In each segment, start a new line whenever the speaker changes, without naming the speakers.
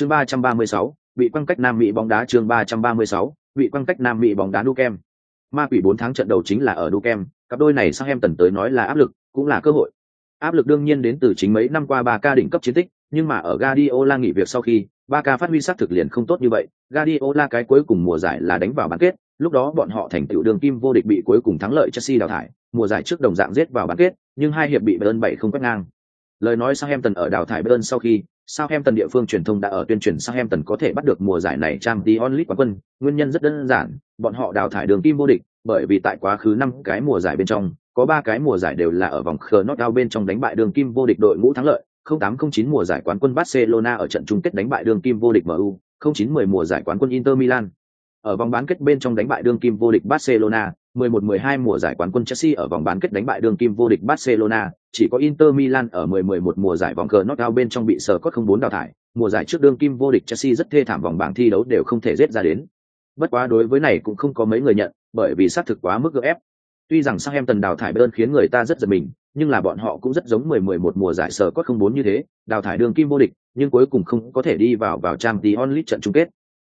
chương ba trăm ba mươi sáu, bị quăng cách nam mỹ bóng đá chương ba trăm ba mươi sáu, bị quăng cách nam mỹ bóng đá nukem ma quỷ bốn tháng trận đầu chính là ở nukem cặp đôi này sang em tần tới nói là áp lực, cũng là cơ hội. Áp lực đương nhiên đến từ chính mấy năm qua ba ca đỉnh cấp chiến tích, nhưng mà ở Guardiola nghỉ việc sau khi ba ca phát huy sát thực liền không tốt như vậy. Guardiola cái cuối cùng mùa giải là đánh vào bán kết, lúc đó bọn họ thành tựu đường kim vô địch bị cuối cùng thắng lợi Chelsea đào thải, mùa giải trước đồng dạng giết vào bán kết, nhưng hai hiệp bị Bayern bảy không quét ngang. Lời nói sang Em tần ở đào thải Bayern sau khi Southampton địa phương truyền thông đã ở tuyên truyền Southampton có thể bắt được mùa giải này trang The Only quán quân, nguyên nhân rất đơn giản, bọn họ đào thải đường kim vô địch, bởi vì tại quá khứ năm cái mùa giải bên trong, có ba cái mùa giải đều là ở vòng knockout bên trong đánh bại đường kim vô địch đội ngũ thắng lợi, 0809 mùa giải quán quân Barcelona ở trận chung kết đánh bại đường kim vô địch MU, 0910 mùa giải quán quân Inter Milan. Ở vòng bán kết bên trong đánh bại đường kim vô địch Barcelona, 11-12 mùa giải quán quân Chelsea ở vòng bán kết đánh bại đường kim vô địch Barcelona, chỉ có Inter Milan ở 10-11 mùa giải vòng cờ knockout bên trong bị sở cốt 04 đào thải, mùa giải trước đường kim vô địch Chelsea rất thê thảm vòng bảng thi đấu đều không thể giết ra đến. Bất quá đối với này cũng không có mấy người nhận, bởi vì sát thực quá mức gượng ép. Tuy rằng sang em tần đào thải Bayern khiến người ta rất giật mình, nhưng là bọn họ cũng rất giống 10-11 mùa giải sở cốt 04 như thế, đào thải đường kim vô địch, nhưng cuối cùng không có thể đi vào vào Champions League trận chung kết.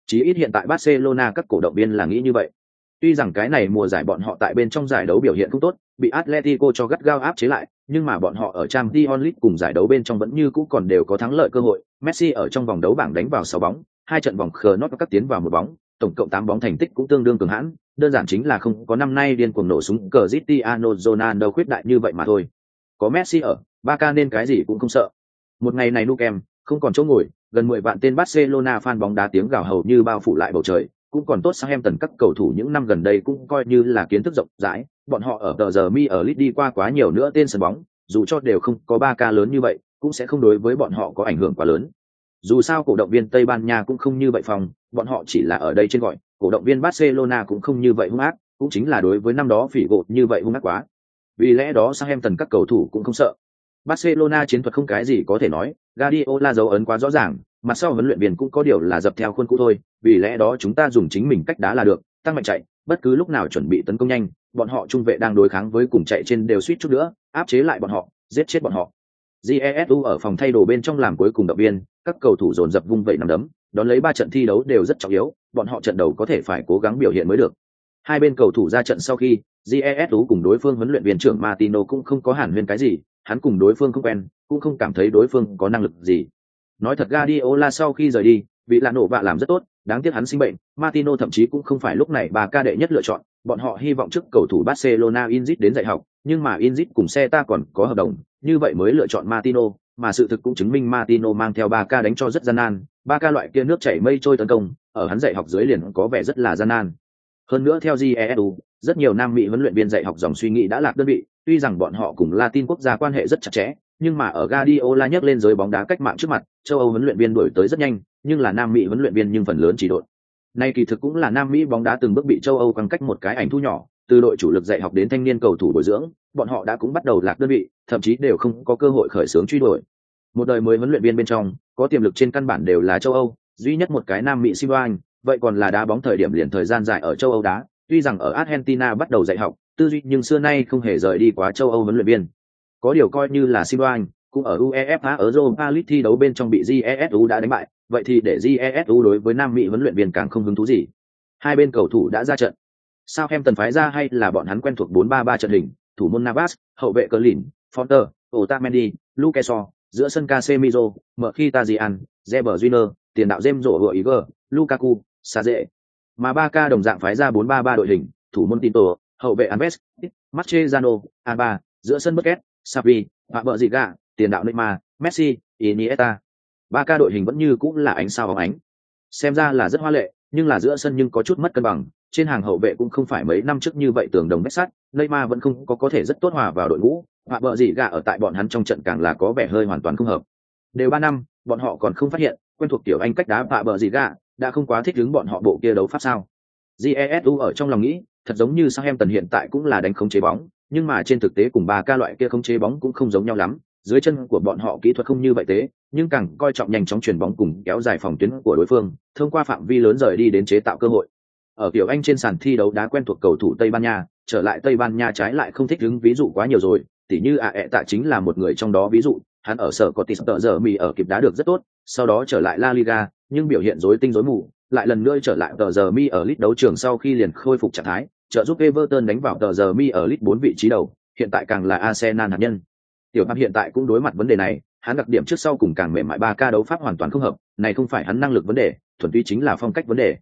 Chỉ ít hiện tại Barcelona các cổ động viên là nghĩ như vậy. Tuy rằng cái này mùa giải bọn họ tại bên trong giải đấu biểu hiện không tốt, bị Atletico cho gắt gao áp chế lại, nhưng mà bọn họ ở Champions League cùng giải đấu bên trong vẫn như cũ còn đều có thắng lợi cơ hội. Messi ở trong vòng đấu bảng đánh vào 6 bóng, hai trận vòng khờ nốt các tiến vào một bóng, tổng cộng 8 bóng thành tích cũng tương đương cường hãn, đơn giản chính là không có năm nay điên cuồng nổ súng Cristiano Ronaldo khuyết đại như vậy mà thôi. Có Messi ở, Barca nên cái gì cũng không sợ. Một ngày này Nukem, không còn chỗ ngồi, gần 10 vạn tên Barcelona fan bóng đá tiếng gào hầu như bao phủ lại bầu trời, cũng còn tốt sang em tần các cầu thủ những năm gần đây cũng coi như là kiến thức rộng rãi, bọn họ ở tờ giờ mi ở lit đi qua quá nhiều nữa tên sân bóng, dù cho đều không có ba ca lớn như vậy, cũng sẽ không đối với bọn họ có ảnh hưởng quá lớn. Dù sao cổ động viên Tây Ban Nha cũng không như vậy phòng, bọn họ chỉ là ở đây trên gọi, cổ động viên Barcelona cũng không như vậy hung ác, cũng chính là đối với năm đó phỉ gột như vậy hung ác quá. Vì lẽ đó sang em tần các cầu thủ cũng không sợ. Barcelona chiến thuật không cái gì có thể nói, Guardiola dấu ấn quá rõ ràng, mặt sau huấn luyện viên cũng có điều là dập theo khuôn cũ thôi, vì lẽ đó chúng ta dùng chính mình cách đá là được, tăng mạnh chạy, bất cứ lúc nào chuẩn bị tấn công nhanh, bọn họ trung vệ đang đối kháng với cùng chạy trên đều suýt chút nữa, áp chế lại bọn họ, giết chết bọn họ. Jesu ở phòng thay đồ bên trong làm cuối cùng động viên, các cầu thủ dồn dập vung vẩy nằm đấm, đón lấy ba trận thi đấu đều rất trọng yếu, bọn họ trận đầu có thể phải cố gắng biểu hiện mới được. Hai bên cầu thủ ra trận sau khi, Jesu cùng đối phương huấn luyện viên trưởng Martino cũng không có hàn huyên cái gì, hắn cùng đối phương không quen, cũng không cảm thấy đối phương có năng lực gì. Nói thật Guardiola sau khi rời đi, vị là nổ vạ làm rất tốt, đáng tiếc hắn sinh bệnh, Martino thậm chí cũng không phải lúc này bà ca đệ nhất lựa chọn, bọn họ hy vọng trước cầu thủ Barcelona Inzit đến dạy học, nhưng mà Inzit cùng xe ta còn có hợp đồng, như vậy mới lựa chọn Martino, mà sự thực cũng chứng minh Martino mang theo ba ca đánh cho rất gian nan, ba ca loại kia nước chảy mây trôi tấn công, ở hắn dạy học dưới liền có vẻ rất là gian nan. Hơn nữa theo GESU, rất nhiều nam mỹ huấn luyện viên dạy học dòng suy nghĩ đã lạc đơn vị, tuy rằng bọn họ cùng Latin quốc gia quan hệ rất chặt chẽ, nhưng mà ở Guardiola nhắc lên giới bóng đá cách mạng trước mặt, châu Âu huấn luyện viên đuổi tới rất nhanh, nhưng là Nam Mỹ huấn luyện viên nhưng phần lớn chỉ đội. Nay kỳ thực cũng là Nam Mỹ bóng đá từng bước bị châu Âu quăng cách một cái ảnh thu nhỏ, từ đội chủ lực dạy học đến thanh niên cầu thủ bồi dưỡng, bọn họ đã cũng bắt đầu lạc đơn vị, thậm chí đều không có cơ hội khởi xướng truy đuổi. Một đời mới huấn luyện viên bên trong, có tiềm lực trên căn bản đều là châu Âu, duy nhất một cái Nam Mỹ Silva vậy còn là đá bóng thời điểm liền thời gian dài ở châu Âu đá, tuy rằng ở Argentina bắt đầu dạy học, tư duy nhưng xưa nay không hề rời đi quá châu Âu huấn luyện viên. Có điều coi như là Silva cũng ở UEFA ở Europa League thi đấu bên trong bị GESU đã đánh bại, vậy thì để GESU đối với Nam Mỹ huấn luyện viên càng không hứng thú gì. Hai bên cầu thủ đã ra trận. Sao em tần phái ra hay là bọn hắn quen thuộc 4-3-3 trận hình, thủ môn Navas, hậu vệ Clean, Fonter, Otamendi, Shaw giữa sân Casemiro, mở khi Tajian, Reber Júnior, tiền đạo James rổ hựa Iger, Lukaku, Sazé. Mà Barca đồng dạng phái ra 4-3-3 đội hình, thủ môn Tinto, hậu vệ Alves, Mascherano, Alba, giữa sân Busquets, Xavi, và vợ gì gạ, tiền đạo Neymar, Messi, Iniesta. Ba ca đội hình vẫn như cũng là ánh sao bóng ánh. Xem ra là rất hoa lệ, nhưng là giữa sân nhưng có chút mất cân bằng, trên hàng hậu vệ cũng không phải mấy năm trước như vậy tường đồng bách sắt, Neymar vẫn không có có thể rất tốt hòa vào đội ngũ, và vợ gì gạ ở tại bọn hắn trong trận càng là có vẻ hơi hoàn toàn không hợp. Đều ba năm, bọn họ còn không phát hiện, quen thuộc tiểu anh cách đá vạ bờ gì gạ, đã không quá thích ứng bọn họ bộ kia đấu pháp sao. Jesu ở trong lòng nghĩ, thật giống như sang em tần hiện tại cũng là đánh không chế bóng, nhưng mà trên thực tế cùng ba ca loại kia không chế bóng cũng không giống nhau lắm, dưới chân của bọn họ kỹ thuật không như vậy tế nhưng càng coi trọng nhanh chóng chuyển bóng cùng kéo dài phòng tuyến của đối phương, thông qua phạm vi lớn rời đi đến chế tạo cơ hội. Ở tiểu Anh trên sàn thi đấu đá quen thuộc cầu thủ Tây Ban Nha, trở lại Tây Ban Nha trái lại không thích ứng ví dụ quá nhiều rồi, tỉ như ạ ẹ tạ chính là một người trong đó ví dụ, hắn ở sở có tỷ tợ giờ mì ở kịp đá được rất tốt, sau đó trở lại La Liga, nhưng biểu hiện rối tinh rối mù, lại lần nữa trở lại tờ giờ mi ở lit đấu trường sau khi liền khôi phục trạng thái, trợ giúp Everton đánh vào tờ giờ mi ở lit 4 vị trí đầu, hiện tại càng là Arsenal hạt nhân. Tiểu Phạm hiện tại cũng đối mặt vấn đề này, hắn đặc điểm trước sau cùng càng mềm mại ba ca đấu pháp hoàn toàn không hợp, này không phải hắn năng lực vấn đề, thuần túy chính là phong cách vấn đề.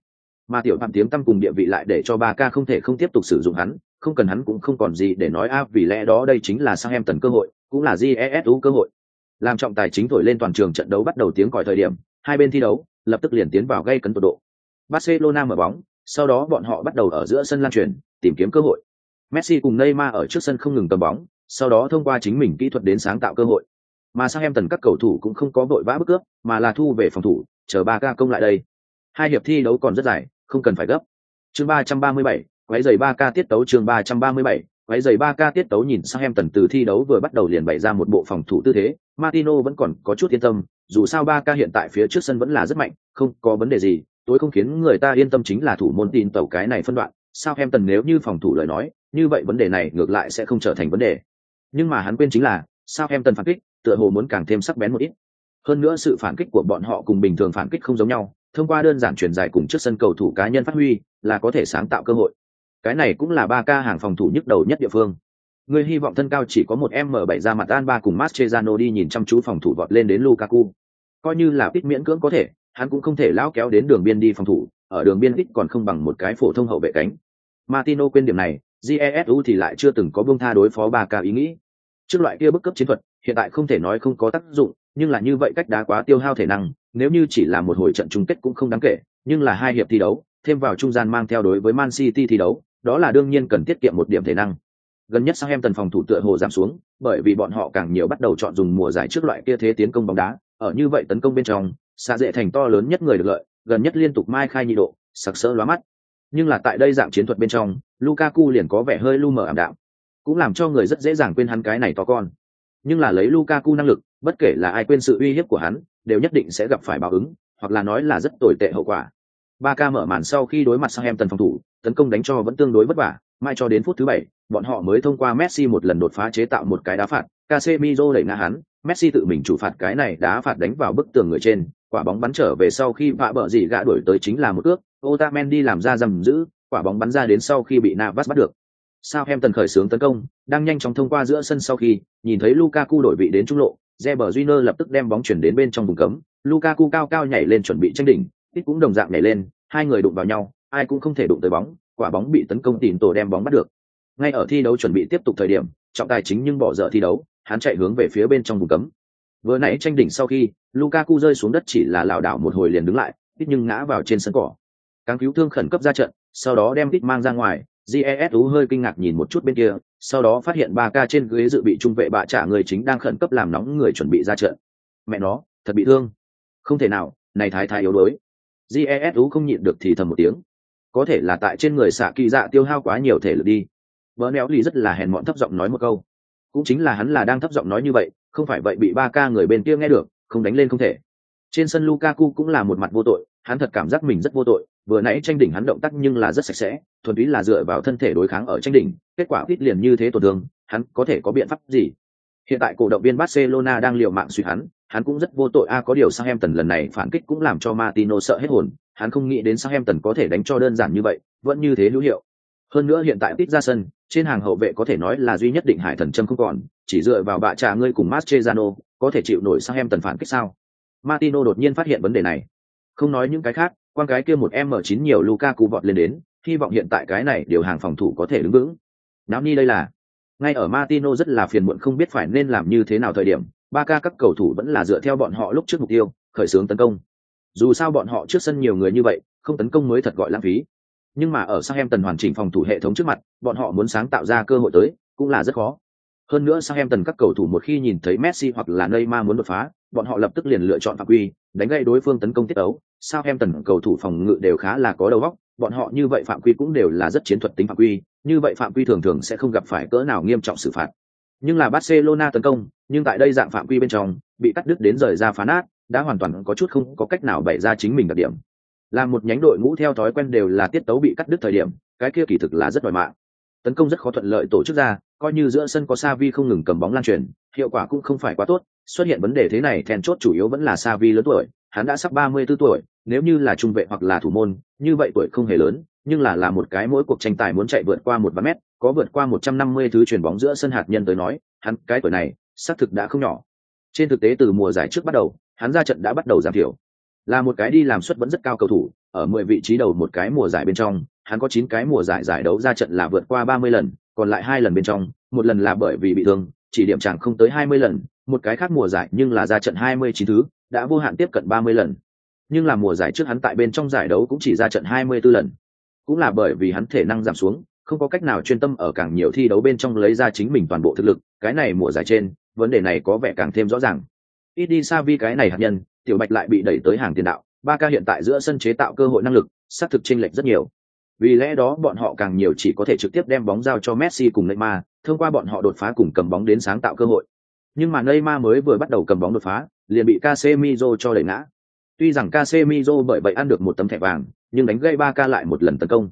Mà tiểu Phạm tiếng tăm cùng địa vị lại để cho ba ca không thể không tiếp tục sử dụng hắn, không cần hắn cũng không còn gì để nói a vì lẽ đó đây chính là sang em tần cơ hội, cũng là GESU cơ hội. Làm trọng tài chính thổi lên toàn trường trận đấu bắt đầu tiếng còi thời điểm, hai bên thi đấu lập tức liền tiến vào gây cấn tột độ. Barcelona mở bóng, sau đó bọn họ bắt đầu ở giữa sân lan truyền, tìm kiếm cơ hội. Messi cùng Neymar ở trước sân không ngừng cầm bóng, sau đó thông qua chính mình kỹ thuật đến sáng tạo cơ hội. Mà sang em tần các cầu thủ cũng không có vội vã bước cướp, mà là thu về phòng thủ, chờ Barca công lại đây. Hai hiệp thi đấu còn rất dài, không cần phải gấp. Chương 337, quấy giày Barca tiết tấu chương 337, quấy giày Barca tiết tấu nhìn sang em tần từ thi đấu vừa bắt đầu liền bày ra một bộ phòng thủ tư thế, Martino vẫn còn có chút yên tâm, dù sao Barca hiện tại phía trước sân vẫn là rất mạnh, không có vấn đề gì, tối không khiến người ta yên tâm chính là thủ môn tin tàu cái này phân đoạn, sao em tần nếu như phòng thủ lời nói, như vậy vấn đề này ngược lại sẽ không trở thành vấn đề. Nhưng mà hắn quên chính là, sao em tần phản kích, tựa hồ muốn càng thêm sắc bén một ít. Hơn nữa sự phản kích của bọn họ cùng bình thường phản kích không giống nhau, thông qua đơn giản truyền dài cùng trước sân cầu thủ cá nhân phát huy, là có thể sáng tạo cơ hội. Cái này cũng là ba ca hàng phòng thủ nhức đầu nhất địa phương. Người hy vọng thân cao chỉ có một m bảy ra mặt an ba cùng Mascherano đi nhìn chăm chú phòng thủ vọt lên đến Lukaku. Coi như là ít miễn cưỡng có thể, hắn cũng không thể lão kéo đến đường biên đi phòng thủ, ở đường biên ít còn không bằng một cái phổ thông hậu vệ cánh. Martino quên điểm này, Jesu thì lại chưa từng có buông tha đối phó ba ca ý nghĩ. Trước loại kia bức cấp chiến thuật, hiện tại không thể nói không có tác dụng, nhưng là như vậy cách đá quá tiêu hao thể năng, nếu như chỉ là một hồi trận chung kết cũng không đáng kể, nhưng là hai hiệp thi đấu, thêm vào trung gian mang theo đối với Man City thi đấu, đó là đương nhiên cần tiết kiệm một điểm thể năng. Gần nhất sang em tần phòng thủ tựa hồ giảm xuống, bởi vì bọn họ càng nhiều bắt đầu chọn dùng mùa giải trước loại kia thế tiến công bóng đá, ở như vậy tấn công bên trong, xa dễ thành to lớn nhất người được lợi, gần nhất liên tục mai khai nhị độ, sặc sỡ lóa mắt. Nhưng là tại đây dạng chiến thuật bên trong, Lukaku liền có vẻ hơi lu mờ ảm đạm, cũng làm cho người rất dễ dàng quên hắn cái này to con. Nhưng là lấy Lukaku năng lực, bất kể là ai quên sự uy hiếp của hắn, đều nhất định sẽ gặp phải báo ứng, hoặc là nói là rất tồi tệ hậu quả. Ba ca mở màn sau khi đối mặt sang em tần phòng thủ, tấn công đánh cho vẫn tương đối vất vả, mai cho đến phút thứ bảy, bọn họ mới thông qua Messi một lần đột phá chế tạo một cái đá phạt, Casemiro đẩy ngã hắn, Messi tự mình chủ phạt cái này đá phạt đánh vào bức tường người trên, quả bóng bắn trở về sau khi vạ bờ gì gã đuổi tới chính là một cước, Otamendi làm ra dầm giữ, quả bóng bắn ra đến sau khi bị Navas bắt được. Sao em tần khởi xướng tấn công, đang nhanh chóng thông qua giữa sân sau khi nhìn thấy Lukaku đổi vị đến trung lộ, Reber Júnior lập tức đem bóng chuyển đến bên trong vùng cấm, Lukaku cao cao nhảy lên chuẩn bị tranh đỉnh, Tít cũng đồng dạng nhảy lên, hai người đụng vào nhau, ai cũng không thể đụng tới bóng, quả bóng bị tấn công tìm tổ đem bóng bắt được. Ngay ở thi đấu chuẩn bị tiếp tục thời điểm, trọng tài chính nhưng bỏ dở thi đấu, hắn chạy hướng về phía bên trong vùng cấm. Vừa nãy tranh đỉnh sau khi, Lukaku rơi xuống đất chỉ là lảo đảo một hồi liền đứng lại, ít nhưng ngã vào trên sân cỏ. Cáng cứu thương khẩn cấp ra trận, sau đó đem ít mang ra ngoài, jesu hơi kinh ngạc nhìn một chút bên kia sau đó phát hiện ba ca trên ghế dự bị trung vệ bạ trả người chính đang khẩn cấp làm nóng người chuẩn bị ra trận. Mẹ nó thật bị thương. Không thể nào này thái thái yếu đuối. Jesu không nhịn được thì thầm một tiếng. Có thể là tại trên người xạ kỳ dạ tiêu hao quá nhiều thể lực đi. Vợ néo lì rất là hèn mọn thấp giọng nói một câu cũng chính là hắn là đang thấp giọng nói như vậy, không phải vậy bị ba ca người bên kia nghe được, không đánh lên không thể. Trên sân lukaku cũng là một mặt vô tội, hắn thật cảm giác mình rất vô tội, vừa nãy tranh đỉnh hắn động tác nhưng là rất sạch sẽ, thuần túy là dựa vào thân thể đối kháng ở tranh đỉnh, kết quả ít liền như thế tổn thương, hắn có thể có biện pháp gì? Hiện tại cổ động viên barcelona đang liều mạng suy hắn hắn cũng rất vô tội. A, có điều sang em tần lần này phản kích cũng làm cho martino sợ hết hồn, hắn không nghĩ đến sang em tần có thể đánh cho đơn giản như vậy, vẫn như thế hữu hiệu hơn nữa hiện tại tít ra sân trên hàng hậu vệ có thể nói là duy nhất định hải thần châm không còn, chỉ dựa vào bạ trà ngươi cùng mastrejano có thể chịu nổi sang em tần phản kích sao? Martino đột nhiên phát hiện vấn đề này. Không nói những cái khác quan cái kia một m chín nhiều lukaku vọt lên đến, hy vọng hiện tại cái này điều hàng phòng thủ có thể đứng vững. Náo ni đây là. Ngay ở martino rất là phiền muộn không biết phải nên làm như thế nào thời điểm ba ca các cầu thủ vẫn là dựa theo bọn họ lúc trước mục tiêu, khởi xướng tấn công. Dù sao bọn họ trước sân nhiều người như vậy, không tấn công mới thật gọi lãng phí nhưng mà ở Southampton em tần hoàn chỉnh phòng thủ hệ thống trước mặt, bọn họ muốn sáng tạo ra cơ hội tới, cũng là rất khó. Hơn nữa Southampton em tần các cầu thủ một khi nhìn thấy messi hoặc là neymar muốn đột phá, bọn họ lập tức liền lựa chọn phạm quy, đánh gây đối phương tấn công tiết tấu. Sao em tần cầu thủ phòng ngự đều khá là có đầu óc, bọn họ như vậy phạm quy cũng đều là rất chiến thuật tính phạm quy, như vậy phạm quy thường thường sẽ không gặp phải cỡ nào nghiêm trọng xử phạt. Nhưng là barcelona tấn công, nhưng tại đây dạng phạm quy bên trong, bị cắt đứt đến rời ra phá nát, đã hoàn toàn có chút không có cách nào bày ra chính mình đặc điểm là một nhánh đội ngũ theo thói quen đều là tiết tấu bị cắt đứt thời điểm cái kia kỳ thực là rất đòi mạng tấn công rất khó thuận lợi tổ chức ra coi như giữa sân có Savi không ngừng cầm bóng lan truyền hiệu quả cũng không phải quá tốt, xuất hiện vấn đề thế này then chốt chủ yếu vẫn là Savi lớn tuổi, hắn đã sắp 34 tuổi, nếu như là trung vệ hoặc là thủ môn, như vậy tuổi không hề lớn, nhưng là là một cái mỗi cuộc tranh tài muốn chạy vượt qua một vạn mét, có vượt qua 150 thứ chuyển bóng giữa sân hạt nhân tới nói, hắn cái tuổi này, xác thực đã không nhỏ. Trên thực tế từ mùa giải trước bắt đầu, hắn ra trận đã bắt đầu giảm thiểu. Là một cái đi làm suất vẫn rất cao cầu thủ, ở 10 vị trí đầu một cái mùa giải bên trong, hắn có 9 cái mùa giải giải đấu ra trận là vượt qua 30 lần, còn lại hai lần bên trong, một lần là bởi vì bị thương, chỉ điểm chẳng không tới 20 lần, một cái khác mùa giải nhưng là ra trận 29 thứ, đã vô hạn tiếp cận 30 lần. Nhưng là mùa giải trước hắn tại bên trong giải đấu cũng chỉ ra trận 24 lần. Cũng là bởi vì hắn thể năng giảm xuống, không có cách nào chuyên tâm ở càng nhiều thi đấu bên trong lấy ra chính mình toàn bộ thực lực, cái này mùa giải trên, vấn đề này có vẻ càng thêm rõ ràng. Ít đi xa vi cái này hạt nhân, tiểu Bạch lại bị đẩy tới hàng tiền đạo, ba ca hiện tại giữa sân chế tạo cơ hội năng lực, xác thực chênh lệch rất nhiều. Vì lẽ đó bọn họ càng nhiều chỉ có thể trực tiếp đem bóng giao cho Messi cùng Neymar, thông qua bọn họ đột phá cùng cầm bóng đến sáng tạo cơ hội. Nhưng mà Neymar mới vừa bắt đầu cầm bóng đột phá, liền bị Casemiro cho đẩy ngã. Tuy rằng Casemiro bởi vậy ăn được một tấm thẻ vàng, nhưng đánh gây Barca lại một lần tấn công.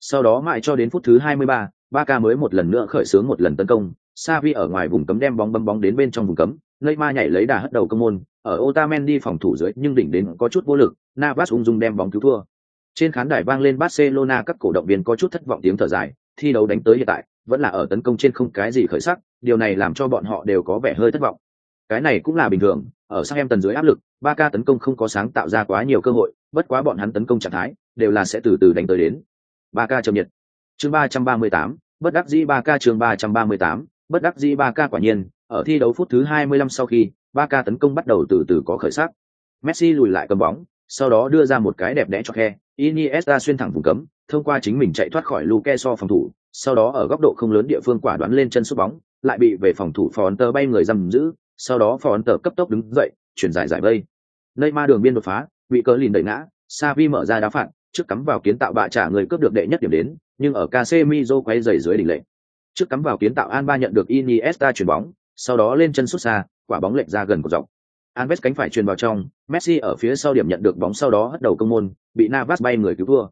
Sau đó mãi cho đến phút thứ 23, Barca mới một lần nữa khởi xướng một lần tấn công, Xavi ở ngoài vùng cấm đem bóng bấm bóng đến bên trong vùng cấm, Neymar nhảy lấy đà hất đầu công môn, ở Otamendi phòng thủ dưới nhưng đỉnh đến có chút vô lực, Navas ung dung đem bóng cứu thua. Trên khán đài vang lên Barcelona các cổ động viên có chút thất vọng tiếng thở dài, thi đấu đánh tới hiện tại, vẫn là ở tấn công trên không cái gì khởi sắc, điều này làm cho bọn họ đều có vẻ hơi thất vọng. Cái này cũng là bình thường, ở sang em tần dưới áp lực, Barca tấn công không có sáng tạo ra quá nhiều cơ hội, bất quá bọn hắn tấn công trạng thái đều là sẽ từ từ đánh tới đến. Barca trầm nhiệt. Chương 338, bất đắc dĩ Barca chương 338, bất đắc dĩ Barca quả nhiên, ở thi đấu phút thứ 25 sau khi, Barca tấn công bắt đầu từ từ có khởi sắc. Messi lùi lại cầm bóng, sau đó đưa ra một cái đẹp đẽ cho khe, Iniesta xuyên thẳng vùng cấm, thông qua chính mình chạy thoát khỏi Luke so phòng thủ, sau đó ở góc độ không lớn địa phương quả đoán lên chân sút bóng, lại bị về phòng thủ Fonter bay người giam giữ, sau đó Fonter cấp tốc đứng dậy, chuyển giải giải vây. Neymar đường biên đột phá, bị cỡ lìn đẩy ngã, Savi mở ra đá phạt, trước cắm vào kiến tạo bạ trả người cướp được đệ nhất điểm đến, nhưng ở Casemiro quay giày dưới đỉnh lệ. Trước cắm vào kiến tạo Alba nhận được Iniesta chuyển bóng, sau đó lên chân sút xa, quả bóng lệch ra gần của dọc. Alves cánh phải truyền vào trong, Messi ở phía sau điểm nhận được bóng sau đó hất đầu công môn, bị Navas bay người cứu thua.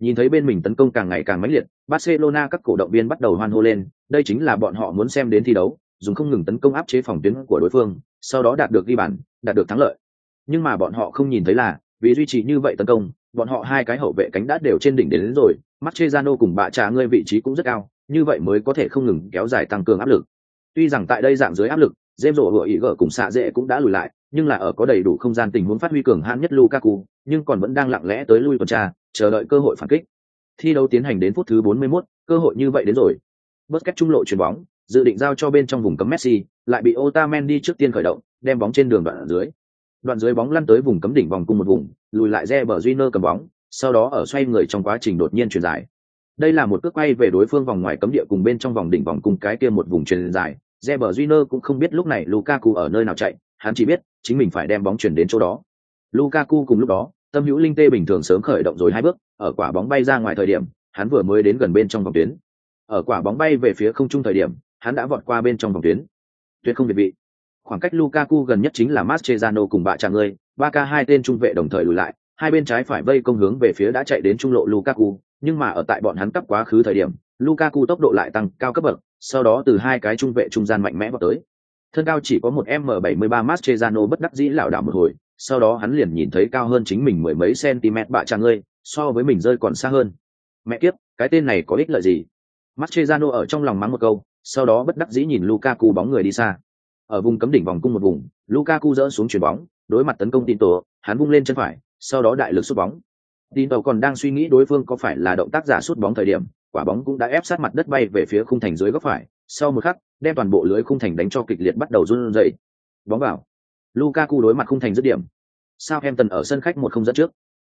Nhìn thấy bên mình tấn công càng ngày càng mãnh liệt, Barcelona các cổ động viên bắt đầu hoan hô lên, đây chính là bọn họ muốn xem đến thi đấu, dùng không ngừng tấn công áp chế phòng tuyến của đối phương, sau đó đạt được ghi bàn, đạt được thắng lợi. Nhưng mà bọn họ không nhìn thấy là, vì duy trì như vậy tấn công, bọn họ hai cái hậu vệ cánh đã đều trên đỉnh đến, đến rồi, Mascherano cùng bạ trà ngươi vị trí cũng rất cao, như vậy mới có thể không ngừng kéo dài tăng cường áp lực. Tuy rằng tại đây dạng dưới áp lực, James rổ vừa ý gở cùng xạ dễ cũng đã lùi lại, nhưng là ở có đầy đủ không gian tình huống phát huy cường hãn nhất Lukaku, nhưng còn vẫn đang lặng lẽ tới lui tuần tra, chờ đợi cơ hội phản kích. Thi đấu tiến hành đến phút thứ 41, cơ hội như vậy đến rồi. Busquets trung lộ chuyền bóng, dự định giao cho bên trong vùng cấm Messi, lại bị Otamendi trước tiên khởi động, đem bóng trên đường đoạn ở dưới. Đoạn dưới bóng lăn tới vùng cấm đỉnh vòng cung một vùng, lùi lại Reber Júnior cầm bóng, sau đó ở xoay người trong quá trình đột nhiên chuyển dài. Đây là một cước quay về đối phương vòng ngoài cấm địa cùng bên trong vòng đỉnh vòng cung cái kia một vùng truyền dài, Reber Júnior cũng không biết lúc này Lukaku ở nơi nào chạy, hắn chỉ biết chính mình phải đem bóng chuyển đến chỗ đó. Lukaku cùng lúc đó, tâm hữu linh tê bình thường sớm khởi động rồi hai bước, ở quả bóng bay ra ngoài thời điểm, hắn vừa mới đến gần bên trong vòng tuyến. Ở quả bóng bay về phía không trung thời điểm, hắn đã vọt qua bên trong vòng tuyến. Tuyệt không biệt vị. Khoảng cách Lukaku gần nhất chính là Mascherano cùng bạ chàng người, ba ca hai tên trung vệ đồng thời lùi lại, hai bên trái phải vây công hướng về phía đã chạy đến trung lộ Lukaku, nhưng mà ở tại bọn hắn cấp quá khứ thời điểm, Lukaku tốc độ lại tăng cao cấp bậc, sau đó từ hai cái trung vệ trung gian mạnh mẽ vào tới. Thân cao chỉ có một M73 Mascherano bất đắc dĩ lảo đảo một hồi, sau đó hắn liền nhìn thấy cao hơn chính mình mười mấy cm bạ chàng ơi so với mình rơi còn xa hơn. Mẹ kiếp, cái tên này có ích lợi gì? Mascherano ở trong lòng mắng một câu, sau đó bất đắc dĩ nhìn Lukaku bóng người đi xa. Ở vùng cấm đỉnh vòng cung một vùng, Lukaku dỡ xuống chuyển bóng, đối mặt tấn công tin tổ, hắn vung lên chân phải, sau đó đại lực sút bóng. Tin tổ còn đang suy nghĩ đối phương có phải là động tác giả sút bóng thời điểm, quả bóng cũng đã ép sát mặt đất bay về phía khung thành dưới góc phải, sau một khắc, đem toàn bộ lưới khung thành đánh cho kịch liệt bắt đầu run rẩy. Bóng vào. Lukaku đối mặt khung thành dứt điểm. Southampton ở sân khách một không dẫn trước.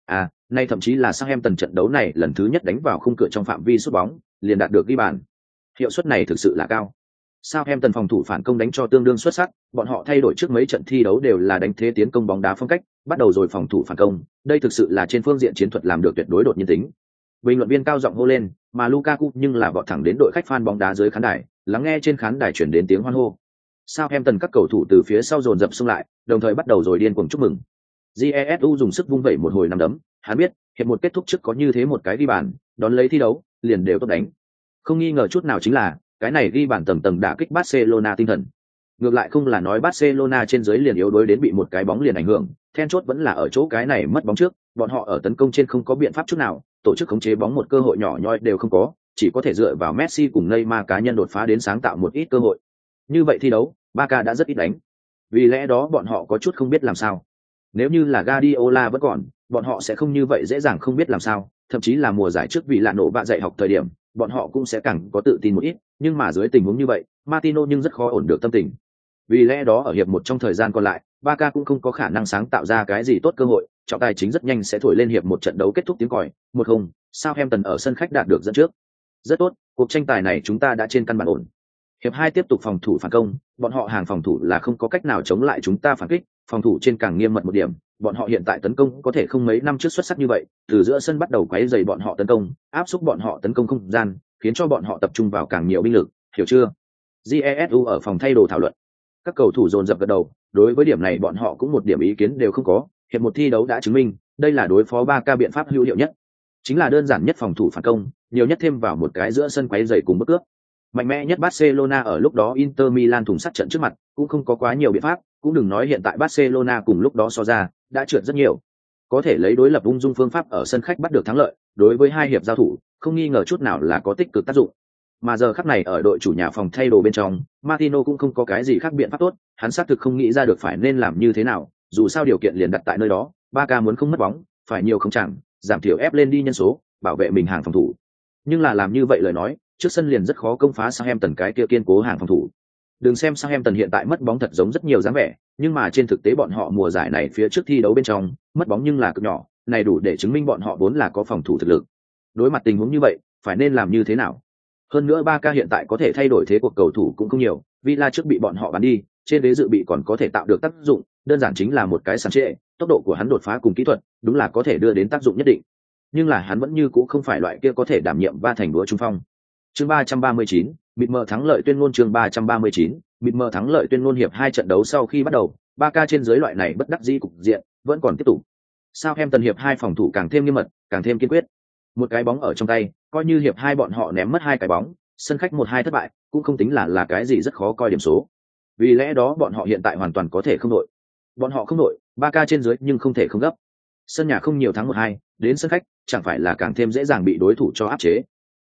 À, nay thậm chí là Southampton trận đấu này lần thứ nhất đánh vào khung cửa trong phạm vi sút bóng, liền đạt được ghi bàn. Hiệu suất này thực sự là cao. Southampton phòng thủ phản công đánh cho tương đương xuất sắc, bọn họ thay đổi trước mấy trận thi đấu đều là đánh thế tiến công bóng đá phong cách, bắt đầu rồi phòng thủ phản công, đây thực sự là trên phương diện chiến thuật làm được tuyệt đối đột nhiên tính. Bình luận viên cao giọng hô lên, mà Lukaku nhưng là vọt thẳng đến đội khách fan bóng đá dưới khán đài, lắng nghe trên khán đài chuyển đến tiếng hoan hô. Southampton các cầu thủ từ phía sau dồn dập xung lại, đồng thời bắt đầu rồi điên cuồng chúc mừng. Jesu dùng sức vung vẩy một hồi năm đấm, hắn biết, hiệp một kết thúc trước có như thế một cái ghi bàn, đón lấy thi đấu, liền đều tốt đánh. Không nghi ngờ chút nào chính là, cái này ghi bàn tầng tầng đã kích Barcelona tinh thần. Ngược lại không là nói Barcelona trên dưới liền yếu đối đến bị một cái bóng liền ảnh hưởng, then chốt vẫn là ở chỗ cái này mất bóng trước, bọn họ ở tấn công trên không có biện pháp chút nào, tổ chức khống chế bóng một cơ hội nhỏ nhoi đều không có, chỉ có thể dựa vào Messi cùng Neymar cá nhân đột phá đến sáng tạo một ít cơ hội. Như vậy thi đấu, Barca đã rất ít đánh. Vì lẽ đó bọn họ có chút không biết làm sao. Nếu như là Guardiola vẫn còn, bọn họ sẽ không như vậy dễ dàng không biết làm sao, thậm chí là mùa giải trước vì lạ nổ bạ dạy học thời điểm, bọn họ cũng sẽ càng có tự tin một ít, nhưng mà dưới tình huống như vậy, Martino nhưng rất khó ổn được tâm tình. Vì lẽ đó ở hiệp một trong thời gian còn lại, Barca cũng không có khả năng sáng tạo ra cái gì tốt cơ hội, trọng tài chính rất nhanh sẽ thổi lên hiệp một trận đấu kết thúc tiếng còi, một không, Southampton ở sân khách đạt được dẫn trước. Rất tốt, cuộc tranh tài này chúng ta đã trên căn bản ổn. Hiệp hai tiếp tục phòng thủ phản công, bọn họ hàng phòng thủ là không có cách nào chống lại chúng ta phản kích, phòng thủ trên càng nghiêm mật một điểm, bọn họ hiện tại tấn công có thể không mấy năm trước xuất sắc như vậy, từ giữa sân bắt đầu quấy rầy bọn họ tấn công, áp xúc bọn họ tấn công không gian, khiến cho bọn họ tập trung vào càng nhiều binh lực, hiểu chưa? Jesu ở phòng thay đồ thảo luận. Các cầu thủ dồn dập gật đầu, đối với điểm này bọn họ cũng một điểm ý kiến đều không có, hiệp một thi đấu đã chứng minh, đây là đối phó ba ca biện pháp hữu hiệu nhất. Chính là đơn giản nhất phòng thủ phản công, nhiều nhất thêm vào một cái giữa sân quấy dày cùng bất cướp. Mạnh mẽ nhất Barcelona ở lúc đó Inter Milan thùng sắt trận trước mặt, cũng không có quá nhiều biện pháp, cũng đừng nói hiện tại Barcelona cùng lúc đó so ra, đã trượt rất nhiều. Có thể lấy đối lập ung dung phương pháp ở sân khách bắt được thắng lợi, đối với hai hiệp giao thủ, không nghi ngờ chút nào là có tích cực tác dụng. Mà giờ khắc này ở đội chủ nhà phòng thay đồ bên trong, Martino cũng không có cái gì khác biện pháp tốt, hắn xác thực không nghĩ ra được phải nên làm như thế nào, dù sao điều kiện liền đặt tại nơi đó, Barca muốn không mất bóng, phải nhiều không chẳng, giảm thiểu ép lên đi nhân số, bảo vệ mình hàng phòng thủ. Nhưng là làm như vậy lời nói, trước sân liền rất khó công phá Southampton cái kia kiên cố hàng phòng thủ. Đừng xem Southampton hiện tại mất bóng thật giống rất nhiều dáng vẻ, nhưng mà trên thực tế bọn họ mùa giải này phía trước thi đấu bên trong, mất bóng nhưng là cực nhỏ, này đủ để chứng minh bọn họ vốn là có phòng thủ thực lực. Đối mặt tình huống như vậy, phải nên làm như thế nào? Hơn nữa Barca hiện tại có thể thay đổi thế cuộc cầu thủ cũng không nhiều, Villa trước bị bọn họ bán đi, trên đế dự bị còn có thể tạo được tác dụng, đơn giản chính là một cái sản trệ, tốc độ của hắn đột phá cùng kỹ thuật, đúng là có thể đưa đến tác dụng nhất định. Nhưng là hắn vẫn như cũ không phải loại kia có thể đảm nhiệm ba thành đũa trung phong. Chương ba ba mươi chín, mịt mờ thắng lợi tuyên ngôn chương ba ba mươi chín, mịt mờ thắng lợi tuyên ngôn hiệp hai trận đấu sau khi bắt đầu, ba ca trên dưới loại này bất đắc dĩ cục diện, vẫn còn tiếp tục. Sao em tần hiệp hai phòng thủ càng thêm nghiêm mật, càng thêm kiên quyết. Một cái bóng ở trong tay, coi như hiệp hai bọn họ ném mất hai cái bóng, sân khách một hai thất bại, cũng không tính là là cái gì rất khó coi điểm số. Vì lẽ đó bọn họ hiện tại hoàn toàn có thể không đội. Bọn họ không đội, ba ca trên dưới nhưng không thể không gấp. Sân nhà không nhiều thắng một hai, đến sân khách chẳng phải là càng thêm dễ dàng bị đối thủ cho áp chế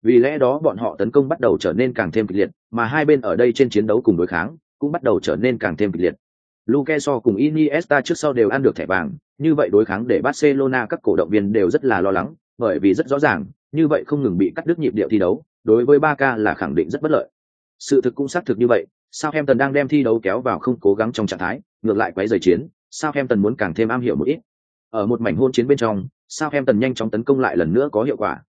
vì lẽ đó bọn họ tấn công bắt đầu trở nên càng thêm kịch liệt mà hai bên ở đây trên chiến đấu cùng đối kháng cũng bắt đầu trở nên càng thêm kịch liệt Luke so cùng Iniesta trước sau đều ăn được thẻ vàng như vậy đối kháng để Barcelona các cổ động viên đều rất là lo lắng bởi vì rất rõ ràng như vậy không ngừng bị cắt đứt nhịp điệu thi đấu đối với Barca là khẳng định rất bất lợi. Sự thực cũng xác thực như vậy Southampton đang đem thi đấu kéo vào không cố gắng trong trạng thái ngược lại quấy rầy chiến Southampton muốn càng thêm am hiểu một ít. Ở một mảnh hôn chiến bên trong Southampton nhanh chóng tấn công lại lần nữa có hiệu quả.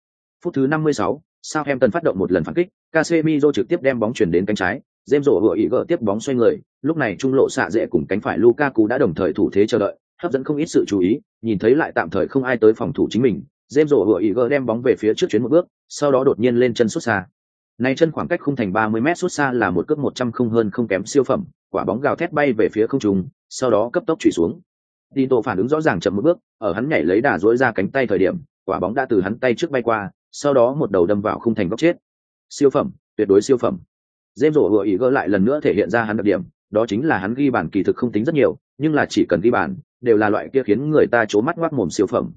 Phút thứ 56, Southampton phát động một lần phản kích, Casemiro trực tiếp đem bóng chuyển đến cánh trái, James rổ vừa ý gỡ tiếp bóng xoay người, lúc này trung lộ xạ dễ cùng cánh phải Lukaku đã đồng thời thủ thế chờ đợi, hấp dẫn không ít sự chú ý, nhìn thấy lại tạm thời không ai tới phòng thủ chính mình, James rổ vừa ý gỡ đem bóng về phía trước chuyến một bước, sau đó đột nhiên lên chân xuất xa. nay chân khoảng cách không thành 30 mét xuất xa là một cước 100 không hơn không kém siêu phẩm, quả bóng gào thét bay về phía không trung, sau đó cấp tốc chủy xuống. Tito phản ứng rõ ràng chậm một bước, ở hắn nhảy lấy đà duỗi ra cánh tay thời điểm, quả bóng đã từ hắn tay trước bay qua, sau đó một đầu đâm vào khung thành góc chết siêu phẩm tuyệt đối siêu phẩm dêm rổ vừa ý gỡ lại lần nữa thể hiện ra hắn đặc điểm đó chính là hắn ghi bàn kỳ thực không tính rất nhiều nhưng là chỉ cần ghi bàn đều là loại kia khiến người ta chố mắt ngoác mồm siêu phẩm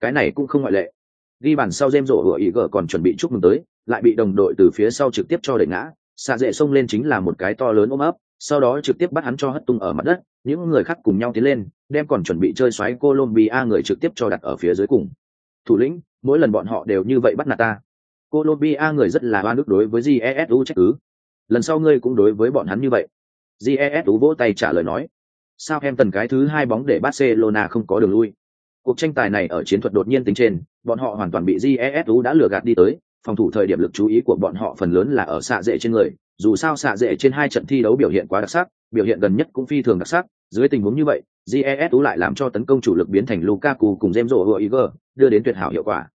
cái này cũng không ngoại lệ. Ghi bàn sau dêm rổ hựa ý gỡ còn chuẩn bị chúc mừng tới, lại bị đồng đội từ phía sau trực tiếp cho đẩy ngã. Xạ dệ xông lên chính là một cái to lớn ôm ấp, sau đó trực tiếp bắt hắn cho hất tung ở mặt đất. Những người khác cùng nhau tiến lên, đem còn chuẩn bị chơi xoáy colombia người trực tiếp cho đặt ở phía dưới cùng. Thủ lĩnh, mỗi lần bọn họ đều như vậy bắt nạt ta. Colombia người rất là oan ức đối với jesu trách cứ. Lần sau ngươi cũng đối với bọn hắn như vậy. Jesu vỗ tay trả lời nói. Sao em tần cái thứ hai bóng để barcelona không có đường lui? Cuộc tranh tài này ở chiến thuật đột nhiên tính trên, bọn họ hoàn toàn bị jesu đã lừa gạt đi tới, phòng thủ thời điểm lực chú ý của bọn họ phần lớn là ở xạ dễ trên người, dù sao xạ dễ trên hai trận thi đấu biểu hiện quá đặc sắc, biểu hiện gần nhất cũng phi thường đặc sắc, dưới tình huống như vậy jesu lại làm cho tấn công chủ lực biến thành lukaku cùng james rổ đưa đến tuyệt hảo hiệu quả.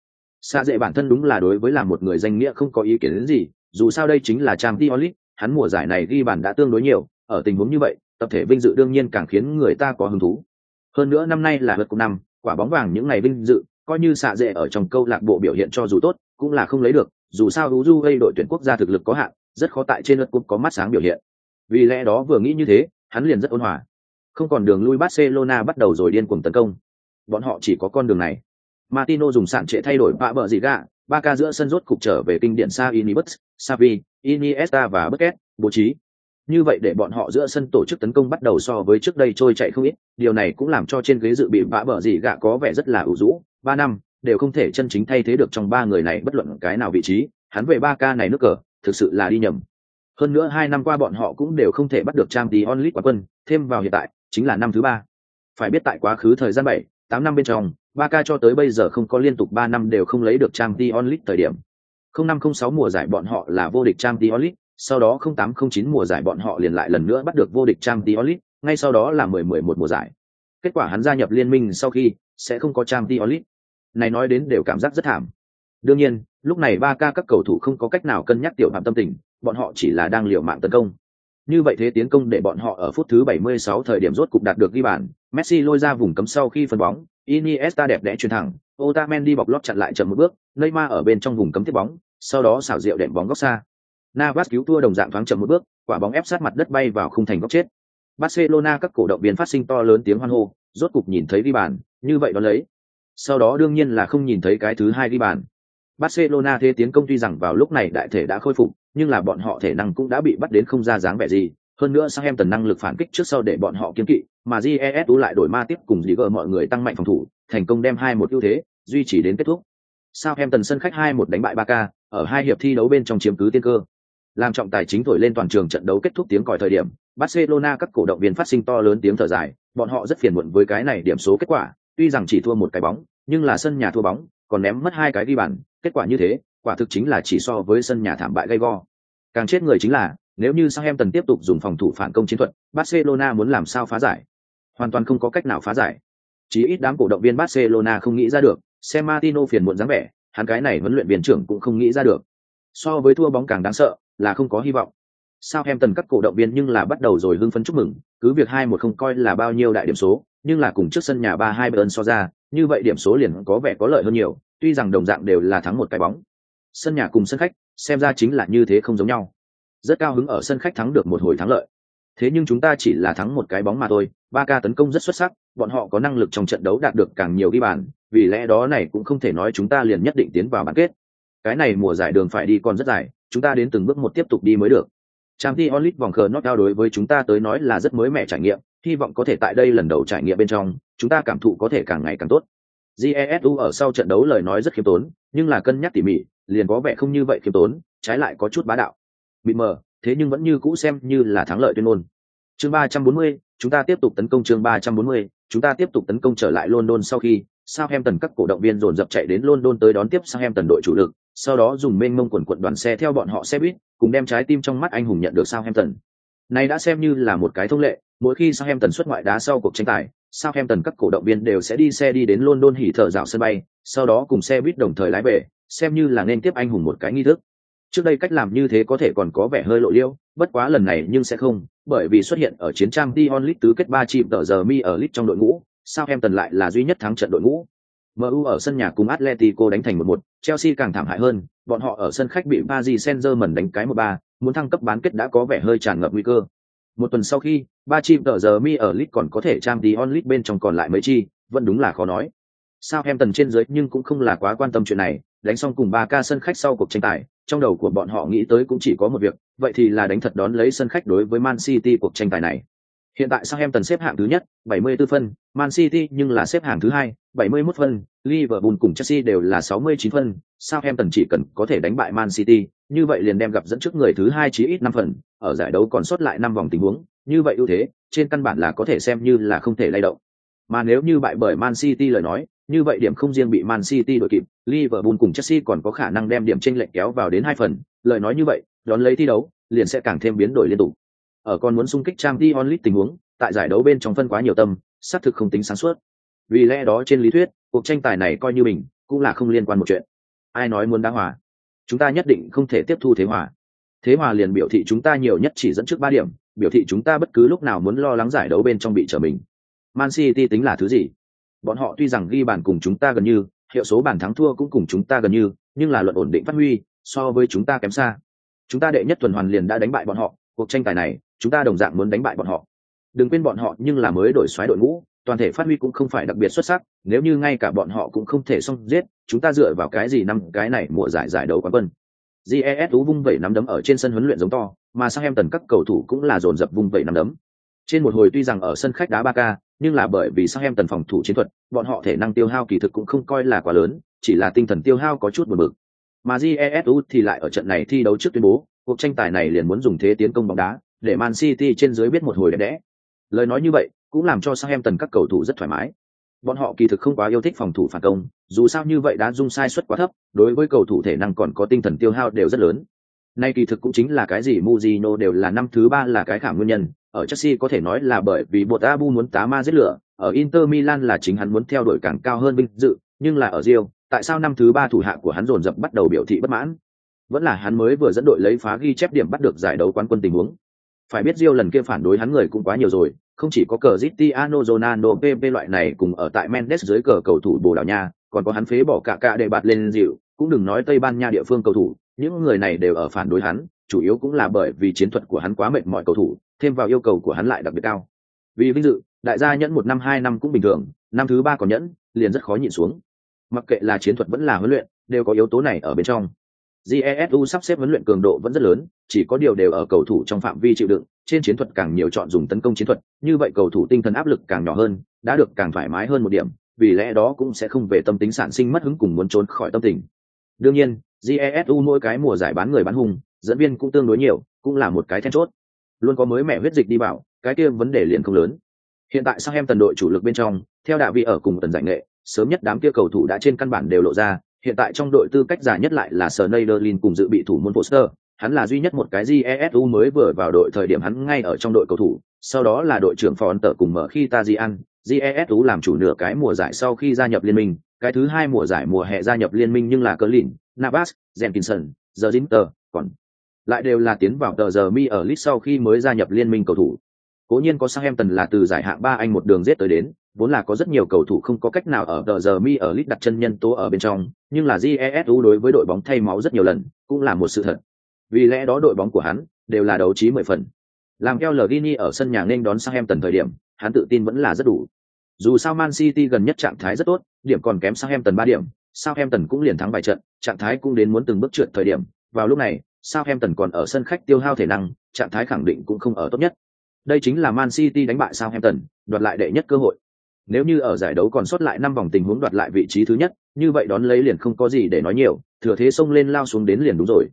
Xạ dễ bản thân đúng là đối với làm một người danh nghĩa không có ý kiến đến gì, dù sao đây chính là trang t hắn mùa giải này ghi bàn đã tương đối nhiều, ở tình huống như vậy, tập thể vinh dự đương nhiên càng khiến người ta có hứng thú. Hơn nữa năm nay là lượt cục năm quả bóng vàng những ngày vinh dự coi như xạ dễ ở trong câu lạc bộ biểu hiện cho dù tốt cũng là không lấy được dù sao uju gây đội tuyển quốc gia thực lực có hạn rất khó tại trên lượt cúp có mắt sáng biểu hiện Vì lẽ đó vừa nghĩ như thế, hắn liền rất ôn hòa. Không còn đường lui Barcelona bắt đầu rồi điên cuồng tấn công. Bọn họ chỉ có con đường này. Martino dùng sạn trệ thay đổi bạ bờ gì gạ, ba ca giữa sân rốt cục trở về kinh điển Sa Inibus, Xavi, Iniesta và Busquets, bố trí. Như vậy để bọn họ giữa sân tổ chức tấn công bắt đầu so với trước đây trôi chạy không ít, điều này cũng làm cho trên ghế dự bị bạ bở gì gạ có vẻ rất là ủ rũ. Ba năm, đều không thể chân chính thay thế được trong ba người này bất luận cái nào vị trí, hắn về ba ca này nước cờ, thực sự là đi nhầm. Hơn nữa hai năm qua bọn họ cũng đều không thể bắt được Champions onlit quá quân, thêm vào hiện tại, chính là năm thứ ba. Phải biết tại quá khứ thời gian bảy, tám năm bên trong, ba ca cho tới bây giờ không có liên tục ba năm đều không lấy được Champions onlit thời điểm. 0506 mùa giải bọn họ là vô địch Champions onlit sau đó 0809 mùa giải bọn họ liền lại lần nữa bắt được vô địch Champions League, ngay sau đó là 1011 mùa giải. Kết quả hắn gia nhập liên minh sau khi sẽ không có Champions League. Này nói đến đều cảm giác rất thảm. Đương nhiên, lúc này Barca các cầu thủ không có cách nào cân nhắc tiểu phạm tâm tình, bọn họ chỉ là đang liều mạng tấn công. Như vậy thế tiến công để bọn họ ở phút thứ 76 thời điểm rốt cục đạt được ghi bàn, Messi lôi ra vùng cấm sau khi phân bóng, Iniesta đẹp đẽ chuyền thẳng, Otamendi bọc lót chặn lại chậm một bước, Neymar ở bên trong vùng cấm tiếp bóng, sau đó xảo diệu đệm bóng góc xa. Navas cứu thua đồng dạng thoáng chậm một bước, quả bóng ép sát mặt đất bay vào khung thành góc chết. Barcelona các cổ động viên phát sinh to lớn tiếng hoan hô, rốt cục nhìn thấy đi bàn, như vậy đó lấy. Sau đó đương nhiên là không nhìn thấy cái thứ hai đi bàn. Barcelona thế tiến công tuy rằng vào lúc này đại thể đã khôi phục, nhưng là bọn họ thể năng cũng đã bị bắt đến không ra dáng vẻ gì. Hơn nữa sang em tần năng lực phản kích trước sau để bọn họ kiên kỵ, mà GESU lại đổi ma tiếp cùng gì gỡ mọi người tăng mạnh phòng thủ, thành công đem hai một ưu thế, duy trì đến kết thúc. Sao em tần sân khách hai một đánh bại Barca, ở hai hiệp thi đấu bên trong chiếm cứ tiên cơ. Làm trọng tài chính thổi lên toàn trường trận đấu kết thúc tiếng còi thời điểm, Barcelona các cổ động viên phát sinh to lớn tiếng thở dài, bọn họ rất phiền muộn với cái này điểm số kết quả, tuy rằng chỉ thua một cái bóng, nhưng là sân nhà thua bóng, còn ném mất hai cái ghi bàn, kết quả như thế, quả thực chính là chỉ so với sân nhà thảm bại gay go. Càng chết người chính là, nếu như sang em tần tiếp tục dùng phòng thủ phản công chiến thuật, Barcelona muốn làm sao phá giải? Hoàn toàn không có cách nào phá giải. Chỉ ít đám cổ động viên Barcelona không nghĩ ra được, xem Martino phiền muộn dáng vẻ, hắn cái này huấn luyện viên trưởng cũng không nghĩ ra được. So với thua bóng càng đáng sợ, là không có hy vọng. Sao em tần các cổ động viên nhưng là bắt đầu rồi hưng phấn chúc mừng, cứ việc hai một không coi là bao nhiêu đại điểm số, nhưng là cùng trước sân nhà ba hai bơn so ra, như vậy điểm số liền có vẻ có lợi hơn nhiều, tuy rằng đồng dạng đều là thắng một cái bóng. Sân nhà cùng sân khách, xem ra chính là như thế không giống nhau. Rất cao hứng ở sân khách thắng được một hồi thắng lợi. Thế nhưng chúng ta chỉ là thắng một cái bóng mà thôi, ba ca tấn công rất xuất sắc, bọn họ có năng lực trong trận đấu đạt được càng nhiều ghi bàn, vì lẽ đó này cũng không thể nói chúng ta liền nhất định tiến vào bán kết. Cái này mùa giải đường phải đi còn rất dài, chúng ta đến từng bước một tiếp tục đi mới được. trang Champions onlit vòng cờ knockout đối với chúng ta tới nói là rất mới mẻ trải nghiệm, hy vọng có thể tại đây lần đầu trải nghiệm bên trong, chúng ta cảm thụ có thể càng ngày càng tốt. Jesu ở sau trận đấu lời nói rất khiêm tốn, nhưng là cân nhắc tỉ mỉ, liền có vẻ không như vậy khiêm tốn, trái lại có chút bá đạo. Bị mờ, thế nhưng vẫn như cũ xem như là thắng lợi tuyên ngôn. Chương 340, chúng ta tiếp tục tấn công chương 340, chúng ta tiếp tục tấn công trở lại London sau khi Southampton các cổ động viên dồn dập chạy đến London tới đón tiếp Southampton đội chủ lực, sau đó dùng mênh mông quần quận đoàn xe theo bọn họ xe buýt, cùng đem trái tim trong mắt anh hùng nhận được sao hampton Này đã xem như là một cái thông lệ, mỗi khi sao hampton xuất ngoại đá sau cuộc tranh tài, sao hampton các cổ động viên đều sẽ đi xe đi đến London hỉ thở dạo sân bay, sau đó cùng xe buýt đồng thời lái về, xem như là nên tiếp anh hùng một cái nghi thức. Trước đây cách làm như thế có thể còn có vẻ hơi lộ liễu, bất quá lần này nhưng sẽ không, bởi vì xuất hiện ở chiến trang Dion League tứ kết ba chìm tờ giờ mi ở lit trong đội ngũ, Southampton lại là duy nhất thắng trận đội ngũ. MU ở sân nhà cùng Atletico đánh thành một một, Chelsea càng thảm hại hơn, bọn họ ở sân khách bị Paris Saint-Germain đánh cái một ba, muốn thăng cấp bán kết đã có vẻ hơi tràn ngập nguy cơ. Một tuần sau khi, ba chim tờ giờ mi ở League còn có thể trang tí on League bên trong còn lại mấy chi, vẫn đúng là khó nói. Sao em tần trên dưới nhưng cũng không là quá quan tâm chuyện này, đánh xong cùng ba ca sân khách sau cuộc tranh tài, trong đầu của bọn họ nghĩ tới cũng chỉ có một việc, vậy thì là đánh thật đón lấy sân khách đối với Man City cuộc tranh tài này. Hiện tại Southampton xếp hạng thứ nhất, 74 phân, Man City nhưng là xếp hạng thứ hai, 71 phân, Liverpool cùng Chelsea đều là 69 phân, Southampton chỉ cần có thể đánh bại Man City, như vậy liền đem gặp dẫn trước người thứ hai chí ít 5 phần, ở giải đấu còn sót lại 5 vòng tình huống, như vậy ưu thế, trên căn bản là có thể xem như là không thể lay động. Mà nếu như bại bởi Man City lời nói, như vậy điểm không riêng bị Man City đội kịp, Liverpool cùng Chelsea còn có khả năng đem điểm chênh lệch kéo vào đến hai phần, lời nói như vậy, đón lấy thi đấu, liền sẽ càng thêm biến đổi liên tục. Ở còn muốn xung kích trang League tình huống, tại giải đấu bên trong phân quá nhiều tâm, xác thực không tính sáng suốt. Vì lẽ đó trên lý thuyết, cuộc tranh tài này coi như mình, cũng là không liên quan một chuyện. Ai nói muốn đá hòa, chúng ta nhất định không thể tiếp thu thế hòa. Thế hòa liền biểu thị chúng ta nhiều nhất chỉ dẫn trước ba điểm, biểu thị chúng ta bất cứ lúc nào muốn lo lắng giải đấu bên trong bị trở mình. Man City tính là thứ gì? Bọn họ tuy rằng ghi bàn cùng chúng ta gần như, hiệu số bàn thắng thua cũng cùng chúng ta gần như, nhưng là luận ổn định phát huy, so với chúng ta kém xa. Chúng ta đệ nhất tuần hoàn liền đã đánh bại bọn họ, cuộc tranh tài này, chúng ta đồng dạng muốn đánh bại bọn họ đừng quên bọn họ nhưng là mới đổi xoáy đội ngũ toàn thể phát huy cũng không phải đặc biệt xuất sắc, nếu như ngay cả bọn họ cũng không thể xong giết, chúng ta dựa vào cái gì năm cái này mùa giải giải đấu quán quân? Jes vung vẩy nắm đấm ở trên sân huấn luyện giống to, mà sang em tần các cầu thủ cũng là dồn dập vung vẩy nắm đấm. Trên một hồi tuy rằng ở sân khách đá ba k nhưng là bởi vì sang em tần phòng thủ chiến thuật, bọn họ thể năng tiêu hao kỳ thực cũng không coi là quá lớn, chỉ là tinh thần tiêu hao có chút buồn bực. Mà jesu thì lại ở trận này thi đấu trước tuyên bố, cuộc tranh tài này liền muốn dùng thế tiến công bóng đá, để man city trên dưới biết một hồi đẹp đẽ. Lời nói như vậy cũng làm cho sang em tần các cầu thủ rất thoải mái. Bọn họ kỳ thực không quá yêu thích phòng thủ phản công, dù sao như vậy đã dung sai suất quá thấp, đối với cầu thủ thể năng còn có tinh thần tiêu hao đều rất lớn. Nay kỳ thực cũng chính là cái gì Mujino đều là năm thứ ba là cái khả nguyên nhân, ở Chelsea có thể nói là bởi vì bột Abu muốn tá ma giết lửa, ở Inter Milan là chính hắn muốn theo đuổi càng cao hơn vinh dự, nhưng là ở Rio tại sao năm thứ ba thủ hạ của hắn dồn dập bắt đầu biểu thị bất mãn? Vẫn là hắn mới vừa dẫn đội lấy phá ghi chép điểm bắt được giải đấu quán quân tình huống. Phải biết Rio lần kia phản đối hắn người cũng quá nhiều rồi không chỉ có cờ Cristiano Ronaldo PP loại này cùng ở tại Mendes dưới cờ cầu thủ Bồ Đào Nha, còn có hắn phế bỏ cả cả để bạt lên dịu, cũng đừng nói Tây Ban Nha địa phương cầu thủ, những người này đều ở phản đối hắn, chủ yếu cũng là bởi vì chiến thuật của hắn quá mệt mỏi cầu thủ, thêm vào yêu cầu của hắn lại đặc biệt cao. Vì vinh dự, đại gia nhẫn một năm hai năm cũng bình thường, năm thứ ba còn nhẫn, liền rất khó nhịn xuống. Mặc kệ là chiến thuật vẫn là huấn luyện, đều có yếu tố này ở bên trong. Jesu sắp xếp huấn luyện cường độ vẫn rất lớn, chỉ có điều đều ở cầu thủ trong phạm vi chịu đựng, trên chiến thuật càng nhiều chọn dùng tấn công chiến thuật, như vậy cầu thủ tinh thần áp lực càng nhỏ hơn, đã được càng thoải mái hơn một điểm, vì lẽ đó cũng sẽ không về tâm tính sản sinh mất hứng cùng muốn trốn khỏi tâm tình. Đương nhiên, Jesu mỗi cái mùa giải bán người bán hùng, dẫn viên cũng tương đối nhiều, cũng là một cái then chốt. Luôn có mới mẹ huyết dịch đi bảo, cái kia vấn đề liền không lớn. Hiện tại sang em tần đội chủ lực bên trong, theo đạo vị ở cùng tần giải nghệ, sớm nhất đám kia cầu thủ đã trên căn bản đều lộ ra, hiện tại trong đội tư cách giả nhất lại là Sneijderlin cùng dự bị thủ môn Foster, hắn là duy nhất một cái Jesu mới vừa vào đội thời điểm hắn ngay ở trong đội cầu thủ, sau đó là đội trưởng Phòn cùng mở khi Tajian, Jesu làm chủ nửa cái mùa giải sau khi gia nhập liên minh, cái thứ hai mùa giải mùa hè gia nhập liên minh nhưng là Clean, Navas, Jenkinson, giờ Zinter, còn lại đều là tiến vào tờ giờ mi ở lit sau khi mới gia nhập liên minh cầu thủ. Cố nhiên có Southampton là từ giải hạng ba Anh một đường giết tới đến, vốn là có rất nhiều cầu thủ không có cách nào ở tờ giờ mi ở lit đặt chân nhân tố ở bên trong, nhưng là Jesu đối với đội bóng thay máu rất nhiều lần, cũng là một sự thật. Vì lẽ đó đội bóng của hắn đều là đấu trí mười phần. Làm theo Lini ở sân nhà nên đón Southampton thời điểm, hắn tự tin vẫn là rất đủ. Dù sao Man City gần nhất trạng thái rất tốt, điểm còn kém Southampton ba điểm, Southampton cũng liền thắng vài trận, trạng thái cũng đến muốn từng bước trượt thời điểm, vào lúc này, Southampton còn ở sân khách tiêu hao thể năng, trạng thái khẳng định cũng không ở tốt nhất. Đây chính là Man City đánh bại Southampton, đoạt lại đệ nhất cơ hội. Nếu như ở giải đấu còn sót lại năm vòng tình huống đoạt lại vị trí thứ nhất, như vậy đón lấy liền không có gì để nói nhiều, thừa thế xông lên lao xuống đến liền đúng rồi.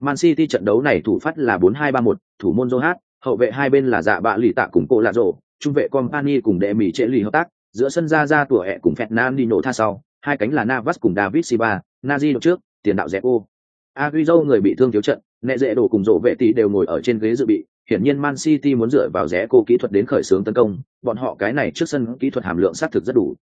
Man City trận đấu này thủ phát là 4-2-3-1, thủ môn Zohat, hậu vệ hai bên là dạ bạ lì tạ cùng cô lạ rổ, trung vệ Company cùng đệ mì trễ lì hợp tác, giữa sân ra ra tuổi ẹ cùng Fernandinho tha sau, hai cánh là Navas cùng David Silva, Nazi trước, tiền đạo Zepo. Agüero người bị thương thiếu trận, nẹ dễ đổ cùng rổ vệ tỷ đều ngồi ở trên ghế dự bị, hiển nhiên Man City muốn dựa vào rẽ cô kỹ thuật đến khởi xướng tấn công, bọn họ cái này trước sân kỹ thuật hàm lượng sát thực rất đủ.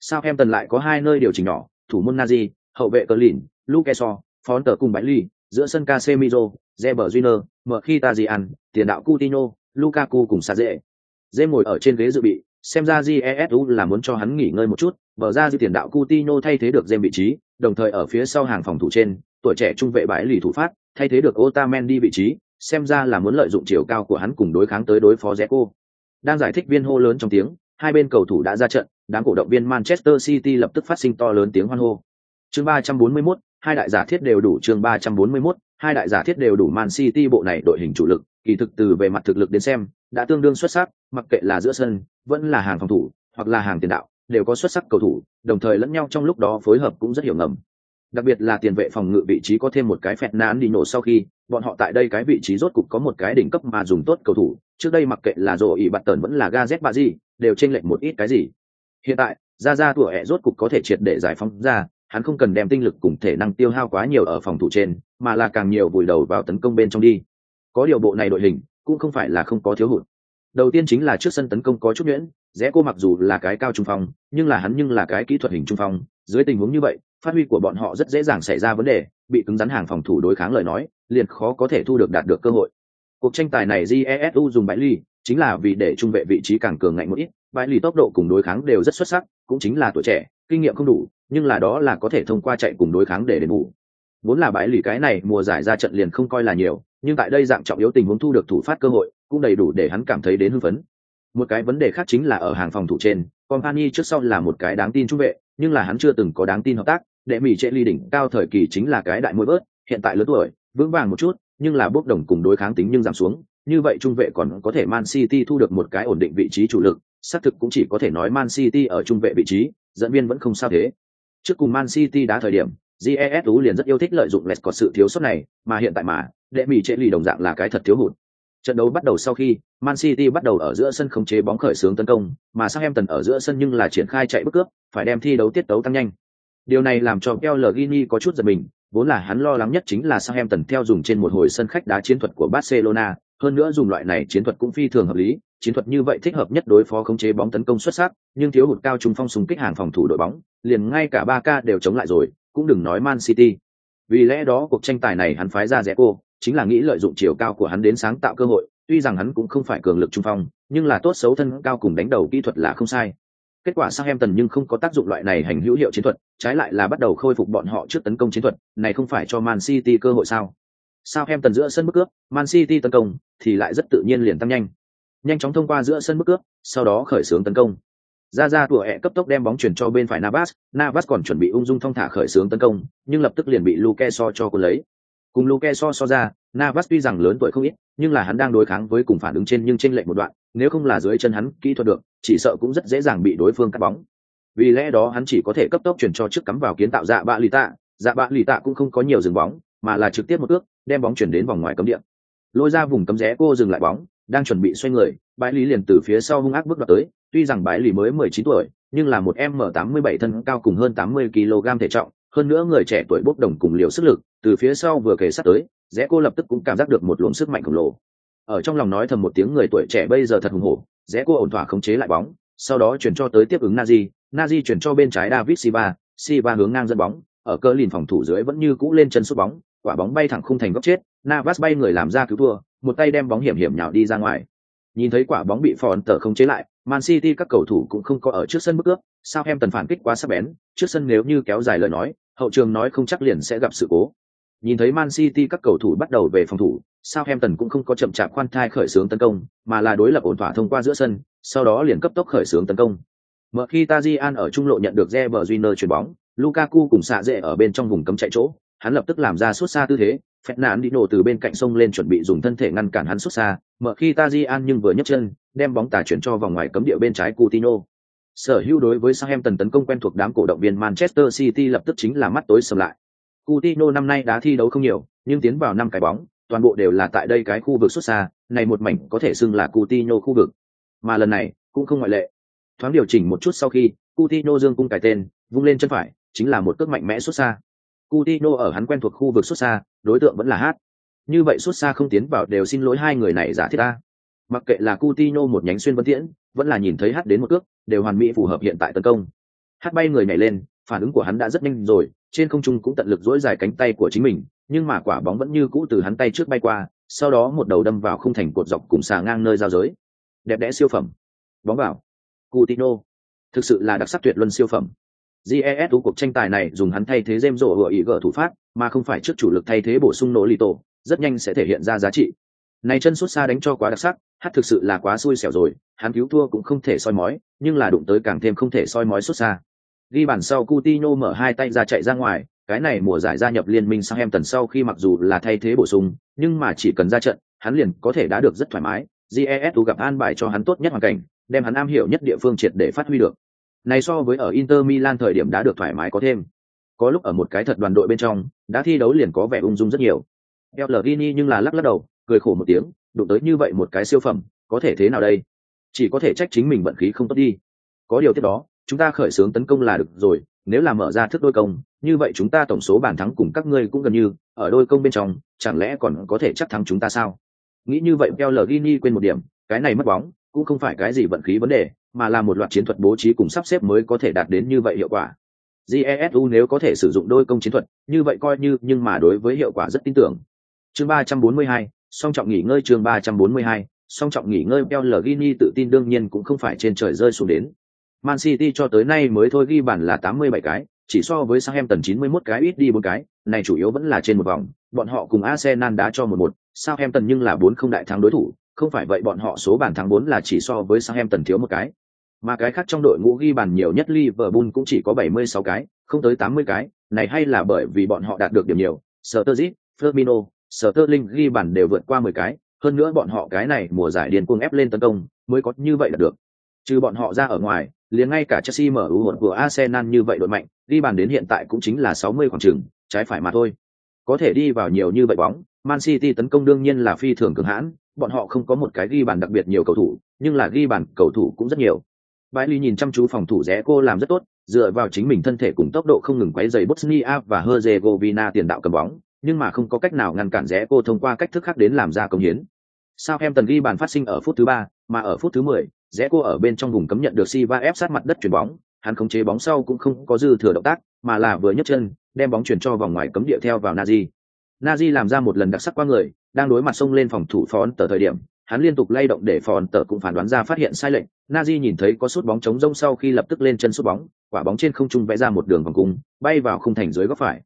Sao em tần lại có hai nơi điều chỉnh nhỏ, thủ môn Nazi, hậu vệ Cờ Lìn, Lukeso, phón tờ cùng Bãi Ly, giữa sân Casemiro, Reber Júnior, mở khi Tajian, tiền đạo Coutinho, Lukaku cùng Saze. Dê ngồi ở trên ghế dự bị, xem ra Jesu là muốn cho hắn nghỉ ngơi một chút, bờ ra dư tiền đạo Coutinho thay thế được Dêm vị trí, đồng thời ở phía sau hàng phòng thủ trên, tuổi trẻ trung vệ bãi lì thủ phát, thay thế được Otamendi vị trí, xem ra là muốn lợi dụng chiều cao của hắn cùng đối kháng tới đối phó Zeko. Đang giải thích viên hô lớn trong tiếng, hai bên cầu thủ đã ra trận, đám cổ động viên Manchester City lập tức phát sinh to lớn tiếng hoan hô. Chương 341, hai đại giả thiết đều đủ chương 341, hai đại giả thiết đều đủ Man City bộ này đội hình chủ lực, kỳ thực từ về mặt thực lực đến xem, đã tương đương xuất sắc, mặc kệ là giữa sân, vẫn là hàng phòng thủ, hoặc là hàng tiền đạo, đều có xuất sắc cầu thủ, đồng thời lẫn nhau trong lúc đó phối hợp cũng rất hiểu ngầm. Đặc biệt là tiền vệ phòng ngự vị trí có thêm một cái phẹt nán đi nổ sau khi, bọn họ tại đây cái vị trí rốt cục có một cái đỉnh cấp mà dùng tốt cầu thủ, trước đây mặc kệ là rồ ỉ bạt tần vẫn là Gazet bà gì, đều chênh lệch một ít cái gì. Hiện tại, ra ra tuổi ẹ rốt cục có thể triệt để giải phóng ra, hắn không cần đem tinh lực cùng thể năng tiêu hao quá nhiều ở phòng thủ trên, mà là càng nhiều vùi đầu vào tấn công bên trong đi. Có điều bộ này đội hình cũng không phải là không có thiếu hụt. Đầu tiên chính là trước sân tấn công có chút nhuyễn, rẽ cô mặc dù là cái cao trung phong, nhưng là hắn nhưng là cái kỹ thuật hình trung phong, dưới tình huống như vậy, phát huy của bọn họ rất dễ dàng xảy ra vấn đề, bị cứng rắn hàng phòng thủ đối kháng lời nói, liền khó có thể thu được đạt được cơ hội. Cuộc tranh tài này Jesu dùng bãi ly, chính là vì để trung vệ vị trí càng cường ngạnh một ít, bãi ly tốc độ cùng đối kháng đều rất xuất sắc, cũng chính là tuổi trẻ, kinh nghiệm không đủ, nhưng là đó là có thể thông qua chạy cùng đối kháng để đền bù. Vốn là bãi lì cái này mùa giải ra trận liền không coi là nhiều, nhưng tại đây dạng trọng yếu tình huống thu được thủ phát cơ hội, cũng đầy đủ để hắn cảm thấy đến hưng phấn. Một cái vấn đề khác chính là ở hàng phòng thủ trên, Company trước sau là một cái đáng tin trung vệ, nhưng là hắn chưa từng có đáng tin hợp tác, đệ mỹ trệ ly đỉnh cao thời kỳ chính là cái đại mũi bớt, hiện tại lớn tuổi, vững vàng một chút, nhưng là bốc đồng cùng đối kháng tính nhưng giảm xuống, như vậy trung vệ còn có thể Man City thu được một cái ổn định vị trí chủ lực, xác thực cũng chỉ có thể nói Man City ở trung vệ vị trí, dẫn viên vẫn không sao thế. Trước cùng Man City đá thời điểm, GESU liền rất yêu thích lợi dụng lẹt có sự thiếu sót này, mà hiện tại mà, đệ mỹ trệ lì đồng dạng là cái thật thiếu hụt. Trận đấu bắt đầu sau khi, Man City bắt đầu ở giữa sân khống chế bóng khởi xướng tấn công, mà Southampton ở giữa sân nhưng là triển khai chạy bước cướp, phải đem thi đấu tiết tấu tăng nhanh. Điều này làm cho Pellegrini có chút giật mình, vốn là hắn lo lắng nhất chính là sao em tần theo dùng trên một hồi sân khách đá chiến thuật của Barcelona, hơn nữa dùng loại này chiến thuật cũng phi thường hợp lý, chiến thuật như vậy thích hợp nhất đối phó khống chế bóng tấn công xuất sắc, nhưng thiếu hụt cao trung phong súng kích hàng phòng thủ đội bóng, liền ngay cả Barca đều chống lại rồi, cũng đừng nói Man City. Vì lẽ đó cuộc tranh tài này hắn phái ra Zeko, chính là nghĩ lợi dụng chiều cao của hắn đến sáng tạo cơ hội, tuy rằng hắn cũng không phải cường lực trung phong, nhưng là tốt xấu thân cao cùng đánh đầu kỹ thuật là không sai. Kết quả sao em tần nhưng không có tác dụng loại này hành hữu hiệu chiến thuật, trái lại là bắt đầu khôi phục bọn họ trước tấn công chiến thuật, này không phải cho Man City cơ hội sao? Sao em tần giữa sân bức cướp, Man City tấn công thì lại rất tự nhiên liền tăng nhanh. Nhanh chóng thông qua giữa sân bức cướp, sau đó khởi xướng tấn công. Ra ra tủa hẹ cấp tốc đem bóng chuyển cho bên phải Navas, Navas còn chuẩn bị ung dung thong thả khởi xướng tấn công, nhưng lập tức liền bị Luke so cho cuốn lấy. Cùng Luke so so ra, Navas tuy rằng lớn tuổi không ít, nhưng là hắn đang đối kháng với cùng phản ứng trên nhưng trên lệch một đoạn, nếu không là dưới chân hắn kỹ thuật được, chỉ sợ cũng rất dễ dàng bị đối phương cắt bóng. Vì lẽ đó hắn chỉ có thể cấp tốc chuyển cho trước cắm vào kiến tạo dạ bạ lì tạ, dạ bạ lì tạ cũng không có nhiều dừng bóng, mà là trực tiếp một ước, đem bóng chuyển đến vòng ngoài cấm địa. Lôi ra vùng cấm rẽ cô dừng lại bóng, đang chuẩn bị xoay người, bãi lý liền từ phía sau hung ác bước đoạt tới, tuy rằng bãi lý mới mười chín tuổi, nhưng là một m tám mươi bảy thân cao cùng hơn tám mươi kg thể trọng, hơn nữa người trẻ tuổi bốc đồng cùng liều sức lực, từ phía sau vừa kề sát tới, rẽ cô lập tức cũng cảm giác được một luồng sức mạnh khổng lồ. Ở trong lòng nói thầm một tiếng người tuổi trẻ bây giờ thật hùng hổ rẽ cô ổn thỏa khống chế lại bóng sau đó chuyển cho tới tiếp ứng nazi nazi chuyển cho bên trái david siba siba hướng ngang dẫn bóng ở cơ lìn phòng thủ dưới vẫn như cũ lên chân sút bóng quả bóng bay thẳng không thành góc chết navas bay người làm ra cứu thua một tay đem bóng hiểm hiểm nhào đi ra ngoài. Nhìn thấy quả bóng bị phòn tờ không chế lại man city các cầu thủ cũng không có ở trước sân bức ước sao em tần phản kích quá sắc bén trước sân nếu như kéo dài lời nói hậu trường nói không chắc liền sẽ gặp sự cố. Nhìn thấy Man City các cầu thủ bắt đầu về phòng thủ, Southampton cũng không có chậm chạp khoan thai khởi xướng tấn công, mà là đối lập ổn thỏa thông qua giữa sân, sau đó liền cấp tốc khởi xướng tấn công. Mở khi Tajian ở trung lộ nhận được Reber Júnior chuyển bóng, Lukaku cùng xạ dệ ở bên trong vùng cấm chạy chỗ, hắn lập tức làm ra suốt xa tư thế, Ferdinand đi nổ từ bên cạnh sông lên chuẩn bị dùng thân thể ngăn cản hắn xuất xa, mở khi Tajian nhưng vừa nhấc chân, đem bóng tà chuyển cho vòng ngoài cấm địa bên trái Coutinho. Sở hữu đối với Southampton tấn công quen thuộc đám cổ động viên Manchester City lập tức chính là mắt tối sầm lại. Coutinho năm nay đã thi đấu không nhiều, nhưng tiến vào năm cái bóng, toàn bộ đều là tại đây cái khu vực xuất xa, này một mảnh có thể xưng là Coutinho khu vực. Mà lần này, cũng không ngoại lệ. Thoáng điều chỉnh một chút sau khi, Coutinho dương cung cải tên, vung lên chân phải, chính là một cước mạnh mẽ xuất xa. Coutinho ở hắn quen thuộc khu vực xuất xa, đối tượng vẫn là hát. Như vậy xuất xa không tiến vào đều xin lỗi hai người này giả thiết ta. Mặc kệ là Coutinho một nhánh xuyên vấn tiễn, vẫn là nhìn thấy hát đến một cước, đều hoàn mỹ phù hợp hiện tại tấn công. Hát bay người nhảy lên, phản ứng của hắn đã rất nhanh rồi, trên không trung cũng tận lực dỗi dài cánh tay của chính mình nhưng mà quả bóng vẫn như cũ từ hắn tay trước bay qua sau đó một đầu đâm vào khung thành cột dọc cùng xà ngang nơi giao giới. Đẹp đẽ siêu phẩm. Bóng vào. Coutinho. Thực sự là đặc sắc tuyệt luân siêu phẩm. GES cuộc tranh tài này dùng hắn thay thế James rổ ý gỡ thủ phát mà không phải trước chủ lực thay thế bổ sung nổ lì tổ rất nhanh sẽ thể hiện ra giá trị. Này chân xuất xa đánh cho quá đặc sắc hát thực sự là quá xui xẻo rồi hắn cứu thua cũng không thể soi mói nhưng là đụng tới càng thêm không thể soi mói xuất xa. Ghi bàn sau Coutinho mở hai tay ra chạy ra ngoài, cái này mùa giải gia nhập liên minh sang em tần sau khi mặc dù là thay thế bổ sung, nhưng mà chỉ cần ra trận, hắn liền có thể đã được rất thoải mái. GESU gặp an bài cho hắn tốt nhất hoàn cảnh, đem hắn am hiểu nhất địa phương triệt để phát huy được. Này so với ở Inter Milan thời điểm đã được thoải mái có thêm. Có lúc ở một cái thật đoàn đội bên trong, đã thi đấu liền có vẻ ung dung rất nhiều. Pellegrini nhưng là lắc lắc đầu, cười khổ một tiếng, đụng tới như vậy một cái siêu phẩm, có thể thế nào đây? Chỉ có thể trách chính mình vận khí không tốt đi. Có điều tiếp đó, chúng ta khởi xướng tấn công là được rồi, nếu là mở ra thức đôi công, như vậy chúng ta tổng số bàn thắng cùng các ngươi cũng gần như, ở đôi công bên trong, chẳng lẽ còn có thể chắc thắng chúng ta sao? Nghĩ như vậy Pell Gini quên một điểm, cái này mất bóng, cũng không phải cái gì vận khí vấn đề, mà là một loạt chiến thuật bố trí cùng sắp xếp mới có thể đạt đến như vậy hiệu quả. Jesu nếu có thể sử dụng đôi công chiến thuật, như vậy coi như, nhưng mà đối với hiệu quả rất tin tưởng. Chương ba trăm bốn mươi hai, song trọng nghỉ ngơi chương ba trăm bốn mươi hai, song trọng nghỉ ngơi Pell Gini tự tin đương nhiên cũng không phải trên trời rơi xuống đến. Man City cho tới nay mới thôi ghi bàn là 87 cái, chỉ so với Southampton 91 cái ít đi bốn cái, này chủ yếu vẫn là trên một vòng, bọn họ cùng Arsenal đá cho 1-1, Southampton nhưng là 4 không đại thắng đối thủ, không phải vậy bọn họ số bàn thắng bốn là chỉ so với Southampton thiếu một cái. Mà cái khác trong đội ngũ ghi bàn nhiều nhất Liverpool cũng chỉ có 76 cái, không tới 80 cái, này hay là bởi vì bọn họ đạt được điểm nhiều, Sturridge, Firmino, Sterling ghi bàn đều vượt qua 10 cái, hơn nữa bọn họ cái này mùa giải điên cuồng ép lên tấn công, mới có như vậy là được. Trừ bọn họ ra ở ngoài, liền ngay cả Chelsea mở ưu hồn của Arsenal như vậy đội mạnh, đi bàn đến hiện tại cũng chính là 60 khoảng trường, trái phải mà thôi. Có thể đi vào nhiều như vậy bóng, Man City tấn công đương nhiên là phi thường cường hãn, bọn họ không có một cái ghi bàn đặc biệt nhiều cầu thủ, nhưng là ghi bàn cầu thủ cũng rất nhiều. Bãi Ly nhìn chăm chú phòng thủ rẽ cô làm rất tốt, dựa vào chính mình thân thể cùng tốc độ không ngừng quấy giày Bosnia và Herzegovina tiền đạo cầm bóng, nhưng mà không có cách nào ngăn cản rẽ cô thông qua cách thức khác đến làm ra công hiến. Sao em tần ghi bàn phát sinh ở phút thứ ba, mà ở phút thứ mười, rẽ cô ở bên trong vùng cấm nhận được si va ép sát mặt đất chuyển bóng, hắn khống chế bóng sau cũng không có dư thừa động tác, mà là vừa nhấc chân, đem bóng chuyển cho vòng ngoài cấm địa theo vào Nazi. Nazi làm ra một lần đặc sắc qua người, đang đối mặt xông lên phòng thủ phó tờ thời điểm, hắn liên tục lay động để phòn tờ cũng phản đoán ra phát hiện sai lệch. Nazi nhìn thấy có sút bóng chống rông sau khi lập tức lên chân sút bóng, quả bóng trên không trung vẽ ra một đường vòng cung, bay vào khung thành dưới góc phải.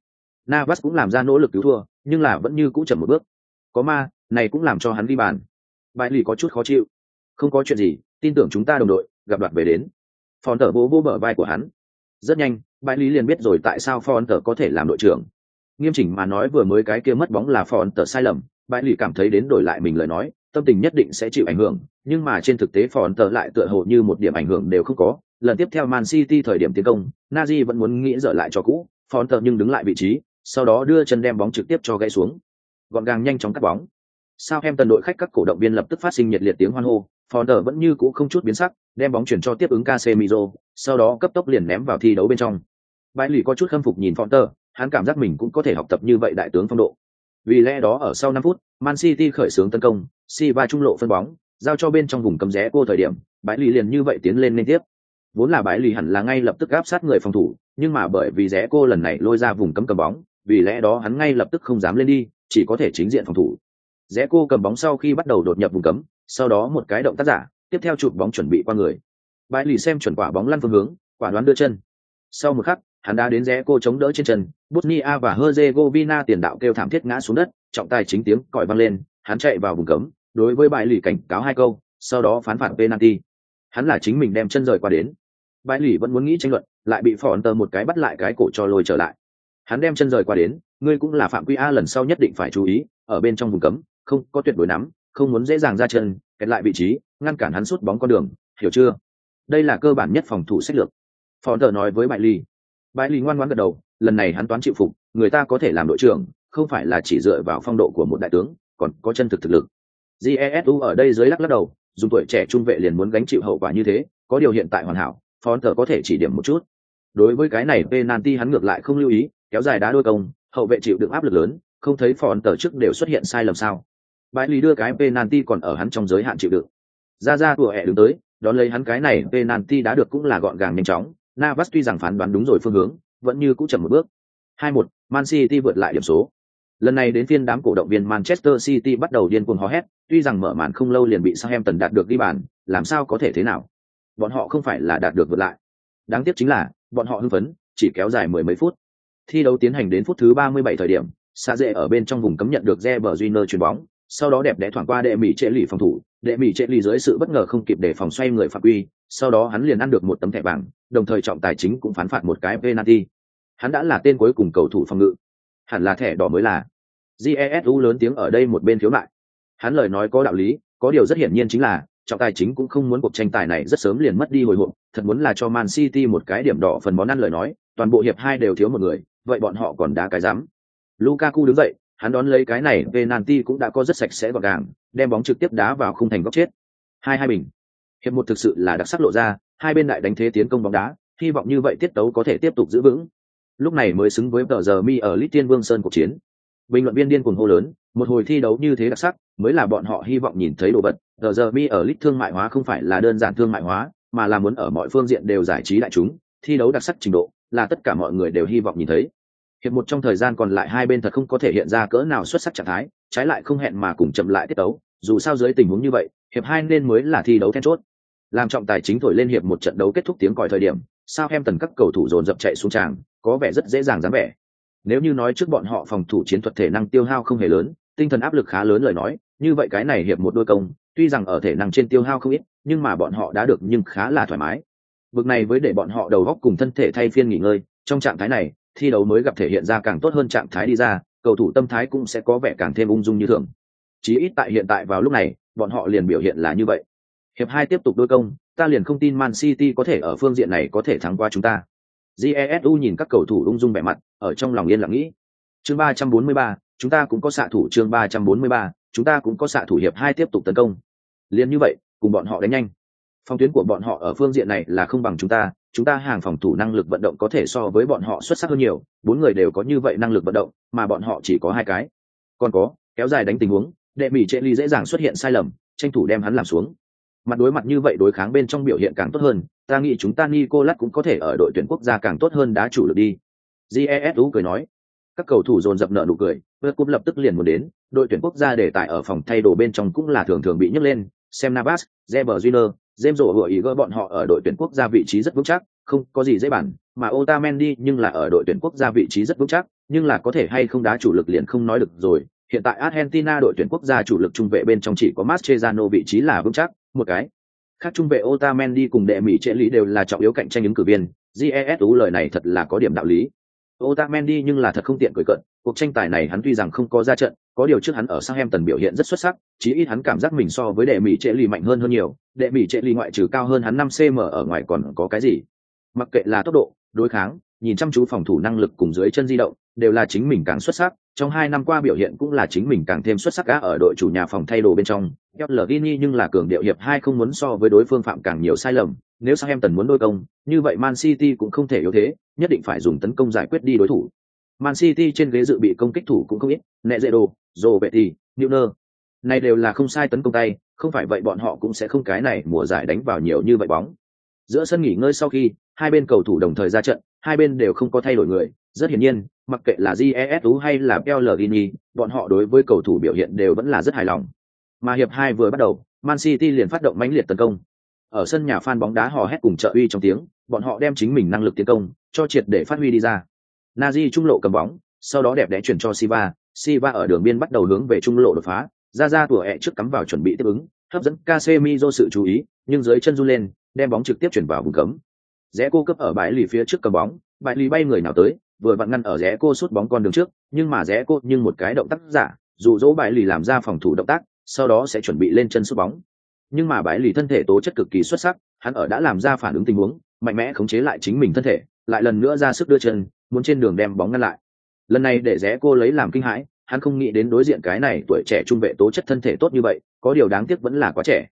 Navas cũng làm ra nỗ lực cứu thua, nhưng là vẫn như cũ chậm một bước. Có ma, này cũng làm cho hắn đi bàn. Bại lì có chút khó chịu. Không có chuyện gì, tin tưởng chúng ta đồng đội, gặp đoạt về đến. Phòn tờ vỗ vỗ bờ vai của hắn. Rất nhanh, Bãi Lý liền biết rồi tại sao Phòn tờ có thể làm đội trưởng. Nghiêm chỉnh mà nói vừa mới cái kia mất bóng là Phòn tờ sai lầm, Bãi Lý cảm thấy đến đổi lại mình lời nói, tâm tình nhất định sẽ chịu ảnh hưởng, nhưng mà trên thực tế Phòn tờ lại tựa hồ như một điểm ảnh hưởng đều không có. Lần tiếp theo Man City thời điểm tiến công, Nazi vẫn muốn nghĩ dở lại cho cũ, Phòn tờ nhưng đứng lại vị trí, sau đó đưa chân đem bóng trực tiếp cho gãy xuống gọn gàng nhanh chóng cắt bóng sao em tần đội khách các cổ động viên lập tức phát sinh nhiệt liệt tiếng hoan hô Fonder vẫn như cũ không chút biến sắc, đem bóng chuyển cho tiếp ứng Casemiro, sau đó cấp tốc liền ném vào thi đấu bên trong. Bãi lì có chút khâm phục nhìn Fonder hắn cảm giác mình cũng có thể học tập như vậy đại tướng phong độ. Vì lẽ đó ở sau 5 phút, Man City khởi xướng tấn công, Silva trung lộ phân bóng, giao cho bên trong vùng cấm rẽ cô thời điểm, bãi lì liền như vậy tiến lên liên tiếp. Vốn là bãi lì hẳn là ngay lập tức áp sát người phòng thủ, nhưng mà bởi vì rẽ cô lần này lôi ra vùng cấm cầm bóng, vì lẽ đó hắn ngay lập tức không dám lên đi, chỉ có thể chính diện phòng thủ. Rẽ cô cầm bóng sau khi bắt đầu đột nhập vùng cấm sau đó một cái động tác giả, tiếp theo chụp bóng chuẩn bị qua người. Bãi lì xem chuẩn quả bóng lăn phương hướng, quả đoán đưa chân. Sau một khắc, hắn đã đến rẽ cô chống đỡ trên chân, bosnia và herzegovina tiền đạo kêu thảm thiết ngã xuống đất, trọng tài chính tiếng còi vang lên, hắn chạy vào vùng cấm, đối với bãi lì cảnh cáo hai câu, sau đó phán phạt penalty. Hắn là chính mình đem chân rời qua đến. Bãi lì vẫn muốn nghĩ tranh luận, lại bị phỏn tờ một cái bắt lại cái cổ cho lôi trở lại. Hắn đem chân rời qua đến, ngươi cũng là phạm quy a lần sau nhất định phải chú ý, ở bên trong vùng cấm, không có tuyệt đối nắm không muốn dễ dàng ra chân, kẹt lại vị trí, ngăn cản hắn sút bóng con đường, hiểu chưa? Đây là cơ bản nhất phòng thủ sách lược. Phó tờ nói với bại ly bại ly ngoan ngoãn gật đầu, lần này hắn toán chịu phục, người ta có thể làm đội trưởng, không phải là chỉ dựa vào phong độ của một đại tướng, còn có chân thực thực lực. Jesu ở đây dưới lắc lắc đầu, dùng tuổi trẻ trung vệ liền muốn gánh chịu hậu quả như thế, có điều hiện tại hoàn hảo phó tờ có thể chỉ điểm một chút. Đối với cái này, penalty hắn ngược lại không lưu ý, kéo dài đá đôi công, hậu vệ chịu đựng áp lực lớn, không thấy phòn tờ trước đều xuất hiện sai lầm sao bãi lý đưa cái penalty còn ở hắn trong giới hạn chịu đựng. Ra ra của hẹ đứng tới đón lấy hắn cái này penalty đã được cũng là gọn gàng nhanh chóng. Navas tuy rằng phán đoán đúng rồi phương hướng vẫn như cũng chậm một bước. Hai một man city vượt lại điểm số. Lần này đến phiên đám cổ động viên manchester city bắt đầu điên cuồng hò hét tuy rằng mở màn không lâu liền bị southampton đạt được ghi bàn làm sao có thể thế nào? Bọn họ không phải là đạt được vượt lại. Đáng tiếc chính là bọn họ hưng phấn chỉ kéo dài mười mấy phút. Thi đấu tiến hành đến phút thứ 37 thời điểm, xa Dệ ở bên trong vùng cấm nhận được Reber Júnior chuyền bóng, sau đó đẹp đẽ thoảng qua đệ mỹ trệ lì phòng thủ, đệ mỹ trệ lì dưới sự bất ngờ không kịp để phòng xoay người phạm uy sau đó hắn liền ăn được một tấm thẻ vàng, đồng thời trọng tài chính cũng phán phạt một cái penalty. Hắn đã là tên cuối cùng cầu thủ phòng ngự, hẳn là thẻ đỏ mới là. Jesu lớn tiếng ở đây một bên thiếu lại. Hắn lời nói có đạo lý, có điều rất hiển nhiên chính là trọng tài chính cũng không muốn cuộc tranh tài này rất sớm liền mất đi hồi hộp, thật muốn là cho Man City một cái điểm đỏ phần món ăn lời nói, toàn bộ hiệp hai đều thiếu một người, vậy bọn họ còn đá cái rắm lukaku đứng dậy hắn đón lấy cái này penalty cũng đã có rất sạch sẽ gọn gàng, đem bóng trực tiếp đá vào khung thành góc chết. Hai hai bình. Hiệp một thực sự là đặc sắc lộ ra, hai bên đại đánh thế tiến công bóng đá, hy vọng như vậy tiết tấu có thể tiếp tục giữ vững. Lúc này mới xứng với tờ giờ mi ở Lít tiên vương sơn cuộc chiến. Bình luận viên điên cuồng hô lớn, một hồi thi đấu như thế đặc sắc, mới là bọn họ hy vọng nhìn thấy đồ vật. Tờ giờ mi ở lit thương mại hóa không phải là đơn giản thương mại hóa, mà là muốn ở mọi phương diện đều giải trí đại chúng, thi đấu đặc sắc trình độ, là tất cả mọi người đều hy vọng nhìn thấy hiệp một trong thời gian còn lại hai bên thật không có thể hiện ra cỡ nào xuất sắc trạng thái, trái lại không hẹn mà cùng chậm lại tiết đấu dù sao dưới tình huống như vậy, hiệp hai nên mới là thi đấu then chốt. Làm trọng tài chính thổi lên hiệp một trận đấu kết thúc tiếng còi thời điểm, sao em tần các cầu thủ dồn dập chạy xuống tràng, có vẻ rất dễ dàng dáng vẻ. Nếu như nói trước bọn họ phòng thủ chiến thuật thể năng tiêu hao không hề lớn, tinh thần áp lực khá lớn lời nói, như vậy cái này hiệp một đôi công, tuy rằng ở thể năng trên tiêu hao không ít, nhưng mà bọn họ đã được nhưng khá là thoải mái. Bực này với để bọn họ đầu góc cùng thân thể thay phiên nghỉ ngơi, trong trạng thái này thi đấu mới gặp thể hiện ra càng tốt hơn trạng thái đi ra, cầu thủ tâm thái cũng sẽ có vẻ càng thêm ung dung như thường. Chí ít tại hiện tại vào lúc này, bọn họ liền biểu hiện là như vậy. Hiệp hai tiếp tục đôi công, ta liền không tin man city có thể ở phương diện này có thể thắng qua chúng ta. Jesu nhìn các cầu thủ ung dung vẻ mặt, ở trong lòng yên lặng nghĩ. Chương ba trăm bốn mươi ba, chúng ta cũng có xạ thủ chương ba trăm bốn mươi ba, chúng ta cũng có xạ thủ hiệp hai tiếp tục tấn công. Liền như vậy, cùng bọn họ đánh nhanh phòng tuyến của bọn họ ở phương diện này là không bằng chúng ta chúng ta hàng phòng thủ năng lực vận động có thể so với bọn họ xuất sắc hơn nhiều, bốn người đều có như vậy năng lực vận động, mà bọn họ chỉ có hai cái. Còn có, kéo dài đánh tình huống, đệ mỹ trệ ly dễ dàng xuất hiện sai lầm, tranh thủ đem hắn làm xuống. Mặt đối mặt như vậy đối kháng bên trong biểu hiện càng tốt hơn, ta nghĩ chúng ta nicolas cũng có thể ở đội tuyển quốc gia càng tốt hơn đá chủ lực đi. Jesu cười nói. Các cầu thủ dồn dập nợ nụ cười vượt cúp lập tức liền muốn đến, đội tuyển quốc gia để tại ở phòng thay đồ bên trong cũng là thường thường bị nhấc lên. Xem navas zeber junior dêm rổ vừa ý gỡ bọn họ ở đội tuyển quốc gia vị trí rất vững chắc, không có gì dễ bản mà otamendi nhưng là ở đội tuyển quốc gia vị trí rất vững chắc, nhưng là có thể hay không đá chủ lực liền không nói được rồi. Hiện tại argentina đội tuyển quốc gia chủ lực trung vệ bên trong chỉ có mascherano vị trí là vững chắc, một cái. Khác trung vệ otamendi cùng đệ mỹ trệ lý đều là trọng yếu cạnh tranh ứng cử viên. Jesu lời này thật là có điểm đạo lý. Otamendi nhưng là thật không tiện cười cận, cuộc tranh tài này hắn tuy rằng không có ra trận, có điều trước hắn ở Southampton biểu hiện rất xuất sắc, chí ít hắn cảm giác mình so với đệ mỹ trệ lì mạnh hơn hơn nhiều, đệ mỹ trệ lì ngoại trừ cao hơn hắn 5 cm ở ngoài còn có cái gì? Mặc kệ là tốc độ, đối kháng, nhìn chăm chú phòng thủ năng lực cùng dưới chân di động, đều là chính mình càng xuất sắc, trong hai năm qua biểu hiện cũng là chính mình càng thêm xuất sắc cả ở đội chủ nhà phòng thay đồ bên trong. Pellegrini nhưng là cường điệu hiệp hai không muốn so với đối phương phạm càng nhiều sai lầm, nếu Southampton muốn đôi công, như vậy Man City cũng không thể yếu thế, nhất định phải dùng tấn công giải quyết đi đối thủ. Man City trên ghế dự bị công kích thủ cũng không ít, nẹ dễ đồ dồ vệ thì newner Này đều là không sai tấn công tay, không phải vậy bọn họ cũng sẽ không cái này mùa giải đánh vào nhiều như vậy bóng. Giữa sân nghỉ ngơi sau khi, hai bên cầu thủ đồng thời ra trận, hai bên đều không có thay đổi người, rất hiển nhiên, mặc kệ là GESU hay là Pellegrini, bọn họ đối với cầu thủ biểu hiện đều vẫn là rất hài lòng. Mà hiệp hai vừa bắt đầu, Man City liền phát động mãnh liệt tấn công. Ở sân nhà fan bóng đá hò hét cùng trợ uy trong tiếng, bọn họ đem chính mình năng lực tiến công, cho triệt để phát huy đi ra. Nazi trung lộ cầm bóng, sau đó đẹp đẽ chuyển cho Siva, Siva ở đường biên bắt đầu hướng về trung lộ đột phá, ra ra tủa ẹ trước cắm vào chuẩn bị tiếp ứng, hấp dẫn Casemiro sự chú ý, nhưng dưới chân run lên, đem bóng trực tiếp chuyển vào vùng cấm. Rẽ cô cấp ở bãi lì phía trước cầm bóng, bãi lì bay người nào tới, vừa vặn ngăn ở rẽ cô sút bóng con đường trước, nhưng mà rẽ cô nhưng một cái động tác giả, dù dỗ bãi lì làm ra phòng thủ động tác, sau đó sẽ chuẩn bị lên chân sút bóng. Nhưng mà bãi lì thân thể tố chất cực kỳ xuất sắc, hắn ở đã làm ra phản ứng tình huống, mạnh mẽ khống chế lại chính mình thân thể, lại lần nữa ra sức đưa chân, muốn trên đường đem bóng ngăn lại lần này để rẽ cô lấy làm kinh hãi hắn không nghĩ đến đối diện cái này tuổi trẻ trung vệ tố chất thân thể tốt như vậy có điều đáng tiếc vẫn là quá trẻ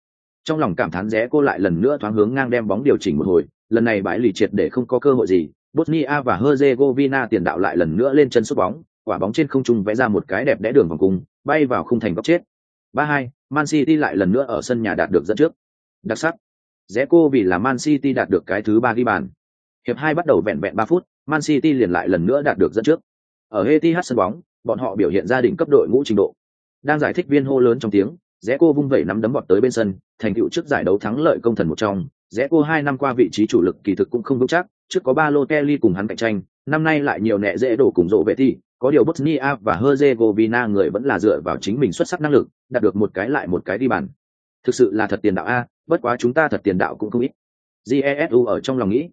trong lòng cảm thán rẽ cô lại lần nữa thoáng hướng ngang đem bóng điều chỉnh một hồi lần này bãi lì triệt để không có cơ hội gì bosnia và herzegovina tiền đạo lại lần nữa lên chân sút bóng quả bóng trên không trung vẽ ra một cái đẹp đẽ đường vòng cung bay vào khung thành góc chết. Ba hai man city lại lần nữa ở sân nhà đạt được dẫn trước. Đặc sắc. Rẽ cô vì là man city đạt được cái thứ ba ghi bàn. Hiệp hai bắt đầu vẹn vẹn ba phút man city liền lại lần nữa đạt được dẫn trước. Ở Etihad sân bóng, bọn họ biểu hiện gia đình cấp đội ngũ trình độ. Đang giải thích viên hô lớn trong tiếng, Rẽ cô vung vẩy nắm đấm bọt tới bên sân, thành tựu trước giải đấu thắng lợi công thần một trong. Rẽ cô hai năm qua vị trí chủ lực kỳ thực cũng không vững chắc, trước có ba Kelly cùng hắn cạnh tranh, năm nay lại nhiều nẹ dễ đổ cùng rộ vệ thi, có điều Bosnia và Herzegovina người vẫn là dựa vào chính mình xuất sắc năng lực, đạt được một cái lại một cái đi bàn. Thực sự là thật tiền đạo a, bất quá chúng ta thật tiền đạo cũng không ít. Jesu ở trong lòng nghĩ,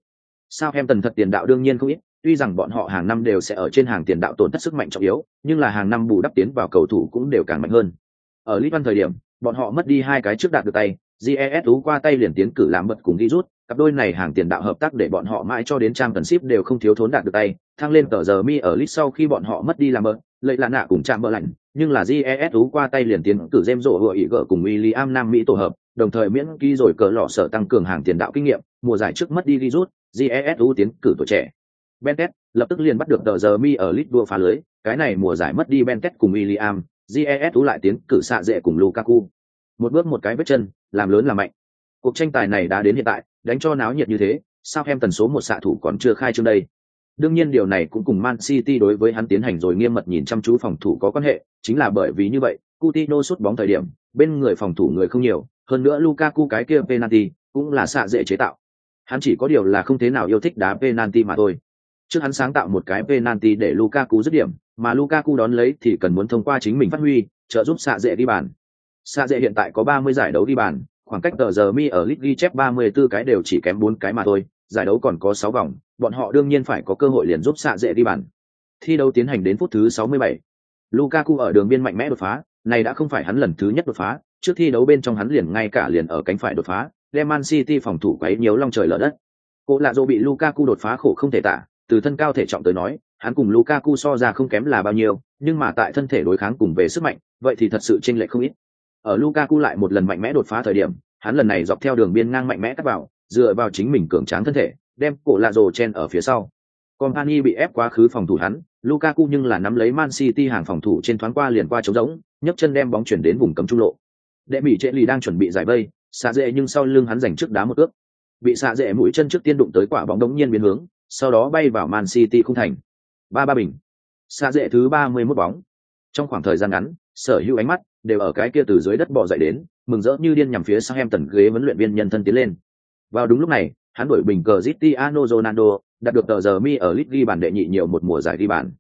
sao em tần thật tiền đạo đương nhiên không ít, tuy rằng bọn họ hàng năm đều sẽ ở trên hàng tiền đạo tổn thất sức mạnh trọng yếu nhưng là hàng năm bù đắp tiến vào cầu thủ cũng đều càng mạnh hơn ở Lisbon thời điểm bọn họ mất đi hai cái trước đạt được tay jesu qua tay liền tiến cử làm bật cùng ghi rút cặp đôi này hàng tiền đạo hợp tác để bọn họ mãi cho đến trang cần ship đều không thiếu thốn đạt được tay thăng lên tờ giờ mi ở lit sau khi bọn họ mất đi làm bật lợi là nạ cùng trang bờ lạnh nhưng là jesu qua tay liền tiến cử jem rổ hựa ý gỡ cùng William Nam Mỹ tổ hợp đồng thời miễn ký rồi cờ lọ sở tăng cường hàng tiền đạo kinh nghiệm mùa giải trước mất đi đi rút jesu tiến cử tuổi trẻ Bentet lập tức liền bắt được tờ giờ mi ở lit đua phá lưới, cái này mùa giải mất đi Bentet cùng William, Jesu lại tiến cử xạ dễ cùng Lukaku. Một bước một cái vết chân, làm lớn làm mạnh. Cuộc tranh tài này đã đến hiện tại, đánh cho náo nhiệt như thế, sao em tần số một xạ thủ còn chưa khai trương đây. Đương nhiên điều này cũng cùng Man City đối với hắn tiến hành rồi nghiêm mật nhìn chăm chú phòng thủ có quan hệ, chính là bởi vì như vậy, Coutinho sút bóng thời điểm, bên người phòng thủ người không nhiều, hơn nữa Lukaku cái kia penalty cũng là xạ dễ chế tạo. Hắn chỉ có điều là không thế nào yêu thích đá penalty mà thôi trước hắn sáng tạo một cái penalty để Lukaku dứt điểm, mà Lukaku đón lấy thì cần muốn thông qua chính mình phát huy, trợ giúp xạ dễ đi bàn. Xạ dễ hiện tại có 30 giải đấu đi bàn, khoảng cách tờ giờ mi ở lit ghi chép 34 cái đều chỉ kém 4 cái mà thôi, giải đấu còn có 6 vòng, bọn họ đương nhiên phải có cơ hội liền giúp xạ dễ đi bàn. Thi đấu tiến hành đến phút thứ 67. Lukaku ở đường biên mạnh mẽ đột phá, này đã không phải hắn lần thứ nhất đột phá, trước thi đấu bên trong hắn liền ngay cả liền ở cánh phải đột phá, đem Man City phòng thủ quấy nhiều long trời lở đất. Cô lạ dô bị Lukaku đột phá khổ không thể tả, từ thân cao thể trọng tới nói, hắn cùng Lukaku so ra không kém là bao nhiêu, nhưng mà tại thân thể đối kháng cùng về sức mạnh, vậy thì thật sự chênh lệch không ít. Ở Lukaku lại một lần mạnh mẽ đột phá thời điểm, hắn lần này dọc theo đường biên ngang mạnh mẽ cắt vào, dựa vào chính mình cường tráng thân thể, đem cổ lạ rồ chen ở phía sau. Company bị ép quá khứ phòng thủ hắn, Lukaku nhưng là nắm lấy Man City hàng phòng thủ trên thoáng qua liền qua trống rỗng, nhấc chân đem bóng chuyển đến vùng cấm trung lộ. Đệ bị trệ lì đang chuẩn bị giải vây, xạ dễ nhưng sau lưng hắn giành trước đá một ước. Bị xạ dễ mũi chân trước tiên đụng tới quả bóng đống nhiên biến hướng, sau đó bay vào Man City không thành. Ba ba bình. Xạ dễ thứ ba mươi 31 bóng. Trong khoảng thời gian ngắn, sở hữu ánh mắt đều ở cái kia từ dưới đất bò dậy đến, mừng rỡ như điên nhằm phía sang em tần ghế huấn luyện viên nhân thân tiến lên. Vào đúng lúc này, hắn đổi bình cờ Cristiano Ronaldo, đạt được tờ giờ mi ở lit ghi bàn đệ nhị nhiều một mùa giải ghi bàn.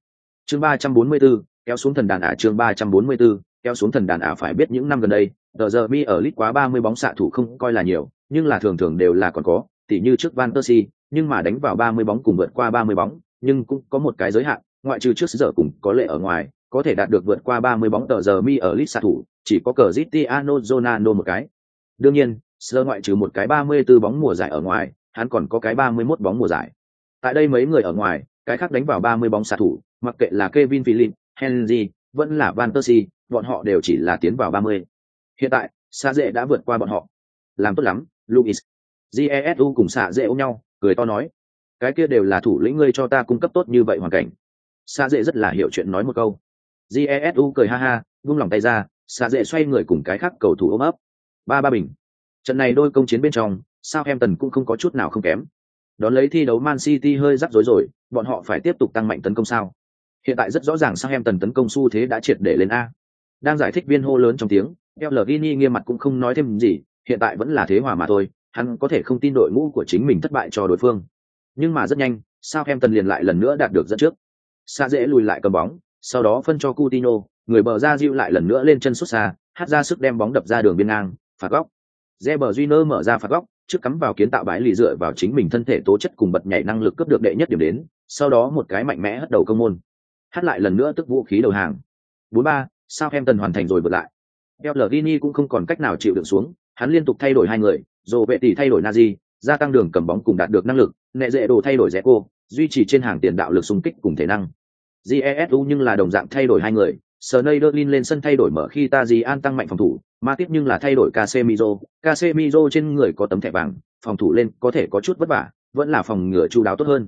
Chương 344, kéo xuống thần đàn ả chương 344, kéo xuống thần đàn ả phải biết những năm gần đây, tờ giờ mi ở lit quá 30 bóng xạ thủ không coi là nhiều, nhưng là thường thường đều là còn có, tỉ như trước Van Persie, nhưng mà đánh vào 30 bóng cùng vượt qua 30 bóng, nhưng cũng có một cái giới hạn, ngoại trừ trước giờ cùng có lệ ở ngoài, có thể đạt được vượt qua 30 bóng tờ giờ mi ở list xạ thủ, chỉ có cờ Cristiano Ronaldo một cái. Đương nhiên, sơ ngoại trừ một cái 34 bóng mùa giải ở ngoài, hắn còn có cái 31 bóng mùa giải. Tại đây mấy người ở ngoài, cái khác đánh vào 30 bóng xạ thủ, mặc kệ là Kevin philip Henry, vẫn là Van Persie, bọn họ đều chỉ là tiến vào 30. Hiện tại, xạ Dệ đã vượt qua bọn họ. Làm tốt lắm, Luis. Jesu cùng xạ Dệ ôm nhau, cười to nói, cái kia đều là thủ lĩnh ngươi cho ta cung cấp tốt như vậy hoàn cảnh. xạ Dệ rất là hiểu chuyện nói một câu. Jesu cười ha ha, vung lòng tay ra, xa dễ xoay người cùng cái khác cầu thủ ôm ấp. Ba ba bình. Trận này đôi công chiến bên trong, Southampton cũng không có chút nào không kém. Đón lấy thi đấu Man City hơi rắc rối rồi, bọn họ phải tiếp tục tăng mạnh tấn công sao? Hiện tại rất rõ ràng Southampton tấn công xu thế đã triệt để lên A. Đang giải thích viên hô lớn trong tiếng, Elvini nghiêm mặt cũng không nói thêm gì, hiện tại vẫn là thế hòa mà thôi, hắn có thể không tin đội ngũ của chính mình thất bại cho đối phương. Nhưng mà rất nhanh, Southampton liền lại lần nữa đạt được dẫn trước. Sa dễ lùi lại cầm bóng, sau đó phân cho Coutinho, người bờ ra dịu lại lần nữa lên chân xuất xa, hát ra sức đem bóng đập ra đường biên ngang, phạt góc. Reber Júnior mở ra phạt góc, trước cắm vào kiến tạo bãi lì dựa vào chính mình thân thể tố chất cùng bật nhảy năng lực cướp được đệ nhất điểm đến, sau đó một cái mạnh mẽ hất đầu công môn. Hát lại lần nữa tức vũ khí đầu hàng. 4-3, Southampton hoàn thành rồi vượt lại. Pellegrini cũng không còn cách nào chịu đựng xuống, hắn liên tục thay đổi hai người, dù vệ tỷ thay đổi Nazi, gia tăng đường cầm bóng cùng đạt được năng lực, nệ dễ đồ thay đổi Zeko, duy trì trên hàng tiền đạo lực xung kích cùng thể năng. Jesu nhưng là đồng dạng thay đổi hai người, Sneijderlin lên sân thay đổi mở khi ta An tăng mạnh phòng thủ, mà tiếp nhưng là thay đổi Casemiro, Casemiro trên người có tấm thẻ vàng, phòng thủ lên có thể có chút vất vả, vẫn là phòng ngừa chu đáo tốt hơn.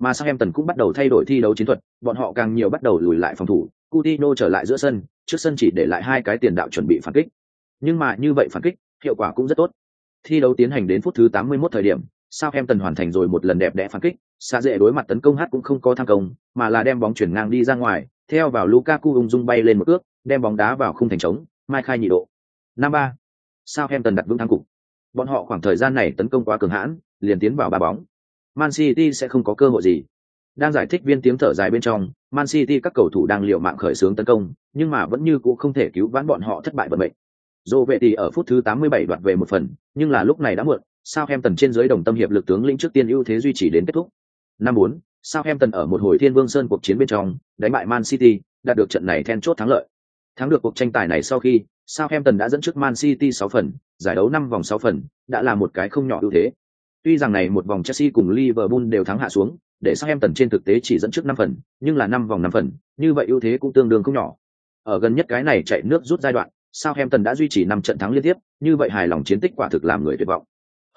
Mà Southampton cũng bắt đầu thay đổi thi đấu chiến thuật, bọn họ càng nhiều bắt đầu lùi lại phòng thủ, Coutinho trở lại giữa sân, trước sân chỉ để lại hai cái tiền đạo chuẩn bị phản kích. Nhưng mà như vậy phản kích, hiệu quả cũng rất tốt. Thi đấu tiến hành đến phút thứ 81 thời điểm, sao em tần hoàn thành rồi một lần đẹp đẽ phản kích, xa dễ đối mặt tấn công hát cũng không có tham công, mà là đem bóng chuyển ngang đi ra ngoài, theo vào Lukaku ung dung bay lên một ước, đem bóng đá vào khung thành trống, mai khai nhị độ. Năm ba. tần đặt vững thắng cục. Bọn họ khoảng thời gian này tấn công quá cường hãn, liền tiến vào ba bóng. Man City sẽ không có cơ hội gì. Đang giải thích viên tiếng thở dài bên trong, Man City các cầu thủ đang liều mạng khởi xướng tấn công, nhưng mà vẫn như cũ không thể cứu vãn bọn họ thất bại vận mệnh. Dô vệ thì ở phút thứ 87 đoạt về một phần, nhưng là lúc này đã muộn, Southampton trên dưới đồng tâm hiệp lực tướng lĩnh trước tiên ưu thế duy trì đến kết thúc. Năm 4, Southampton ở một hồi Thiên Vương Sơn cuộc chiến bên trong, đánh bại Man City, đạt được trận này then chốt thắng lợi. Thắng được cuộc tranh tài này sau khi, Southampton đã dẫn trước Man City 6 phần, giải đấu 5 vòng 6 phần, đã là một cái không nhỏ ưu thế. Tuy rằng này một vòng Chelsea cùng Liverpool đều thắng hạ xuống, để Southampton trên thực tế chỉ dẫn trước 5 phần, nhưng là 5 vòng 5 phần, như vậy ưu thế cũng tương đương không nhỏ. Ở gần nhất cái này chạy nước rút giai đoạn, Southampton đã duy trì 5 trận thắng liên tiếp, như vậy hài lòng chiến tích quả thực làm người tuyệt vọng.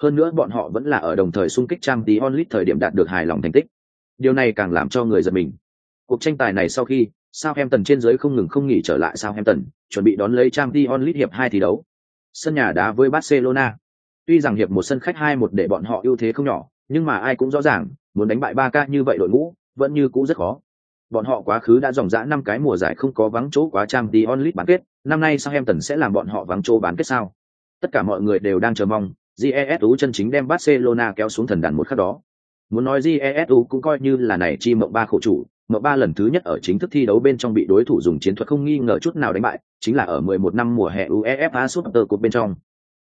Hơn nữa bọn họ vẫn là ở đồng thời xung kích trang tí onlit thời điểm đạt được hài lòng thành tích. Điều này càng làm cho người giật mình. Cuộc tranh tài này sau khi, Southampton trên dưới không ngừng không nghỉ trở lại Southampton, chuẩn bị đón lấy trang tí onlit hiệp hai thi đấu. Sân nhà đá với Barcelona. Tuy rằng hiệp một sân khách 2-1 để bọn họ ưu thế không nhỏ, nhưng mà ai cũng rõ ràng, muốn đánh bại ba ca như vậy đội ngũ, vẫn như cũ rất khó. Bọn họ quá khứ đã dòng dã năm cái mùa giải không có vắng chỗ quá trang tí onlit bán kết, năm nay Southampton sẽ làm bọn họ vắng chỗ bán kết sao? Tất cả mọi người đều đang chờ mong, GESU chân chính đem Barcelona kéo xuống thần đàn một khắc đó. Muốn nói GESU cũng coi như là này chi mộng ba khổ chủ, mở ba lần thứ nhất ở chính thức thi đấu bên trong bị đối thủ dùng chiến thuật không nghi ngờ chút nào đánh bại, chính là ở 11 năm mùa hè UEFA Super Cup bên trong.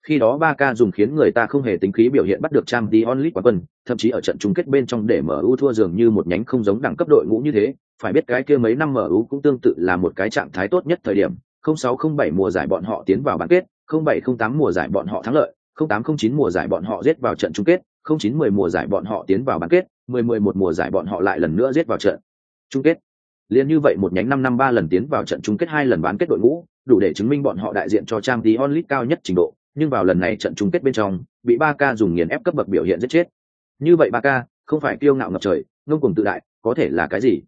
Khi đó Barca dùng khiến người ta không hề tính khí biểu hiện bắt được Champions League quân, thậm chí ở trận chung kết bên trong để MU thua dường như một nhánh không giống đẳng cấp đội ngũ như thế, phải biết cái kia mấy năm MU cũng tương tự là một cái trạng thái tốt nhất thời điểm, 0607 mùa giải bọn họ tiến vào bán kết, 0708 mùa giải bọn họ thắng lợi, 0809 mùa giải bọn họ giết vào trận chung kết, 0910 mùa giải bọn họ tiến vào bán kết, 1011 mùa giải bọn họ lại lần nữa giết vào trận chung kết. Liên như vậy một nhánh năm năm ba lần tiến vào trận chung kết hai lần bán kết đội ngũ, đủ để chứng minh bọn họ đại diện cho trang tí onlit cao nhất trình độ, nhưng vào lần này trận chung kết bên trong, bị Barca dùng nghiền ép cấp bậc biểu hiện rất chết. Như vậy Barca, không phải kiêu ngạo ngập trời, ngông cuồng tự đại, có thể là cái gì?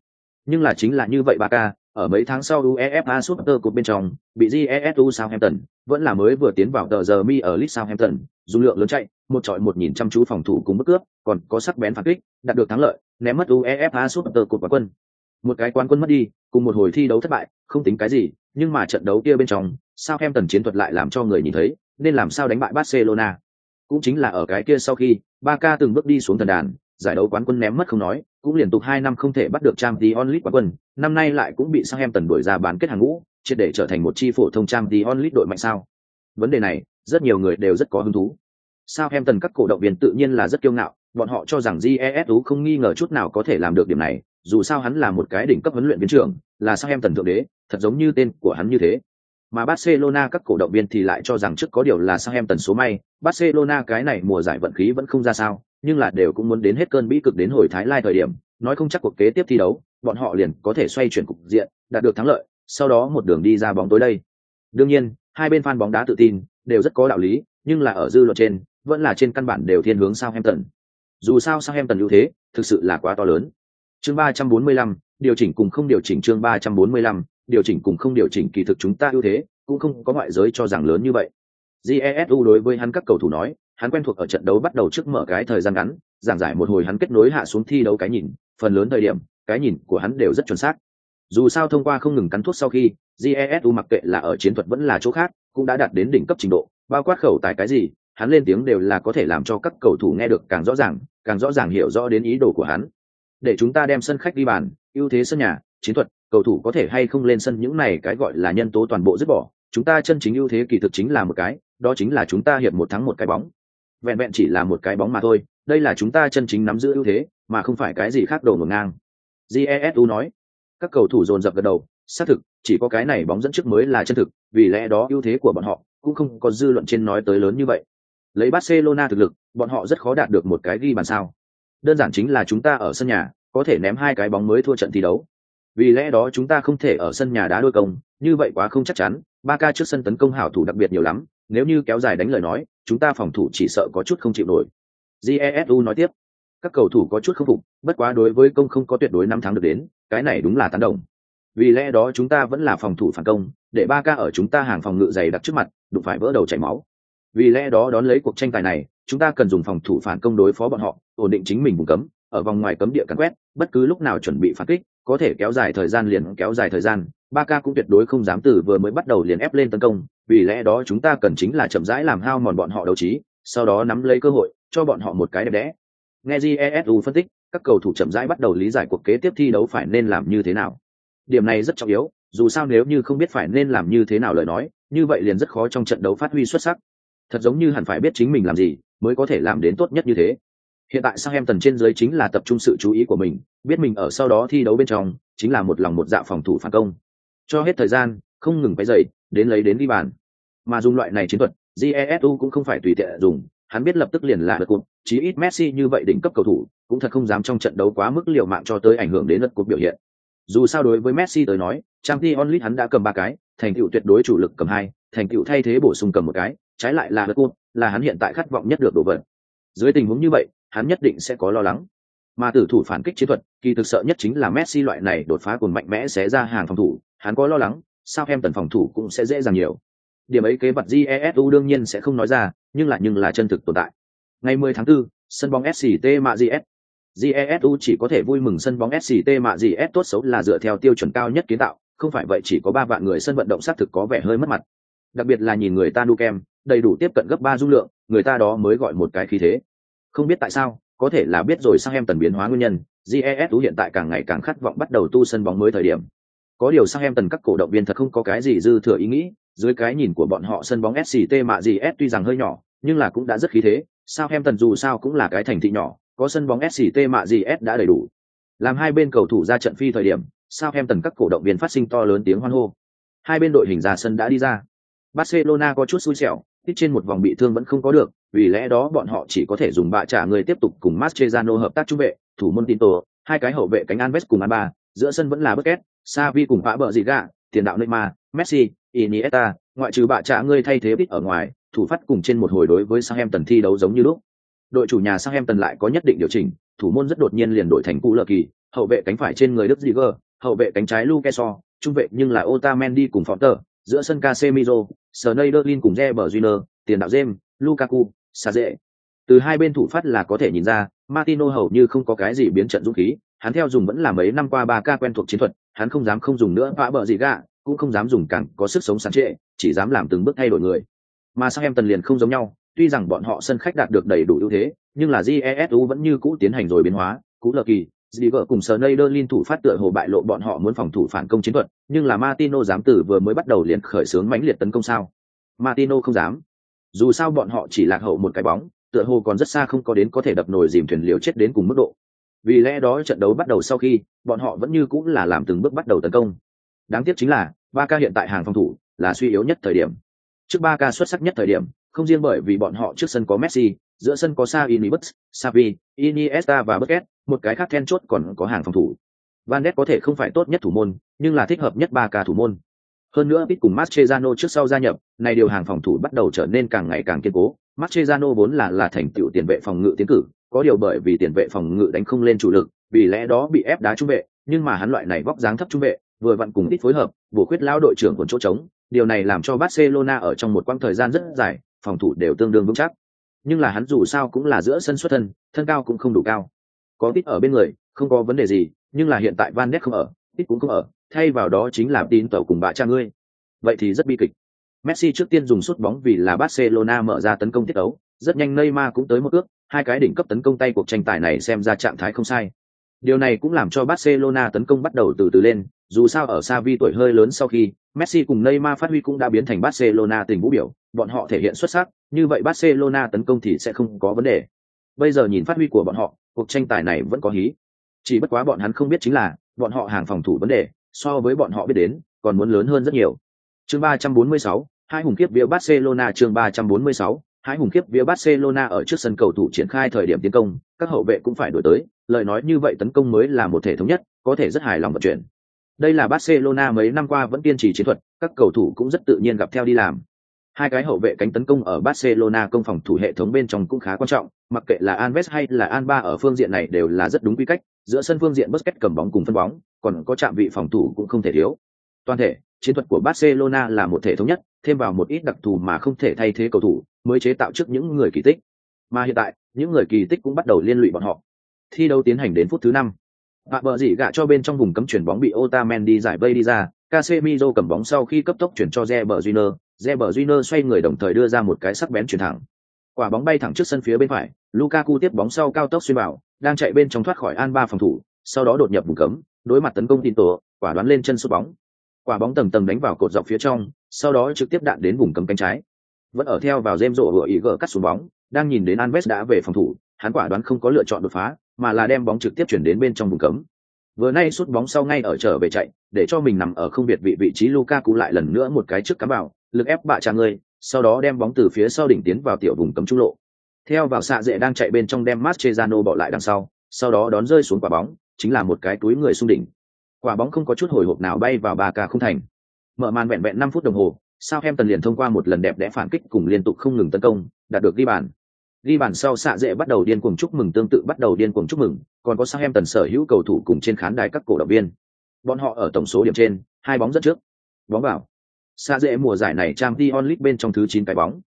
Nhưng là chính là như vậy Barca, ở mấy tháng sau UEFA Super Cup bên trong, bị GESU Southampton, vẫn là mới vừa tiến vào tờ giờ mi ở Leeds Southampton, dung lượng lớn chạy, một trọi một nhìn chăm chú phòng thủ cùng bức cướp, còn có sắc bén phản kích, đạt được thắng lợi, ném mất UEFA Super Cup quán quân. Một cái quán quân mất đi, cùng một hồi thi đấu thất bại, không tính cái gì, nhưng mà trận đấu kia bên trong, Southampton chiến thuật lại làm cho người nhìn thấy, nên làm sao đánh bại Barcelona. Cũng chính là ở cái kia sau khi, Barca từng bước đi xuống thần đàn, giải đấu quán quân ném mất không nói, cũng liên tục hai năm không thể bắt được Champions Onlit quán quân, năm nay lại cũng bị Southampton đuổi ra bán kết hàng ngũ, triệt để trở thành một chi phổ thông Champions Onlit đội mạnh sao? Vấn đề này, rất nhiều người đều rất có hứng thú. Southampton các cổ động viên tự nhiên là rất kiêu ngạo, bọn họ cho rằng GESU không nghi ngờ chút nào có thể làm được điểm này, dù sao hắn là một cái đỉnh cấp huấn luyện viên trưởng, là Southampton thượng đế, thật giống như tên của hắn như thế. Mà Barcelona các cổ động viên thì lại cho rằng trước có điều là Southampton số may, Barcelona cái này mùa giải vận khí vẫn không ra sao, nhưng là đều cũng muốn đến hết cơn bĩ cực đến hồi Thái Lai thời điểm, nói không chắc cuộc kế tiếp thi đấu, bọn họ liền có thể xoay chuyển cục diện, đạt được thắng lợi, sau đó một đường đi ra bóng tối đây. Đương nhiên, hai bên fan bóng đá tự tin, đều rất có đạo lý, nhưng là ở dư luận trên, vẫn là trên căn bản đều thiên hướng sao Southampton. Dù sao sao Southampton ưu thế, thực sự là quá to lớn. Chương 345, điều chỉnh cùng không điều chỉnh chương 345, điều chỉnh cùng không điều chỉnh kỳ thực chúng ta ưu thế, cũng không có ngoại giới cho rằng lớn như vậy. Jesu đối với hắn các cầu thủ nói, hắn quen thuộc ở trận đấu bắt đầu trước mở cái thời gian ngắn, giảng giải một hồi hắn kết nối hạ xuống thi đấu cái nhìn, phần lớn thời điểm, cái nhìn của hắn đều rất chuẩn xác. Dù sao thông qua không ngừng cắn thuốc sau khi, Jesu mặc kệ là ở chiến thuật vẫn là chỗ khác, cũng đã đạt đến đỉnh cấp trình độ, bao quát khẩu tài cái gì, hắn lên tiếng đều là có thể làm cho các cầu thủ nghe được càng rõ ràng, càng rõ ràng hiểu rõ đến ý đồ của hắn. Để chúng ta đem sân khách đi bàn, ưu thế sân nhà, chiến thuật, cầu thủ có thể hay không lên sân những này cái gọi là nhân tố toàn bộ dứt bỏ, chúng ta chân chính ưu thế kỳ thực chính là một cái, đó chính là chúng ta hiệp một thắng một cái bóng. Vẹn vẹn chỉ là một cái bóng mà thôi, đây là chúng ta chân chính nắm giữ ưu thế, mà không phải cái gì khác đổ ngược ngang. Jesu nói. Các cầu thủ dồn dập gật đầu, xác thực, chỉ có cái này bóng dẫn trước mới là chân thực, vì lẽ đó ưu thế của bọn họ cũng không có dư luận trên nói tới lớn như vậy. Lấy Barcelona thực lực, bọn họ rất khó đạt được một cái ghi bàn sao. Đơn giản chính là chúng ta ở sân nhà, có thể ném hai cái bóng mới thua trận thi đấu. Vì lẽ đó chúng ta không thể ở sân nhà đá đôi công, như vậy quá không chắc chắn, ba ca trước sân tấn công hảo thủ đặc biệt nhiều lắm, nếu như kéo dài đánh lời nói, chúng ta phòng thủ chỉ sợ có chút không chịu nổi. Jesu nói tiếp, các cầu thủ có chút không phục, bất quá đối với công không có tuyệt đối năm tháng được đến, cái này đúng là tán đồng. Vì lẽ đó chúng ta vẫn là phòng thủ phản công, để ba ca ở chúng ta hàng phòng ngự dày đặc trước mặt, đụng phải vỡ đầu chảy máu. Vì lẽ đó đón lấy cuộc tranh tài này, chúng ta cần dùng phòng thủ phản công đối phó bọn họ, ổn định chính mình vùng cấm, ở vòng ngoài cấm địa cắn quét, bất cứ lúc nào chuẩn bị phản kích, có thể kéo dài thời gian liền kéo dài thời gian, ba ca cũng tuyệt đối không dám từ vừa mới bắt đầu liền ép lên tấn công, vì lẽ đó chúng ta cần chính là chậm rãi làm hao mòn bọn họ đấu trí, sau đó nắm lấy cơ hội, cho bọn họ một cái đẹp đẽ. Nghe Jesu phân tích, các cầu thủ chậm rãi bắt đầu lý giải cuộc kế tiếp thi đấu phải nên làm như thế nào. Điểm này rất trọng yếu, dù sao nếu như không biết phải nên làm như thế nào lời nói, như vậy liền rất khó trong trận đấu phát huy xuất sắc. Thật giống như hẳn phải biết chính mình làm gì, mới có thể làm đến tốt nhất như thế. Hiện tại sang em tần trên dưới chính là tập trung sự chú ý của mình, biết mình ở sau đó thi đấu bên trong, chính là một lòng một dạ phòng thủ phản công. Cho hết thời gian, không ngừng phải dậy, đến lấy đến đi bàn. Mà dùng loại này chiến thuật, Jesu cũng không phải tùy tiện dùng, hắn biết lập tức liền là lật cuộc, chí ít Messi như vậy đỉnh cấp cầu thủ, cũng thật không dám trong trận đấu quá mức liều mạng cho tới ảnh hưởng đến lật cuộc biểu hiện. Dù sao đối với Messi tới nói, Champions League hắn đã cầm ba cái, thành tựu tuyệt đối chủ lực cầm hai, thành tựu thay thế bổ sung cầm một cái, trái lại là lật cuộc, là hắn hiện tại khát vọng nhất được đổ vận Dưới tình huống như vậy, hắn nhất định sẽ có lo lắng. Mà tử thủ phản kích chiến thuật, kỳ thực sợ nhất chính là Messi loại này đột phá cùng mạnh mẽ sẽ ra hàng phòng thủ, hắn có lo lắng, sao em tần phòng thủ cũng sẽ dễ dàng nhiều. Điểm ấy kế vật Jesu đương nhiên sẽ không nói ra, nhưng là nhưng là chân thực tồn tại. Ngày 10 tháng 4, sân bóng SCT Mạ GS. Jesu chỉ có thể vui mừng sân bóng SCT Mạ GS tốt xấu là dựa theo tiêu chuẩn cao nhất kiến tạo, không phải vậy chỉ có ba vạn người sân vận động xác thực có vẻ hơi mất mặt. Đặc biệt là nhìn người ta nu kem, đầy đủ tiếp cận gấp ba dung lượng, người ta đó mới gọi một cái khí thế. Không biết tại sao, có thể là biết rồi sang em tần biến hóa nguyên nhân, GESU hiện tại càng ngày càng khát vọng bắt đầu tu sân bóng mới thời điểm. Có điều sang em tần các cổ động viên thật không có cái gì dư thừa ý nghĩ, dưới cái nhìn của bọn họ sân bóng SCT mạ gì S tuy rằng hơi nhỏ, nhưng là cũng đã rất khí thế, sao em tần dù sao cũng là cái thành thị nhỏ, có sân bóng SCT mạ gì S đã đầy đủ. Làm hai bên cầu thủ ra trận phi thời điểm, sao em tần các cổ động viên phát sinh to lớn tiếng hoan hô. Hai bên đội hình ra sân đã đi ra. Barcelona có chút xui xẻo, ít trên một vòng bị thương vẫn không có được, vì lẽ đó bọn họ chỉ có thể dùng bạ trả người tiếp tục cùng Mascherano hợp tác trung vệ, thủ môn Tinto, hai cái hậu vệ cánh Alves cùng Alba, giữa sân vẫn là bất két Xavi cùng vã Bợ gì gạ, tiền đạo Neymar, Messi, Iniesta, ngoại trừ bạ trả người thay thế ít ở ngoài, thủ phát cùng trên một hồi đối với Southampton thi đấu giống như lúc. Đội chủ nhà Southampton lại có nhất định điều chỉnh, thủ môn rất đột nhiên liền đổi thành cũ lờ kỳ, hậu vệ cánh phải trên người Đức Ziger, hậu vệ cánh trái Luke Shaw, trung vệ nhưng là Otamendi cùng Fonter, giữa sân Casemiro, Sneijderlin cùng Reber Júnior, tiền đạo James, Lukaku, Sa. Từ hai bên thủ phát là có thể nhìn ra, Martino hầu như không có cái gì biến trận dũng khí, hắn theo dùng vẫn là mấy năm qua ba ca quen thuộc chiến thuật, hắn không dám không dùng nữa vã bờ gì gạ, cũng không dám dùng càng có sức sống sáng trệ, chỉ dám làm từng bước thay đổi người. Mà sang em tần liền không giống nhau, tuy rằng bọn họ sân khách đạt được đầy đủ ưu thế, nhưng là Jesu vẫn như cũ tiến hành rồi biến hóa, cũ lờ kỳ, Ziger cùng Sneijderlin thủ phát tựa hồ bại lộ bọn họ muốn phòng thủ phản công chiến thuật, nhưng là Martino dám từ vừa mới bắt đầu liền khởi xướng mãnh liệt tấn công sao? Martino không dám. Dù sao bọn họ chỉ lạc hậu một cái bóng, tựa hồ còn rất xa không có đến có thể đập nồi dìm thuyền liều chết đến cùng mức độ. Vì lẽ đó trận đấu bắt đầu sau khi, bọn họ vẫn như cũng là làm từng bước bắt đầu tấn công. Đáng tiếc chính là, Barca hiện tại hàng phòng thủ là suy yếu nhất thời điểm. Trước Barca xuất sắc nhất thời điểm, không riêng bởi vì bọn họ trước sân có Messi, giữa sân có Sa inibus Xavi, Iniesta và Busquets, một cái khác then chốt còn có hàng phòng thủ. Van Ness có thể không phải tốt nhất thủ môn, nhưng là thích hợp nhất ba ca thủ môn. Hơn nữa ít cùng Mascherano trước sau gia nhập, này điều hàng phòng thủ bắt đầu trở nên càng ngày càng kiên cố. Mascherano vốn là là thành tựu tiền vệ phòng ngự tiến cử, có điều bởi vì tiền vệ phòng ngự đánh không lên chủ lực, vì lẽ đó bị ép đá trung vệ, nhưng mà hắn loại này vóc dáng thấp trung vệ, vừa vặn cùng ít phối hợp, bổ khuyết lao đội trưởng của chỗ trống, điều này làm cho Barcelona ở trong một quãng thời gian rất dài, phòng thủ đều tương đương vững chắc. Nhưng là hắn dù sao cũng là giữa sân xuất thân, thân cao cũng không đủ cao. Có ít ở bên người, không có vấn đề gì, nhưng là hiện tại Van Ness không ở, ít cũng không ở, thay vào đó chính là tín tẩu cùng bà cha ngươi. Vậy thì rất bi kịch. Messi trước tiên dùng sút bóng vì là Barcelona mở ra tấn công tiết đấu, rất nhanh Neymar cũng tới một ước, hai cái đỉnh cấp tấn công tay cuộc tranh tài này xem ra trạng thái không sai. Điều này cũng làm cho Barcelona tấn công bắt đầu từ từ lên, dù sao ở Xavi tuổi hơi lớn sau khi, Messi cùng Neymar phát huy cũng đã biến thành Barcelona tình vũ biểu, bọn họ thể hiện xuất sắc, như vậy Barcelona tấn công thì sẽ không có vấn đề. Bây giờ nhìn phát huy của bọn họ, cuộc tranh tài này vẫn có hí. Chỉ bất quá bọn hắn không biết chính là, bọn họ hàng phòng thủ vấn đề, so với bọn họ biết đến, còn muốn lớn hơn rất nhiều. Chương 346, hai hùng kiếp bia Barcelona chương 346, hai hùng kiếp bia Barcelona ở trước sân cầu thủ triển khai thời điểm tiến công, các hậu vệ cũng phải đổi tới, lời nói như vậy tấn công mới là một thể thống nhất, có thể rất hài lòng vận chuyển. Đây là Barcelona mấy năm qua vẫn kiên trì chiến thuật, các cầu thủ cũng rất tự nhiên gặp theo đi làm. Hai cái hậu vệ cánh tấn công ở Barcelona công phòng thủ hệ thống bên trong cũng khá quan trọng, mặc kệ là Alves hay là Alba ở phương diện này đều là rất đúng quy cách, giữa sân phương diện Busquets cầm bóng cùng phân bóng, còn có chạm vị phòng thủ cũng không thể thiếu. Toàn thể, chiến thuật của Barcelona là một thể thống nhất, thêm vào một ít đặc thù mà không thể thay thế cầu thủ, mới chế tạo trước những người kỳ tích. Mà hiện tại, những người kỳ tích cũng bắt đầu liên lụy bọn họ. Thi đấu tiến hành đến phút thứ năm. Bạ bờ dị gạ cho bên trong vùng cấm chuyển bóng bị Otamendi giải vây đi ra, Casemiro cầm bóng sau khi cấp tốc chuyển cho Reber Júnior, Reber Júnior xoay người đồng thời đưa ra một cái sắc bén chuyển thẳng. Quả bóng bay thẳng trước sân phía bên phải, Lukaku tiếp bóng sau cao tốc xuyên vào, đang chạy bên trong thoát khỏi An ba phòng thủ, sau đó đột nhập vùng cấm, đối mặt tấn công tin tổ, quả đoán lên chân sút bóng. Quả bóng tầng tầng đánh vào cột dọc phía trong, sau đó trực tiếp đạn đến vùng cấm cánh trái. Vẫn ở theo vào rêm rộ vừa ý gỡ cắt xuống bóng, đang nhìn đến Alves đã về phòng thủ, hắn quả đoán không có lựa chọn đột phá, mà là đem bóng trực tiếp chuyển đến bên trong vùng cấm. Vừa nay sút bóng sau ngay ở trở về chạy, để cho mình nằm ở không biệt vị vị trí Lukaku lại lần nữa một cái trước cắm vào, lực ép bạ trả người, sau đó đem bóng từ phía sau đỉnh tiến vào tiểu vùng cấm trung lộ. Theo vào xạ dệ đang chạy bên trong đem Mascherano bỏ lại đằng sau, sau đó đón rơi xuống quả bóng, chính là một cái túi người xung đỉnh. Quả bóng không có chút hồi hộp nào bay vào ba ca không thành. Mở màn vẹn vẹn năm phút đồng hồ, sao em tần liền thông qua một lần đẹp đẽ phản kích cùng liên tục không ngừng tấn công, đạt được ghi bàn. Ghi bàn sau xạ dễ bắt đầu điên cuồng chúc mừng tương tự bắt đầu điên cuồng chúc mừng, còn có sao em tần sở hữu cầu thủ cùng trên khán đài các cổ động viên. Bọn họ ở tổng số điểm trên, hai bóng dẫn trước. Bóng vào. Xạ dễ mùa giải này trang Dion onlit bên trong thứ chín cái bóng.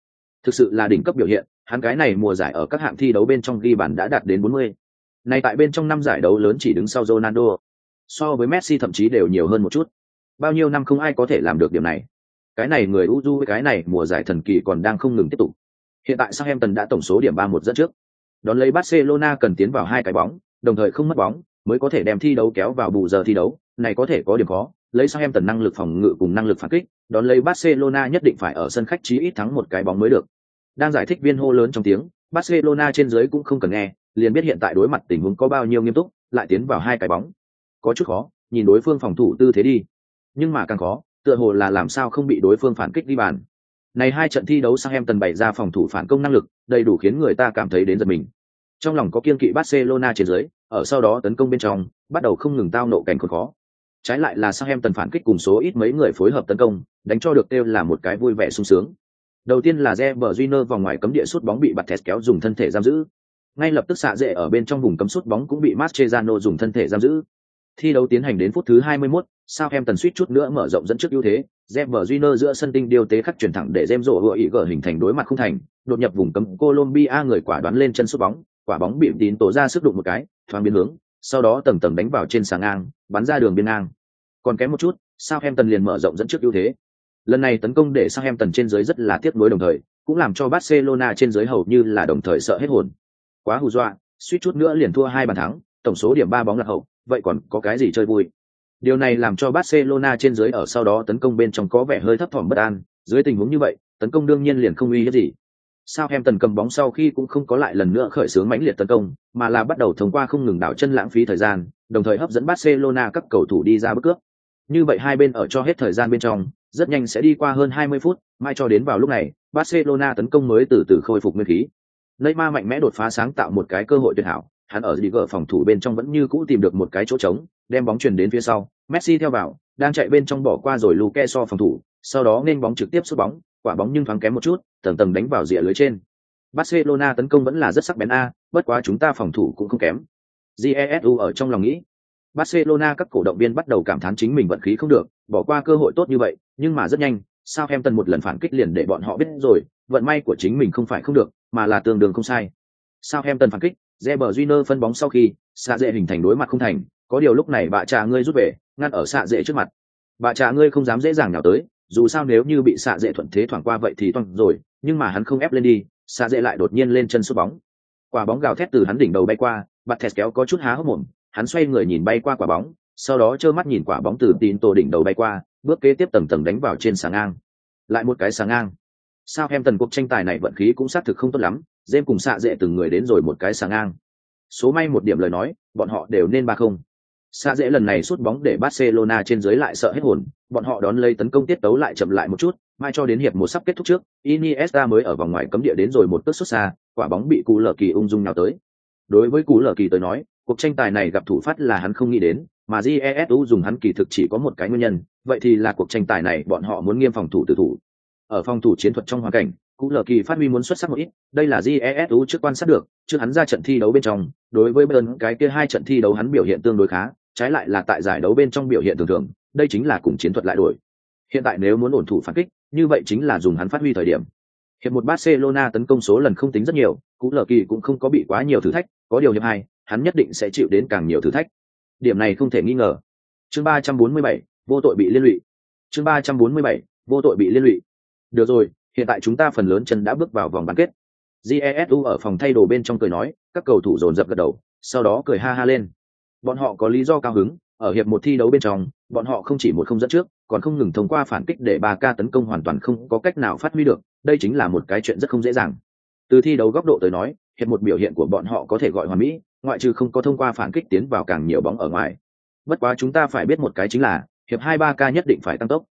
Thực sự là đỉnh cấp biểu hiện, hắn cái này mùa giải ở các hạng thi đấu bên trong ghi bàn đã đạt đến 40. Nay tại bên trong năm giải đấu lớn chỉ đứng sau Ronaldo. So với Messi thậm chí đều nhiều hơn một chút. Bao nhiêu năm không ai có thể làm được điểm này. Cái này người Uju cái này mùa giải thần kỳ còn đang không ngừng tiếp tục. Hiện tại Southampton đã tổng số điểm 3-1 dẫn trước. Đón lấy Barcelona cần tiến vào hai cái bóng, đồng thời không mất bóng, mới có thể đem thi đấu kéo vào bù giờ thi đấu, này có thể có điểm khó, lấy Southampton năng lực phòng ngự cùng năng lực phản kích, đón lấy Barcelona nhất định phải ở sân khách chí ít thắng một cái bóng mới được. Đang giải thích viên hô lớn trong tiếng, Barcelona trên dưới cũng không cần nghe, liền biết hiện tại đối mặt tình huống có bao nhiêu nghiêm túc, lại tiến vào hai cái bóng. Có chút khó, nhìn đối phương phòng thủ tư thế đi. Nhưng mà càng khó, tựa hồ là làm sao không bị đối phương phản kích đi bàn. Này hai trận thi đấu sang em tần bày ra phòng thủ phản công năng lực, đầy đủ khiến người ta cảm thấy đến giật mình. Trong lòng có kiên kỵ Barcelona trên dưới, ở sau đó tấn công bên trong, bắt đầu không ngừng tao nộ cảnh khốn khó. Trái lại là sang em tần phản kích cùng số ít mấy người phối hợp tấn công, đánh cho được kêu là một cái vui vẻ sung sướng. Đầu tiên là Reber junior vòng ngoài cấm địa sút bóng bị bật thẹt kéo dùng thân thể giam giữ. Ngay lập tức xạ dễ ở bên trong vùng cấm sút bóng cũng bị Mascherano dùng thân thể giam giữ. Thi đấu tiến hành đến phút thứ 21, Southampton suýt chút nữa mở rộng dẫn trước ưu thế, Reber Júnior giữa sân tinh điều tế khắc chuyển thẳng để James rổ ý gỡ hình thành đối mặt không thành, đột nhập vùng cấm Colombia người quả đoán lên chân sút bóng, quả bóng bị tín tổ ra sức đụng một cái, thoáng biến hướng, sau đó tầng tầng đánh vào trên sàng ngang, bắn ra đường biên ngang. Còn kém một chút, Southampton liền mở rộng dẫn trước ưu thế. Lần này tấn công để Southampton trên dưới rất là tiếc nuối đồng thời, cũng làm cho Barcelona trên dưới hầu như là đồng thời sợ hết hồn. Quá hù dọa, suýt chút nữa liền thua hai bàn thắng, tổng số điểm ba bóng là hậu, vậy còn có cái gì chơi vui? Điều này làm cho Barcelona trên dưới ở sau đó tấn công bên trong có vẻ hơi thấp thỏm bất an, dưới tình huống như vậy, tấn công đương nhiên liền không uy hiếp gì. Southampton cầm bóng sau khi cũng không có lại lần nữa khởi xướng mãnh liệt tấn công, mà là bắt đầu thông qua không ngừng đảo chân lãng phí thời gian, đồng thời hấp dẫn Barcelona các cầu thủ đi ra bước cướp. Như vậy hai bên ở cho hết thời gian bên trong, rất nhanh sẽ đi qua hơn 20 phút, mai cho đến vào lúc này, Barcelona tấn công mới từ từ khôi phục nguyên khí. Neymar mạnh mẽ đột phá sáng tạo một cái cơ hội tuyệt hảo, hắn ở đi gỡ phòng thủ bên trong vẫn như cũ tìm được một cái chỗ trống, đem bóng chuyển đến phía sau, Messi theo vào, đang chạy bên trong bỏ qua rồi Luke so phòng thủ, sau đó nên bóng trực tiếp sút bóng, quả bóng nhưng thoáng kém một chút, tầng tầng đánh vào rìa lưới trên. Barcelona tấn công vẫn là rất sắc bén a, bất quá chúng ta phòng thủ cũng không kém. Jesu ở trong lòng nghĩ. Barcelona các cổ động viên bắt đầu cảm thán chính mình vận khí không được, bỏ qua cơ hội tốt như vậy, nhưng mà rất nhanh, Southampton một lần phản kích liền để bọn họ biết rồi, vận may của chính mình không phải không được, mà là tương đương không sai. Southampton phản kích, Reber Júnior phân bóng sau khi, xạ dễ hình thành đối mặt không thành, có điều lúc này bạ trà ngươi rút về, ngăn ở xạ dễ trước mặt. Bạ trà ngươi không dám dễ dàng nào tới, dù sao nếu như bị xạ dễ thuận thế thoảng qua vậy thì toang rồi, nhưng mà hắn không ép lên đi, xạ dễ lại đột nhiên lên chân sút bóng. Quả bóng gào thét từ hắn đỉnh đầu bay qua, bạt thẹt kéo có chút há hốc mồm, hắn xoay người nhìn bay qua quả bóng, sau đó trơ mắt nhìn quả bóng từ tín tổ đỉnh đầu bay qua, bước kế tiếp tầng tầng đánh vào trên sáng ngang. Lại một cái sáng ngang. Sao em tần cuộc tranh tài này vận khí cũng xác thực không tốt lắm, Dêm cùng xạ dễ từng người đến rồi một cái sáng ngang. Số may một điểm lời nói, bọn họ đều nên ba không. Xạ dễ lần này sút bóng để Barcelona trên dưới lại sợ hết hồn, bọn họ đón lấy tấn công tiết tấu lại chậm lại một chút, mai cho đến hiệp một sắp kết thúc trước, Iniesta mới ở vòng ngoài cấm địa đến rồi một cước xuất xa, quả bóng bị Cú lờ Kỳ ung dung nào tới. Đối với Cú lờ Kỳ tới nói, cuộc tranh tài này gặp thủ phát là hắn không nghĩ đến, mà Jesu dùng hắn kỳ thực chỉ có một cái nguyên nhân, vậy thì là cuộc tranh tài này bọn họ muốn nghiêm phòng thủ từ thủ. Ở phòng thủ chiến thuật trong hoàn cảnh, Cú lờ Kỳ phát huy muốn xuất sắc một ít, đây là Jesu trước quan sát được, trước hắn ra trận thi đấu bên trong, đối với bern cái kia hai trận thi đấu hắn biểu hiện tương đối khá, trái lại là tại giải đấu bên trong biểu hiện thường thường, đây chính là cùng chiến thuật lại đổi. Hiện tại nếu muốn ổn thủ phản kích, như vậy chính là dùng hắn phát huy thời điểm. Hiệp một Barcelona tấn công số lần không tính rất nhiều, Cú lờ Kỳ cũng không có bị quá nhiều thử thách, có điều hiệp hai, hắn nhất định sẽ chịu đến càng nhiều thử thách. Điểm này không thể nghi ngờ. Chương 347, vô tội bị liên lụy. Chương 347, vô tội bị liên lụy. Được rồi, hiện tại chúng ta phần lớn chân đã bước vào vòng bán kết. Jesu ở phòng thay đồ bên trong cười nói, các cầu thủ dồn dập gật đầu, sau đó cười ha ha lên. Bọn họ có lý do cao hứng, ở hiệp một thi đấu bên trong, bọn họ không chỉ một không dẫn trước, còn không ngừng thông qua phản kích để ba ca tấn công hoàn toàn không có cách nào phát huy được, đây chính là một cái chuyện rất không dễ dàng. Từ thi đấu góc độ tới nói, hiệp một biểu hiện của bọn họ có thể gọi hoàn mỹ, ngoại trừ không có thông qua phản kích tiến vào càng nhiều bóng ở ngoài. Bất quá chúng ta phải biết một cái chính là, hiệp hai ba ca nhất định phải tăng tốc.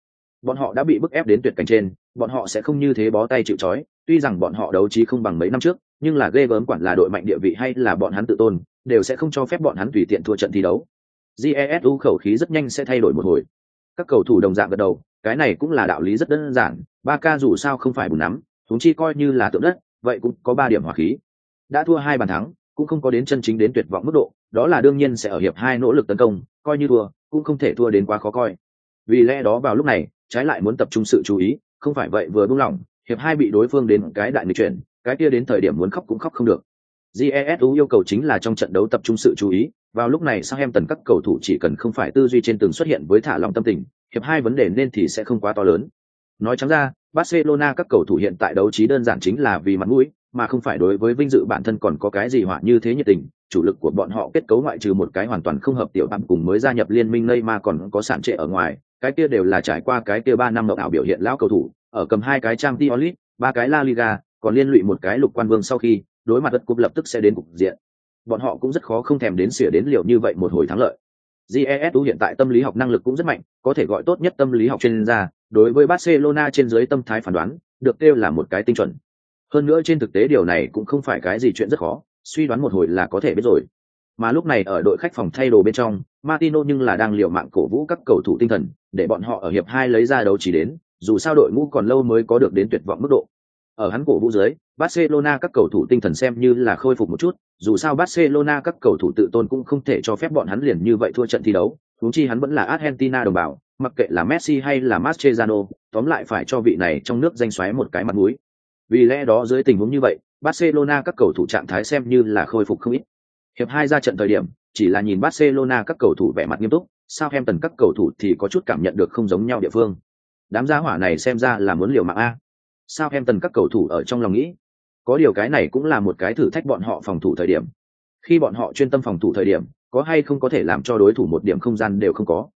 Bọn họ đã bị bức ép đến tuyệt cảnh trên, bọn họ sẽ không như thế bó tay chịu trói, tuy rằng bọn họ đấu trí không bằng mấy năm trước, nhưng là ghê gớm quản là đội mạnh địa vị hay là bọn hắn tự tôn, đều sẽ không cho phép bọn hắn tùy tiện thua trận thi đấu. Jesu khẩu khí rất nhanh sẽ thay đổi một hồi. Các cầu thủ đồng dạng gật đầu, cái này cũng là đạo lý rất đơn giản, ba ca dù sao không phải bùn nắm, thúng chi coi như là tượng đất, vậy cũng có ba điểm hỏa khí. Đã thua hai bàn thắng, cũng không có đến chân chính đến tuyệt vọng mức độ, đó là đương nhiên sẽ ở hiệp hai nỗ lực tấn công, coi như thua, cũng không thể thua đến quá khó coi. Vì lẽ đó vào lúc này, trái lại muốn tập trung sự chú ý, không phải vậy vừa buông lỏng, hiệp hai bị đối phương đến cái đại nghịch chuyển, cái kia đến thời điểm muốn khóc cũng khóc không được. Jesu yêu cầu chính là trong trận đấu tập trung sự chú ý, vào lúc này sang em tần các cầu thủ chỉ cần không phải tư duy trên tường xuất hiện với thả lòng tâm tình, hiệp hai vấn đề nên thì sẽ không quá to lớn. Nói trắng ra, Barcelona các cầu thủ hiện tại đấu trí đơn giản chính là vì mặt mũi, mà không phải đối với vinh dự bản thân còn có cái gì họa như thế nhiệt tình chủ lực của bọn họ kết cấu ngoại trừ một cái hoàn toàn không hợp tiểu băm cùng mới gia nhập liên minh nây mà còn có sản trệ ở ngoài cái kia đều là trải qua cái kia ba năm mộng ảo biểu hiện lão cầu thủ ở cầm hai cái trang Tiolit, ba cái La Liga, còn liên lụy một cái lục quan vương sau khi đối mặt đất cúp lập tức sẽ đến cục diện. Bọn họ cũng rất khó không thèm đến xỉa đến liệu như vậy một hồi thắng lợi. GES hiện tại tâm lý học năng lực cũng rất mạnh có thể gọi tốt nhất tâm lý học chuyên gia đối với barcelona trên dưới tâm thái phán đoán được kêu là một cái tinh chuẩn. Hơn nữa trên thực tế điều này cũng không phải cái gì chuyện rất khó suy đoán một hồi là có thể biết rồi mà lúc này ở đội khách phòng thay đồ bên trong, martino nhưng là đang liều mạng cổ vũ các cầu thủ tinh thần, để bọn họ ở hiệp hai lấy ra đấu chỉ đến, dù sao đội ngũ còn lâu mới có được đến tuyệt vọng mức độ. Ở hắn cổ vũ dưới, barcelona các cầu thủ tinh thần xem như là khôi phục một chút, dù sao barcelona các cầu thủ tự tôn cũng không thể cho phép bọn hắn liền như vậy thua trận thi đấu, huống chi hắn vẫn là argentina đồng bào, mặc kệ là messi hay là mascherano, tóm lại phải cho vị này trong nước danh xoáy một cái mặt mũi. Vì lẽ đó dưới tình huống như vậy, barcelona các cầu thủ trạng thái xem như là khôi phục không ít hiệp hai ra trận thời điểm, chỉ là nhìn barcelona các cầu thủ vẻ mặt nghiêm túc, sao em tần các cầu thủ thì có chút cảm nhận được không giống nhau địa phương. Đám gia hỏa này xem ra là muốn liều mạng a. Sao em tần các cầu thủ ở trong lòng nghĩ? Có điều cái này cũng là một cái thử thách bọn họ phòng thủ thời điểm. Khi bọn họ chuyên tâm phòng thủ thời điểm, có hay không có thể làm cho đối thủ một điểm không gian đều không có.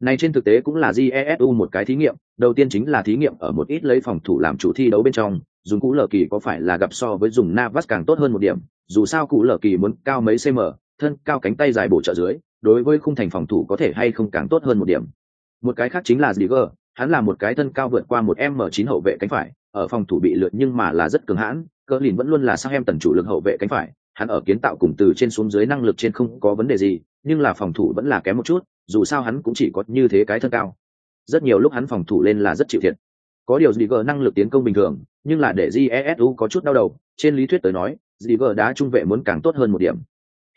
Này trên thực tế cũng là jesu một cái thí nghiệm, đầu tiên chính là thí nghiệm ở một ít lấy phòng thủ làm chủ thi đấu bên trong, dùng cũ lờ kỳ có phải là gặp so với dùng navas càng tốt hơn một điểm dù sao cụ lờ kỳ muốn cao mấy cm thân cao cánh tay dài bổ trợ dưới đối với khung thành phòng thủ có thể hay không càng tốt hơn một điểm. Một cái khác chính là Ziger, hắn là một cái thân cao vượt qua một m 9 hậu vệ cánh phải ở phòng thủ bị lượt nhưng mà là rất cường hãn cỡ lìn vẫn luôn là sang em tần chủ lực hậu vệ cánh phải hắn ở kiến tạo cùng từ trên xuống dưới năng lực trên không có vấn đề gì nhưng là phòng thủ vẫn là kém một chút dù sao hắn cũng chỉ có như thế cái thân cao. Rất nhiều lúc hắn phòng thủ lên là rất chịu thiệt. Có điều gì gờ năng lực tiến công bình thường nhưng là để jesu có chút đau đầu trên lý thuyết tới nói River gờ đá trung vệ muốn càng tốt hơn một điểm.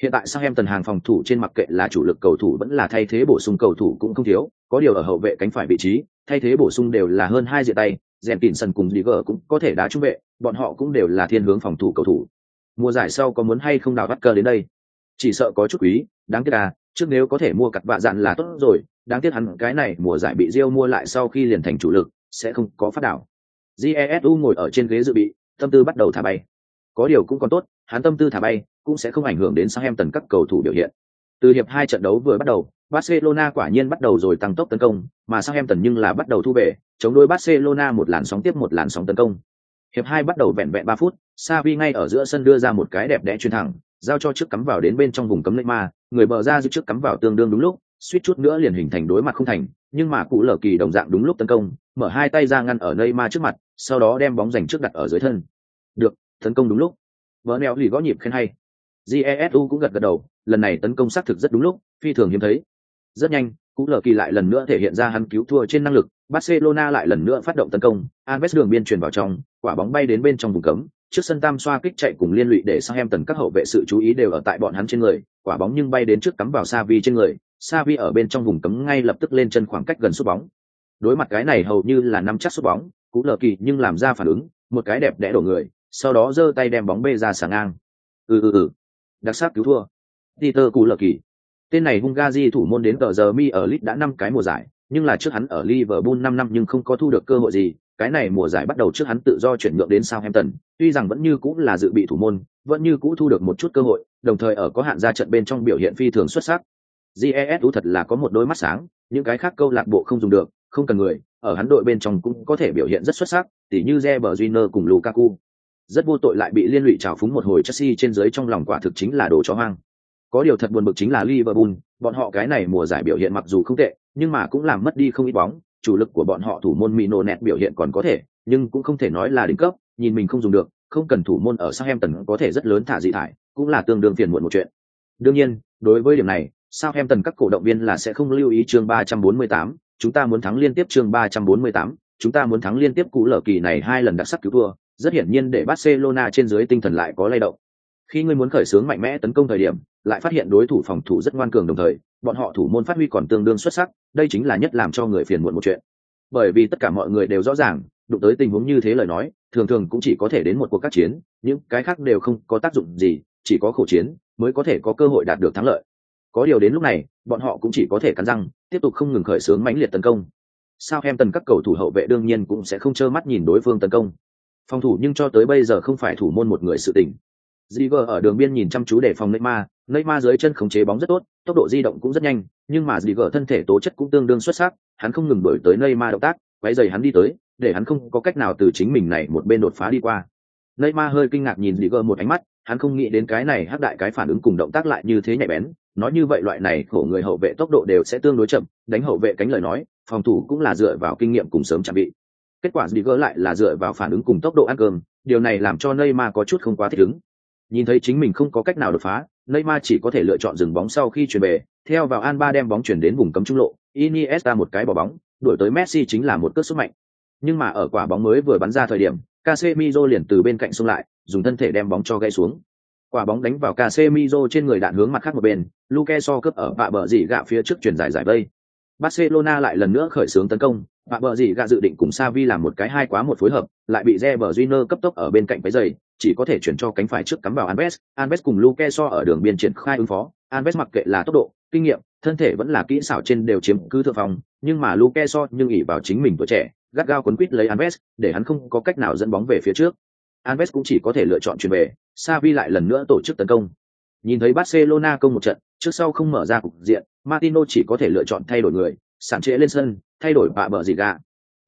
Hiện tại sang em tần hàng phòng thủ trên mặc kệ là chủ lực cầu thủ vẫn là thay thế bổ sung cầu thủ cũng không thiếu, có điều ở hậu vệ cánh phải vị trí, thay thế bổ sung đều là hơn hai diện tay rèn tỉn sân cùng River cũng có thể đá trung vệ, bọn họ cũng đều là thiên hướng phòng thủ cầu thủ. Mùa giải sau có muốn hay không đào bắt cờ đến đây? Chỉ sợ có chút quý, đáng tiếc à trước nếu có thể mua cặp vạ dạn là tốt rồi, đáng tiếc hắn cái này mùa giải bị Rio mua lại sau khi liền thành chủ lực, sẽ không có phát đảo. Jesu ngồi ở trên ghế dự bị, tâm tư bắt đầu thả bay có điều cũng còn tốt hắn tâm tư thả bay cũng sẽ không ảnh hưởng đến sang em tần các cầu thủ biểu hiện. Từ hiệp hai trận đấu vừa bắt đầu barcelona quả nhiên bắt đầu rồi tăng tốc tấn công mà sang em tần nhưng là bắt đầu thu về chống đối barcelona một làn sóng tiếp một làn sóng tấn công. Hiệp hai bắt đầu vẹn vẹn ba phút Savi ngay ở giữa sân đưa ra một cái đẹp đẽ chuyền thẳng giao cho trước cắm vào đến bên trong vùng cấm Neymar, người bờ ra giữ trước cắm vào tương đương đúng lúc suýt chút nữa liền hình thành đối mặt không thành nhưng mà cụ lở kỳ đồng dạng đúng lúc tấn công mở hai tay ra ngăn ở Neymar trước mặt sau đó đem bóng dành trước đặt ở dưới thân tấn công đúng lúc. Vợ neo lì gõ nhịp khen hay. Jesu cũng gật gật đầu, lần này tấn công xác thực rất đúng lúc, phi thường hiếm thấy. Rất nhanh, cú lờ kỳ lại lần nữa thể hiện ra hắn cứu thua trên năng lực, barcelona lại lần nữa phát động tấn công, alves đường biên truyền vào trong, quả bóng bay đến bên trong vùng cấm, trước sân tam xoa kích chạy cùng liên lụy để sang em tần các hậu vệ sự chú ý đều ở tại bọn hắn trên người, quả bóng nhưng bay đến trước cắm vào Savi trên người Savi ở bên trong vùng cấm ngay lập tức lên chân khoảng cách gần sút bóng. Đối mặt cái này hầu như là năm chắc sút bóng, cú lờ kỳ nhưng làm ra phản ứng, một cái đẹp đẽ đổ người sau đó giơ tay đem bóng bê ra sàng ngang. Ừ ừ ừ. Đặc sắc cứu thua. Peter cú lờ kỳ tên này hungary thủ môn đến tờ giờ mi ở lit đã năm cái mùa giải nhưng là trước hắn ở liverpool năm năm nhưng không có thu được cơ hội gì. Cái này mùa giải bắt đầu trước hắn tự do chuyển nhượng đến Southampton, tuy rằng vẫn như cũng là dự bị thủ môn, vẫn như cũ thu được một chút cơ hội, đồng thời ở có hạn ra trận bên trong biểu hiện phi thường xuất sắc. GES thật là có một đôi mắt sáng, những cái khác câu lạc bộ không dùng được, không cần người, ở hắn đội bên trong cũng có thể biểu hiện rất xuất sắc, tỉ như Reber Júnior cùng Lukaku. Rất vô tội lại bị liên lụy trào phúng một hồi Chelsea trên dưới trong lòng quả thực chính là đồ chó hoang. Có điều thật buồn bực chính là Liverpool, bọn họ cái này mùa giải biểu hiện mặc dù không tệ, nhưng mà cũng làm mất đi không ít bóng, chủ lực của bọn họ thủ môn Mino nẹt biểu hiện còn có thể, nhưng cũng không thể nói là đỉnh cấp, nhìn mình không dùng được, không cần thủ môn ở Southampton có thể rất lớn thả dị thải, cũng là tương đương phiền muộn một chuyện. Đương nhiên, đối với điểm này, Southampton các cổ động viên là sẽ không lưu ý chương 348, chúng ta muốn thắng liên tiếp chương 348, chúng ta muốn thắng liên tiếp cú lở kỳ này hai lần đặc sắc cứu thua, rất hiển nhiên để Barcelona trên dưới tinh thần lại có lay động. Khi ngươi muốn khởi xướng mạnh mẽ tấn công thời điểm, lại phát hiện đối thủ phòng thủ rất ngoan cường đồng thời, bọn họ thủ môn phát huy còn tương đương xuất sắc, đây chính là nhất làm cho người phiền muộn một chuyện. Bởi vì tất cả mọi người đều rõ ràng, đụng tới tình huống như thế lời nói, thường thường cũng chỉ có thể đến một cuộc các chiến, những cái khác đều không có tác dụng gì, chỉ có khổ chiến mới có thể có cơ hội đạt được thắng lợi. Có điều đến lúc này, bọn họ cũng chỉ có thể cắn răng, tiếp tục không ngừng khởi xướng mãnh liệt tấn công. Sao em tần các cầu thủ hậu vệ đương nhiên cũng sẽ không trơ mắt nhìn đối phương tấn công. Phòng thủ nhưng cho tới bây giờ không phải thủ môn một người sự tình. Ziger ở đường biên nhìn chăm chú để phòng Neymar, Neymar dưới chân khống chế bóng rất tốt, tốc độ di động cũng rất nhanh, nhưng mà Ziger thân thể tố chất cũng tương đương xuất sắc, hắn không ngừng đuổi tới Neymar động tác, quấy giày hắn đi tới, để hắn không có cách nào từ chính mình này một bên đột phá đi qua. Neymar hơi kinh ngạc nhìn Ziger một ánh mắt, hắn không nghĩ đến cái này hắc đại cái phản ứng cùng động tác lại như thế nhạy bén, nói như vậy loại này khổ người hậu vệ tốc độ đều sẽ tương đối chậm, đánh hậu vệ cánh lời nói, phòng thủ cũng là dựa vào kinh nghiệm cùng sớm chuẩn bị. Kết quả Ziger lại là dựa vào phản ứng cùng tốc độ ăn cơm, điều này làm cho Neymar có chút không quá thích ứng. Nhìn thấy chính mình không có cách nào đột phá, Neymar chỉ có thể lựa chọn dừng bóng sau khi chuyển về, theo vào Alba đem bóng chuyển đến vùng cấm trung lộ, Iniesta một cái bỏ bóng, đuổi tới Messi chính là một cước sút mạnh. Nhưng mà ở quả bóng mới vừa bắn ra thời điểm, Casemiro liền từ bên cạnh xông lại, dùng thân thể đem bóng cho gãy xuống. Quả bóng đánh vào Casemiro trên người đạn hướng mặt khác một bên, Luke so cướp ở vạ bờ dỉ gạ phía trước chuyển giải giải vây. Barcelona lại lần nữa khởi xướng tấn công, và bờ gì gạ dự định cùng Savi làm một cái hai quá một phối hợp, lại bị Reber Júnior cấp tốc ở bên cạnh cái giày, chỉ có thể chuyển cho cánh phải trước cắm vào Alves, Alves cùng Luke so ở đường biên triển khai ứng phó, Alves mặc kệ là tốc độ, kinh nghiệm, thân thể vẫn là kỹ xảo trên đều chiếm cứ thượng phòng, nhưng mà Luke so nhưng ỷ vào chính mình tuổi trẻ, gắt gao quấn quýt lấy Alves, để hắn không có cách nào dẫn bóng về phía trước. Alves cũng chỉ có thể lựa chọn chuyển về, Savi lại lần nữa tổ chức tấn công. Nhìn thấy Barcelona công một trận, trước sau không mở ra cục diện, Martino chỉ có thể lựa chọn thay đổi người, sản trễ lên sân, thay đổi bạ bờ gì gạ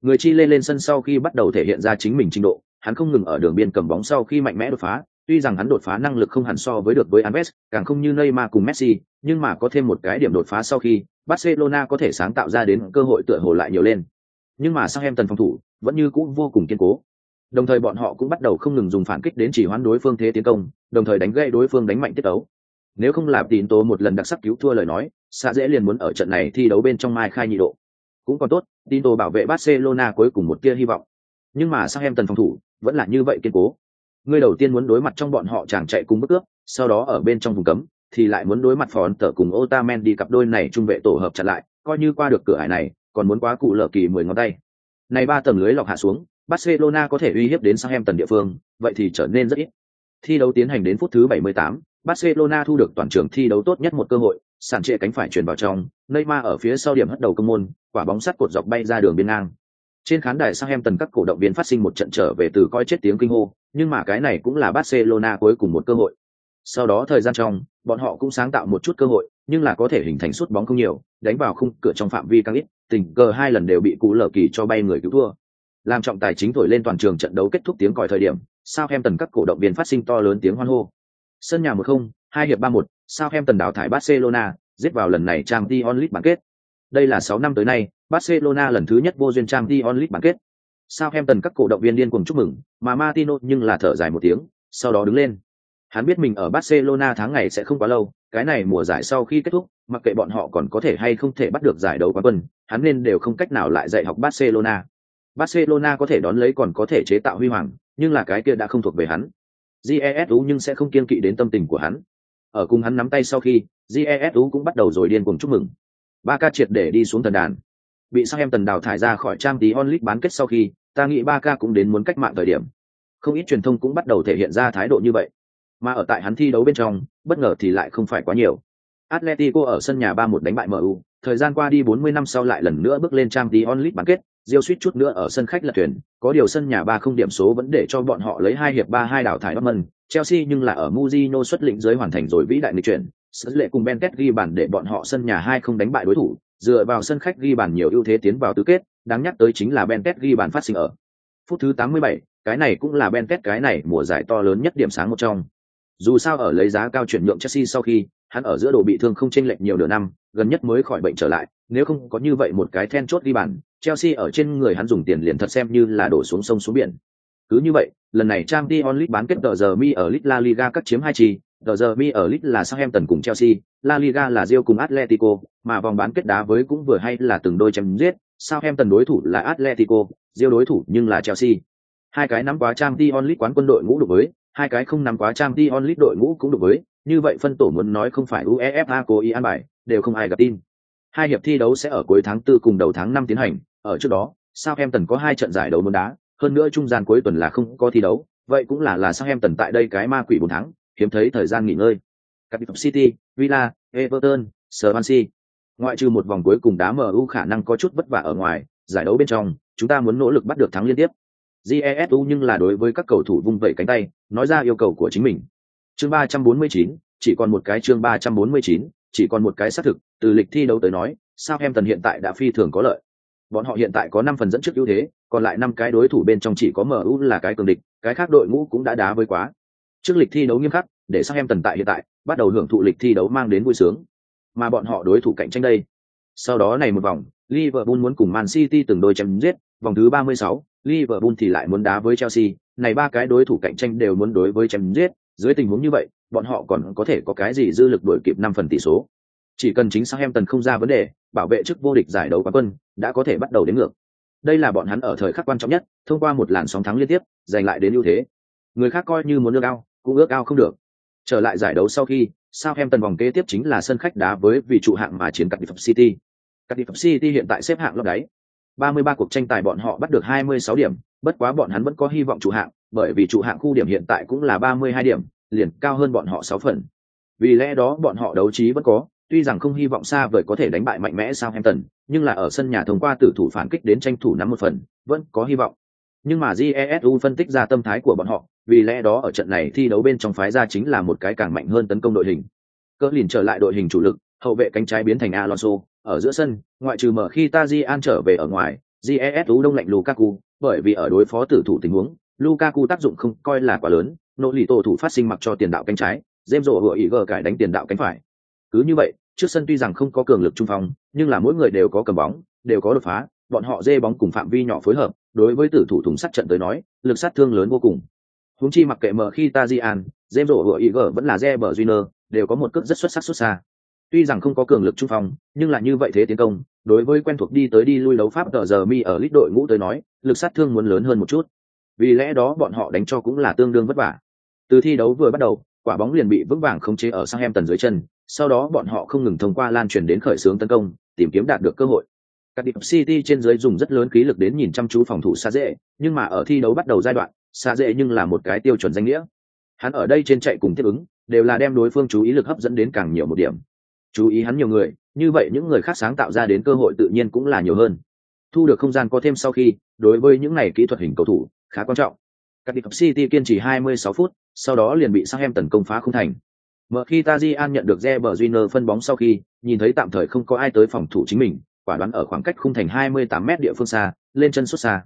Người chi lên lên sân sau khi bắt đầu thể hiện ra chính mình trình độ, hắn không ngừng ở đường biên cầm bóng sau khi mạnh mẽ đột phá, tuy rằng hắn đột phá năng lực không hẳn so với được với Alves, càng không như Neymar cùng Messi, nhưng mà có thêm một cái điểm đột phá sau khi Barcelona có thể sáng tạo ra đến cơ hội tựa hồ lại nhiều lên. Nhưng mà Southampton phòng thủ vẫn như cũ vô cùng kiên cố. Đồng thời bọn họ cũng bắt đầu không ngừng dùng phản kích đến chỉ hoán đối phương thế tiến công, đồng thời đánh gãy đối phương đánh mạnh tiết đấu. Nếu không làm tín tố một lần đặc sắc cứu thua lời nói, xa dễ liền muốn ở trận này thi đấu bên trong mai khai nhị độ. Cũng còn tốt, tín tố bảo vệ Barcelona cuối cùng một tia hy vọng. Nhưng mà sang Em Tần phòng thủ vẫn là như vậy kiên cố. Người đầu tiên muốn đối mặt trong bọn họ chàng chạy cùng bước cướp, sau đó ở bên trong vùng cấm, thì lại muốn đối mặt phòn tở cùng Otamendi cặp đôi này trung vệ tổ hợp chặt lại, coi như qua được cửa hải này, còn muốn quá cụ lở kỳ mười ngón tay. Này ba tầng lưới lọc hạ xuống, Barcelona có thể uy hiếp đến Sang Em Tần địa phương, vậy thì trở nên rất ít. Thi đấu tiến hành đến phút thứ 78, Barcelona thu được toàn trường thi đấu tốt nhất một cơ hội, sàn trệ cánh phải chuyển vào trong, Neymar ở phía sau điểm hất đầu công môn, quả bóng sắt cột dọc bay ra đường biên ngang. Trên khán đài Southampton các cổ động viên phát sinh một trận trở về từ coi chết tiếng kinh hô, nhưng mà cái này cũng là Barcelona cuối cùng một cơ hội. Sau đó thời gian trong, bọn họ cũng sáng tạo một chút cơ hội, nhưng là có thể hình thành suốt bóng không nhiều, đánh vào khung cửa trong phạm vi càng ít, tình cờ hai lần đều bị cú lở kỳ cho bay người cứu thua. Làm trọng tài chính thổi lên toàn trường trận đấu kết thúc tiếng còi thời điểm, Southampton các cổ động viên phát sinh to lớn tiếng hoan hô. Sân nhà một không, hai hiệp ba một, Southampton đảo thải Barcelona, giết vào lần này trang Champions League bán kết. Đây là sáu năm tới nay, Barcelona lần thứ nhất vô duyên trang Champions League bán kết. Southampton các cổ động viên điên cuồng chúc mừng, mà Martino nhưng là thở dài một tiếng, sau đó đứng lên. Hắn biết mình ở Barcelona tháng ngày sẽ không quá lâu, cái này mùa giải sau khi kết thúc, mặc kệ bọn họ còn có thể hay không thể bắt được giải đấu quán quân, hắn nên đều không cách nào lại dạy học Barcelona. Barcelona có thể đón lấy còn có thể chế tạo huy hoàng, nhưng là cái kia đã không thuộc về hắn. Jesu nhưng sẽ không kiên kỵ đến tâm tình của hắn. Ở cùng hắn nắm tay sau khi, Jesu cũng bắt đầu rồi điên cuồng chúc mừng. Ba ca triệt để đi xuống thần đàn. Bị sao em tần đào thải ra khỏi trang tí onlit bán kết sau khi, ta nghĩ ba ca cũng đến muốn cách mạng thời điểm. Không ít truyền thông cũng bắt đầu thể hiện ra thái độ như vậy. Mà ở tại hắn thi đấu bên trong, bất ngờ thì lại không phải quá nhiều. Atletico ở sân nhà 3-1 đánh bại MU, thời gian qua đi 40 năm sau lại lần nữa bước lên trang tí onlit bán kết, Diêu suýt chút nữa ở sân khách lật thuyền, có điều sân nhà 3 không điểm số vẫn để cho bọn họ lấy hai hiệp 3-2 đảo thải Dortmund, Chelsea nhưng là ở Mourinho xuất lĩnh dưới hoàn thành rồi vĩ đại lịch chuyển, sự lệ cùng Benket ghi bàn để bọn họ sân nhà 2 không đánh bại đối thủ, dựa vào sân khách ghi bàn nhiều ưu thế tiến vào tứ kết, đáng nhắc tới chính là Benket ghi bàn phát sinh ở phút thứ 87, cái này cũng là Benket cái này mùa giải to lớn nhất điểm sáng một trong. Dù sao ở lấy giá cao chuyển nhượng Chelsea sau khi, hắn ở giữa đồ bị thương không chênh lệch nhiều nửa năm, gần nhất mới khỏi bệnh trở lại, nếu không có như vậy một cái then chốt ghi bàn, Chelsea ở trên người hắn dùng tiền liền thật xem như là đổ xuống sông xuống biển. Cứ như vậy, lần này Champions League bán kết tờ giờ mi ở Lit La Liga cắt chiếm hai chi, tờ giờ mi ở Lit là Southampton cùng Chelsea, La Liga là Real cùng Atletico, mà vòng bán kết đá với cũng vừa hay là từng đôi chém giết, Southampton đối thủ là Atletico, Real đối thủ nhưng là Chelsea. Hai cái nắm quá Champions League quán quân đội ngũ được với, hai cái không nắm quá Champions League đội ngũ cũng được với, như vậy phân tổ muốn nói không phải UEFA cố ý an bài, đều không ai gặp tin. Hai hiệp thi đấu sẽ ở cuối tháng 4 cùng đầu tháng 5 tiến hành, ở trước đó, Southampton có hai trận giải đấu muốn đá, hơn nữa trung gian cuối tuần là không có thi đấu, vậy cũng là là Southampton tại đây cái ma quỷ 4 tháng, hiếm thấy thời gian nghỉ ngơi. Capital City, Villa, Everton, Swansea. Ngoại trừ một vòng cuối cùng đá MU khả năng có chút vất vả ở ngoài, giải đấu bên trong, chúng ta muốn nỗ lực bắt được thắng liên tiếp. GESU nhưng là đối với các cầu thủ vung vẩy cánh tay nói ra yêu cầu của chính mình chương 349, chỉ còn một cái chương 349, chỉ còn một cái xác thực từ lịch thi đấu tới nói sao em hiện tại đã phi thường có lợi bọn họ hiện tại có năm phần dẫn trước ưu thế còn lại năm cái đối thủ bên trong chỉ có mu là cái cường địch cái khác đội ngũ cũng đã đá với quá. Trước lịch thi đấu nghiêm khắc để sang em tần tại hiện tại bắt đầu hưởng thụ lịch thi đấu mang đến vui sướng. Mà bọn họ đối thủ cạnh tranh đây. Sau đó này một vòng liverpool muốn cùng man city từng đôi chém giết vòng thứ 36, liverpool thì lại muốn đá với chelsea. Này ba cái đối thủ cạnh tranh đều muốn đối với chém giết. Dưới tình huống như vậy bọn họ còn có thể có cái gì dư lực đổi kịp năm phần tỷ số? Chỉ cần chính Southampton không ra vấn đề, bảo vệ chức vô địch giải đấu quán quân, đã có thể bắt đầu đến ngược. Đây là bọn hắn ở thời khắc quan trọng nhất, thông qua một làn sóng thắng liên tiếp, giành lại đến ưu thế. Người khác coi như muốn ước ao, cũng ước ao không được. Trở lại giải đấu sau khi, Southampton vòng kế tiếp chính là sân khách đá với vị trụ hạng mà chiến Cardiff City. Cardiff City hiện tại xếp hạng lót đáy. 33 cuộc tranh tài bọn họ bắt được 26 điểm, bất quá bọn hắn vẫn có hy vọng trụ hạng, bởi vì trụ hạng khu điểm hiện tại cũng là 32 điểm, liền cao hơn bọn họ 6 phần. Vì lẽ đó bọn họ đấu trí vẫn có tuy rằng không hy vọng xa vời có thể đánh bại mạnh mẽ Southampton, nhưng là ở sân nhà thông qua tử thủ phản kích đến tranh thủ nắm một phần, vẫn có hy vọng. Nhưng mà Jesu phân tích ra tâm thái của bọn họ, vì lẽ đó ở trận này thi đấu bên trong phái ra chính là một cái càng mạnh hơn tấn công đội hình. Cỡ lìn trở lại đội hình chủ lực, hậu vệ cánh trái biến thành Alonso, ở giữa sân, ngoại trừ mở khi Tajian trở về ở ngoài, Jesu đông lạnh Lukaku, bởi vì ở đối phó tử thủ tình huống, Lukaku tác dụng không coi là quá lớn, nỗ lì tổ thủ phát sinh mặc cho tiền đạo cánh trái, James rổ hựa ý gờ cải đánh tiền đạo cánh phải. Cứ như vậy, trước sân tuy rằng không có cường lực trung phong, nhưng là mỗi người đều có cầm bóng, đều có đột phá, bọn họ dê bóng cùng phạm vi nhỏ phối hợp, đối với tử thủ thùng sắt trận tới nói, lực sát thương lớn vô cùng. Huống chi mặc kệ mở khi Tajian, James rổ hựa ý gờ vẫn là Reber Junior đều có một cước rất xuất sắc xuất xa. Tuy rằng không có cường lực trung phong, nhưng là như vậy thế tiến công, đối với quen thuộc đi tới đi lui đấu pháp tờ giờ mi ở lít đội ngũ tới nói, lực sát thương muốn lớn hơn một chút. Vì lẽ đó bọn họ đánh cho cũng là tương đương vất vả. Từ thi đấu vừa bắt đầu, quả bóng liền bị vững vàng khống chế ở sang em tần dưới chân, sau đó bọn họ không ngừng thông qua lan truyền đến khởi xướng tấn công, tìm kiếm đạt được cơ hội. Các điệp City trên dưới dùng rất lớn khí lực đến nhìn chăm chú phòng thủ xa dễ, nhưng mà ở thi đấu bắt đầu giai đoạn, xa dễ nhưng là một cái tiêu chuẩn danh nghĩa. Hắn ở đây trên chạy cùng tiếp ứng, đều là đem đối phương chú ý lực hấp dẫn đến càng nhiều một điểm. Chú ý hắn nhiều người, như vậy những người khác sáng tạo ra đến cơ hội tự nhiên cũng là nhiều hơn. Thu được không gian có thêm sau khi, đối với những này kỹ thuật hình cầu thủ, khá quan trọng. Các điệp City kiên trì 26 phút, sau đó liền bị Southampton công phá không thành. Mở khi Tajian nhận được Reber Júnior phân bóng sau khi, nhìn thấy tạm thời không có ai tới phòng thủ chính mình, quả đoán ở khoảng cách khung thành 28m địa phương xa, lên chân xuất xa.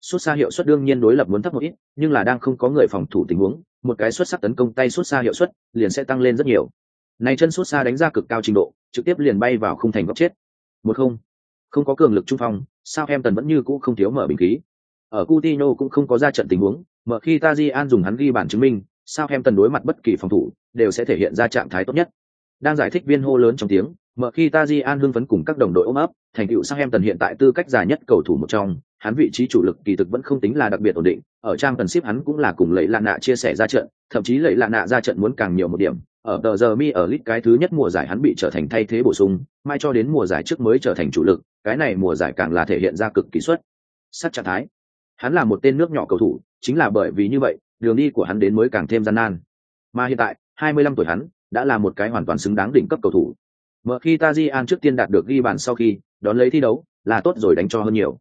Xuất xa hiệu suất đương nhiên đối lập muốn thấp một ít, nhưng là đang không có người phòng thủ tình huống, một cái xuất sắc tấn công tay xuất xa hiệu suất liền sẽ tăng lên rất nhiều. Này chân xuất xa đánh ra cực cao trình độ, trực tiếp liền bay vào khung thành góc chết. Một không, không có cường lực trung phong, sao em tần vẫn như cũ không thiếu mở bình khí. Ở Coutinho cũng không có ra trận tình huống, mở khi Tajian dùng hắn ghi bản chứng minh, sao em tần đối mặt bất kỳ phòng thủ đều sẽ thể hiện ra trạng thái tốt nhất. Đang giải thích viên hô lớn trong tiếng, mở khi Taji an hưng phấn cùng các đồng đội ôm ấp, thành tựu sang em tần hiện tại tư cách dài nhất cầu thủ một trong, hắn vị trí chủ lực kỳ thực vẫn không tính là đặc biệt ổn định, ở trang tần ship hắn cũng là cùng lấy lạ nạ chia sẻ ra trận, thậm chí lấy lạ nạ ra trận muốn càng nhiều một điểm, ở tờ giờ mi ở lit cái thứ nhất mùa giải hắn bị trở thành thay thế bổ sung, mai cho đến mùa giải trước mới trở thành chủ lực, cái này mùa giải càng là thể hiện ra cực kỳ xuất sắc trạng thái. Hắn là một tên nước nhỏ cầu thủ, chính là bởi vì như vậy đường đi của hắn đến mới càng thêm gian nan. Mà hiện tại 25 tuổi hắn đã là một cái hoàn toàn xứng đáng đỉnh cấp cầu thủ. Mở khi Tajian trước tiên đạt được ghi bàn sau khi đón lấy thi đấu là tốt rồi đánh cho hơn nhiều.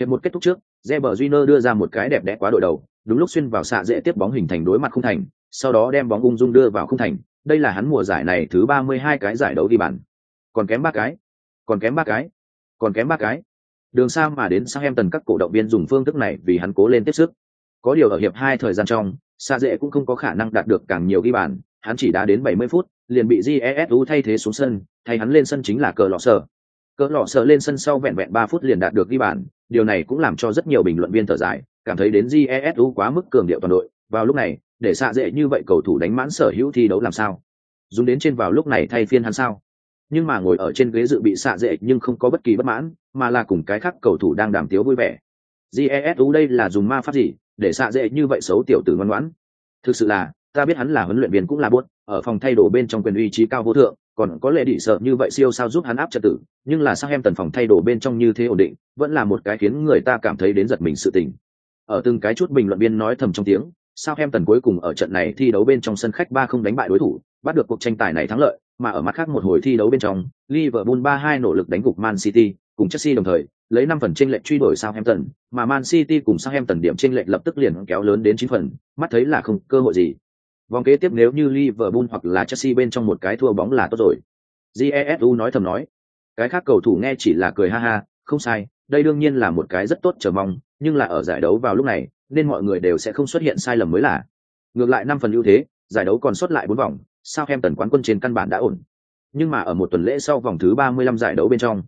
Hiệp một kết thúc trước Reber Júnior đưa ra một cái đẹp đẽ quá đội đầu, đúng lúc xuyên vào xạ dễ tiếp bóng hình thành đối mặt không thành, sau đó đem bóng ung dung đưa vào không thành. Đây là hắn mùa giải này thứ 32 cái giải đấu ghi bàn. Còn kém ba cái, còn kém ba cái, còn kém ba cái. Đường xa mà đến sang em tần các cổ động viên dùng phương thức này vì hắn cố lên tiếp sức có điều ở hiệp hai thời gian trong xa dễ cũng không có khả năng đạt được càng nhiều ghi bàn, hắn chỉ đã đến 70 phút, liền bị jesu thay thế xuống sân, thay hắn lên sân chính là cờ lọ sở. Cờ lọ sở lên sân sau vẹn vẹn ba phút liền đạt được ghi bàn, điều này cũng làm cho rất nhiều bình luận viên thở dài, cảm thấy đến jesu quá mức cường điệu toàn đội, vào lúc này, để xạ dễ như vậy cầu thủ đánh mãn sở hữu thi đấu làm sao? Dùng đến trên vào lúc này thay phiên hắn sao? Nhưng mà ngồi ở trên ghế dự bị xạ dễ nhưng không có bất kỳ bất mãn, mà là cùng cái khác cầu thủ đang đàm tiếu vui vẻ. Jesu đây là dùng ma pháp gì? Để xạ dễ như vậy xấu tiểu tử ngoan ngoãn. Thực sự là, ta biết hắn là huấn luyện viên cũng là buốt, ở phòng thay đồ bên trong quyền uy trí cao vô thượng, còn có lệ đỉ sợ như vậy siêu sao giúp hắn áp trật tự nhưng là sao em tần phòng thay đồ bên trong như thế ổn định, vẫn là một cái khiến người ta cảm thấy đến giật mình sự tình. Ở từng cái chút bình luận viên nói thầm trong tiếng sao em tần cuối cùng ở trận này thi đấu bên trong sân khách ba không đánh bại đối thủ, bắt được cuộc tranh tài này thắng lợi mà ở mặt khác một hồi thi đấu bên trong liverpool ba hai nỗ lực đánh gục man city cùng chelsea đồng thời lấy năm phần chênh lệch truy đuổi Southampton, mà Man City cùng Southampton điểm chênh lệch lập tức liền kéo lớn đến chín phần, mắt thấy là không cơ hội gì. Vòng kế tiếp nếu như Liverpool hoặc là Chelsea bên trong một cái thua bóng là tốt rồi. Jesu nói thầm nói. Cái khác cầu thủ nghe chỉ là cười ha ha, không sai, đây đương nhiên là một cái rất tốt chờ mong, nhưng là ở giải đấu vào lúc này, nên mọi người đều sẽ không xuất hiện sai lầm mới là. Ngược lại năm phần ưu thế, giải đấu còn sót lại bốn vòng, Southampton quán quân trên căn bản đã ổn. Nhưng mà ở một tuần lễ sau vòng thứ 35 giải đấu bên trong,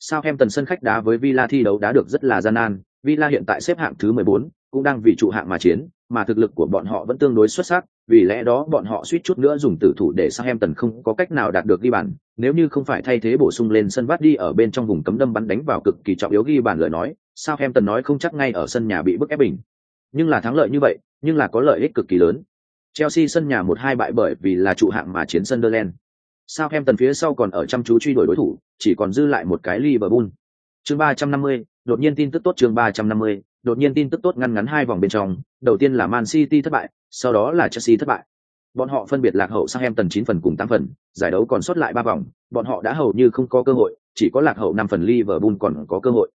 Southampton sân khách đá với Villa thi đấu đá được rất là gian nan, Villa hiện tại xếp hạng thứ 14, cũng đang vì trụ hạng mà chiến, mà thực lực của bọn họ vẫn tương đối xuất sắc, vì lẽ đó bọn họ suýt chút nữa dùng tử thủ để Southampton không có cách nào đạt được ghi bàn, nếu như không phải thay thế bổ sung lên sân vắt đi ở bên trong vùng cấm đâm bắn đánh vào cực kỳ trọng yếu ghi bàn lời nói, Southampton nói không chắc ngay ở sân nhà bị bức ép bình. Nhưng là thắng lợi như vậy, nhưng là có lợi ích cực kỳ lớn. Chelsea sân nhà một hai bại bởi vì là trụ hạng mà chiến Sunderland. Southampton phía sau còn ở chăm chú truy đuổi đối thủ, chỉ còn dư lại một cái Liverpool. Chương 350, đột nhiên tin tức tốt chương 350, đột nhiên tin tức tốt ngăn ngắn hai vòng bên trong, đầu tiên là Man City thất bại, sau đó là Chelsea thất bại. Bọn họ phân biệt lạc hậu Southampton 9 phần cùng 8 phần, giải đấu còn sót lại ba vòng, bọn họ đã hầu như không có cơ hội, chỉ có lạc hậu 5 phần Liverpool còn có cơ hội.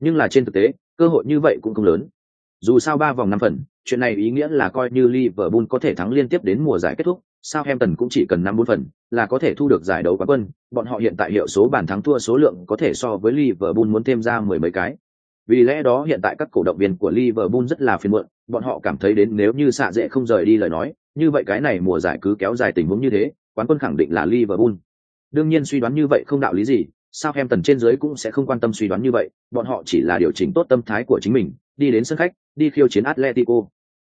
Nhưng là trên thực tế, cơ hội như vậy cũng không lớn. Dù sao ba vòng 5 phần, chuyện này ý nghĩa là coi như Liverpool có thể thắng liên tiếp đến mùa giải kết thúc, Southampton cũng chỉ cần năm bốn phần là có thể thu được giải đấu quán quân, bọn họ hiện tại hiệu số bàn thắng thua số lượng có thể so với Liverpool muốn thêm ra mười mấy cái. Vì lẽ đó hiện tại các cổ động viên của Liverpool rất là phiền muộn, bọn họ cảm thấy đến nếu như xạ dễ không rời đi lời nói, như vậy cái này mùa giải cứ kéo dài tình huống như thế, quán quân khẳng định là Liverpool. Đương nhiên suy đoán như vậy không đạo lý gì, Southampton trên dưới cũng sẽ không quan tâm suy đoán như vậy, bọn họ chỉ là điều chỉnh tốt tâm thái của chính mình, đi đến sân khách, đi khiêu chiến Atletico.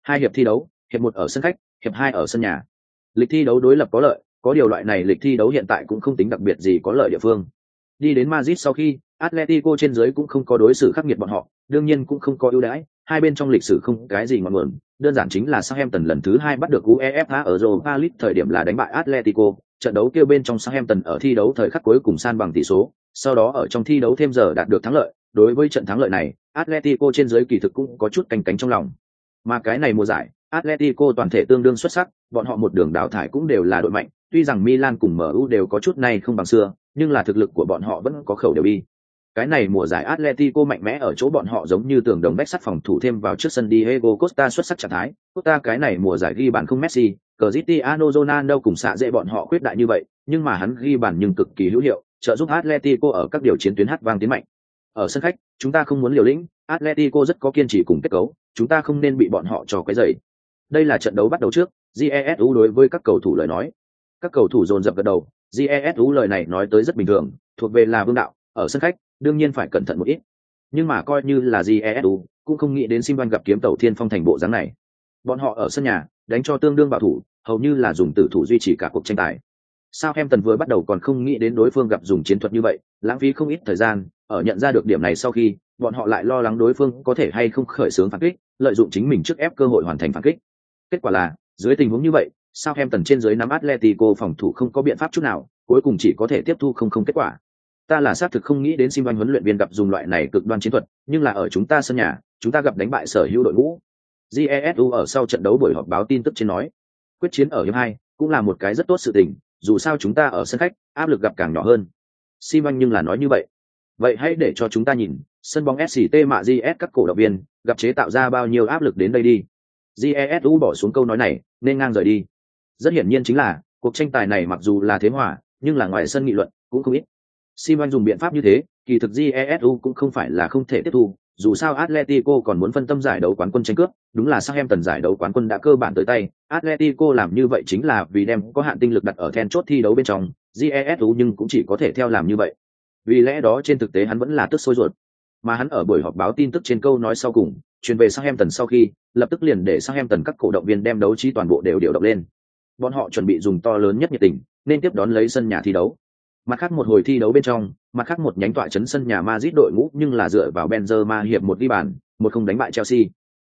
Hai hiệp thi đấu, hiệp một ở sân khách, hiệp hai ở sân nhà. Lịch thi đấu đối lập có lợi có điều loại này lịch thi đấu hiện tại cũng không tính đặc biệt gì có lợi địa phương. Đi đến Madrid sau khi Atletico trên dưới cũng không có đối xử khắc nghiệt bọn họ đương nhiên cũng không có ưu đãi hai bên trong lịch sử không cái gì ngọn nguồn. Đơn giản chính là Southampton lần thứ hai bắt được UEFA ở Europa League thời điểm là đánh bại Atletico trận đấu kêu bên trong Southampton ở thi đấu thời khắc cuối cùng san bằng tỷ số sau đó ở trong thi đấu thêm giờ đạt được thắng lợi. Đối với trận thắng lợi này Atletico trên dưới kỳ thực cũng có chút canh cánh trong lòng mà cái này mùa giải Atletico toàn thể tương đương xuất sắc, bọn họ một đường đào thải cũng đều là đội mạnh, tuy rằng Milan cùng MU đều có chút này không bằng xưa, nhưng là thực lực của bọn họ vẫn có khẩu đều đi. Cái này mùa giải Atletico mạnh mẽ ở chỗ bọn họ giống như tường đồng bách sắt phòng thủ thêm vào trước sân Diego Costa xuất sắc trạng thái. Costa cái này mùa giải ghi bàn không Messi, Cristiano Ronaldo cùng xạ dễ bọn họ quyết đại như vậy, nhưng mà hắn ghi bàn nhưng cực kỳ hữu hiệu, trợ giúp Atletico ở các điều chiến tuyến hát vang tiến mạnh. Ở sân khách, chúng ta không muốn liều lĩnh, Atletico rất có kiên trì cùng kết cấu, chúng ta không nên bị bọn họ trò cái dậy. Đây là trận đấu bắt đầu trước, jesu đối với các cầu thủ lời nói. Các cầu thủ dồn dập gật đầu jesu lời này nói tới rất bình thường thuộc về là vương đạo ở sân khách đương nhiên phải cẩn thận một ít. Nhưng mà coi như là jesu cũng không nghĩ đến sim văn gặp kiếm tàu thiên phong thành bộ dáng này. Bọn họ ở sân nhà đánh cho tương đương bảo thủ hầu như là dùng tử thủ duy trì cả cuộc tranh tài sao em tần vừa bắt đầu còn không nghĩ đến đối phương gặp dùng chiến thuật như vậy lãng phí không ít thời gian ở nhận ra được điểm này sau khi bọn họ lại lo lắng đối phương có thể hay không khởi xướng phản kích lợi dụng chính mình trước ép cơ hội hoàn thành phản kích kết quả là dưới tình huống như vậy, sao em tần trên dưới nắm Atletico phòng thủ không có biện pháp chút nào, cuối cùng chỉ có thể tiếp thu không không kết quả. Ta là xác thực không nghĩ đến Sim huấn luyện viên gặp dùng loại này cực đoan chiến thuật, nhưng là ở chúng ta sân nhà, chúng ta gặp đánh bại sở hữu đội ngũ. Jesu ở sau trận đấu buổi họp báo tin tức trên nói, quyết chiến ở hiệp hai cũng là một cái rất tốt sự tình, dù sao chúng ta ở sân khách, áp lực gặp càng nhỏ hơn. Sim nhưng là nói như vậy. Vậy hãy để cho chúng ta nhìn, sân bóng SCT mạ GS các cổ động viên gặp chế tạo ra bao nhiêu áp lực đến đây đi jesu bỏ xuống câu nói này nên ngang rời đi rất hiển nhiên chính là cuộc tranh tài này mặc dù là thế hòa nhưng là ngoài sân nghị luận cũng không ít simon dùng biện pháp như thế kỳ thực jesu cũng không phải là không thể tiếp thu dù sao Atletico còn muốn phân tâm giải đấu quán quân tranh cướp, đúng là sang em tần giải đấu quán quân đã cơ bản tới tay, Atletico làm như vậy chính là vì đem có hạn tinh lực đặt ở then chốt thi đấu bên trong, GESU nhưng cũng chỉ có thể theo làm như vậy. Vì lẽ đó trên thực tế hắn vẫn là tức sôi ruột. Mà hắn ở buổi họp báo tin tức trên câu nói sau cùng, truyền về sang em tần sau khi lập tức liền để sang em tần các cổ động viên đem đấu trí toàn bộ đều điều động lên bọn họ chuẩn bị dùng to lớn nhất nhiệt tình nên tiếp đón lấy sân nhà thi đấu mặt khác một hồi thi đấu bên trong mặt khác một nhánh tọa chấn sân nhà Madrid đội ngũ nhưng là dựa vào Benzema hiệp một đi bàn một không đánh bại Chelsea.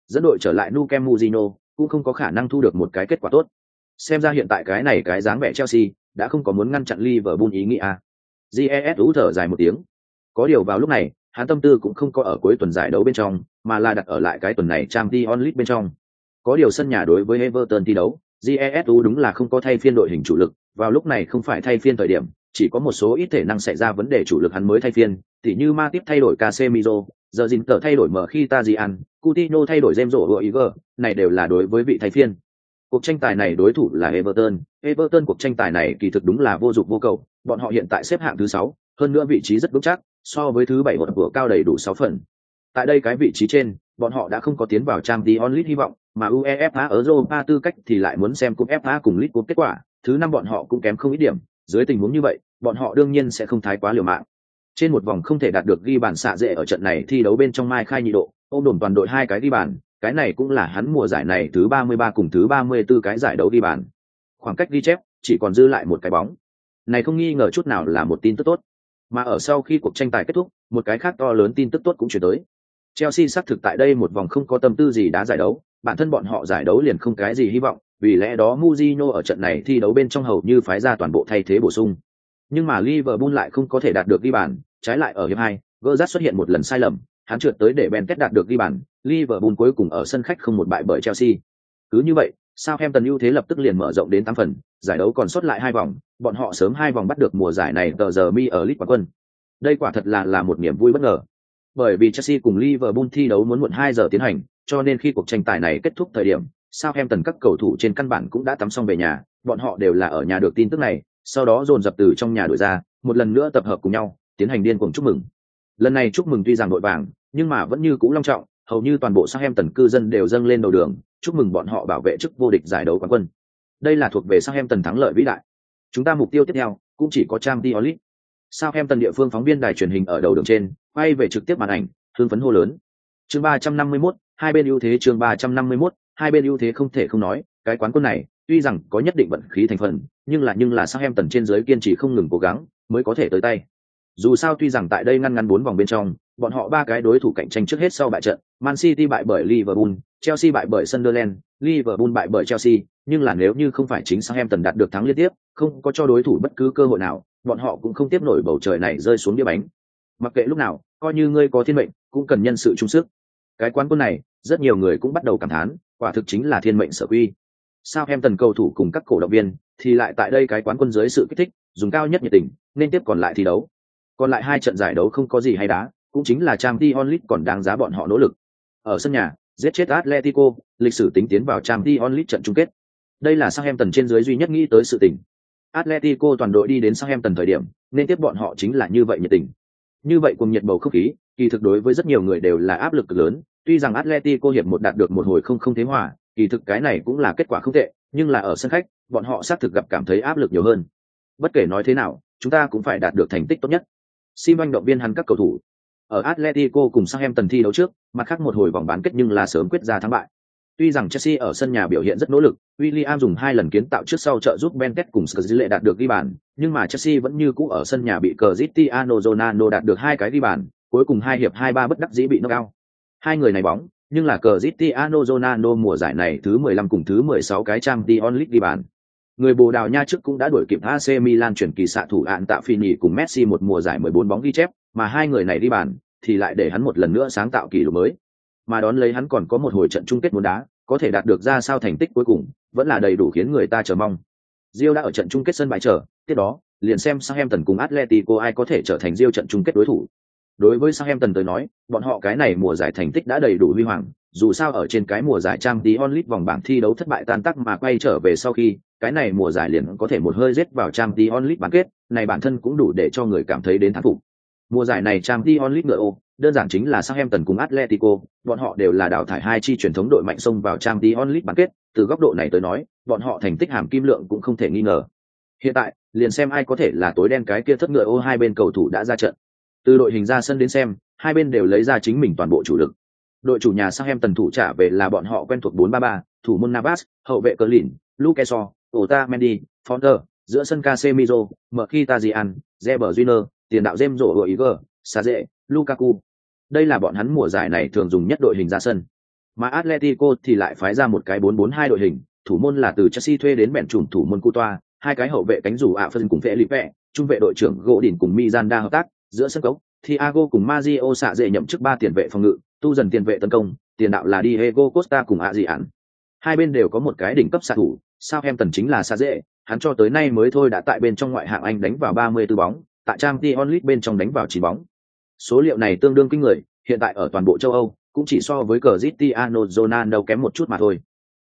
Dẫn đội trở lại Nou Camp cũng không có khả năng thu được một cái kết quả tốt. Xem ra hiện tại cái này cái dáng vẻ Chelsea đã không có muốn ngăn chặn Liverpool ý nghĩa à. GES thở dài một tiếng. Có điều vào lúc này hắn tâm tư cũng không có ở cuối tuần giải đấu bên trong, mà là đặt ở lại cái tuần này trang Dion League bên trong. Có điều sân nhà đối với Everton thi đấu, GESU đúng là không có thay phiên đội hình chủ lực, vào lúc này không phải thay phiên thời điểm, chỉ có một số ít thể năng xảy ra vấn đề chủ lực hắn mới thay phiên, tỉ như ma tiếp thay đổi Casemiro, giờ Jin tờ thay đổi mở khi Tajian, Coutinho thay đổi James Rodriguez, này đều là đối với vị thay phiên. Cuộc tranh tài này đối thủ là Everton, Everton cuộc tranh tài này kỳ thực đúng là vô dụng vô cầu, bọn họ hiện tại xếp hạng thứ sáu, hơn nữa vị trí rất vững chắc, so với thứ bảy một vừa cao đầy đủ sáu phần. Tại đây cái vị trí trên, bọn họ đã không có tiến vào Champions League hy vọng, mà UEFA Europa tư cách thì lại muốn xem cúp FA cùng League Cup kết quả, thứ năm bọn họ cũng kém không ít điểm, dưới tình huống như vậy, bọn họ đương nhiên sẽ không thái quá liều mạng. Trên một vòng không thể đạt được ghi bàn xạ dễ ở trận này thi đấu bên trong Mai Khai nhị độ, ôm đồn toàn đội hai cái ghi bàn, cái này cũng là hắn mùa giải này thứ 33 cùng thứ 34 cái giải đấu ghi bàn. Khoảng cách ghi chép chỉ còn dư lại một cái bóng. Này không nghi ngờ chút nào là một tin tức tốt. Mà ở sau khi cuộc tranh tài kết thúc, một cái khác to lớn tin tức tốt cũng chuyển tới. Chelsea xác thực tại đây một vòng không có tâm tư gì đá giải đấu, bản thân bọn họ giải đấu liền không cái gì hy vọng, vì lẽ đó Mourinho ở trận này thi đấu bên trong hầu như phái ra toàn bộ thay thế bổ sung. Nhưng mà Liverpool lại không có thể đạt được ghi bàn, trái lại ở hiệp hai, Gerrard xuất hiện một lần sai lầm, hắn trượt tới để Ben kết đạt được ghi bàn, Liverpool cuối cùng ở sân khách không một bại bởi Chelsea. Cứ như vậy, Southampton ưu thế lập tức liền mở rộng đến 8 phần, giải đấu còn sót lại hai vòng, bọn họ sớm hai vòng bắt được mùa giải này tờ giờ mi ở League quân. Đây quả thật là là một niềm vui bất ngờ. Bởi vì Chelsea cùng Liverpool thi đấu muốn muộn 2 giờ tiến hành, cho nên khi cuộc tranh tài này kết thúc thời điểm, Southampton các cầu thủ trên căn bản cũng đã tắm xong về nhà, bọn họ đều là ở nhà được tin tức này, sau đó dồn dập từ trong nhà đuổi ra, một lần nữa tập hợp cùng nhau, tiến hành điên cuồng chúc mừng. Lần này chúc mừng tuy rằng nội vàng, nhưng mà vẫn như cũ long trọng, hầu như toàn bộ Southampton cư dân đều dâng lên đầu đường, chúc mừng bọn họ bảo vệ chức vô địch giải đấu quán quân. Đây là thuộc về Southampton thắng lợi vĩ đại. Chúng ta mục tiêu tiếp theo cũng chỉ có Champions em Southampton địa phương phóng viên đài truyền hình ở đầu đường trên, quay về trực tiếp màn ảnh, hưng phấn hô lớn. Chương 351, hai bên ưu thế chương 351, hai bên ưu thế không thể không nói, cái quán quân này, tuy rằng có nhất định vận khí thành phần, nhưng là nhưng là sang em tần trên dưới kiên trì không ngừng cố gắng, mới có thể tới tay. Dù sao tuy rằng tại đây ngăn ngăn bốn vòng bên trong, bọn họ ba cái đối thủ cạnh tranh trước hết sau bại trận, Man City bại bởi Liverpool, Chelsea bại bởi Sunderland, Liverpool bại bởi Chelsea, nhưng là nếu như không phải chính sang em tần đạt được thắng liên tiếp, không có cho đối thủ bất cứ cơ hội nào, bọn họ cũng không tiếp nổi bầu trời này rơi xuống đĩa bánh. Mặc kệ lúc nào, coi như ngươi có thiên mệnh, cũng cần nhân sự trung sức. Cái quán quân này, rất nhiều người cũng bắt đầu cảm thán, quả thực chính là thiên mệnh sở quy. Southampton cầu thủ cùng các cổ động viên thì lại tại đây cái quán quân dưới sự kích thích, dùng cao nhất nhiệt tình, nên tiếp còn lại thi đấu. Còn lại hai trận giải đấu không có gì hay đá, cũng chính là Trang Champions Onlit còn đáng giá bọn họ nỗ lực. Ở sân nhà, giết chết Atletico, lịch sử tính tiến vào Trang Champions Onlit trận chung kết. Đây là Southampton trên dưới duy nhất nghĩ tới sự tình. Atletico toàn đội đi đến Southampton thời điểm, nên tiếp bọn họ chính là như vậy nhiệt tình. Như vậy cùng nhiệt bầu không khí, kỳ thực đối với rất nhiều người đều là áp lực lớn, tuy rằng Atletico hiệp một đạt được một hồi không không thế hòa, kỳ thực cái này cũng là kết quả không tệ, nhưng là ở sân khách, bọn họ xác thực gặp cảm thấy áp lực nhiều hơn. Bất kể nói thế nào, chúng ta cũng phải đạt được thành tích tốt nhất. Sim động viên hắn các cầu thủ, ở Atletico cùng Southampton thi đấu trước, mặt khác một hồi vòng bán kết nhưng là sớm quyết ra thắng bại. Tuy rằng Chelsea ở sân nhà biểu hiện rất nỗ lực, William dùng hai lần kiến tạo trước sau trợ giúp Benket cùng Skrillex đạt được ghi bàn, nhưng mà Chelsea vẫn như cũ ở sân nhà bị Cristiano Ronaldo đạt được hai cái ghi bàn, cuối cùng hai hiệp hai ba bất đắc dĩ bị knock out. Hai người này bóng, nhưng là cờ Zitiano Zonano mùa giải này thứ 15 cùng thứ 16 cái trang Dion League đi bàn. Người Bồ Đào Nha trước cũng đã đuổi kịp AC Milan chuyển kỳ xạ thủ ạn tạo Fini cùng Messi một mùa giải 14 bóng ghi chép, mà hai người này đi bàn, thì lại để hắn một lần nữa sáng tạo kỷ lục mới. Mà đón lấy hắn còn có một hồi trận chung kết muốn đá, có thể đạt được ra sao thành tích cuối cùng, vẫn là đầy đủ khiến người ta chờ mong. Rio đã ở trận chung kết sân bãi chờ, tiếp đó, liền xem Southampton cùng Atletico ai có thể trở thành Rio trận chung kết đối thủ. Đối với Southampton tới nói, bọn họ cái này mùa giải thành tích đã đầy đủ huy hoàng, dù sao ở trên cái mùa giải trang tí onlit vòng bảng thi đấu thất bại tan tác mà quay trở về sau khi, cái này mùa giải liền có thể một hơi giết vào trang tí onlit bán kết, này bản thân cũng đủ để cho người cảm thấy đến thắng phục. Mùa giải này trang tí onlit ngựa ô, đơn giản chính là Southampton cùng Atletico, bọn họ đều là đào thải hai chi truyền thống đội mạnh xông vào trang tí onlit bán kết, từ góc độ này tới nói, bọn họ thành tích hàm kim lượng cũng không thể nghi ngờ. Hiện tại, liền xem ai có thể là tối đen cái kia thất ngựa ô hai bên cầu thủ đã ra trận. Từ đội hình ra sân đến xem, hai bên đều lấy ra chính mình toàn bộ chủ lực. Đội chủ nhà sang em tần thủ trả về là bọn họ quen thuộc 4-3-3, thủ môn Navas, hậu vệ Cờ Lìn, Lukeso, Otamendi, Fonter, giữa sân Casemiro, Mkhitaryan, Reber Júnior, tiền đạo James rổ Iger, Saze, Lukaku. Đây là bọn hắn mùa giải này thường dùng nhất đội hình ra sân. Mà Atletico thì lại phái ra một cái 4-4-2 đội hình, thủ môn là từ Chelsea thuê đến bèn chủng thủ môn Coutoa, hai cái hậu vệ cánh rủ ạ phân cùng Felipe, trung vệ đội trưởng gỗ đỉnh cùng Mizanda hợp tác, giữa sân cốc, Thiago cùng Mario xạ dễ nhậm chức ba tiền vệ phòng ngự, tu dần tiền vệ tấn công, tiền đạo là Diego Costa cùng Adrian. Hai bên đều có một cái đỉnh cấp xạ thủ, sao em tần chính là xạ dễ, hắn cho tới nay mới thôi đã tại bên trong ngoại hạng Anh đánh vào 34 bóng, tại trang Dion League bên trong đánh vào 9 bóng. Số liệu này tương đương kinh người, hiện tại ở toàn bộ châu Âu, cũng chỉ so với Cristiano Ronaldo kém một chút mà thôi.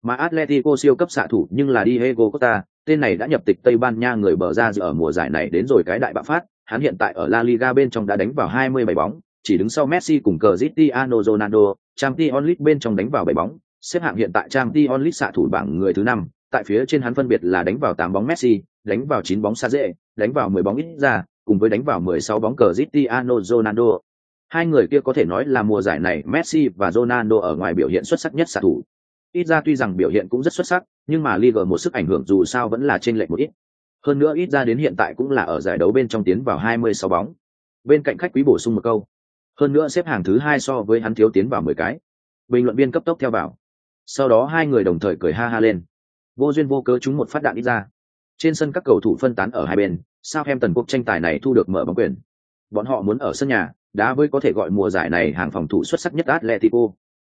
Mà Atletico siêu cấp xạ thủ nhưng là Diego Costa, tên này đã nhập tịch Tây Ban Nha người bờ ra ở mùa giải này đến rồi cái đại bạo phát, hắn hiện tại ở La Liga bên trong đã đánh vào 27 bóng, chỉ đứng sau Messi cùng Cristiano Ronaldo, Champions League bên trong đánh vào 7 bóng, xếp hạng hiện tại Champions League xạ thủ bảng người thứ 5, tại phía trên hắn phân biệt là đánh vào 8 bóng Messi, đánh vào 9 bóng Saze, đánh vào 10 bóng ít ra, cùng với đánh vào 16 bóng Cristiano Ronaldo. Hai người kia có thể nói là mùa giải này Messi và Ronaldo ở ngoài biểu hiện xuất sắc nhất xạ thủ. Ít ra tuy rằng biểu hiện cũng rất xuất sắc, nhưng mà Liga một sức ảnh hưởng dù sao vẫn là trên lệch một ít. Hơn nữa ít ra đến hiện tại cũng là ở giải đấu bên trong tiến vào 26 bóng. Bên cạnh khách quý bổ sung một câu. Hơn nữa xếp hàng thứ hai so với hắn thiếu tiến vào 10 cái. Bình luận viên cấp tốc theo vào. Sau đó hai người đồng thời cười ha ha lên. Vô duyên vô cớ chúng một phát đạn đi ra. Trên sân các cầu thủ phân tán ở hai bên, Southampton cuộc tranh tài này thu được mở bóng quyền. Bọn họ muốn ở sân nhà, đá với có thể gọi mùa giải này hàng phòng thủ xuất sắc nhất Atletico.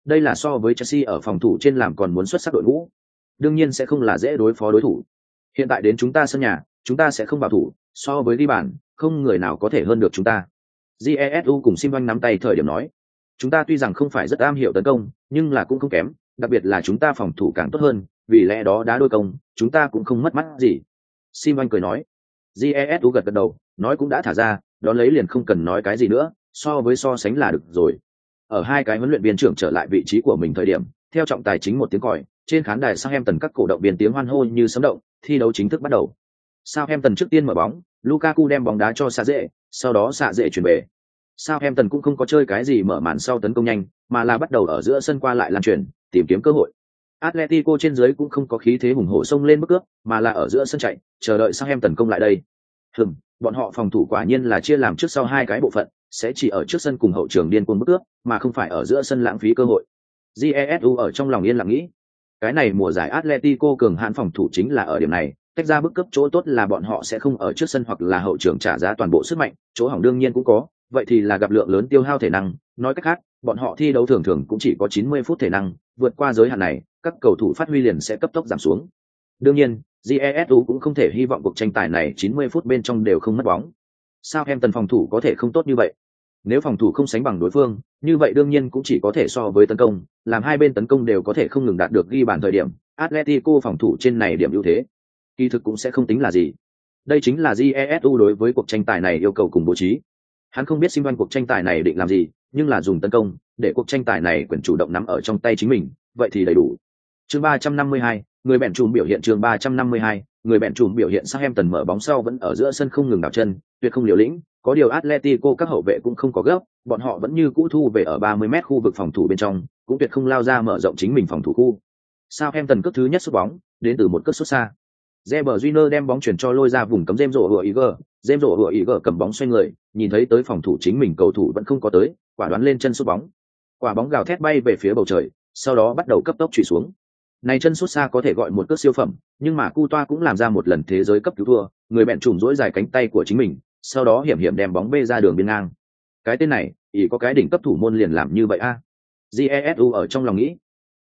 Đây là so với Chelsea ở phòng thủ trên làm còn muốn xuất sắc đội ngũ. Đương nhiên sẽ không là dễ đối phó đối thủ. Hiện tại đến chúng ta sân nhà, chúng ta sẽ không bảo thủ, so với ghi bàn, không người nào có thể hơn được chúng ta. Jesu cùng Sim nắm tay thời điểm nói, chúng ta tuy rằng không phải rất am hiểu tấn công, nhưng là cũng không kém, đặc biệt là chúng ta phòng thủ càng tốt hơn, vì lẽ đó đá đôi công, chúng ta cũng không mất mắt gì. Sim cười nói, Jesu gật gật đầu, nói cũng đã thả ra, Đón lấy liền không cần nói cái gì nữa, so với so sánh là được rồi. Ở hai cái huấn luyện viên trưởng trở lại vị trí của mình thời điểm, theo trọng tài chính một tiếng còi, trên khán đài Southampton các cổ động viên tiếng hoan hô như sấm động, thi đấu chính thức bắt đầu. Southampton trước tiên mở bóng, Lukaku đem bóng đá cho Sa dễ, sau đó Sa dễ chuyển về. Southampton cũng không có chơi cái gì mở màn sau tấn công nhanh, mà là bắt đầu ở giữa sân qua lại lan truyền, tìm kiếm cơ hội. Atletico trên dưới cũng không có khí thế hùng hổ xông lên bước cướp, mà là ở giữa sân chạy, chờ đợi Southampton công lại đây. Hừm, bọn họ phòng thủ quả nhiên là chia làm trước sau hai cái bộ phận, sẽ chỉ ở trước sân cùng hậu trường điên cuồng bước cướp, mà không phải ở giữa sân lãng phí cơ hội. Jesu ở trong lòng yên lặng nghĩ, cái này mùa giải Atletico cường hãn phòng thủ chính là ở điểm này, tách ra bức cấp chỗ tốt là bọn họ sẽ không ở trước sân hoặc là hậu trường trả giá toàn bộ sức mạnh, chỗ hỏng đương nhiên cũng có, vậy thì là gặp lượng lớn tiêu hao thể năng, nói cách khác, bọn họ thi đấu thường thường cũng chỉ có 90 phút thể năng, vượt qua giới hạn này, các cầu thủ phát huy liền sẽ cấp tốc giảm xuống. Đương nhiên, GESU cũng không thể hy vọng cuộc tranh tài này 90 phút bên trong đều không mất bóng. Sao em tần phòng thủ có thể không tốt như vậy? Nếu phòng thủ không sánh bằng đối phương, như vậy đương nhiên cũng chỉ có thể so với tấn công, làm hai bên tấn công đều có thể không ngừng đạt được ghi bàn thời điểm, Atletico phòng thủ trên này điểm ưu thế. Kỳ thực cũng sẽ không tính là gì. Đây chính là Jesu đối với cuộc tranh tài này yêu cầu cùng bố trí. Hắn không biết Simon cuộc tranh tài này định làm gì, nhưng là dùng tấn công, để cuộc tranh tài này quyền chủ động nắm ở trong tay chính mình, vậy thì đầy đủ. Chương 352, người bèn chùm biểu hiện chương 352, người bẹn trùm biểu hiện sang em tần mở bóng sau vẫn ở giữa sân không ngừng đảo chân, tuyệt không liều lĩnh, có điều Atletico các hậu vệ cũng không có gấp, bọn họ vẫn như cũ thu về ở 30 mét khu vực phòng thủ bên trong, cũng tuyệt không lao ra mở rộng chính mình phòng thủ khu. Sao em tần cước thứ nhất sút bóng, đến từ một cước sút xa. Reber Júnior đem bóng chuyển cho lôi ra vùng cấm James rổ hựa Iger, James rổ hựa Iger cầm bóng xoay người, nhìn thấy tới phòng thủ chính mình cầu thủ vẫn không có tới, quả đoán lên chân sút bóng. Quả bóng gào thét bay về phía bầu trời, sau đó bắt đầu cấp tốc chủy xuống. Này chân sút xa có thể gọi một cước siêu phẩm, nhưng mà Cu Toa cũng làm ra một lần thế giới cấp cứu thua, người bẹn trùm dỗi dài cánh tay của chính mình, sau đó hiểm hiểm đem bóng bê ra đường biên ngang. Cái tên này, ý có cái đỉnh cấp thủ môn liền làm như vậy a. À? Jesu ở trong lòng nghĩ,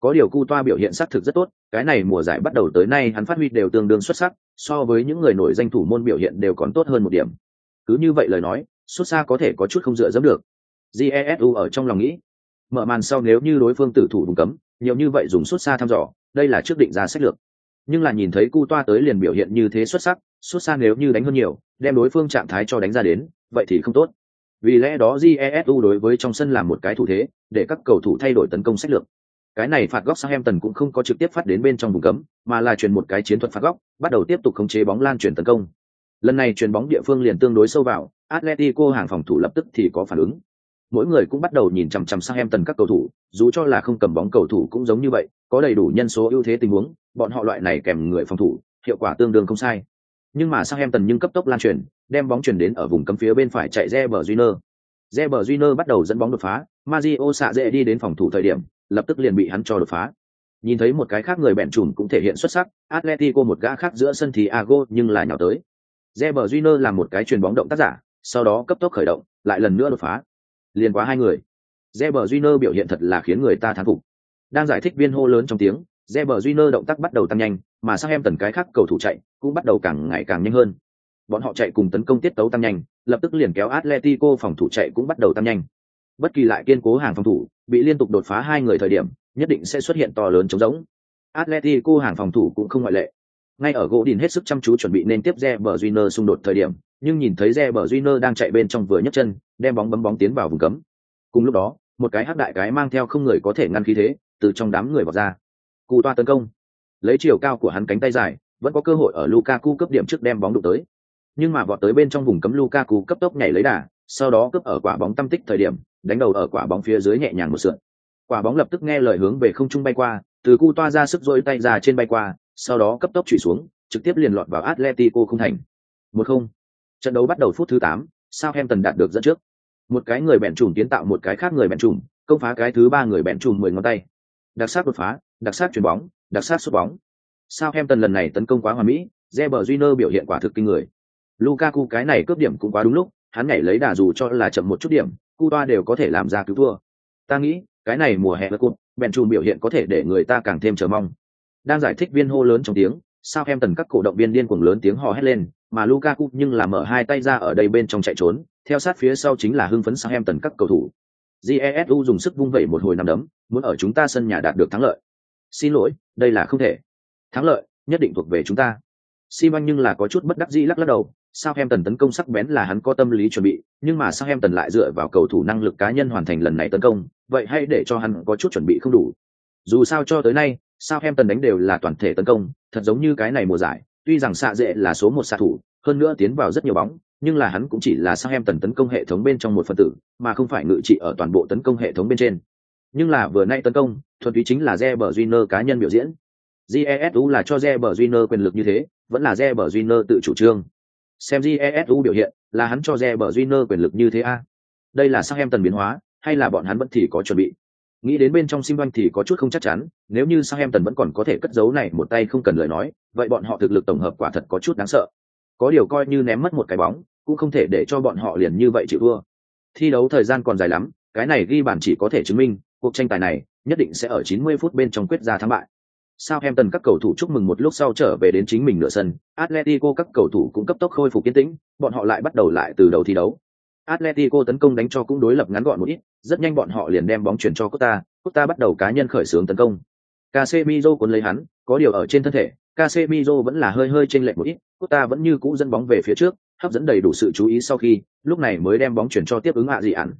có điều Cu Toa biểu hiện xác thực rất tốt, cái này mùa giải bắt đầu tới nay hắn phát huy đều tương đương xuất sắc, so với những người nổi danh thủ môn biểu hiện đều còn tốt hơn một điểm. Cứ như vậy lời nói, xuất xa có thể có chút không dựa dẫm được. Jesu ở trong lòng nghĩ, mở màn sau nếu như đối phương tử thủ vùng cấm, nhiều như vậy dùng xuất xa thăm dò, đây là trước định ra sách lược. Nhưng là nhìn thấy Cu Toa tới liền biểu hiện như thế xuất sắc, xuất xa nếu như đánh hơn nhiều, đem đối phương trạng thái cho đánh ra đến, vậy thì không tốt. Vì lẽ đó Jesu đối với trong sân làm một cái thủ thế, để các cầu thủ thay đổi tấn công sách lược. Cái này phạt góc sang em tần cũng không có trực tiếp phát đến bên trong vùng cấm, mà là truyền một cái chiến thuật phạt góc, bắt đầu tiếp tục khống chế bóng lan truyền tấn công. Lần này truyền bóng địa phương liền tương đối sâu vào, Atletico hàng phòng thủ lập tức thì có phản ứng. Mỗi người cũng bắt đầu nhìn chằm chằm tần các cầu thủ, dù cho là không cầm bóng cầu thủ cũng giống như vậy, có đầy đủ nhân số ưu thế tình huống, bọn họ loại này kèm người phòng thủ, hiệu quả tương đương không sai. Nhưng mà sang em tần nhưng cấp tốc lan truyền, đem bóng truyền đến ở vùng cấm phía bên phải chạy Reber Júnior. Reber Júnior bắt đầu dẫn bóng đột phá, Mario xạ dễ đi đến phòng thủ thời điểm, lập tức liền bị hắn cho đột phá. Nhìn thấy một cái khác người bẹn trùn cũng thể hiện xuất sắc, Atletico một gã khác giữa sân thì Ago nhưng là nhào tới. Reber Júnior làm một cái truyền bóng động tác giả, sau đó cấp tốc khởi động, lại lần nữa đột phá. Liên quá hai người. Reber Junior biểu hiện thật là khiến người ta thán phục. Đang giải thích viên hô lớn trong tiếng, Reber Junior động tác bắt đầu tăng nhanh, mà sang em tần cái khác cầu thủ chạy cũng bắt đầu càng ngày càng nhanh hơn bọn họ chạy cùng tấn công tiết tấu tăng nhanh lập tức liền kéo atletico phòng thủ chạy cũng bắt đầu tăng nhanh bất kỳ lại kiên cố hàng phòng thủ bị liên tục đột phá hai người thời điểm nhất định sẽ xuất hiện to lớn chống giống. atletico hàng phòng thủ cũng không ngoại lệ ngay ở gỗ đình hết sức chăm chú chuẩn bị nên tiếp re bờ Junior xung đột thời điểm, nhưng nhìn thấy re bờ Junior đang chạy bên trong vừa nhấc chân, đem bóng bấm bóng tiến vào vùng cấm. Cùng lúc đó, một cái hắc đại cái mang theo không người có thể ngăn khí thế, từ trong đám người vọt ra. Cù toa tấn công. Lấy chiều cao của hắn cánh tay dài, vẫn có cơ hội ở Lukaku cấp điểm trước đem bóng đụng tới. Nhưng mà vọt tới bên trong vùng cấm Lukaku cấp tốc nhảy lấy đà, sau đó cướp ở quả bóng tâm tích thời điểm, đánh đầu ở quả bóng phía dưới nhẹ nhàng một sượt. Quả bóng lập tức nghe lời hướng về không trung bay qua, từ cu toa ra sức dội tay ra trên bay qua, sau đó cấp tốc chủy xuống, trực tiếp liền lọt vào Atletico không thành. Một không. Trận đấu bắt đầu phút thứ 8, Southampton đạt được dẫn trước. Một cái người bèn trùm tiến tạo một cái khác người bèn trùm, công phá cái thứ ba người bèn trùm 10 ngón tay. Đặc sắc đột phá, đặc sắc chuyển bóng, đặc sắc sút bóng. Southampton lần này tấn công quá hoàn mỹ, Reber Júnior biểu hiện quả thực kinh người. Lukaku cái này cướp điểm cũng quá đúng lúc, hắn nhảy lấy đà dù cho là chậm một chút điểm, Cuba đều có thể làm ra cứu thua. Ta nghĩ, cái này mùa hè là cột, bèn trùm biểu hiện có thể để người ta càng thêm chờ mong. Đang giải thích viên hô lớn trong tiếng, sao em tần các cổ động viên điên cuồng lớn tiếng hò hét lên, mà Lukaku nhưng là mở hai tay ra ở đây bên trong chạy trốn, theo sát phía sau chính là hưng phấn sao em tần các cầu thủ. Jesu dùng sức vung vẩy một hồi nằm đấm, muốn ở chúng ta sân nhà đạt được thắng lợi. Xin lỗi, đây là không thể. Thắng lợi nhất định thuộc về chúng ta. Simon nhưng là có chút bất đắc dĩ lắc lắc đầu, sao em tần tấn công sắc bén là hắn có tâm lý chuẩn bị, nhưng mà sao em tần lại dựa vào cầu thủ năng lực cá nhân hoàn thành lần này tấn công, vậy hay để cho hắn có chút chuẩn bị không đủ. Dù sao cho tới nay, sao em tần đánh đều là toàn thể tấn công, thật giống như cái này mùa giải, tuy rằng xạ dễ là số một xạ thủ, hơn nữa tiến vào rất nhiều bóng, nhưng là hắn cũng chỉ là sao em tần tấn công hệ thống bên trong một phần tử, mà không phải ngự trị ở toàn bộ tấn công hệ thống bên trên. Nhưng là vừa nay tấn công, thuần túy chính là Reber Júnior cá nhân biểu diễn. Jesu là cho Reber Júnior quyền lực như thế, vẫn là Reber Júnior tự chủ trương. Xem Jesu biểu hiện, là hắn cho Reber Júnior quyền lực như thế a. Đây là sao em tần biến hóa, hay là bọn hắn vẫn thì có chuẩn bị? Nghĩ đến bên trong sim banh thì có chút không chắc chắn, nếu như sao em tần vẫn còn có thể cất giấu này một tay không cần lời nói, vậy bọn họ thực lực tổng hợp quả thật có chút đáng sợ. Có điều coi như ném mất một cái bóng, cũng không thể để cho bọn họ liền như vậy chịu thua. Thi đấu thời gian còn dài lắm, cái này ghi bàn chỉ có thể chứng minh, cuộc tranh tài này nhất định sẽ ở 90 phút bên trong quyết ra thắng bại. Sao em tần các cầu thủ chúc mừng một lúc sau trở về đến chính mình nửa sân, atletico các cầu thủ cũng cấp tốc khôi phục kiên tĩnh, bọn họ lại bắt đầu lại từ đầu thi đấu. Atletico tấn công đánh cho cũng đối lập ngắn gọn một ít, rất nhanh bọn họ liền đem bóng chuyển cho Costa, Costa bắt đầu cá nhân khởi xướng tấn công. Casemiro cuốn lấy hắn, có điều ở trên thân thể, Casemiro vẫn là hơi hơi chênh lệch một ít, Costa vẫn như cũ dẫn bóng về phía trước, hấp dẫn đầy đủ sự chú ý sau khi, lúc này mới đem bóng chuyển cho tiếp ứng ạ gì ản.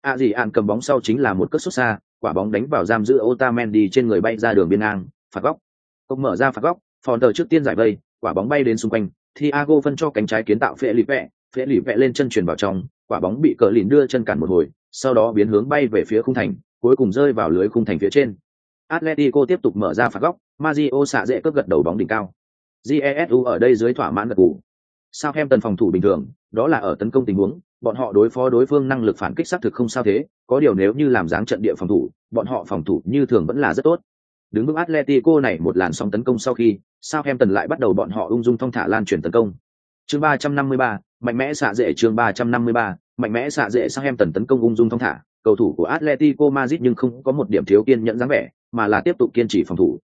ạ gì ản cầm bóng sau chính là một cất xuất xa, quả bóng đánh vào giam giữ Otamendi trên người bay ra đường biên ngang, phạt góc. Công mở ra phạt góc, Fonter trước tiên giải vây, quả bóng bay đến xung quanh, Thiago phân cho cánh trái kiến tạo Felipe, Phễ lì vẽ lên chân truyền vào trong, quả bóng bị cờ lìn đưa chân cản một hồi, sau đó biến hướng bay về phía khung thành, cuối cùng rơi vào lưới khung thành phía trên. Atletico tiếp tục mở ra phạt góc, Mario xạ dễ cướp gật đầu bóng đỉnh cao. Jesu ở đây dưới thỏa mãn gật gù. tần phòng thủ bình thường, đó là ở tấn công tình huống, bọn họ đối phó đối phương năng lực phản kích xác thực không sao thế, có điều nếu như làm dáng trận địa phòng thủ, bọn họ phòng thủ như thường vẫn là rất tốt. Đứng bước Atletico này một làn sóng tấn công sau khi, Sao em tần lại bắt đầu bọn họ ung dung thong thả lan truyền tấn công. Chương 353, mạnh mẽ xạ dễ chương 353, mạnh mẽ xạ dễ sang em tần tấn công ung dung thong thả, cầu thủ của Atletico Madrid nhưng không có một điểm thiếu kiên nhẫn dáng vẻ, mà là tiếp tục kiên trì phòng thủ.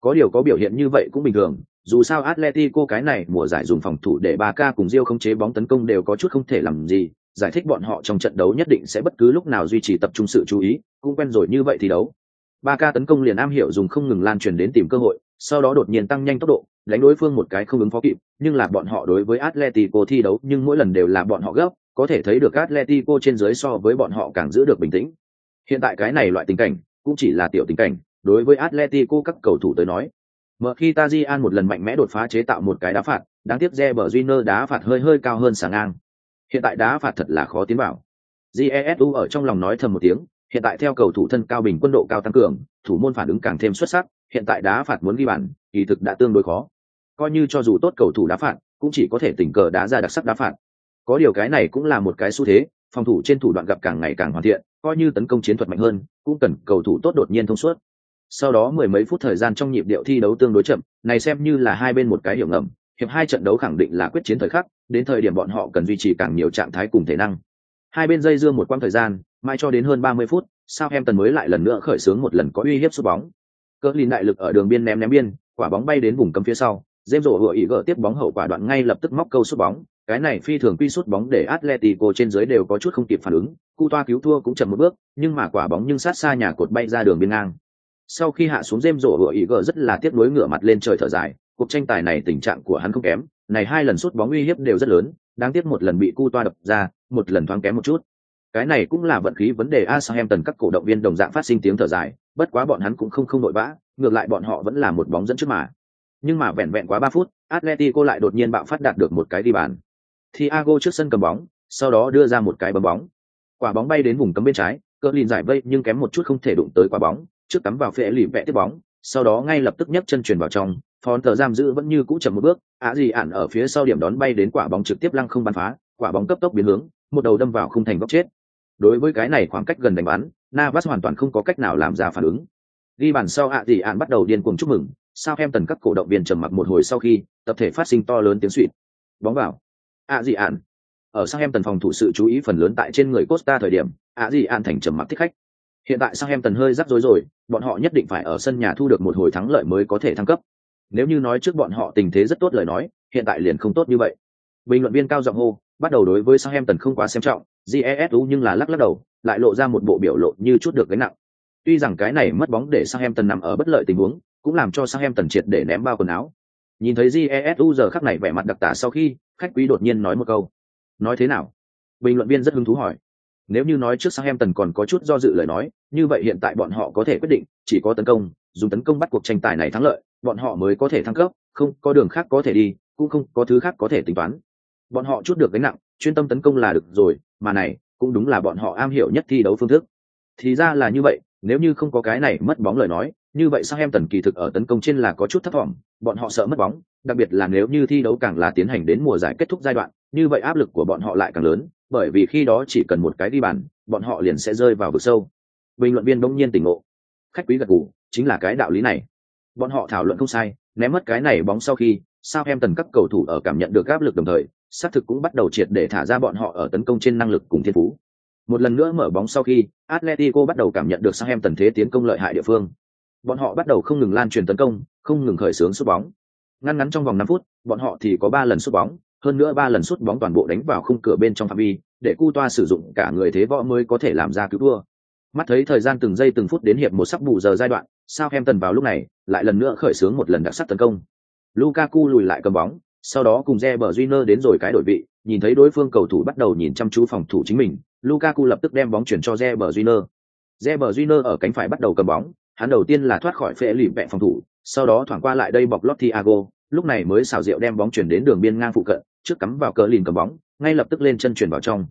Có điều có biểu hiện như vậy cũng bình thường, dù sao Atletico cái này mùa giải dùng phòng thủ để Barca cùng Rio không chế bóng tấn công đều có chút không thể làm gì, giải thích bọn họ trong trận đấu nhất định sẽ bất cứ lúc nào duy trì tập trung sự chú ý, cũng quen rồi như vậy thì đấu. Barca tấn công liền am hiểu dùng không ngừng lan truyền đến tìm cơ hội, sau đó đột nhiên tăng nhanh tốc độ, đánh đối phương một cái không ứng phó kịp, nhưng là bọn họ đối với Atletico thi đấu nhưng mỗi lần đều là bọn họ gấp, có thể thấy được Atletico trên dưới so với bọn họ càng giữ được bình tĩnh. Hiện tại cái này loại tình cảnh, cũng chỉ là tiểu tình cảnh, đối với Atletico các cầu thủ tới nói. Mở khi Tajian một lần mạnh mẽ đột phá chế tạo một cái đá phạt, đáng tiếc Reber Júnior đá phạt hơi hơi cao hơn sáng ngang. Hiện tại đá phạt thật là khó tiến vào. Jesu ở trong lòng nói thầm một tiếng, hiện tại theo cầu thủ thân cao bình quân độ cao tăng cường, thủ môn phản ứng càng thêm xuất sắc, hiện tại đá phạt muốn ghi bàn, kỳ thực đã tương đối khó. Coi như cho dù tốt cầu thủ đá phạt, cũng chỉ có thể tình cờ đá ra đặc sắc đá phạt. Có điều cái này cũng là một cái xu thế, phòng thủ trên thủ đoạn gặp càng ngày càng hoàn thiện, coi như tấn công chiến thuật mạnh hơn, cũng cần cầu thủ tốt đột nhiên thông suốt. Sau đó mười mấy phút thời gian trong nhịp điệu thi đấu tương đối chậm, này xem như là hai bên một cái hiểu ngầm, hiệp hai trận đấu khẳng định là quyết chiến thời khắc, đến thời điểm bọn họ cần duy trì càng nhiều trạng thái cùng thể năng. Hai bên dây dưa một quãng thời gian, mai cho đến hơn 30 phút, sao em tần mới lại lần nữa khởi xướng một lần có uy hiếp sút bóng. Cỡ lìn đại lực ở đường biên ném ném biên, quả bóng bay đến vùng cấm phía sau, dêm rổ hựa ý gỡ tiếp bóng hậu quả đoạn ngay lập tức móc câu sút bóng, cái này phi thường quy sút bóng để Atletico trên dưới đều có chút không kịp phản ứng, cu toa cứu thua cũng chậm một bước, nhưng mà quả bóng nhưng sát xa nhà cột bay ra đường biên ngang. Sau khi hạ xuống dêm rổ hựa ý gỡ rất là tiếc nuối ngửa mặt lên trời thở dài, cuộc tranh tài này tình trạng của hắn không kém, này hai lần sút bóng uy hiếp đều rất lớn, đáng tiếc một lần bị cu toa đập ra, một lần thoáng kém một chút. Cái này cũng là vận khí vấn đề Southampton các cổ động viên đồng dạng phát sinh tiếng thở dài, bất quá bọn hắn cũng không không nội vã, ngược lại bọn họ vẫn là một bóng dẫn trước mà. Nhưng mà vẹn vẹn quá ba phút, Atletico lại đột nhiên bạo phát đạt được một cái đi bàn. Thiago trước sân cầm bóng, sau đó đưa ra một cái bấm bóng. Quả bóng bay đến vùng cấm bên trái, cỡ lìn giải vây nhưng kém một chút không thể đụng tới quả bóng, trước cắm vào phía lì vẽ tiếp bóng, sau đó ngay lập tức nhấc chân truyền vào trong, phòn tờ giam giữ vẫn như cũ chậm một bước, á gì ản ở phía sau điểm đón bay đến quả bóng trực tiếp lăng không bắn phá, quả bóng cấp tốc biến hướng, một đầu đâm vào khung thành góc chết. Đối với cái này khoảng cách gần đánh bắn, Navas hoàn toàn không có cách nào làm ra phản ứng. Ghi bàn sau ạ gì ạn bắt đầu điên cuồng chúc mừng, sao em tần các cổ động viên trầm mặc một hồi sau khi tập thể phát sinh to lớn tiếng suỵt. Bóng vào. Ạ gì ạn ở sang em tần phòng thủ sự chú ý phần lớn tại trên người costa thời điểm ạ gì ạn thành trầm mặc thích khách. Hiện tại sang em tần hơi rắc rối rồi bọn họ nhất định phải ở sân nhà thu được một hồi thắng lợi mới có thể thăng cấp. Nếu như nói trước bọn họ tình thế rất tốt lời nói hiện tại liền không tốt như vậy. Bình luận viên cao giọng hô bắt đầu đối với Southampton không quá xem trọng, GESU nhưng là lắc lắc đầu, lại lộ ra một bộ biểu lộ như chút được cái nặng. Tuy rằng cái này mất bóng để Southampton nằm ở bất lợi tình huống, cũng làm cho Southampton tần triệt để ném bao quần áo. Nhìn thấy jesu giờ khắc này vẻ mặt đặc tả sau khi khách quý đột nhiên nói một câu. Nói thế nào? Bình luận viên rất hứng thú hỏi. Nếu như nói trước Southampton tần còn có chút do dự lời nói như vậy hiện tại bọn họ có thể quyết định chỉ có tấn công dùng tấn công bắt cuộc tranh tài này thắng lợi bọn họ mới có thể thăng cấp không có đường khác có thể đi cũng không có thứ khác có thể tính toán bọn họ chút được gánh nặng, chuyên tâm tấn công là được rồi, mà này, cũng đúng là bọn họ am hiểu nhất thi đấu phương thức. Thì ra là như vậy, nếu như không có cái này mất bóng lời nói, như vậy sang em tần kỳ thực ở tấn công trên là có chút thất vọng bọn họ sợ mất bóng, đặc biệt là nếu như thi đấu càng là tiến hành đến mùa giải kết thúc giai đoạn, như vậy áp lực của bọn họ lại càng lớn, bởi vì khi đó chỉ cần một cái đi bàn, bọn họ liền sẽ rơi vào vực sâu. Bình luận viên bỗng nhiên tỉnh ngộ. Khách quý gật gù, chính là cái đạo lý này. Bọn họ thảo luận không sai, ném mất cái này bóng sau khi, sao em tần các cầu thủ ở cảm nhận được áp lực đồng thời xác thực cũng bắt đầu triệt để thả ra bọn họ ở tấn công trên năng lực cùng thiên phú. Một lần nữa mở bóng sau khi, atletico bắt đầu cảm nhận được sang em tần thế tiến công lợi hại địa phương. Bọn họ bắt đầu không ngừng lan truyền tấn công, không ngừng khởi xướng sút bóng. Ngăn ngắn trong vòng năm phút, bọn họ thì có ba lần sút bóng, hơn nữa ba lần sút bóng toàn bộ đánh vào khung cửa bên trong phạm vi, để cu toa sử dụng cả người thế võ mới có thể làm ra cứu thua. Mắt thấy thời gian từng giây từng phút đến hiệp một sắp bù giờ giai đoạn sao em tần vào lúc này lại lần nữa khởi xướng một lần đặc sắc tấn công. Lukaku lùi lại cầm bóng sau đó cùng Reber Júnior đến rồi cái đổi vị nhìn thấy đối phương cầu thủ bắt đầu nhìn chăm chú phòng thủ chính mình lukaku lập tức đem bóng chuyển cho Reber Júnior Reber Júnior ở cánh phải bắt đầu cầm bóng hắn đầu tiên là thoát khỏi phệ lìm bẹn phòng thủ sau đó thoảng qua lại đây bọc lót Thiago, lúc này mới xào rượu đem bóng chuyển đến đường biên ngang phụ cận trước cắm vào cờ lìn cầm bóng ngay lập tức lên chân chuyển vào trong.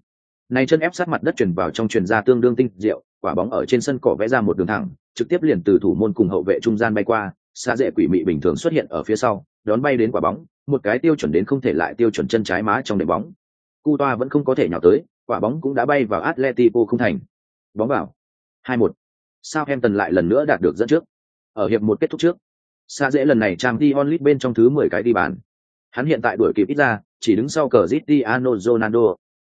Này chân ép sát mặt đất chuyển vào trong chuyển ra tương đương tinh diệu quả bóng ở trên sân cỏ vẽ ra một đường thẳng trực tiếp liền từ thủ môn cùng hậu vệ trung gian bay qua xa dễ quỷ mị bình thường xuất hiện ở phía sau đón bay đến quả bóng một cái tiêu chuẩn đến không thể lại tiêu chuẩn chân trái má trong đệm bóng cu toa vẫn không có thể nhào tới quả bóng cũng đã bay vào atletico không thành bóng vào hai một Southampton lại lần nữa đạt được dẫn trước. Ở hiệp một kết thúc trước, Sa dễ lần này trang Dion Lit bên trong thứ 10 cái đi bàn. Hắn hiện tại đuổi kịp ít ra, chỉ đứng sau cờ Cristiano Ronaldo.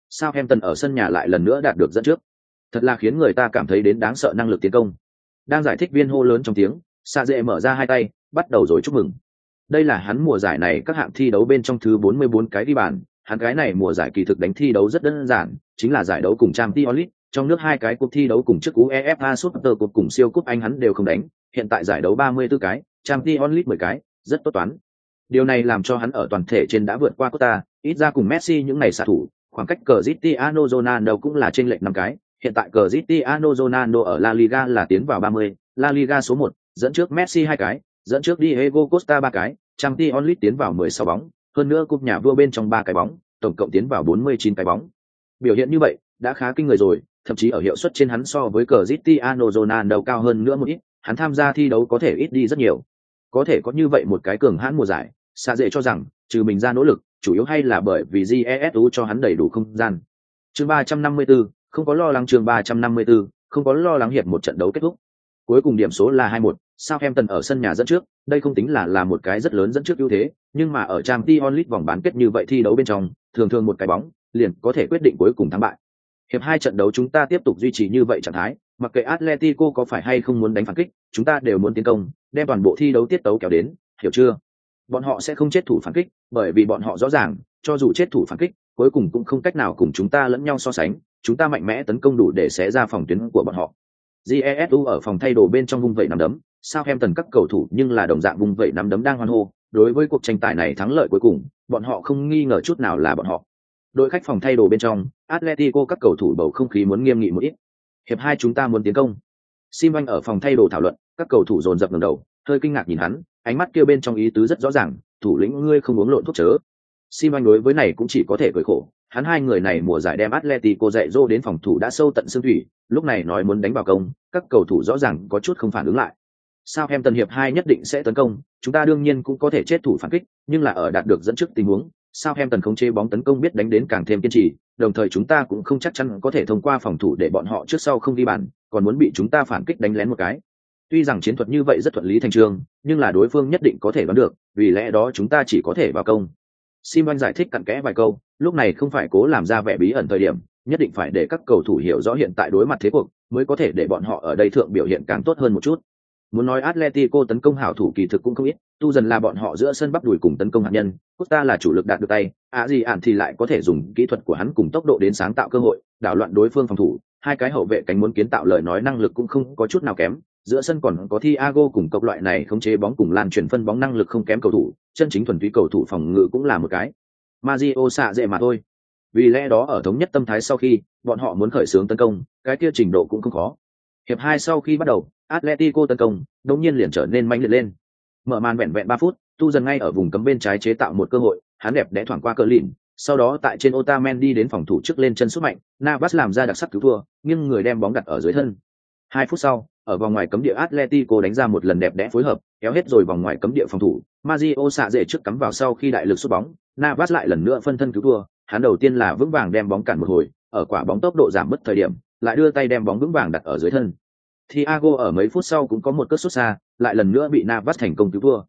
Southampton ở sân nhà lại lần nữa đạt được dẫn trước. Thật là khiến người ta cảm thấy đến đáng sợ năng lực tiến công. Đang giải thích viên hô lớn trong tiếng, Sa dễ mở ra hai tay, bắt đầu rồi chúc mừng. Đây là hắn mùa giải này các hạng thi đấu bên trong thứ 44 cái đi bàn, hắn cái này mùa giải kỳ thực đánh thi đấu rất đơn giản, chính là giải đấu cùng trang Dion trong nước hai cái cuộc thi đấu cùng trước UEFA Super Cup cùng siêu cúp Anh hắn đều không đánh, hiện tại giải đấu 34 cái, Champions League 10 cái, rất tốt toán. Điều này làm cho hắn ở toàn thể trên đã vượt qua Costa, ít ra cùng Messi những ngày xạ thủ, khoảng cách Cristiano Ronaldo cũng là trên lệch năm cái, hiện tại Cristiano Ronaldo ở La Liga là tiến vào 30, La Liga số 1, dẫn trước Messi hai cái, dẫn trước Diego Costa ba cái, Champions League tiến vào 16 bóng, hơn nữa cúp nhà vua bên trong ba cái bóng, tổng cộng tiến vào 49 cái bóng. Biểu hiện như vậy, đã khá kinh người rồi, thậm chí ở hiệu suất trên hắn so với Cristiano Ronaldo cao hơn nữa một ít, hắn tham gia thi đấu có thể ít đi rất nhiều. Có thể có như vậy một cái cường hãn mùa giải, xa dễ cho rằng, trừ mình ra nỗ lực, chủ yếu hay là bởi vì GESU cho hắn đầy đủ không gian. Chương 354, không có lo lắng chương 354, không có lo lắng hiệp một trận đấu kết thúc. Cuối cùng điểm số là 2-1, Southampton ở sân nhà dẫn trước, đây không tính là là một cái rất lớn dẫn trước ưu thế, nhưng mà ở Champions League vòng bán kết như vậy thi đấu bên trong, thường thường một cái bóng liền có thể quyết định cuối cùng thắng bại. Hiệp hai trận đấu chúng ta tiếp tục duy trì như vậy trạng thái, mặc kệ Atletico có phải hay không muốn đánh phản kích, chúng ta đều muốn tiến công, đem toàn bộ thi đấu tiết tấu kéo đến, hiểu chưa? Bọn họ sẽ không chết thủ phản kích bởi vì bọn họ rõ ràng cho dù chết thủ phản kích cuối cùng cũng không cách nào cùng chúng ta lẫn nhau so sánh chúng ta mạnh mẽ tấn công đủ để xé ra phòng tuyến của bọn họ. Jesu ở phòng thay đồ bên trong vung vẩy nằm đấm sao em tần các cầu thủ nhưng là đồng dạng vùng vậy nắm đấm đang hoan hô, đối với cuộc tranh tài này thắng lợi cuối cùng, bọn họ không nghi ngờ chút nào là bọn họ. Đội khách phòng thay đồ bên trong, atletico các cầu thủ bầu không khí muốn nghiêm nghị một ít. Hiệp hai chúng ta muốn tiến công. Sim anh ở phòng thay đồ thảo luận, các cầu thủ dồn dập ngẩng đầu, hơi kinh ngạc nhìn hắn, ánh mắt kia bên trong ý tứ rất rõ ràng, thủ lĩnh ngươi không uống lộn thuốc chớ. Sim anh đối với này cũng chỉ có thể cười khổ, hắn hai người này mùa giải đem atletico dạy dỗ đến phòng thủ đã sâu tận xương thủy, lúc này nói muốn đánh vào công, các cầu thủ rõ ràng có chút không phản ứng lại sao em tần hiệp hai nhất định sẽ tấn công, chúng ta đương nhiên cũng có thể chết thủ phản kích, nhưng là ở đạt được dẫn trước tình huống, sao em tần không chế bóng tấn công biết đánh đến càng thêm kiên trì, đồng thời chúng ta cũng không chắc chắn có thể thông qua phòng thủ để bọn họ trước sau không đi bàn, còn muốn bị chúng ta phản kích đánh lén một cái. Tuy rằng chiến thuật như vậy rất thuận lý thành trường, nhưng là đối phương nhất định có thể đoán được, vì lẽ đó chúng ta chỉ có thể vào công. Sim anh giải thích cặn kẽ vài câu, lúc này không phải cố làm ra vẻ bí ẩn thời điểm, nhất định phải để các cầu thủ hiểu rõ hiện tại đối mặt thế cuộc, mới có thể để bọn họ ở đây thượng biểu hiện càng tốt hơn một chút. Muốn nói Atletico tấn công hảo thủ kỳ thực cũng không ít, tu dần là bọn họ giữa sân bắp đùi cùng tấn công hạt nhân, Costa là chủ lực đạt được tay, à gì ản thì lại có thể dùng kỹ thuật của hắn cùng tốc độ đến sáng tạo cơ hội, đảo loạn đối phương phòng thủ, hai cái hậu vệ cánh muốn kiến tạo lời nói năng lực cũng không có chút nào kém, giữa sân còn có Thiago cùng cộc loại này khống chế bóng cùng lan truyền phân bóng năng lực không kém cầu thủ, chân chính thuần túy cầu thủ phòng ngự cũng là một cái. Mario xạ dễ mà thôi. Vì lẽ đó ở thống nhất tâm thái sau khi, bọn họ muốn khởi xướng tấn công, cái kia trình độ cũng không khó. Hiệp hai sau khi bắt đầu, Atletico tấn công, đột nhiên liền trở nên mạnh liệt lên. Mở màn vẹn vẹn ba phút, tu dần ngay ở vùng cấm bên trái chế tạo một cơ hội, hắn đẹp đẽ thoảng qua cờ lìn, sau đó tại trên Otamendi đến phòng thủ trước lên chân sút mạnh, Navas làm ra đặc sắc cứu thua, nhưng người đem bóng đặt ở dưới thân. Hai phút sau, ở vòng ngoài cấm địa Atletico đánh ra một lần đẹp đẽ phối hợp, kéo hết rồi vòng ngoài cấm địa phòng thủ, Mario xạ dễ trước cắm vào sau khi đại lực sút bóng, Navas lại lần nữa phân thân cứu thua, hắn đầu tiên là vững vàng đem bóng cản một hồi, ở quả bóng tốc độ giảm mất thời điểm, lại đưa tay đem bóng vững vàng đặt ở dưới thân. Thiago ở mấy phút sau cũng có một cất sút xa, lại lần nữa bị Navas thành công cứu thua.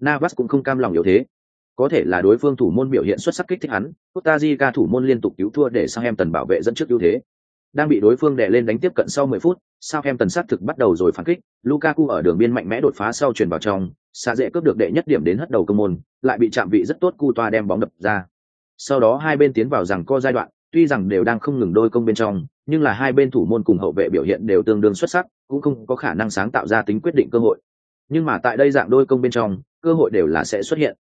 Navas cũng không cam lòng yếu thế. Có thể là đối phương thủ môn biểu hiện xuất sắc kích thích hắn, Costa Rica thủ môn liên tục cứu thua để Southampton bảo vệ dẫn trước ưu thế. Đang bị đối phương đè lên đánh tiếp cận sau 10 phút, Southampton sát thực bắt đầu rồi phản kích, Lukaku ở đường biên mạnh mẽ đột phá sau chuyển vào trong, xa dễ cướp được đệ nhất điểm đến hất đầu cơ môn, lại bị chạm vị rất tốt Cu Toa đem bóng đập ra. Sau đó hai bên tiến vào rằng co giai đoạn, tuy rằng đều đang không ngừng đôi công bên trong, nhưng là hai bên thủ môn cùng hậu vệ biểu hiện đều tương đương xuất sắc, cũng không có khả năng sáng tạo ra tính quyết định cơ hội. Nhưng mà tại đây dạng đôi công bên trong, cơ hội đều là sẽ xuất hiện.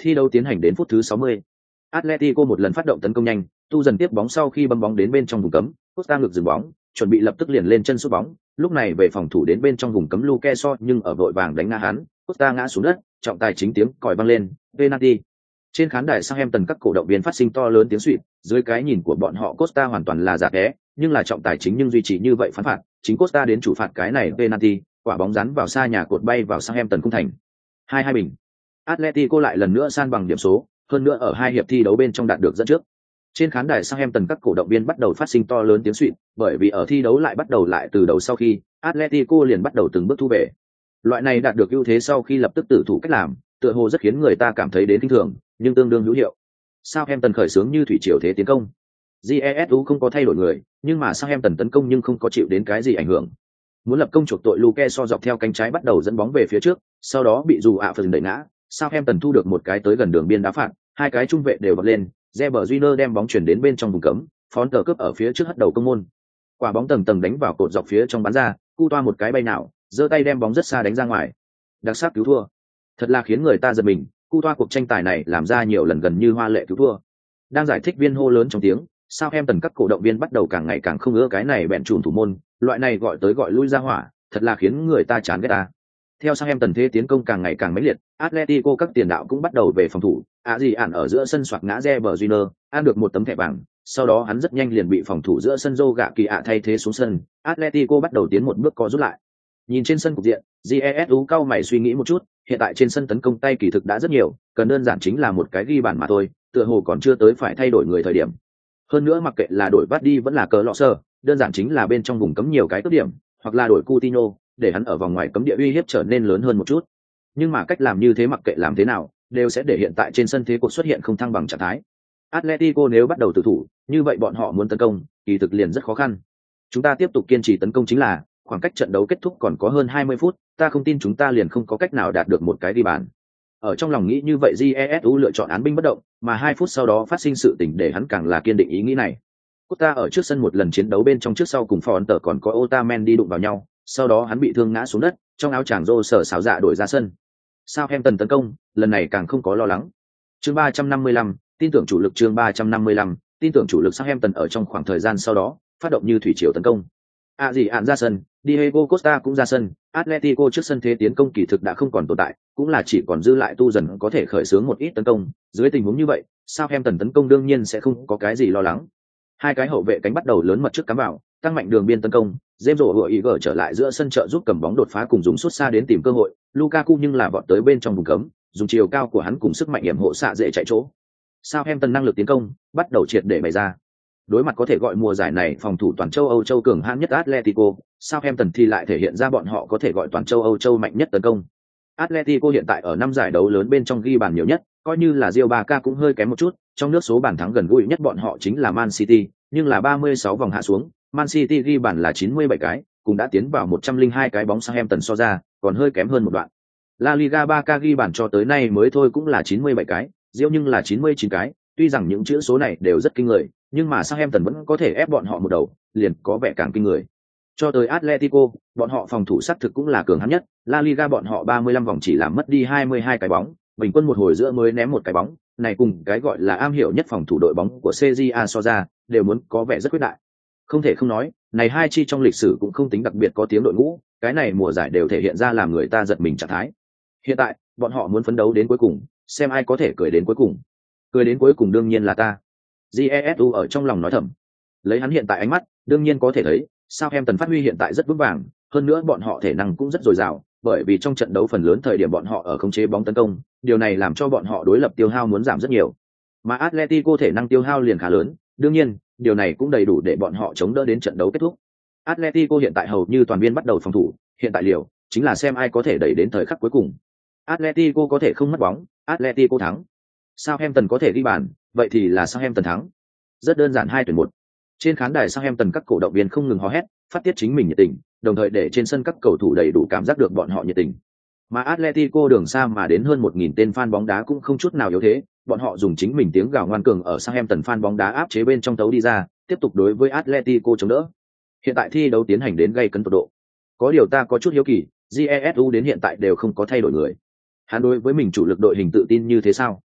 Thi đấu tiến hành đến phút thứ 60. Atletico một lần phát động tấn công nhanh, tu dần tiếp bóng sau khi bấm bóng đến bên trong vùng cấm, Costa ngược dừng bóng, chuẩn bị lập tức liền lên chân sút bóng, lúc này về phòng thủ đến bên trong vùng cấm Luke so nhưng ở vội vàng đánh ngã hắn, Costa ngã xuống đất, trọng tài chính tiếng còi vang lên, penalty. Trên khán đài Southampton các cổ động viên phát sinh to lớn tiếng xuýt, dưới cái nhìn của bọn họ Costa hoàn toàn là giả té, nhưng là trọng tài chính nhưng duy trì như vậy phán phạt, chính Costa đến chủ phạt cái này penalty, quả bóng rắn vào xa nhà cột bay vào sang Em tần cung thành. Hai hai bình. Atletico lại lần nữa san bằng điểm số, hơn nữa ở hai hiệp thi đấu bên trong đạt được dẫn trước. Trên khán đài sang Em tần các cổ động viên bắt đầu phát sinh to lớn tiếng xuýt, bởi vì ở thi đấu lại bắt đầu lại từ đầu sau khi, Atletico liền bắt đầu từng bước thu về. Loại này đạt được ưu thế sau khi lập tức tự thủ cách làm, tựa hồ rất khiến người ta cảm thấy đến kinh thường, nhưng tương đương hữu hiệu. sao Em tần khởi sướng như thủy triều thế tiến công. Jesu không có thay đổi người, nhưng mà Sam em tần tấn công nhưng không có chịu đến cái gì ảnh hưởng. Muốn lập công chuộc tội Luke so dọc theo cánh trái bắt đầu dẫn bóng về phía trước, sau đó bị dù ạ phần đẩy ngã, Sam em tần thu được một cái tới gần đường biên đá phạt, hai cái trung vệ đều bật lên, Reber Júnior đem bóng chuyển đến bên trong vùng cấm, phón tờ cướp ở phía trước hất đầu công môn. Quả bóng tầng tầng đánh vào cột dọc phía trong bán ra, cu toa một cái bay nào, giơ tay đem bóng rất xa đánh ra ngoài. Đặc sắc cứu thua. Thật là khiến người ta giật mình, cu toa cuộc tranh tài này làm ra nhiều lần gần như hoa lệ cứu thua. Đang giải thích viên hô lớn trong tiếng, sao em tần các cổ động viên bắt đầu càng ngày càng không ưa cái này bẹn trùn thủ môn, loại này gọi tới gọi lui ra hỏa, thật là khiến người ta chán ghét ta. Theo sang em tần thế tiến công càng ngày càng mãnh liệt, Atletico các tiền đạo cũng bắt đầu về phòng thủ, ạ gì ản ở giữa sân soạt ngã re bờ junior ăn được một tấm thẻ vàng, sau đó hắn rất nhanh liền bị phòng thủ giữa sân dô gạ kỳ ạ thay thế xuống sân, Atletico bắt đầu tiến một bước co rút lại. Nhìn trên sân cục diện, Jesu cao mày suy nghĩ một chút, hiện tại trên sân tấn công tay kỳ thực đã rất nhiều, cần đơn giản chính là một cái ghi bàn mà thôi, tựa hồ còn chưa tới phải thay đổi người thời điểm. Hơn nữa mặc kệ là đổi vắt đi vẫn là cờ lọ sơ, đơn giản chính là bên trong vùng cấm nhiều cái cướp điểm, hoặc là đổi Coutinho, để hắn ở vòng ngoài cấm địa uy hiếp trở nên lớn hơn một chút. Nhưng mà cách làm như thế mặc kệ làm thế nào, đều sẽ để hiện tại trên sân thế cuộc xuất hiện không thăng bằng trạng thái. Atletico nếu bắt đầu tự thủ, như vậy bọn họ muốn tấn công, kỳ thực liền rất khó khăn. Chúng ta tiếp tục kiên trì tấn công chính là, khoảng cách trận đấu kết thúc còn có hơn 20 phút, ta không tin chúng ta liền không có cách nào đạt được một cái đi bàn. Ở trong lòng nghĩ như vậy Jesu lựa chọn án binh bất động, mà hai phút sau đó phát sinh sự tình để hắn càng là kiên định ý nghĩ này. Costa ở trước sân một lần chiến đấu bên trong trước sau cùng Phòn tờ còn có Otamen đi đụng vào nhau, sau đó hắn bị thương ngã xuống đất, trong áo chàng rô sở xáo dạ đổi ra sân. Sao em tần tấn công, lần này càng không có lo lắng. Chương 355, tin tưởng chủ lực chương 355, tin tưởng chủ lực Southampton ở trong khoảng thời gian sau đó, phát động như thủy triều tấn công. À gì ạn ra sân, Diego Costa cũng ra sân, Atletico trước sân thế tiến công kỳ thực đã không còn tồn tại, cũng là chỉ còn dư lại tu dần có thể khởi xướng một ít tấn công, dưới tình huống như vậy, Southampton tấn công đương nhiên sẽ không có cái gì lo lắng. Hai cái hậu vệ cánh bắt đầu lớn mật trước cắm vào, tăng mạnh đường biên tấn công, James rổ hựa ý gở trở lại giữa sân trợ giúp cầm bóng đột phá cùng dùng suốt xa đến tìm cơ hội, Lukaku nhưng là vọt tới bên trong vùng cấm, dùng chiều cao của hắn cùng sức mạnh hiểm hộ xạ dễ chạy chỗ. Southampton năng lực tiến công, bắt đầu triệt để bày ra. Đối mặt có thể gọi mùa giải này phòng thủ toàn châu Âu châu cường hãn nhất Atletico, Southampton thì lại thể hiện ra bọn họ có thể gọi toàn châu Âu châu mạnh nhất tấn công. Atletico hiện tại ở năm giải đấu lớn bên trong ghi bàn nhiều nhất, coi như là Real Barca cũng hơi kém một chút, trong nước số bàn thắng gần gũi nhất bọn họ chính là Man City, nhưng là 36 vòng hạ xuống, Man City ghi bàn là 97 cái, cũng đã tiến vào 102 cái bóng Southampton so ra, còn hơi kém hơn một đoạn. La Liga Barca ghi bàn cho tới nay mới thôi cũng là 97 cái, Real nhưng là 99 cái, tuy rằng những chữ số này đều rất kinh người, nhưng mà Southampton vẫn có thể ép bọn họ một đầu, liền có vẻ càng kinh người. Cho tới Atletico, bọn họ phòng thủ sát thực cũng là cường hắn nhất, La Liga bọn họ 35 vòng chỉ làm mất đi 22 cái bóng, bình quân một hồi giữa mới ném một cái bóng, này cùng cái gọi là am hiểu nhất phòng thủ đội bóng của CJA so ra, đều muốn có vẻ rất quyết đại. Không thể không nói, này hai chi trong lịch sử cũng không tính đặc biệt có tiếng đội ngũ, cái này mùa giải đều thể hiện ra làm người ta giật mình trạng thái. Hiện tại, bọn họ muốn phấn đấu đến cuối cùng, xem ai có thể cười đến cuối cùng. Cười đến cuối cùng đương nhiên là ta. Jesu ở trong lòng nói thầm. Lấy hắn hiện tại ánh mắt, đương nhiên có thể thấy, sao em tần phát huy hiện tại rất vững vàng, hơn nữa bọn họ thể năng cũng rất dồi dào, bởi vì trong trận đấu phần lớn thời điểm bọn họ ở khống chế bóng tấn công, điều này làm cho bọn họ đối lập tiêu hao muốn giảm rất nhiều. Mà Atletico thể năng tiêu hao liền khá lớn, đương nhiên, điều này cũng đầy đủ để bọn họ chống đỡ đến trận đấu kết thúc. Atletico hiện tại hầu như toàn viên bắt đầu phòng thủ, hiện tại liều chính là xem ai có thể đẩy đến thời khắc cuối cùng. Atletico có thể không mất bóng, Atletico thắng. Sao em tần có thể ghi bàn, vậy thì là sang em tần thắng. Rất đơn giản hai tuyển một. Trên khán đài sang em tần các cổ động viên không ngừng hò hét, phát tiết chính mình nhiệt tình, đồng thời để trên sân các cầu thủ đầy đủ cảm giác được bọn họ nhiệt tình. Mà Atletico đường xa mà đến hơn 1000 tên fan bóng đá cũng không chút nào yếu thế, bọn họ dùng chính mình tiếng gào ngoan cường ở Southampton fan bóng đá áp chế bên trong tấu đi ra, tiếp tục đối với Atletico chống đỡ. Hiện tại thi đấu tiến hành đến gây cấn tột độ. Có điều ta có chút hiếu kỳ, Jesu đến hiện tại đều không có thay đổi người. Hắn đối với mình chủ lực đội hình tự tin như thế sao?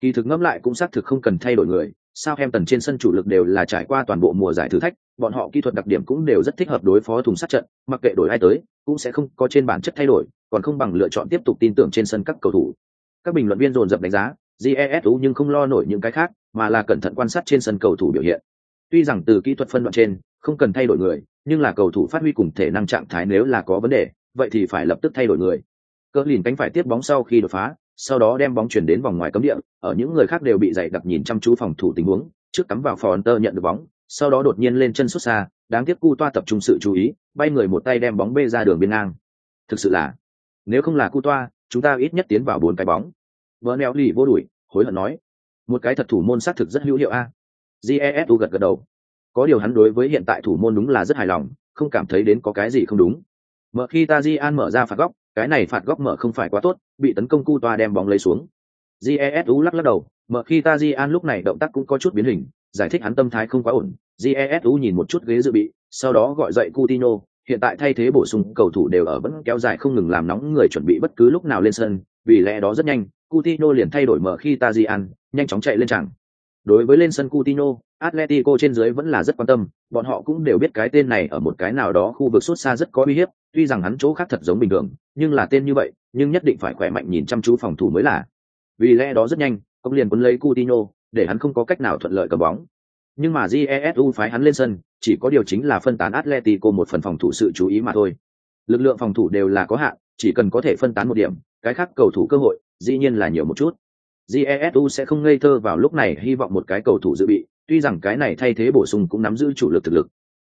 Kỳ thực ngẫm lại cũng xác thực không cần thay đổi người, Sao Southampton trên sân chủ lực đều là trải qua toàn bộ mùa giải thử thách, bọn họ kỹ thuật đặc điểm cũng đều rất thích hợp đối phó thùng sát trận, mặc kệ đổi ai tới, cũng sẽ không có trên bản chất thay đổi, còn không bằng lựa chọn tiếp tục tin tưởng trên sân các cầu thủ. Các bình luận viên dồn dập đánh giá, GESU nhưng không lo nổi những cái khác, mà là cẩn thận quan sát trên sân cầu thủ biểu hiện. Tuy rằng từ kỹ thuật phân đoạn trên, không cần thay đổi người, nhưng là cầu thủ phát huy cùng thể năng trạng thái nếu là có vấn đề, vậy thì phải lập tức thay đổi người. Cỡ lìn cánh phải tiếp bóng sau khi đột phá, sau đó đem bóng chuyển đến vòng ngoài cấm địa, ở những người khác đều bị dày đặc nhìn chăm chú phòng thủ tình huống, trước cắm vào Fonter nhận được bóng, sau đó đột nhiên lên chân xuất xa, đáng tiếc Cu Toa tập trung sự chú ý, bay người một tay đem bóng bê ra đường biên ngang. Thực sự là, nếu không là Cu Toa, chúng ta ít nhất tiến vào bốn cái bóng. Vỡ neo lì vô đuổi, hối hận nói, một cái thật thủ môn sát thực rất hữu hiệu a. Jesu gật gật đầu. Có điều hắn đối với hiện tại thủ môn đúng là rất hài lòng, không cảm thấy đến có cái gì không đúng. Mở khi Tajian mở ra phạt góc, cái này phạt góc mở không phải quá tốt, bị tấn công Cu Toa đem bóng lấy xuống. Jesu lắc lắc đầu, mở khi Tajian lúc này động tác cũng có chút biến hình, giải thích hắn tâm thái không quá ổn. Jesu nhìn một chút ghế dự bị, sau đó gọi dậy Coutinho, hiện tại thay thế bổ sung cầu thủ đều ở vẫn kéo dài không ngừng làm nóng người chuẩn bị bất cứ lúc nào lên sân, vì lẽ đó rất nhanh, Coutinho liền thay đổi mở khi Tajian, nhanh chóng chạy lên chẳng. Đối với lên sân Coutinho, Atletico trên dưới vẫn là rất quan tâm, bọn họ cũng đều biết cái tên này ở một cái nào đó khu vực xuất xa rất có uy hiếp, tuy rằng hắn chỗ khác thật giống bình thường, nhưng là tên như vậy, nhưng nhất định phải khỏe mạnh nhìn chăm chú phòng thủ mới là. Vì lẽ đó rất nhanh, công liền cuốn lấy Coutinho, để hắn không có cách nào thuận lợi cầm bóng. Nhưng mà Jesu phái hắn lên sân, chỉ có điều chính là phân tán Atletico một phần phòng thủ sự chú ý mà thôi. Lực lượng phòng thủ đều là có hạn, chỉ cần có thể phân tán một điểm, cái khác cầu thủ cơ hội, dĩ nhiên là nhiều một chút. Jesu sẽ không ngây thơ vào lúc này hy vọng một cái cầu thủ dự bị, tuy rằng cái này thay thế bổ sung cũng nắm giữ chủ lực thực lực.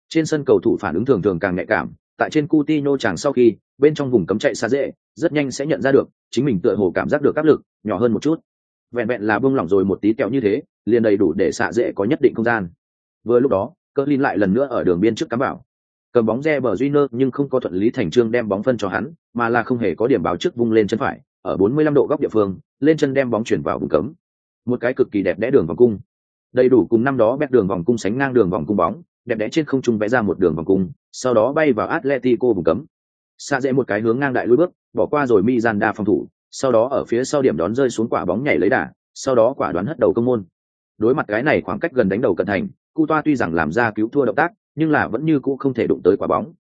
Trên sân cầu thủ phản ứng thường thường càng nhạy cảm, tại trên Coutinho chàng sau khi, bên trong vùng cấm chạy xa dễ, rất nhanh sẽ nhận ra được, chính mình tựa hồ cảm giác được áp lực, nhỏ hơn một chút. Vẹn vẹn là buông lỏng rồi một tí kẹo như thế, liền đầy đủ để xạ dễ có nhất định không gian. Vừa lúc đó, Cỡ Lin lại lần nữa ở đường biên trước cắm bảo. Cầm bóng rê bờ Junior nhưng không có thuận lý thành trương đem bóng phân cho hắn, mà là không hề có điểm báo trước vung lên chân phải, ở 45 độ góc địa phương, lên chân đem bóng chuyển vào vùng cấm. Một cái cực kỳ đẹp đẽ đường vòng cung. Đầy đủ cùng năm đó bét đường vòng cung sánh ngang đường vòng cung bóng, đẹp đẽ trên không trung vẽ ra một đường vòng cung, sau đó bay vào Atletico vùng cấm. Xa dễ một cái hướng ngang đại lùi bước, bỏ qua rồi Miranda phòng thủ, sau đó ở phía sau điểm đón rơi xuống quả bóng nhảy lấy đà, sau đó quả đoán hất đầu công môn. Đối mặt cái này khoảng cách gần đánh đầu cận thành, Cu Toa tuy rằng làm ra cứu thua động tác, nhưng là vẫn như cũ không thể đụng tới quả bóng.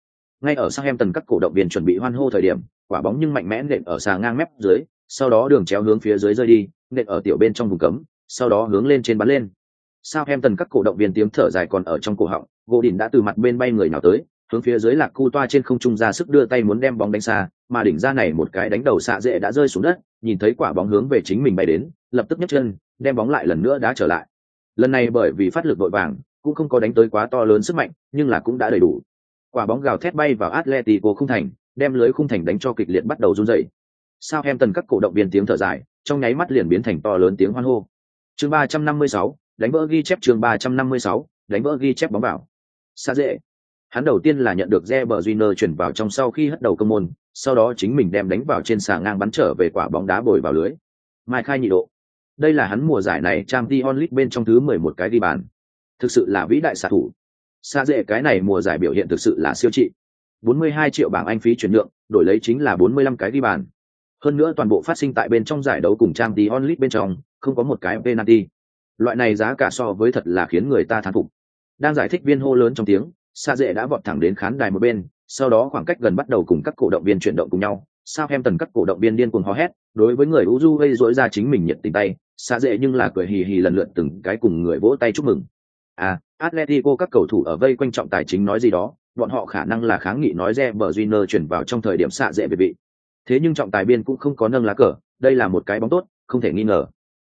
Ngay ở Southampton các cổ động viên chuẩn bị hoan hô thời điểm, quả bóng nhưng mạnh mẽ nện ở xà ngang mép dưới, sau đó đường chéo hướng phía dưới rơi đi, nện ở tiểu bên trong vùng cấm, sau đó hướng lên trên bắn lên. Southampton các cổ động viên tiếng thở dài còn ở trong cổ họng, gỗ đỉnh đã từ mặt bên bay người nào tới, hướng phía dưới lạc cu toa trên không trung ra sức đưa tay muốn đem bóng đánh xa, mà đỉnh ra này một cái đánh đầu xạ dễ đã rơi xuống đất, nhìn thấy quả bóng hướng về chính mình bay đến, lập tức nhấc chân, đem bóng lại lần nữa đã trở lại. Lần này bởi vì phát lực vội vàng, cũng không có đánh tới quá to lớn sức mạnh, nhưng là cũng đã đầy đủ. Quả bóng gào thét bay vào Atletico không thành, đem lưới khung thành đánh cho kịch liệt bắt đầu run rẩy. Southampton các cổ động viên tiếng thở dài, trong nháy mắt liền biến thành to lớn tiếng hoan hô. Chương 356, đánh vỡ ghi chép chương 356, đánh vỡ ghi chép bóng vào. Sa dễ. Hắn đầu tiên là nhận được Reber Júnior chuyển vào trong sau khi hất đầu cơ môn, sau đó chính mình đem đánh vào trên xà ngang bắn trở về quả bóng đá bồi vào lưới. Mai khai nhị độ. Đây là hắn mùa giải này trang Champions League bên trong thứ 11 cái đi bàn. Thực sự là vĩ đại xạ thủ. Sa dễ cái này mùa giải biểu hiện thực sự là siêu trị. 42 triệu bảng Anh phí chuyển nhượng, đổi lấy chính là 45 cái đi bàn. Hơn nữa toàn bộ phát sinh tại bên trong giải đấu cùng trang Champions onlit bên trong, không có một cái penalty. Loại này giá cả so với thật là khiến người ta thán phục. Đang giải thích viên hô lớn trong tiếng, Sa Dệ đã vọt thẳng đến khán đài một bên, sau đó khoảng cách gần bắt đầu cùng các cổ động viên chuyển động cùng nhau. Sao em tần các cổ động viên điên cuồng hò hét, đối với người Uju gây rối ra chính mình nhiệt tình tay, Sa Dệ nhưng là cười hì hì lần lượt từng cái cùng người vỗ tay chúc mừng. À, Atletico các cầu thủ ở vây quanh trọng tài chính nói gì đó, bọn họ khả năng là kháng nghị nói Reber Júnior chuyển vào trong thời điểm xạ dễ biệt vị. Thế nhưng trọng tài biên cũng không có nâng lá cờ, đây là một cái bóng tốt, không thể nghi ngờ.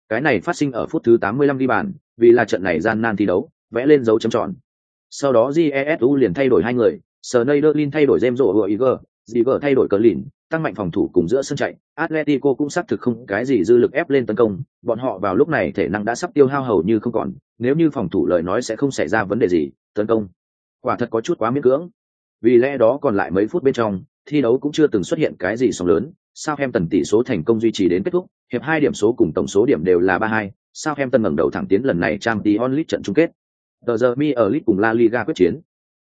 Cái này phát sinh ở phút thứ 85 đi bàn, vì là trận này gian nan thi đấu, vẽ lên dấu chấm tròn. Sau đó Jesu liền thay đổi hai người, Sneijderlin thay đổi James Rodriguez, Ziver thay đổi cờ lìn, tăng mạnh phòng thủ cùng giữa sân chạy. Atletico cũng xác thực không cái gì dư lực ép lên tấn công, bọn họ vào lúc này thể năng đã sắp tiêu hao hầu như không còn, nếu như phòng thủ lời nói sẽ không xảy ra vấn đề gì, tấn công. Quả thật có chút quá miễn cưỡng. Vì lẽ đó còn lại mấy phút bên trong, thi đấu cũng chưa từng xuất hiện cái gì sóng lớn, sao em tần tỷ số thành công duy trì đến kết thúc, hiệp hai điểm số cùng tổng số điểm đều là ba hai sao em tần ngẩng đầu thẳng tiến lần này trang tí onlit trận chung kết. Tờ giờ mi ở lit cùng La Liga quyết chiến.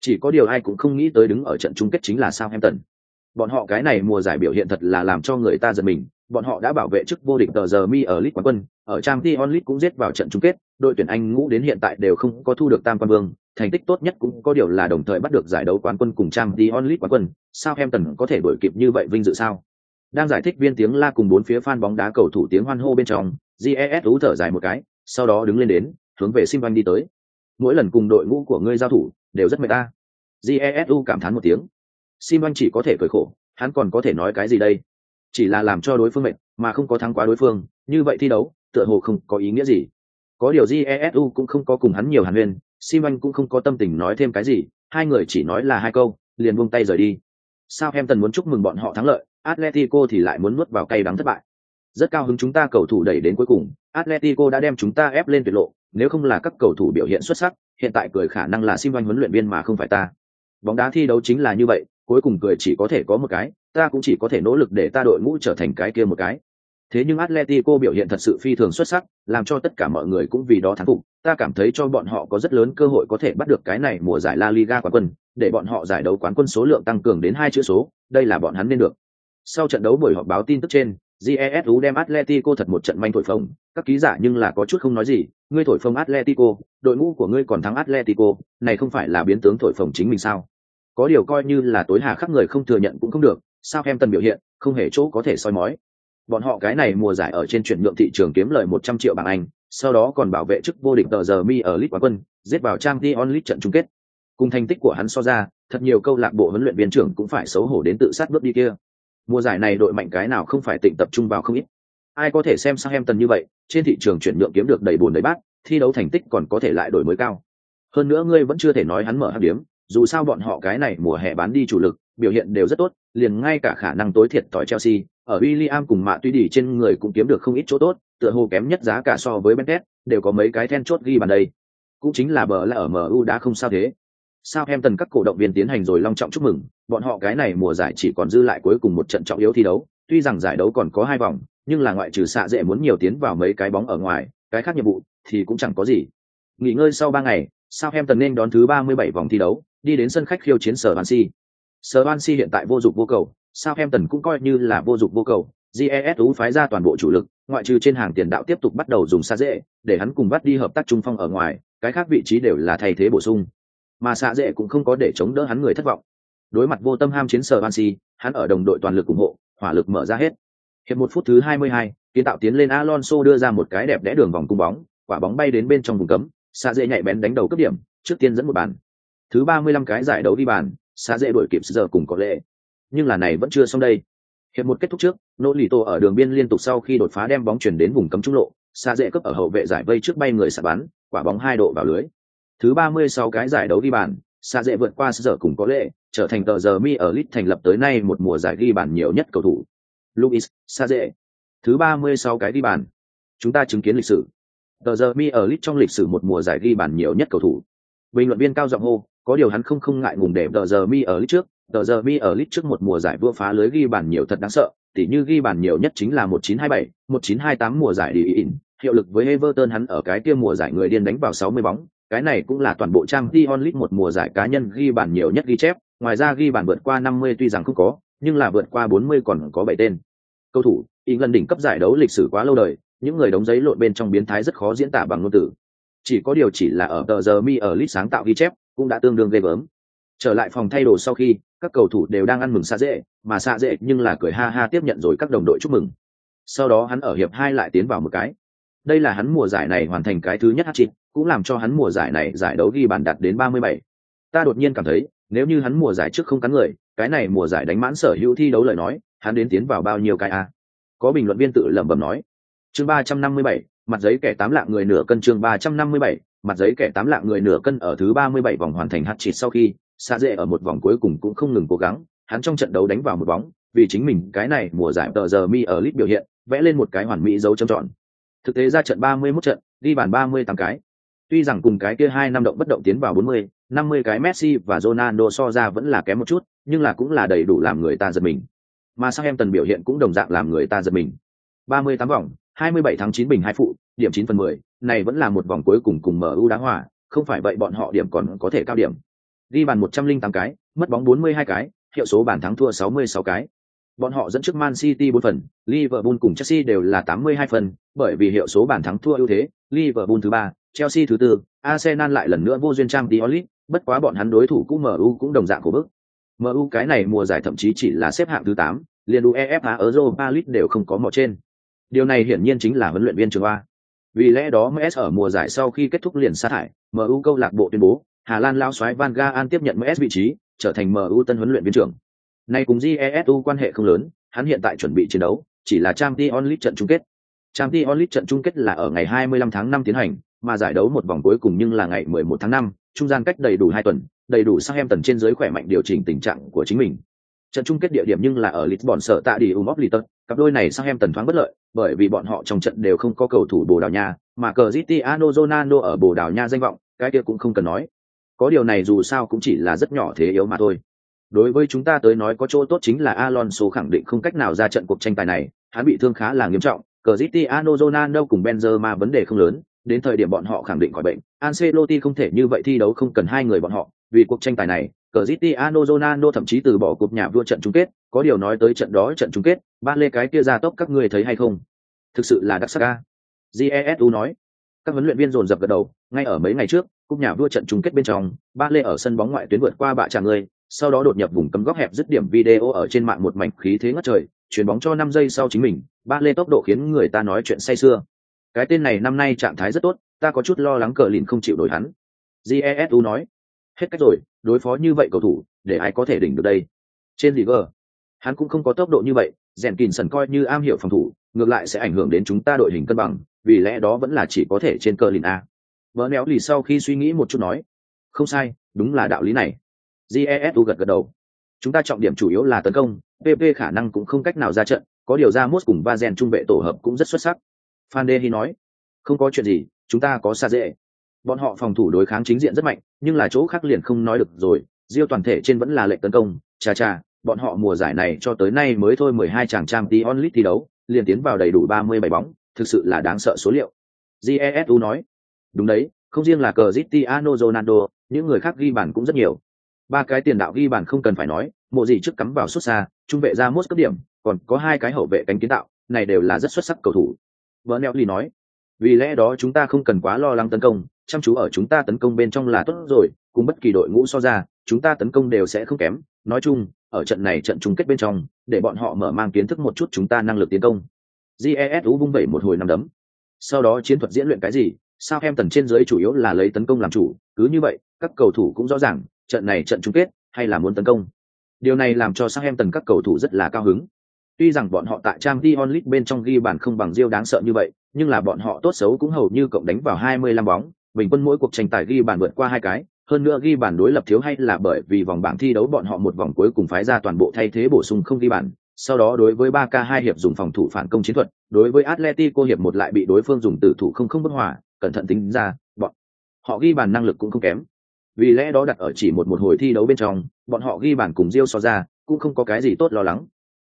Chỉ có điều ai cũng không nghĩ tới đứng ở trận chung kết chính là sao em tần Bọn họ cái này mùa giải biểu hiện thật là làm cho người ta giật mình, bọn họ đã bảo vệ chức vô địch tờ giờ mi ở lit quán quân, ở trang tí onlit cũng giết vào trận chung kết, đội tuyển Anh ngũ đến hiện tại đều không có thu được tam quan vương, thành tích tốt nhất cũng có điều là đồng thời bắt được giải đấu quán quân cùng trang The Only quán quân, Southampton có thể đuổi kịp như vậy vinh dự sao? Đang giải thích viên tiếng la cùng bốn phía fan bóng đá cầu thủ tiếng hoan hô bên trong, GES thở dài một cái, sau đó đứng lên đến, hướng về Sim đi tới. Mỗi lần cùng đội ngũ của ngươi giao thủ đều rất mệt ta jesu cảm thán một tiếng. Sim chỉ có thể cười khổ hắn còn có thể nói cái gì đây? Chỉ là làm cho đối phương mệt mà không có thắng quá đối phương như vậy thi đấu tựa hồ không có ý nghĩa gì. Có điều jesu cũng không có cùng hắn nhiều hàn huyên sim anh cũng không có tâm tình nói thêm cái gì, hai người chỉ nói là hai câu, liền buông tay rời đi. Sao em tần muốn chúc mừng bọn họ thắng lợi, atletico thì lại muốn nuốt vào cay đắng thất bại. Rất cao hứng chúng ta cầu thủ đẩy đến cuối cùng, atletico đã đem chúng ta ép lên tuyệt lộ, nếu không là các cầu thủ biểu hiện xuất sắc, hiện tại cười khả năng là sim anh huấn luyện viên mà không phải ta. Bóng đá thi đấu chính là như vậy, cuối cùng cười chỉ có thể có một cái, ta cũng chỉ có thể nỗ lực để ta đội ngũ trở thành cái kia một cái thế nhưng atletico biểu hiện thật sự phi thường xuất sắc, làm cho tất cả mọi người cũng vì đó thắng phục. Ta cảm thấy cho bọn họ có rất lớn cơ hội có thể bắt được cái này mùa giải la liga quán quân, để bọn họ giải đấu quán quân số lượng tăng cường đến hai chữ số, đây là bọn hắn nên được. Sau trận đấu buổi họp báo tin tức trên jesu đem atletico thật một trận manh thổi phồng. Các ký giả nhưng là có chút không nói gì, ngươi thổi phồng atletico, đội ngũ của ngươi còn thắng atletico, này không phải là biến tướng thổi phồng chính mình sao? Có điều coi như là tối hà khắc người không thừa nhận cũng không được sao em tần biểu hiện, không hề chỗ có thể soi mói bọn họ cái này mùa giải ở trên chuyển nhượng thị trường kiếm lời một trăm triệu bảng anh sau đó còn bảo vệ chức vô địch tờ giờ mi ở lit quán quân giết vào trang League trận chung kết. Cùng thành tích của hắn so ra thật nhiều câu lạc bộ huấn luyện viên trưởng cũng phải xấu hổ đến tự sát bước đi kia. Mùa giải này đội mạnh cái nào không phải tỉnh tập trung vào không ít. Ai có thể xem sang em tần như vậy trên thị trường chuyển nhượng kiếm được đầy bùn đầy bát thi đấu thành tích còn có thể lại đổi mới cao. Hơn nữa ngươi vẫn chưa thể nói hắn mở hắc điểm, dù sao bọn họ cái này mùa hè bán đi chủ lực biểu hiện đều rất tốt liền ngay cả khả năng tối thiệt tỏi chelsea ở William cùng mạ tuy đi trên người cũng kiếm được không ít chỗ tốt, tựa hồ kém nhất giá cả so với bentet, đều có mấy cái then chốt ghi bàn đây. Cũng chính là bờ là ở mu đã không sao thế. Sao em tần các cổ động viên tiến hành rồi long trọng chúc mừng, bọn họ cái này mùa giải chỉ còn dư lại cuối cùng một trận trọng yếu thi đấu, tuy rằng giải đấu còn có hai vòng, nhưng là ngoại trừ xạ dễ muốn nhiều tiến vào mấy cái bóng ở ngoài, cái khác nhiệm vụ thì cũng chẳng có gì. Nghỉ ngơi sau ba ngày, Southampton nên đón thứ 37 vòng thi đấu, đi đến sân khách khiêu chiến sở Swansea. Swansea hiện tại vô dụng vô cầu Southampton cũng coi như là vô dụng vô cầu. GESU phái ra toàn bộ chủ lực ngoại trừ trên hàng tiền đạo tiếp tục bắt đầu dùng xa dễ để hắn cùng bắt đi hợp tác trung phong ở ngoài cái khác vị trí đều là thay thế bổ sung. Mà xa dễ cũng không có để chống đỡ hắn người thất vọng. Đối mặt vô tâm ham chiến sở Swansea hắn ở đồng đội toàn lực ủng hộ hỏa lực mở ra hết. Hiệp một phút thứ 22, kiến tạo tiến lên Alonso đưa ra một cái đẹp đẽ đường vòng cung bóng quả bóng bay đến bên trong vùng cấm xa dễ nhạy bén đánh đầu cấp điểm trước tiên dẫn một bàn. Thứ 35 cái giải đấu đi bàn xa dễ đuổi kịp giờ cùng có lệ nhưng là này vẫn chưa xong đây. Hiệp một kết thúc trước nỗ lì tổ ở đường biên liên tục sau khi đột phá đem bóng chuyển đến vùng cấm trung lộ, xa dễ cấp ở hậu vệ giải vây trước bay người xả bắn, quả bóng hai độ vào lưới. Thứ 36 cái giải đấu ghi bàn, xa dễ vượt qua giờ cùng có lệ, trở thành tờ giờ mi ở lit thành lập tới nay một mùa giải ghi bàn nhiều nhất cầu thủ. Luis xa dễ. Thứ 36 cái ghi bàn. Chúng ta chứng kiến lịch sử. Tờ giờ mi ở lit trong lịch sử một mùa giải ghi bàn nhiều nhất cầu thủ. Bình luận viên cao giọng hô, có điều hắn không không ngại ngùng để tờ giờ mi ở lit trước tờ giờ mi ở lit trước một mùa giải vua phá lưới ghi bàn nhiều thật đáng sợ tỉ như ghi bàn nhiều nhất chính là 1927, 1928 mùa giải đi in hiệu lực với Everton hắn ở cái kia mùa giải người điên đánh vào 60 bóng cái này cũng là toàn bộ trang Dion League một mùa giải cá nhân ghi bàn nhiều nhất ghi chép ngoài ra ghi bàn vượt qua 50 tuy rằng không có nhưng là vượt qua 40 còn có bảy tên. Cầu thủ England đỉnh cấp giải đấu lịch sử quá lâu đời những người đóng giấy lộn bên trong biến thái rất khó diễn tả bằng ngôn từ. Chỉ có điều chỉ là ở tờ giờ mi ở lit sáng tạo ghi chép cũng đã tương đương ghê gớm. Trở lại phòng thay đồ sau khi các cầu thủ đều đang ăn mừng xa dễ mà xa dễ nhưng là cười ha ha tiếp nhận rồi các đồng đội chúc mừng. Sau đó hắn ở hiệp hai lại tiến vào một cái. Đây là hắn mùa giải này hoàn thành cái thứ nhất hát cũng làm cho hắn mùa giải này giải đấu ghi bàn đạt đến 37. ta đột nhiên cảm thấy nếu như hắn mùa giải trước không cắn người cái này mùa giải đánh mãn sở hữu thi đấu lời nói hắn đến tiến vào bao nhiêu cái a? Có bình luận viên tự lẩm bẩm nói. Chương 357, mặt giấy kẻ tám lạng người nửa cân chương 357, mặt giấy kẻ tám lạng người nửa cân ở thứ 37 vòng hoàn thành hạt chịt sau khi xa dễ ở một vòng cuối cùng cũng không ngừng cố gắng hắn trong trận đấu đánh vào một bóng vì chính mình cái này mùa giải tờ giờ mi ở lit biểu hiện vẽ lên một cái hoàn mỹ dấu trầm tròn thực tế ra trận 31 trận đi bàn 38 cái. Tuy rằng cùng cái kia hai năm động bất động tiến vào 40, 50 cái Messi và Ronaldo so ra vẫn là kém một chút nhưng là cũng là đầy đủ làm người ta giật mình. Mà sang em tần biểu hiện cũng đồng dạng làm người ta giật mình. 38 vòng 27 tháng 9 bình hai phụ điểm 9 phần 10, này vẫn là một vòng cuối cùng cùng MU đá hòa không phải vậy bọn họ điểm còn có thể cao điểm ghi bàn 108 cái mất bóng 42 cái hiệu số bàn thắng thua 66 cái bọn họ dẫn trước Man City 4 phần Liverpool cùng Chelsea đều là 82 phần bởi vì hiệu số bàn thắng thua ưu thế Liverpool thứ ba Chelsea thứ tư Arsenal lại lần nữa vô duyên trang Diolit bất quá bọn hắn đối thủ cũng MU cũng đồng dạng của bức MU cái này mùa giải thậm chí chỉ là xếp hạng thứ 8, liền UEFA Europa League đều không có mọ trên. Điều này hiển nhiên chính là huấn luyện viên trường A. Vì lẽ đó MS ở mùa giải sau khi kết thúc liền sa thải, MU câu lạc bộ tuyên bố, Hà Lan lão soái Van Gaal tiếp nhận MS vị trí, trở thành MU tân huấn luyện viên trưởng. Nay cùng GESU quan hệ không lớn, hắn hiện tại chuẩn bị chiến đấu, chỉ là Champions League trận chung kết. Champions League trận chung kết là ở ngày 25 tháng 5 tiến hành, mà giải đấu một vòng cuối cùng nhưng là ngày 11 tháng 5, trung gian cách đầy đủ 2 tuần, đầy đủ sang em tần trên dưới khỏe mạnh điều chỉnh tình trạng của chính mình. Trận chung kết địa điểm nhưng là ở Lisbon sở tại đi Umop Liton, cặp đôi này sang em tần thoáng bất lợi, bởi vì bọn họ trong trận đều không có cầu thủ Bồ Đào Nha, mà Cristiano Ronaldo ở Bồ Đào Nha danh vọng, cái kia cũng không cần nói. Có điều này dù sao cũng chỉ là rất nhỏ thế yếu mà thôi. Đối với chúng ta tới nói có chỗ tốt chính là Alonso khẳng định không cách nào ra trận cuộc tranh tài này, hắn bị thương khá là nghiêm trọng, Cristiano Ronaldo cùng Benzema vấn đề không lớn, đến thời điểm bọn họ khẳng định khỏi bệnh, Ancelotti không thể như vậy thi đấu không cần hai người bọn họ, vì cuộc tranh tài này, Cristiano Ronaldo thậm chí từ bỏ cuộc nhà vua trận chung kết, có điều nói tới trận đó trận chung kết, ba lê cái kia ra tốc các người thấy hay không? Thực sự là đặc sắc a. Jesu nói. Các huấn luyện viên dồn dập gật đầu, ngay ở mấy ngày trước, cúp nhà vua trận chung kết bên trong, ba lê ở sân bóng ngoại tuyến vượt qua bạ trả người, sau đó đột nhập vùng cấm góc hẹp dứt điểm video ở trên mạng một mảnh khí thế ngất trời, chuyển bóng cho 5 giây sau chính mình, ba lê tốc độ khiến người ta nói chuyện say sưa. Cái tên này năm nay trạng thái rất tốt, ta có chút lo lắng cờ lìn không chịu đổi hắn. Jesu nói, hết cách rồi, đối phó như vậy cầu thủ, để ai có thể đỉnh được đây. Trên gì gờ, hắn cũng không có tốc độ như vậy, rèn kìn sần coi như am hiểu phòng thủ, ngược lại sẽ ảnh hưởng đến chúng ta đội hình cân bằng, vì lẽ đó vẫn là chỉ có thể trên cờ lìn a. Vỡ néo lì sau khi suy nghĩ một chút nói, không sai, đúng là đạo lý này. Jesu gật gật đầu. Chúng ta trọng điểm chủ yếu là tấn công, PP khả năng cũng không cách nào ra trận, có điều ra Mốt cùng Vazen trung vệ tổ hợp cũng rất xuất sắc. Phan Dehi nói, không có chuyện gì, chúng ta có xa dễ. Bọn họ phòng thủ đối kháng chính diện rất mạnh, nhưng là chỗ khác liền không nói được rồi, Diêu toàn thể trên vẫn là lệnh tấn công, chà chà, bọn họ mùa giải này cho tới nay mới thôi 12 chàng trang tí onlit thi đấu, liền tiến vào đầy đủ 37 bóng, thực sự là đáng sợ số liệu. Jesu nói, đúng đấy, không riêng là Cristiano Ronaldo, những người khác ghi bàn cũng rất nhiều. Ba cái tiền đạo ghi bàn không cần phải nói, mộ gì trước cắm vào xuất xa, trung vệ ra mốt cấp điểm, còn có hai cái hậu vệ cánh kiến tạo, này đều là rất xuất sắc cầu thủ. Bernelli nói, vì lẽ đó chúng ta không cần quá lo lắng tấn công, chăm chú ở chúng ta tấn công bên trong là tốt rồi, cùng bất kỳ đội ngũ so ra, chúng ta tấn công đều sẽ không kém. Nói chung, ở trận này trận chung kết bên trong, để bọn họ mở mang kiến thức một chút chúng ta năng lực tiến công. Jesu vung vẩy một hồi năm đấm. Sau đó chiến thuật diễn luyện cái gì, sao em tần trên dưới chủ yếu là lấy tấn công làm chủ, cứ như vậy, các cầu thủ cũng rõ ràng, trận này trận chung kết hay là muốn tấn công. Điều này làm cho Southampton các cầu thủ rất là cao hứng. Tuy rằng bọn họ tại Champions League bên trong ghi bàn không bằng Real đáng sợ như vậy, nhưng là bọn họ tốt xấu cũng hầu như cộng đánh vào 25 bóng, bình quân mỗi cuộc tranh tài ghi bàn vượt qua hai cái, hơn nữa ghi bàn đối lập thiếu hay là bởi vì vòng bảng thi đấu bọn họ một vòng cuối cùng phái ra toàn bộ thay thế bổ sung không ghi bàn, sau đó đối với 3K2 hiệp dùng phòng thủ phản công chiến thuật, đối với Atletico hiệp một lại bị đối phương dùng tử thủ không không bất hòa, cẩn thận tính ra, bọn họ ghi bàn năng lực cũng không kém. Vì lẽ đó đặt ở chỉ một một hồi thi đấu bên trong, bọn họ ghi bàn cùng diêu so ra, cũng không có cái gì tốt lo lắng.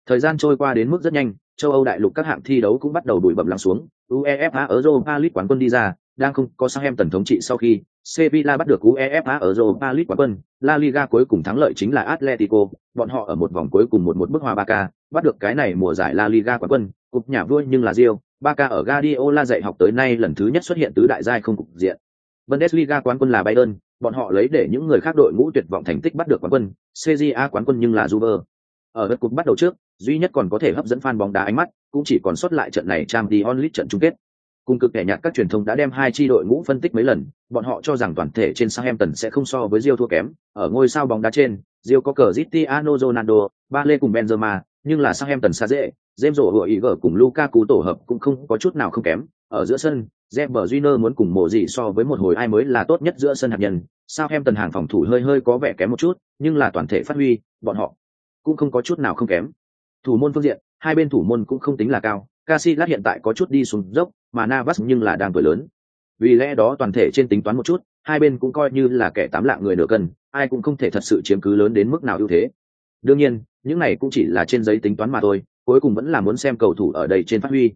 Thời gian trôi qua đến mức rất nhanh, châu Âu đại lục các hạng thi đấu cũng bắt đầu đuổi bẩm lắng xuống, UEFA Europa League quán quân đi ra, đang không có sang em tần thống trị sau khi Sevilla bắt được UEFA Europa League quán quân, La Liga cuối cùng thắng lợi chính là Atletico, bọn họ ở một vòng cuối cùng một một bức hòa Barca, bắt được cái này mùa giải La Liga quán quân, cục nhà vua nhưng là Real, Barca ở Guardiola dạy học tới nay lần thứ nhất xuất hiện tứ đại giai không cục diện. Bundesliga quán quân là Bayern, bọn họ lấy để những người khác đội ngũ tuyệt vọng thành tích bắt được quán quân, CJA quán quân nhưng là Juve. Ở đất cục bắt đầu trước, duy nhất còn có thể hấp dẫn fan bóng đá ánh mắt, cũng chỉ còn sót lại trận này Champions League trận chung kết. Cùng cực kẻ nhạt các truyền thông đã đem hai chi đội ngũ phân tích mấy lần, bọn họ cho rằng toàn thể trên Southampton sẽ không so với Real thua kém, ở ngôi sao bóng đá trên, Real có Cristiano Ronaldo, Bale cùng Benzema, nhưng là Southampton xa dễ, James Rowe hựa ý gở cùng Lukaku tổ hợp cũng không có chút nào không kém, ở giữa sân, Reber Junior muốn cùng mổ gì so với một hồi ai mới là tốt nhất giữa sân hạt nhân, Southampton hàng phòng thủ hơi hơi có vẻ kém một chút, nhưng là toàn thể phát huy, bọn họ cũng không có chút nào không kém. Thủ môn phương diện, hai bên thủ môn cũng không tính là cao, Casillas hiện tại có chút đi xuống dốc, mà Navas nhưng là đang tuổi lớn. Vì lẽ đó toàn thể trên tính toán một chút, hai bên cũng coi như là kẻ tám lạng người nửa cân, ai cũng không thể thật sự chiếm cứ lớn đến mức nào ưu thế. Đương nhiên, những này cũng chỉ là trên giấy tính toán mà thôi, cuối cùng vẫn là muốn xem cầu thủ ở đây trên phát huy.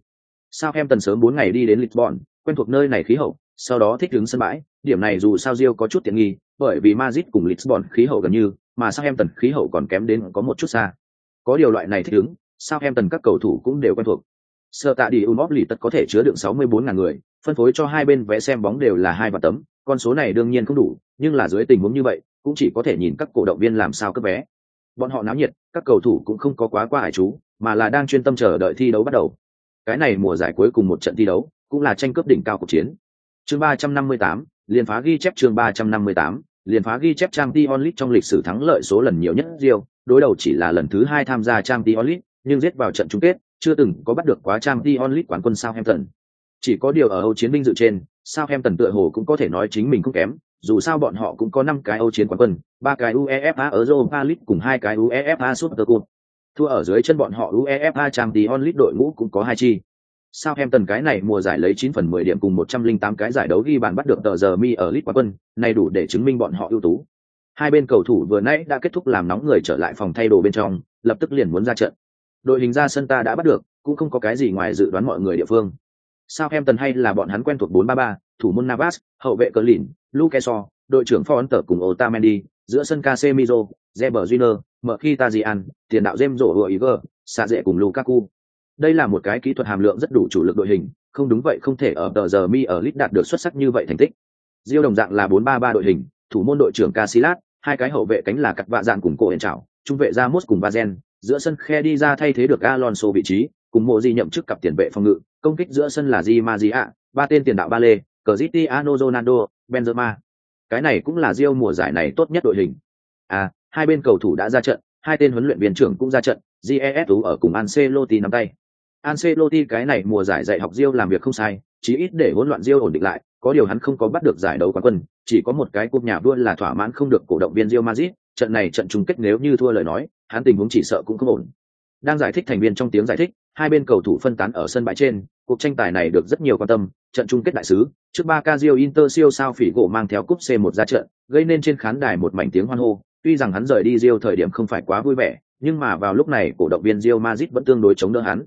Sao em tần sớm bốn ngày đi đến Lisbon, quen thuộc nơi này khí hậu, sau đó thích ứng sân bãi, điểm này dù sao Rio có chút tiện nghi, bởi vì Madrid cùng Lisbon khí hậu gần như, mà sao em tần khí hậu còn kém đến có một chút xa. Có điều loại này thích ứng, sao em tần các cầu thủ cũng đều quen thuộc. Sở tạ đi unop lì tật có thể chứa đựng 64 ngàn người, phân phối cho hai bên vé xem bóng đều là hai và tấm, con số này đương nhiên không đủ, nhưng là dưới tình huống như vậy, cũng chỉ có thể nhìn các cổ động viên làm sao cấp vé. Bọn họ náo nhiệt, các cầu thủ cũng không có quá qua hải chú, mà là đang chuyên tâm chờ đợi thi đấu bắt đầu. Cái này mùa giải cuối cùng một trận thi đấu, cũng là tranh cướp đỉnh cao cuộc chiến. Chương 358, liên phá ghi chép chương 358, liên phá ghi chép trang t onlit trong lịch sử thắng lợi số lần nhiều nhất Riêng đối đầu chỉ là lần thứ hai tham gia trang t onlit nhưng giết vào trận chung kết, chưa từng có bắt được quá trang Champions onlit quán quân Southampton. Chỉ có điều ở Âu chiến binh dự trên, Southampton tựa hồ cũng có thể nói chính mình không kém, dù sao bọn họ cũng có năm cái Âu chiến quán quân, ba cái UEFA Europa League cùng hai cái UEFA Super Cup. Thua ở dưới chân bọn họ UEFA Champions League đội ngũ cũng có hai chi. Southampton cái này mùa giải lấy 9 phần 10 điểm cùng 108 cái giải đấu ghi bàn bắt được tờ giờ mi ở League quán quân, này đủ để chứng minh bọn họ ưu tú. Hai bên cầu thủ vừa nãy đã kết thúc làm nóng người trở lại phòng thay đồ bên trong, lập tức liền muốn ra trận. Đội hình ra sân ta đã bắt được, cũng không có cái gì ngoài dự đoán mọi người địa phương. Southampton hay là bọn hắn quen thuộc 4-3-3, thủ môn Navas, hậu vệ cờ lìn, Luke Shaw, đội trưởng Fonter cùng Otamendi, giữa sân Casemiro, Reber Júnior, Mkhitaryan, tiền đạo James Rodriguez, xạ dễ cùng Lukaku. Đây là một cái kỹ thuật hàm lượng rất đủ chủ lực đội hình, không đúng vậy không thể ở tờ giờ mi ở lit đạt được xuất sắc như vậy thành tích. Diêu đồng dạng là 4-3-3 đội hình, thủ môn đội trưởng Casillas, hai cái hậu vệ cánh là cắt vạ dạn cùng cổ hẹn trảo, trung vệ Ramos cùng Bazen, giữa sân khe đi ra thay thế được Alonso vị trí, cùng mộ gì nhậm chức cặp tiền vệ phòng ngự, công kích giữa sân là Di Maria, ba tên tiền đạo ba lê, Cristiano Ronaldo, Benzema. Cái này cũng là Real mùa giải này tốt nhất đội hình. À, hai bên cầu thủ đã ra trận, hai tên huấn luyện viên trưởng cũng ra trận, GES ở cùng Ancelotti nắm tay. Ancelotti cái này mùa giải dạy học Real làm việc không sai, chí ít để hỗn loạn Real ổn định lại, có điều hắn không có bắt được giải đấu quán quân, chỉ có một cái cúp nhà đua là thỏa mãn không được cổ động viên Real Madrid, trận này trận chung kết nếu như thua lời nói, hắn tình huống chỉ sợ cũng không ổn. Đang giải thích thành viên trong tiếng giải thích, hai bên cầu thủ phân tán ở sân bãi trên, cuộc tranh tài này được rất nhiều quan tâm, trận chung kết đại sứ, trước ba Cario Inter siêu sao phỉ gỗ mang theo cúp C1 ra trận, gây nên trên khán đài một mảnh tiếng hoan hô, tuy rằng hắn rời đi Rio thời điểm không phải quá vui vẻ, nhưng mà vào lúc này cổ động viên Real Madrid vẫn tương đối chống đỡ hắn.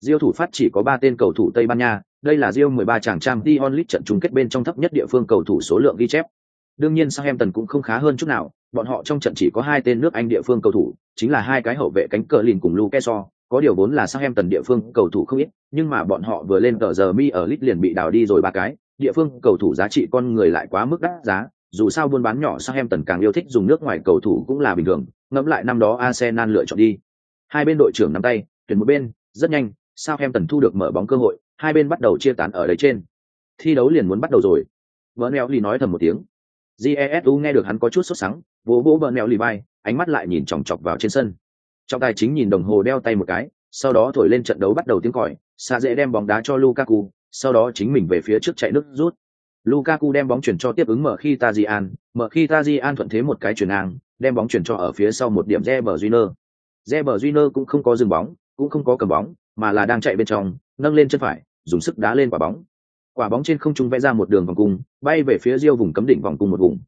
Real thủ phát chỉ có ba tên cầu thủ Tây Ban Nha, đây là Real 13 chàng trang Dion League trận chung kết bên trong thấp nhất địa phương cầu thủ số lượng ghi chép. Đương nhiên Southampton cũng không khá hơn chút nào, bọn họ trong trận chỉ có hai tên nước Anh địa phương cầu thủ, chính là hai cái hậu vệ cánh cờ lìn cùng Luke Shaw, có điều vốn là Southampton địa phương cầu thủ không ít, nhưng mà bọn họ vừa lên tờ giờ mi ở Leeds liền bị đào đi rồi ba cái, địa phương cầu thủ giá trị con người lại quá mức đắt giá, dù sao buôn bán nhỏ Southampton càng yêu thích dùng nước ngoài cầu thủ cũng là bình thường, ngẫm lại năm đó Arsenal lựa chọn đi. Hai bên đội trưởng nắm tay, tuyển một bên, rất nhanh, Southampton thu được mở bóng cơ hội, hai bên bắt đầu chia tán ở đấy trên. Thi đấu liền muốn bắt đầu rồi. Bernel nói thầm một tiếng. Jesu nghe được hắn có chút sốt sắng, vỗ vỗ Bernel lì bay, ánh mắt lại nhìn chòng chọc vào trên sân. Trọng tài chính nhìn đồng hồ đeo tay một cái, sau đó thổi lên trận đấu bắt đầu tiếng còi, xa dễ đem bóng đá cho Lukaku, sau đó chính mình về phía trước chạy nước rút. Lukaku đem bóng chuyển cho tiếp ứng mở khi Tajian, mở khi Tajian thuận thế một cái chuyển ngang, đem bóng chuyển cho ở phía sau một điểm Reber Júnior. Reber Júnior cũng không có dừng bóng, cũng không có cầm bóng, mà là đang chạy bên trong, nâng lên chân phải, dùng sức đá lên quả bóng. Quả bóng trên không trung vẽ ra một đường vòng cung, bay về phía Diêu vùng cấm định vòng cung một vùng.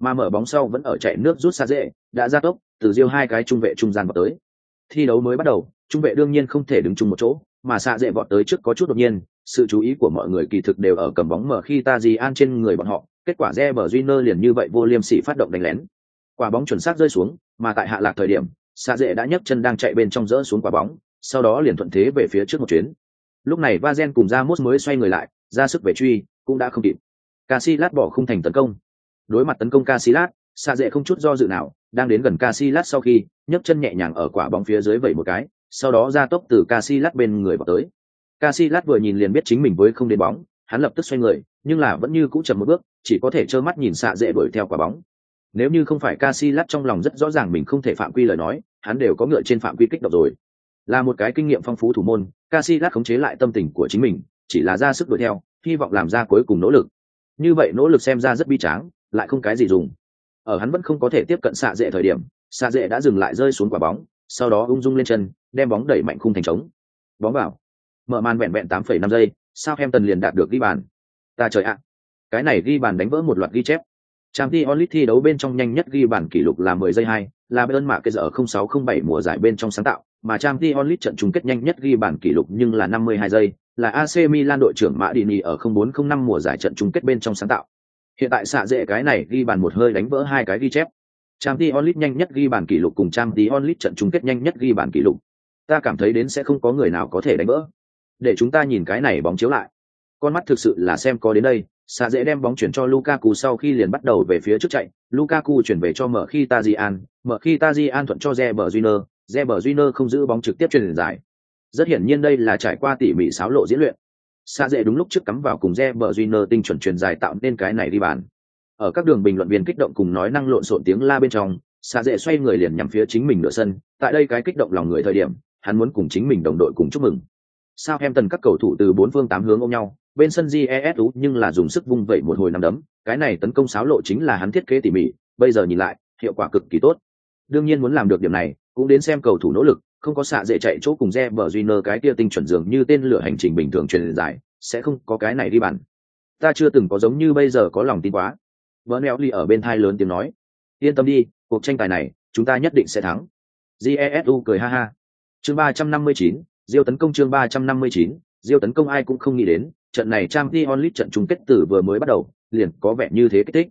Mà mở bóng sau vẫn ở chạy nước rút xa dễ, đã ra tốc, từ Diêu hai cái trung vệ trung gian vào tới. Thi đấu mới bắt đầu, trung vệ đương nhiên không thể đứng chung một chỗ, mà xa dễ vọt tới trước có chút đột nhiên, sự chú ý của mọi người kỳ thực đều ở cầm bóng mở khi Taji an trên người bọn họ, kết quả Reber nơ liền như vậy vô liêm sỉ phát động đánh lén. Quả bóng chuẩn xác rơi xuống, mà tại hạ lạc thời điểm, xa dễ đã nhấc chân đang chạy bên trong rỡ xuống quả bóng, sau đó liền thuận thế về phía trước một chuyến. Lúc này Vazen cùng Ramos mới xoay người lại, ra sức về truy, cũng đã không kịp. Casillas bỏ khung thành tấn công. Đối mặt tấn công Casillas, xa dễ không chút do dự nào, đang đến gần Casillas sau khi, nhấc chân nhẹ nhàng ở quả bóng phía dưới vẩy một cái, sau đó ra tốc từ Casillas bên người vào tới. Casillas vừa nhìn liền biết chính mình với không đến bóng, hắn lập tức xoay người, nhưng là vẫn như cũ chậm một bước, chỉ có thể trơ mắt nhìn xạ dễ đuổi theo quả bóng. Nếu như không phải Casillas trong lòng rất rõ ràng mình không thể phạm quy lời nói, hắn đều có ngựa trên phạm quy kích động rồi. Là một cái kinh nghiệm phong phú thủ môn, Casillas khống chế lại tâm tình của chính mình, chỉ là ra sức đuổi theo, hy vọng làm ra cuối cùng nỗ lực. Như vậy nỗ lực xem ra rất bi tráng, lại không cái gì dùng. Ở hắn vẫn không có thể tiếp cận xạ dễ thời điểm, xạ dễ đã dừng lại rơi xuống quả bóng, sau đó ung dung lên chân, đem bóng đẩy mạnh khung thành trống. Bóng vào. Mở màn vẹn vẹn 8,5 giây, sao em tần liền đạt được ghi bàn. Ta trời ạ. Cái này ghi bàn đánh vỡ một loạt ghi chép. trang t onlit thi đấu bên trong nhanh nhất ghi bàn kỷ lục là 10 giây 2, là bên mạ cây giờ 0607 mùa giải bên trong sáng tạo, mà trang t onlit trận chung kết nhanh nhất ghi bàn kỷ lục nhưng là 52 giây, là AC Milan đội trưởng Mã Dini ở 0405 mùa giải trận chung kết bên trong sáng tạo. Hiện tại xạ dễ cái này ghi bàn một hơi đánh vỡ hai cái ghi chép. Champions League nhanh nhất ghi bàn kỷ lục cùng Champions League trận chung kết nhanh nhất ghi bàn kỷ lục. Ta cảm thấy đến sẽ không có người nào có thể đánh vỡ. Để chúng ta nhìn cái này bóng chiếu lại. Con mắt thực sự là xem có đến đây, xạ dễ đem bóng chuyển cho Lukaku sau khi liền bắt đầu về phía trước chạy, Lukaku chuyển về cho mở khi Tajian, mở khi Tajian thuận cho Reber Junior, Reber Junior không giữ bóng trực tiếp truyền giải. Rất hiển nhiên đây là trải qua tỉ mỉ xáo lộ diễn luyện. Xa dễ đúng lúc trước cắm vào cùng re bờ duy nơ tinh chuẩn truyền dài tạo nên cái này đi bàn. Ở các đường bình luận viên kích động cùng nói năng lộn xộn tiếng la bên trong, Xa dễ xoay người liền nhằm phía chính mình nửa sân, tại đây cái kích động lòng người thời điểm, hắn muốn cùng chính mình đồng đội cùng chúc mừng. Sao em tần các cầu thủ từ bốn phương tám hướng ôm nhau, bên sân jesu nhưng là dùng sức vung vẩy một hồi năm đấm cái này tấn công sáo lộ chính là hắn thiết kế tỉ mỉ bây giờ nhìn lại hiệu quả cực kỳ tốt đương nhiên muốn làm được điểm này cũng đến xem cầu thủ nỗ lực không có xạ dễ chạy chỗ cùng re bờ Junior, cái kia tinh chuẩn dường như tên lửa hành trình bình thường truyền dài sẽ không có cái này đi bàn ta chưa từng có giống như bây giờ có lòng tin quá. Bernelli ở bên thai lớn tiếng nói. Yên tâm đi, cuộc tranh tài này, chúng ta nhất định sẽ thắng. Jesu cười ha ha. Chương ba trăm năm mươi chín, diêu tấn công chương ba trăm năm mươi chín, diêu tấn công ai cũng không nghĩ đến, trận này trang t onlit trận chung kết tử vừa mới bắt đầu, liền có vẻ như thế kích thích.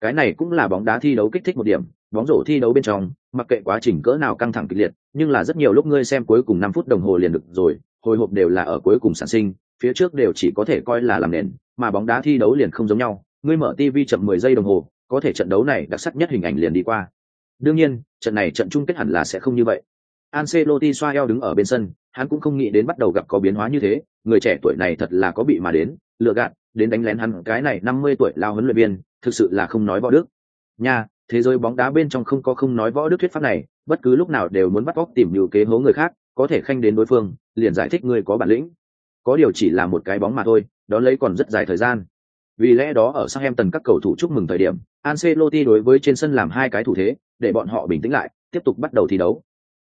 Cái này cũng là bóng đá thi đấu kích thích một điểm, bóng rổ thi đấu bên trong mặc kệ quá trình cỡ nào căng thẳng kịch liệt nhưng là rất nhiều lúc ngươi xem cuối cùng năm phút đồng hồ liền được rồi hồi hộp đều là ở cuối cùng sản sinh phía trước đều chỉ có thể coi là làm nền mà bóng đá thi đấu liền không giống nhau. Ngươi mở tv chậm mười giây đồng hồ có thể trận đấu này đặc sắc nhất hình ảnh liền đi qua. Đương nhiên trận này trận chung kết hẳn là sẽ không như vậy. Ancelotti xoa eo đứng ở bên sân, hắn cũng không nghĩ đến bắt đầu gặp có biến hóa như thế, người trẻ tuổi này thật là có bị mà đến, lựa gạt, đến đánh lén hắn cái này năm mươi tuổi lao huấn luyện viên, thực sự là không nói võ đức. Nha, thế giới bóng đá bên trong không có không nói võ đức thuyết pháp này, bất cứ lúc nào đều muốn bắt cóc tìm nhiều kế hố người khác, có thể khanh đến đối phương, liền giải thích người có bản lĩnh. Có điều chỉ là một cái bóng mà thôi, đó lấy còn rất dài thời gian. Vì lẽ đó ở sang em tần các cầu thủ chúc mừng thời điểm, Ancelotti đối với trên sân làm hai cái thủ thế, để bọn họ bình tĩnh lại, tiếp tục bắt đầu thi đấu.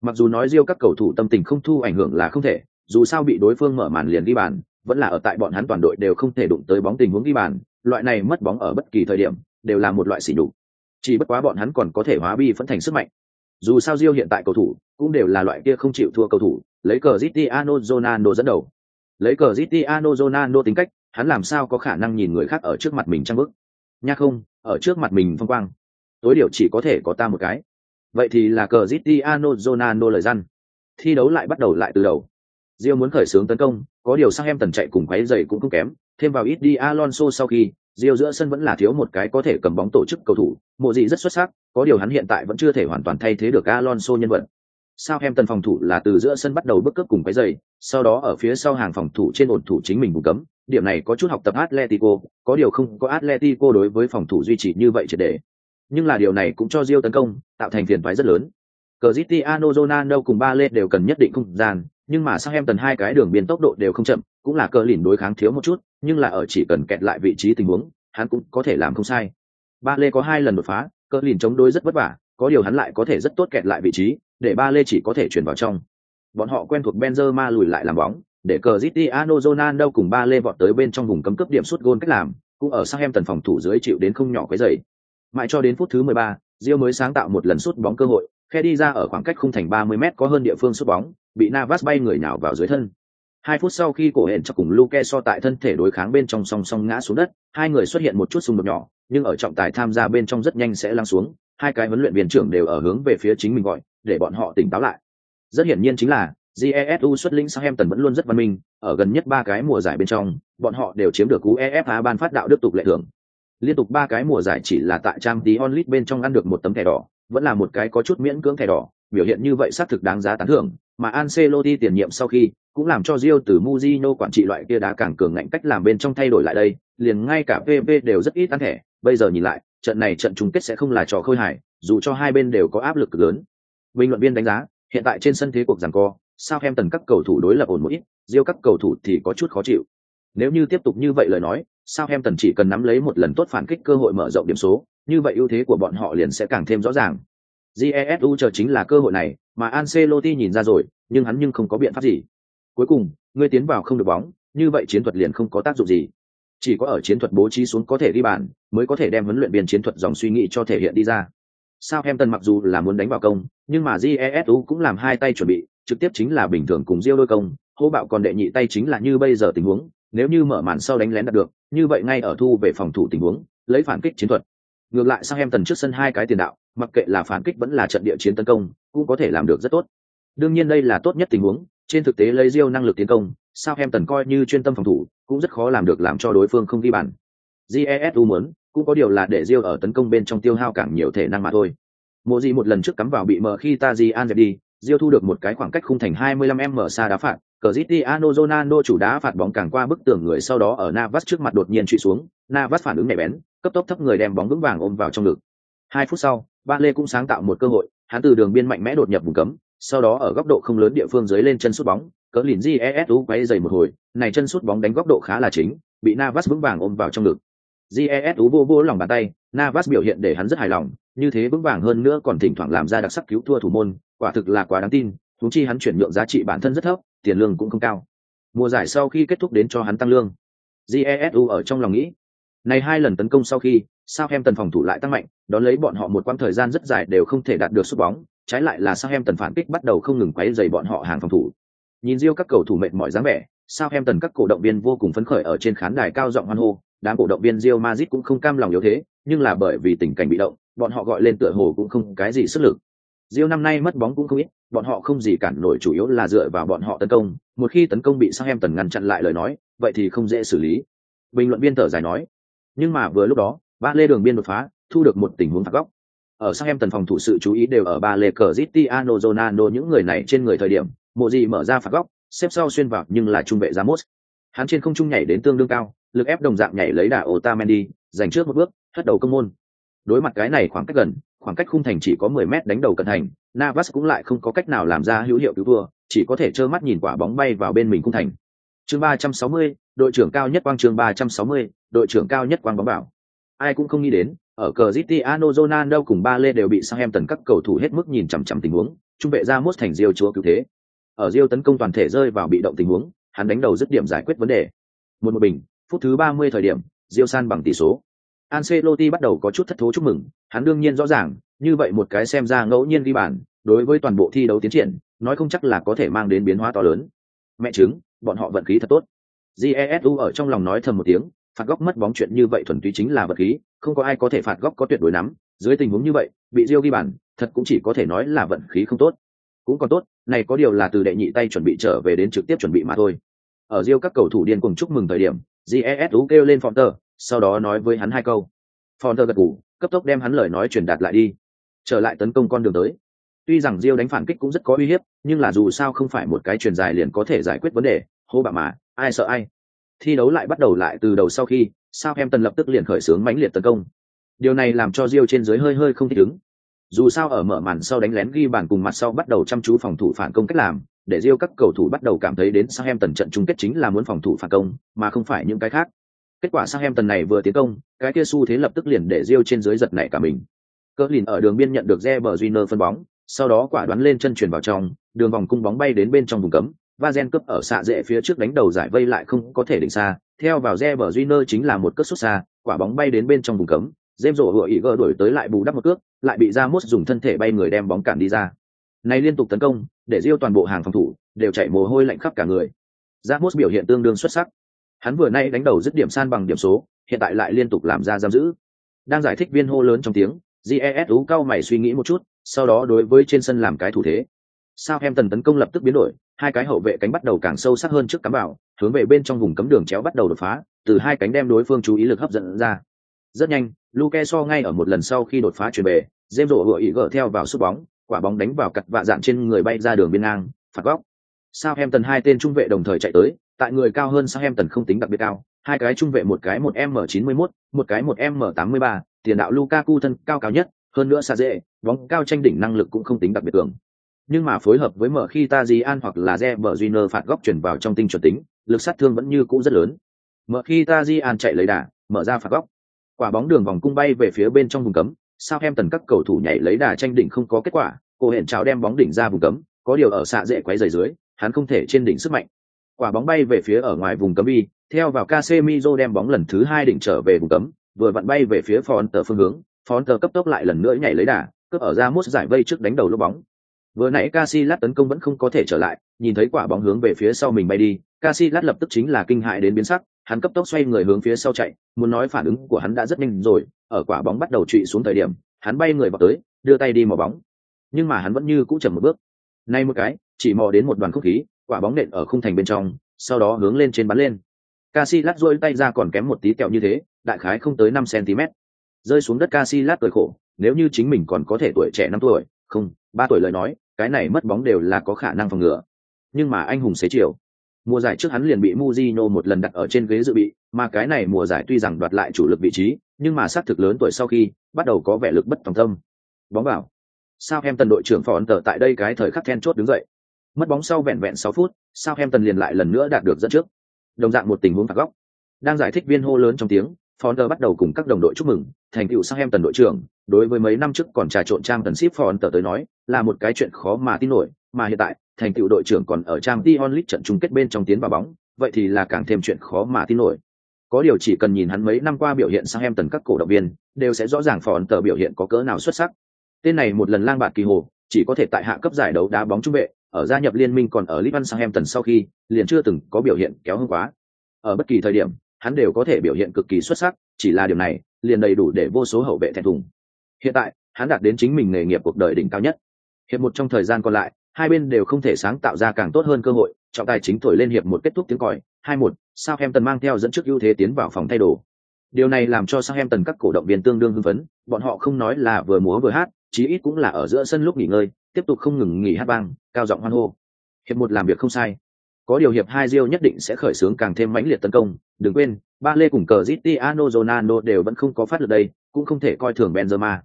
Mặc dù nói riêng các cầu thủ tâm tình không thu ảnh hưởng là không thể, dù sao bị đối phương mở màn liền ghi bàn, vẫn là ở tại bọn hắn toàn đội đều không thể đụng tới bóng tình huống ghi bàn, loại này mất bóng ở bất kỳ thời điểm đều là một loại xỉ nhục. Chỉ bất quá bọn hắn còn có thể hóa bi phẫn thành sức mạnh. Dù sao Rio hiện tại cầu thủ cũng đều là loại kia không chịu thua cầu thủ, lấy cờ Cristiano Ronaldo dẫn đầu. Lấy cờ Cristiano Ronaldo tính cách, hắn làm sao có khả năng nhìn người khác ở trước mặt mình trăng bức. Nha không, ở trước mặt mình phong quang. Tối điều chỉ có thể có ta một cái. Vậy thì là cờ Cristiano Ronaldo lời răn. Thi đấu lại bắt đầu lại từ đầu. Rio muốn khởi xướng tấn công, có điều sang em tần chạy cùng quấy giày cũng không kém, thêm vào ít đi Alonso sau khi, Rio giữa sân vẫn là thiếu một cái có thể cầm bóng tổ chức cầu thủ, mộ gì rất xuất sắc, có điều hắn hiện tại vẫn chưa thể hoàn toàn thay thế được Alonso nhân vật. Southampton em phòng thủ là từ giữa sân bắt đầu bước cướp cùng cái giày, sau đó ở phía sau hàng phòng thủ trên ổn thủ chính mình bù cấm, điểm này có chút học tập Atletico, có điều không có Atletico đối với phòng thủ duy trì như vậy triệt để. Nhưng là điều này cũng cho Rio tấn công, tạo thành phiền toái rất lớn. Cristiano Ronaldo cùng ba lê đều cần nhất định không gian, nhưng mà sang em hai cái đường biên tốc độ đều không chậm, cũng là cơ lìn đối kháng thiếu một chút, nhưng là ở chỉ cần kẹt lại vị trí tình huống, hắn cũng có thể làm không sai. Ba lê có hai lần đột phá, cơ lìn chống đối rất vất vả, có điều hắn lại có thể rất tốt kẹt lại vị trí, để ba lê chỉ có thể chuyển vào trong. Bọn họ quen thuộc Benzema lùi lại làm bóng, để Cristiano Ronaldo cùng ba lê vọt tới bên trong vùng cấm cấp điểm sút gôn cách làm, cũng ở sang em tần phòng thủ dưới chịu đến không nhỏ quấy rầy. Mãi cho đến phút thứ 13, Rio mới sáng tạo một lần sút bóng cơ hội, khe đi ra ở khoảng cách khung thành 30 m có hơn địa phương sút bóng, bị Navas bay người nhào vào dưới thân. Hai phút sau khi cổ hển cho cùng Luke so tại thân thể đối kháng bên trong song song ngã xuống đất, hai người xuất hiện một chút xung đột nhỏ, nhưng ở trọng tài tham gia bên trong rất nhanh sẽ lăn xuống, hai cái huấn luyện viên trưởng đều ở hướng về phía chính mình gọi, để bọn họ tỉnh táo lại. Rất hiển nhiên chính là Jesu xuất lĩnh sang em tần vẫn luôn rất văn minh, ở gần nhất ba cái mùa giải bên trong, bọn họ đều chiếm được cú efa ban phát đạo đức tục lệ thưởng. Liên tục ba cái mùa giải chỉ là tại trang tí onlit bên trong ăn được một tấm thẻ đỏ, vẫn là một cái có chút miễn cưỡng thẻ đỏ, biểu hiện như vậy xác thực đáng giá tán thưởng, mà Ancelotti tiền nhiệm sau khi cũng làm cho Rio từ Mujino quản trị loại kia đá càng cường ngạnh cách làm bên trong thay đổi lại đây, liền ngay cả PP đều rất ít ăn thẻ, bây giờ nhìn lại, trận này trận chung kết sẽ không là trò khơi hài, dù cho hai bên đều có áp lực lớn. Bình luận viên đánh giá, hiện tại trên sân thế cuộc giằng co, Southampton các cầu thủ đối lập ổn một ít, Rio các cầu thủ thì có chút khó chịu. Nếu như tiếp tục như vậy lời nói, Southampton chỉ cần nắm lấy một lần tốt phản kích cơ hội mở rộng điểm số, như vậy ưu thế của bọn họ liền sẽ càng thêm rõ ràng. Jesu chờ chính là cơ hội này, mà Ancelotti nhìn ra rồi, nhưng hắn nhưng không có biện pháp gì. Cuối cùng, ngươi tiến vào không được bóng, như vậy chiến thuật liền không có tác dụng gì. Chỉ có ở chiến thuật bố trí xuống có thể đi bàn, mới có thể đem huấn luyện viên chiến thuật dòng suy nghĩ cho thể hiện đi ra. sao Southampton mặc dù là muốn đánh vào công, nhưng mà Jesu cũng làm hai tay chuẩn bị, trực tiếp chính là bình thường cùng Diêu đôi công, hô bạo còn đệ nhị tay chính là như bây giờ tình huống, nếu như mở màn sau đánh lén đạt được, như vậy ngay ở thu về phòng thủ tình huống, lấy phản kích chiến thuật. Ngược lại Southampton trước sân hai cái tiền đạo, mặc kệ là phản kích vẫn là trận địa chiến tấn công, cũng có thể làm được rất tốt. Đương nhiên đây là tốt nhất tình huống, trên thực tế lấy Rio năng lực tiến công, sao em tần coi như chuyên tâm phòng thủ, cũng rất khó làm được làm cho đối phương không ghi bàn. Jesu muốn, cũng có điều là để Rio ở tấn công bên trong tiêu hao càng nhiều thể năng mà thôi. Mộ gì một lần trước cắm vào bị mờ khi Taji dẹp đi, Rio thu được một cái khoảng cách khung thành 25m xa đá phạt, Cristiano Ronaldo chủ đá phạt bóng càng qua bức tường người sau đó ở Navas trước mặt đột nhiên truy xuống, Navas phản ứng nhạy bén, cấp tốc thấp người đem bóng vững vàng ôm vào trong ngực. Hai phút sau, Ba Lê cũng sáng tạo một cơ hội, hắn từ đường biên mạnh mẽ đột nhập vùng cấm, sau đó ở góc độ không lớn địa phương dưới lên chân sút bóng, cỡ lìn Jesu quay dày một hồi, này chân sút bóng đánh góc độ khá là chính, bị Navas vững vàng ôm vào trong ngực. Jesu vô vô lòng bàn tay, Navas biểu hiện để hắn rất hài lòng, như thế vững vàng hơn nữa còn thỉnh thoảng làm ra đặc sắc cứu thua thủ môn, quả thực là quá đáng tin, huống chi hắn chuyển nhượng giá trị bản thân rất thấp, tiền lương cũng không cao. Mùa giải sau khi kết thúc đến cho hắn tăng lương. Jesu ở trong lòng nghĩ, này hai lần tấn công sau khi, Southampton phòng thủ lại tăng mạnh, đón lấy bọn họ một quãng thời gian rất dài đều không thể đạt được sút bóng, trái lại là Southampton phản kích bắt đầu không ngừng quấy rầy bọn họ hàng phòng thủ. Nhìn riêu các cầu thủ mệt mỏi dáng vẻ, Southampton các cổ động viên vô cùng phấn khởi ở trên khán đài cao giọng hoan hô, đám cổ động viên Real Madrid cũng không cam lòng yếu thế, nhưng là bởi vì tình cảnh bị động, bọn họ gọi lên tựa hồ cũng không cái gì sức lực. Real năm nay mất bóng cũng không ít, bọn họ không gì cản nổi chủ yếu là dựa vào bọn họ tấn công, một khi tấn công bị Southampton ngăn chặn lại lời nói, vậy thì không dễ xử lý. Bình luận viên thở dài nói, nhưng mà vừa lúc đó, ba lê đường biên đột phá, thu được một tình huống phạt góc. Ở sang em tần phòng thủ sự chú ý đều ở ba lê Ziti Ronaldo những người này trên người thời điểm, mộ gì mở ra phạt góc, xếp sau xuyên vào nhưng là trung vệ Ramos. Hắn trên không trung nhảy đến tương đương cao, lực ép đồng dạng nhảy lấy đà Otamendi, giành trước một bước, hất đầu công môn. Đối mặt cái này khoảng cách gần, khoảng cách khung thành chỉ có 10 mét đánh đầu cận thành, Navas cũng lại không có cách nào làm ra hữu hiệu cứu vừa, chỉ có thể trơ mắt nhìn quả bóng bay vào bên mình khung thành. Chương 360, đội trưởng cao nhất quang chương 360, đội trưởng cao nhất quang bóng bảo. Ai cũng không nghĩ đến, ở cờ Cristiano Ronaldo cùng ba lê đều bị Southampton các cầu thủ hết mức nhìn chằm chằm tình huống, trung vệ ra mốt thành Rio chúa cứu thế. Ở Rio tấn công toàn thể rơi vào bị động tình huống, hắn đánh đầu dứt điểm giải quyết vấn đề. Một một bình, phút thứ 30 thời điểm, Rio san bằng tỷ số. Ancelotti bắt đầu có chút thất thố chúc mừng, hắn đương nhiên rõ ràng, như vậy một cái xem ra ngẫu nhiên ghi bàn, đối với toàn bộ thi đấu tiến triển nói không chắc là có thể mang đến biến hóa to lớn mẹ chứng bọn họ vận khí thật tốt jesu ở trong lòng nói thầm một tiếng phạt góc mất bóng chuyện như vậy thuần túy chính là vật khí, không có ai có thể phạt góc có tuyệt đối nắm. Dưới tình huống như vậy, bị Diêu ghi bàn, thật cũng chỉ có thể nói là vận khí không tốt. Cũng còn tốt, này có điều là từ đệ nhị tay chuẩn bị trở về đến trực tiếp chuẩn bị mà thôi. Ở Diêu các cầu thủ điên cùng chúc mừng thời điểm jesu kêu lên Fonter, sau đó nói với hắn hai câu. Fonter gật gù, cấp tốc đem hắn lời nói truyền đạt lại đi. Trở lại tấn công con đường tới. Tuy rằng Diêu đánh phản kích cũng rất có uy hiếp, nhưng là dù sao không phải một cái truyền dài liền có thể giải quyết vấn đề. Hô bạ mà, ai sợ ai? Thi đấu lại bắt đầu lại từ đầu sau khi, sao em tần lập tức liền khởi xướng mãnh liệt tấn công. Điều này làm cho Rio trên dưới hơi hơi không thích ứng. Dù sao ở mở màn sau đánh lén ghi bàn cùng mặt sau bắt đầu chăm chú phòng thủ phản công cách làm, để Rio các cầu thủ bắt đầu cảm thấy đến Southampton trận chung kết chính là muốn phòng thủ phản công, mà không phải những cái khác. Kết quả Southampton này vừa tiến công, cái kia xu thế lập tức liền để Rio trên dưới giật nảy cả mình. Cỡ lìn ở đường biên nhận được Reber Júnior phân bóng, sau đó quả đoán lên chân chuyển vào trong, đường vòng cung bóng bay đến bên trong vùng cấm và gen cướp ở xạ dễ phía trước đánh đầu giải vây lại không có thể định xa, theo vào re bờ duy nơ chính là một cất xuất xa, quả bóng bay đến bên trong vùng cấm dêm rổ hựa ý gỡ đổi tới lại bù đắp một cước, lại bị ra mốt dùng thân thể bay người đem bóng cản đi ra. Này liên tục tấn công, để diêu toàn bộ hàng phòng thủ, đều chạy mồ hôi lạnh khắp cả người. Ra mốt biểu hiện tương đương xuất sắc. Hắn vừa nay đánh đầu dứt điểm san bằng điểm số, hiện tại lại liên tục làm ra giam giữ. Đang giải thích viên hô lớn trong tiếng jesu cao mày suy nghĩ một chút, sau đó đối với trên sân làm cái thủ thế sao em tần tấn công lập tức biến đổi hai cái hậu vệ cánh bắt đầu càng sâu sắc hơn trước cắm bảo hướng về bên trong vùng cấm đường chéo bắt đầu đột phá từ hai cánh đem đối phương chú ý lực hấp dẫn ra. Rất nhanh luke so ngay ở một lần sau khi đột phá chuyển về, dêm rổ hựa ý gỡ theo vào sút bóng quả bóng đánh vào cặt vạ dạn trên người bay ra đường biên ngang phạt góc. Sao em tần hai tên trung vệ đồng thời chạy tới tại người cao hơn sao em tần không tính đặc biệt cao hai cái trung vệ một cái một m 91 một cái một m 83 tiền đạo lukaku thân cao cao nhất hơn nữa xa dễ bóng cao tranh đỉnh năng lực cũng không tính đặc biệt cường nhưng mà phối hợp với mở khi ta di an hoặc là re bờ junior phạt góc chuyển vào trong tinh chuẩn tính lực sát thương vẫn như cũ rất lớn. Mở khi ta di an chạy lấy đà mở ra phạt góc. Quả bóng đường vòng cung bay về phía bên trong vùng cấm sao em tần các cầu thủ nhảy lấy đà tranh đỉnh không có kết quả cô hẹn chào đem bóng đỉnh ra vùng cấm có điều ở xạ dễ quấy dày dưới hắn không thể trên đỉnh sức mạnh. Quả bóng bay về phía ở ngoài vùng cấm y, theo vào Casemiro đem bóng lần thứ hai đỉnh trở về vùng cấm vừa vặn bay về phía Fonter phương hướng. Fonter cấp tốc lại lần nữa nhảy lấy đà cướp ở ra mút giải vây trước đánh đầu lỗ bóng vừa nãy Casillas tấn công vẫn không có thể trở lại, nhìn thấy quả bóng hướng về phía sau mình bay đi, Casillas lập tức chính là kinh hại đến biến sắc, hắn cấp tốc xoay người hướng phía sau chạy, muốn nói phản ứng của hắn đã rất nhanh rồi, ở quả bóng bắt đầu trụy xuống thời điểm, hắn bay người vào tới, đưa tay đi mò bóng. Nhưng mà hắn vẫn như cũ chậm một bước. Nay một cái, chỉ mò đến một đoàn không khí, quả bóng nện ở khung thành bên trong, sau đó hướng lên trên bắn lên. Casillas duỗi tay ra còn kém một tí kẹo như thế, đại khái không tới năm cm rơi xuống đất Casillas cười khổ, nếu như chính mình còn có thể tuổi trẻ năm tuổi không ba tuổi lời nói cái này mất bóng đều là có khả năng phòng ngừa nhưng mà anh hùng xế chiều Mùa giải trước hắn liền bị Mujino một lần đặt ở trên ghế dự bị, mà cái này mùa giải tuy rằng đoạt lại chủ lực vị trí, nhưng mà xác thực lớn tuổi sau khi bắt đầu có vẻ lực bất tòng tâm. Bóng vào. Sao em tần đội trưởng phó ấn tờ tại đây cái thời khắc then chốt đứng dậy. Mất bóng sau vẹn vẹn 6 phút, sao em tần liền lại lần nữa đạt được dẫn trước. Đồng dạng một tình huống phạt góc. Đang giải thích viên hô lớn trong tiếng, Fonter bắt đầu cùng các đồng đội chúc mừng, thành tựu sang em đội trưởng, đối với mấy năm trước còn trà trộn trang tần ship Fonter tới nói, là một cái chuyện khó mà tin nổi, mà hiện tại, thành tựu đội trưởng còn ở trang Dion League trận chung kết bên trong tiến vào bóng, vậy thì là càng thêm chuyện khó mà tin nổi. Có điều chỉ cần nhìn hắn mấy năm qua biểu hiện sang em các cổ động viên, đều sẽ rõ ràng phòn tờ biểu hiện có cỡ nào xuất sắc. Tên này một lần lang bạt kỳ hồ, chỉ có thể tại hạ cấp giải đấu đá bóng trung vệ, ở gia nhập liên minh còn ở Liverpool Southampton sau khi, liền chưa từng có biểu hiện kéo hơn quá. Ở bất kỳ thời điểm, hắn đều có thể biểu hiện cực kỳ xuất sắc, chỉ là điều này, liền đầy đủ để vô số hậu vệ thẹn thùng. Hiện tại, hắn đạt đến chính mình nghề nghiệp cuộc đời đỉnh cao nhất. Hiệp một trong thời gian còn lại, hai bên đều không thể sáng tạo ra càng tốt hơn cơ hội trọng tài chính thổi lên hiệp một kết thúc tiếng còi hai một sao em tần mang theo dẫn trước ưu thế tiến vào phòng thay đồ điều này làm cho sao em tần các cổ động viên tương đương hưng phấn bọn họ không nói là vừa múa vừa hát chí ít cũng là ở giữa sân lúc nghỉ ngơi tiếp tục không ngừng nghỉ hát vang cao giọng hoan hô hiệp một làm việc không sai có điều hiệp hai Rio nhất định sẽ khởi xướng càng thêm mãnh liệt tấn công. Đừng quên, ba lê cùng cờ Cristiano Ronaldo đều vẫn không có phát được đây, cũng không thể coi thường Benzema.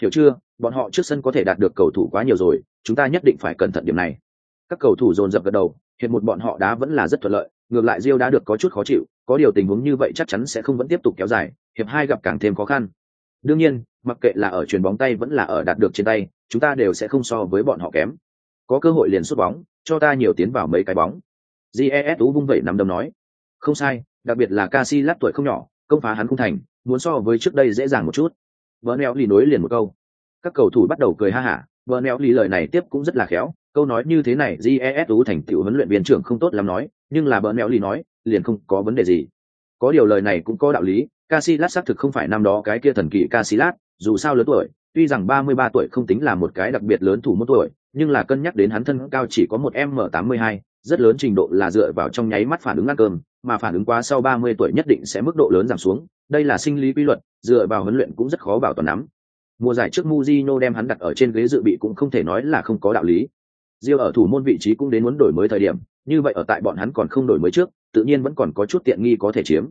Hiểu chưa? Bọn họ trước sân có thể đạt được cầu thủ quá nhiều rồi, chúng ta nhất định phải cẩn thận điểm này. Các cầu thủ dồn dập gật đầu hiện một bọn họ đá vẫn là rất thuận lợi, ngược lại rio đã được có chút khó chịu, có điều tình huống như vậy chắc chắn sẽ không vẫn tiếp tục kéo dài, hiệp hai gặp càng thêm khó khăn. Đương nhiên, mặc kệ là ở chuyền bóng tay vẫn là ở đạt được trên tay, chúng ta đều sẽ không so với bọn họ kém. Có cơ hội liền sút bóng, cho ta nhiều tiến vào mấy cái bóng jes tú vung vẩy nắm đấm nói. Không sai đặc biệt là Casi lát tuổi không nhỏ công phá hắn không thành muốn so với trước đây dễ dàng một chút. Vợ neo lì nối liền một câu. Các cầu thủ bắt đầu cười ha hả vợ neo lì lời này tiếp cũng rất là khéo câu nói như thế này jes tú thành tựu huấn luyện viên trưởng không tốt lắm nói nhưng là bỡ neo lì nói liền không có vấn đề gì. Có điều lời này cũng có đạo lý Casillas xác thực không phải năm đó cái kia thần kỳ Casillas, dù sao lớn tuổi, tuy rằng 33 tuổi không tính là một cái đặc biệt lớn thủ môn tuổi, nhưng là cân nhắc đến hắn thân cao chỉ có một M82, rất lớn trình độ là dựa vào trong nháy mắt phản ứng ăn cơm, mà phản ứng quá sau 30 tuổi nhất định sẽ mức độ lớn giảm xuống, đây là sinh lý quy luật, dựa vào huấn luyện cũng rất khó bảo toàn nắm. Mùa giải trước Mujino đem hắn đặt ở trên ghế dự bị cũng không thể nói là không có đạo lý. Diêu ở thủ môn vị trí cũng đến muốn đổi mới thời điểm, như vậy ở tại bọn hắn còn không đổi mới trước, tự nhiên vẫn còn có chút tiện nghi có thể chiếm.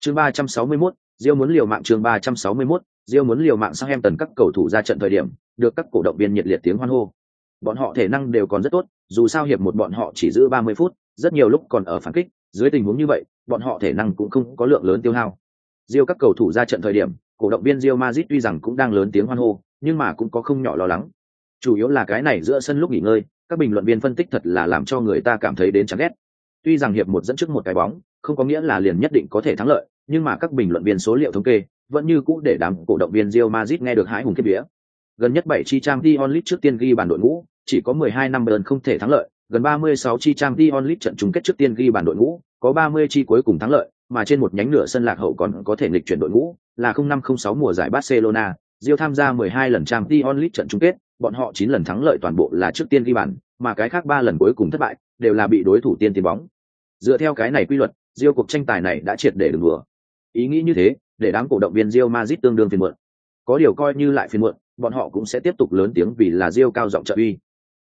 Chương 361, Diêu muốn liều mạng chương 361, Diêu muốn liều mạng sang em tần các cầu thủ ra trận thời điểm, được các cổ động viên nhiệt liệt tiếng hoan hô. Bọn họ thể năng đều còn rất tốt, dù sao hiệp một bọn họ chỉ giữ 30 phút, rất nhiều lúc còn ở phản kích, dưới tình huống như vậy, bọn họ thể năng cũng không có lượng lớn tiêu hao. Riêng các cầu thủ ra trận thời điểm, cổ động viên Real Madrid tuy rằng cũng đang lớn tiếng hoan hô, nhưng mà cũng có không nhỏ lo lắng. Chủ yếu là cái này giữa sân lúc nghỉ ngơi, các bình luận viên phân tích thật là làm cho người ta cảm thấy đến chán ghét. Tuy rằng hiệp một dẫn trước một cái bóng, không có nghĩa là liền nhất định có thể thắng lợi, nhưng mà các bình luận viên số liệu thống kê vẫn như cũ để đám cổ động viên Real Madrid nghe được hãi hùng kết vía. Gần nhất 7 chi trang Dion League trước tiên ghi bàn đội ngũ, chỉ có 12 năm bền không thể thắng lợi, gần 36 chi trang Dion League trận chung kết trước tiên ghi bàn đội ngũ, có 30 chi cuối cùng thắng lợi, mà trên một nhánh nửa sân lạc hậu còn có thể nghịch chuyển đội ngũ, là 0506 mùa giải Barcelona, Real tham gia 12 lần trang Dion League trận chung kết, bọn họ 9 lần thắng lợi toàn bộ là trước tiên ghi bàn, mà cái khác 3 lần cuối cùng thất bại, đều là bị đối thủ tiên tiến bóng. Dựa theo cái này quy luật, Real cuộc tranh tài này đã triệt để đừng đùa. Ý nghĩ như thế, để đám cổ động viên Real Madrid tương đương phiền muộn. Có điều coi như lại phiền muộn, bọn họ cũng sẽ tiếp tục lớn tiếng vì là Diêu cao giọng trợ uy.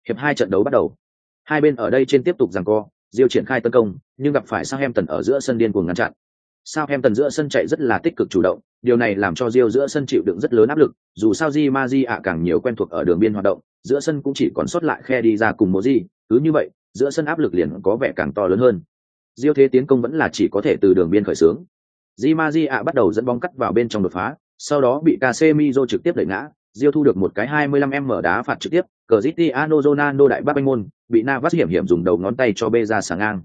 Hiệp hai trận đấu bắt đầu. Hai bên ở đây trên tiếp tục giằng co, Diêu triển khai tấn công, nhưng gặp phải Southampton ở giữa sân điên cuồng ngăn chặn. Southampton giữa sân chạy rất là tích cực chủ động, điều này làm cho Diêu giữa sân chịu đựng rất lớn áp lực, dù sao Di Maji ạ càng nhiều quen thuộc ở đường biên hoạt động, giữa sân cũng chỉ còn sót lại khe đi ra cùng Moji, cứ như vậy, giữa sân áp lực liền có vẻ càng to lớn hơn. Diêu thế tiến công vẫn là chỉ có thể từ đường biên khởi xướng. Di Maji ạ bắt đầu dẫn bóng cắt vào bên trong đột phá, sau đó bị Casemiro trực tiếp đẩy ngã, Diêu thu được một cái 25m đá phạt trực tiếp, Cristiano Ronaldo đại bác anh môn, bị Navas hiểm hiểm dùng đầu ngón tay cho bê ra sáng ngang.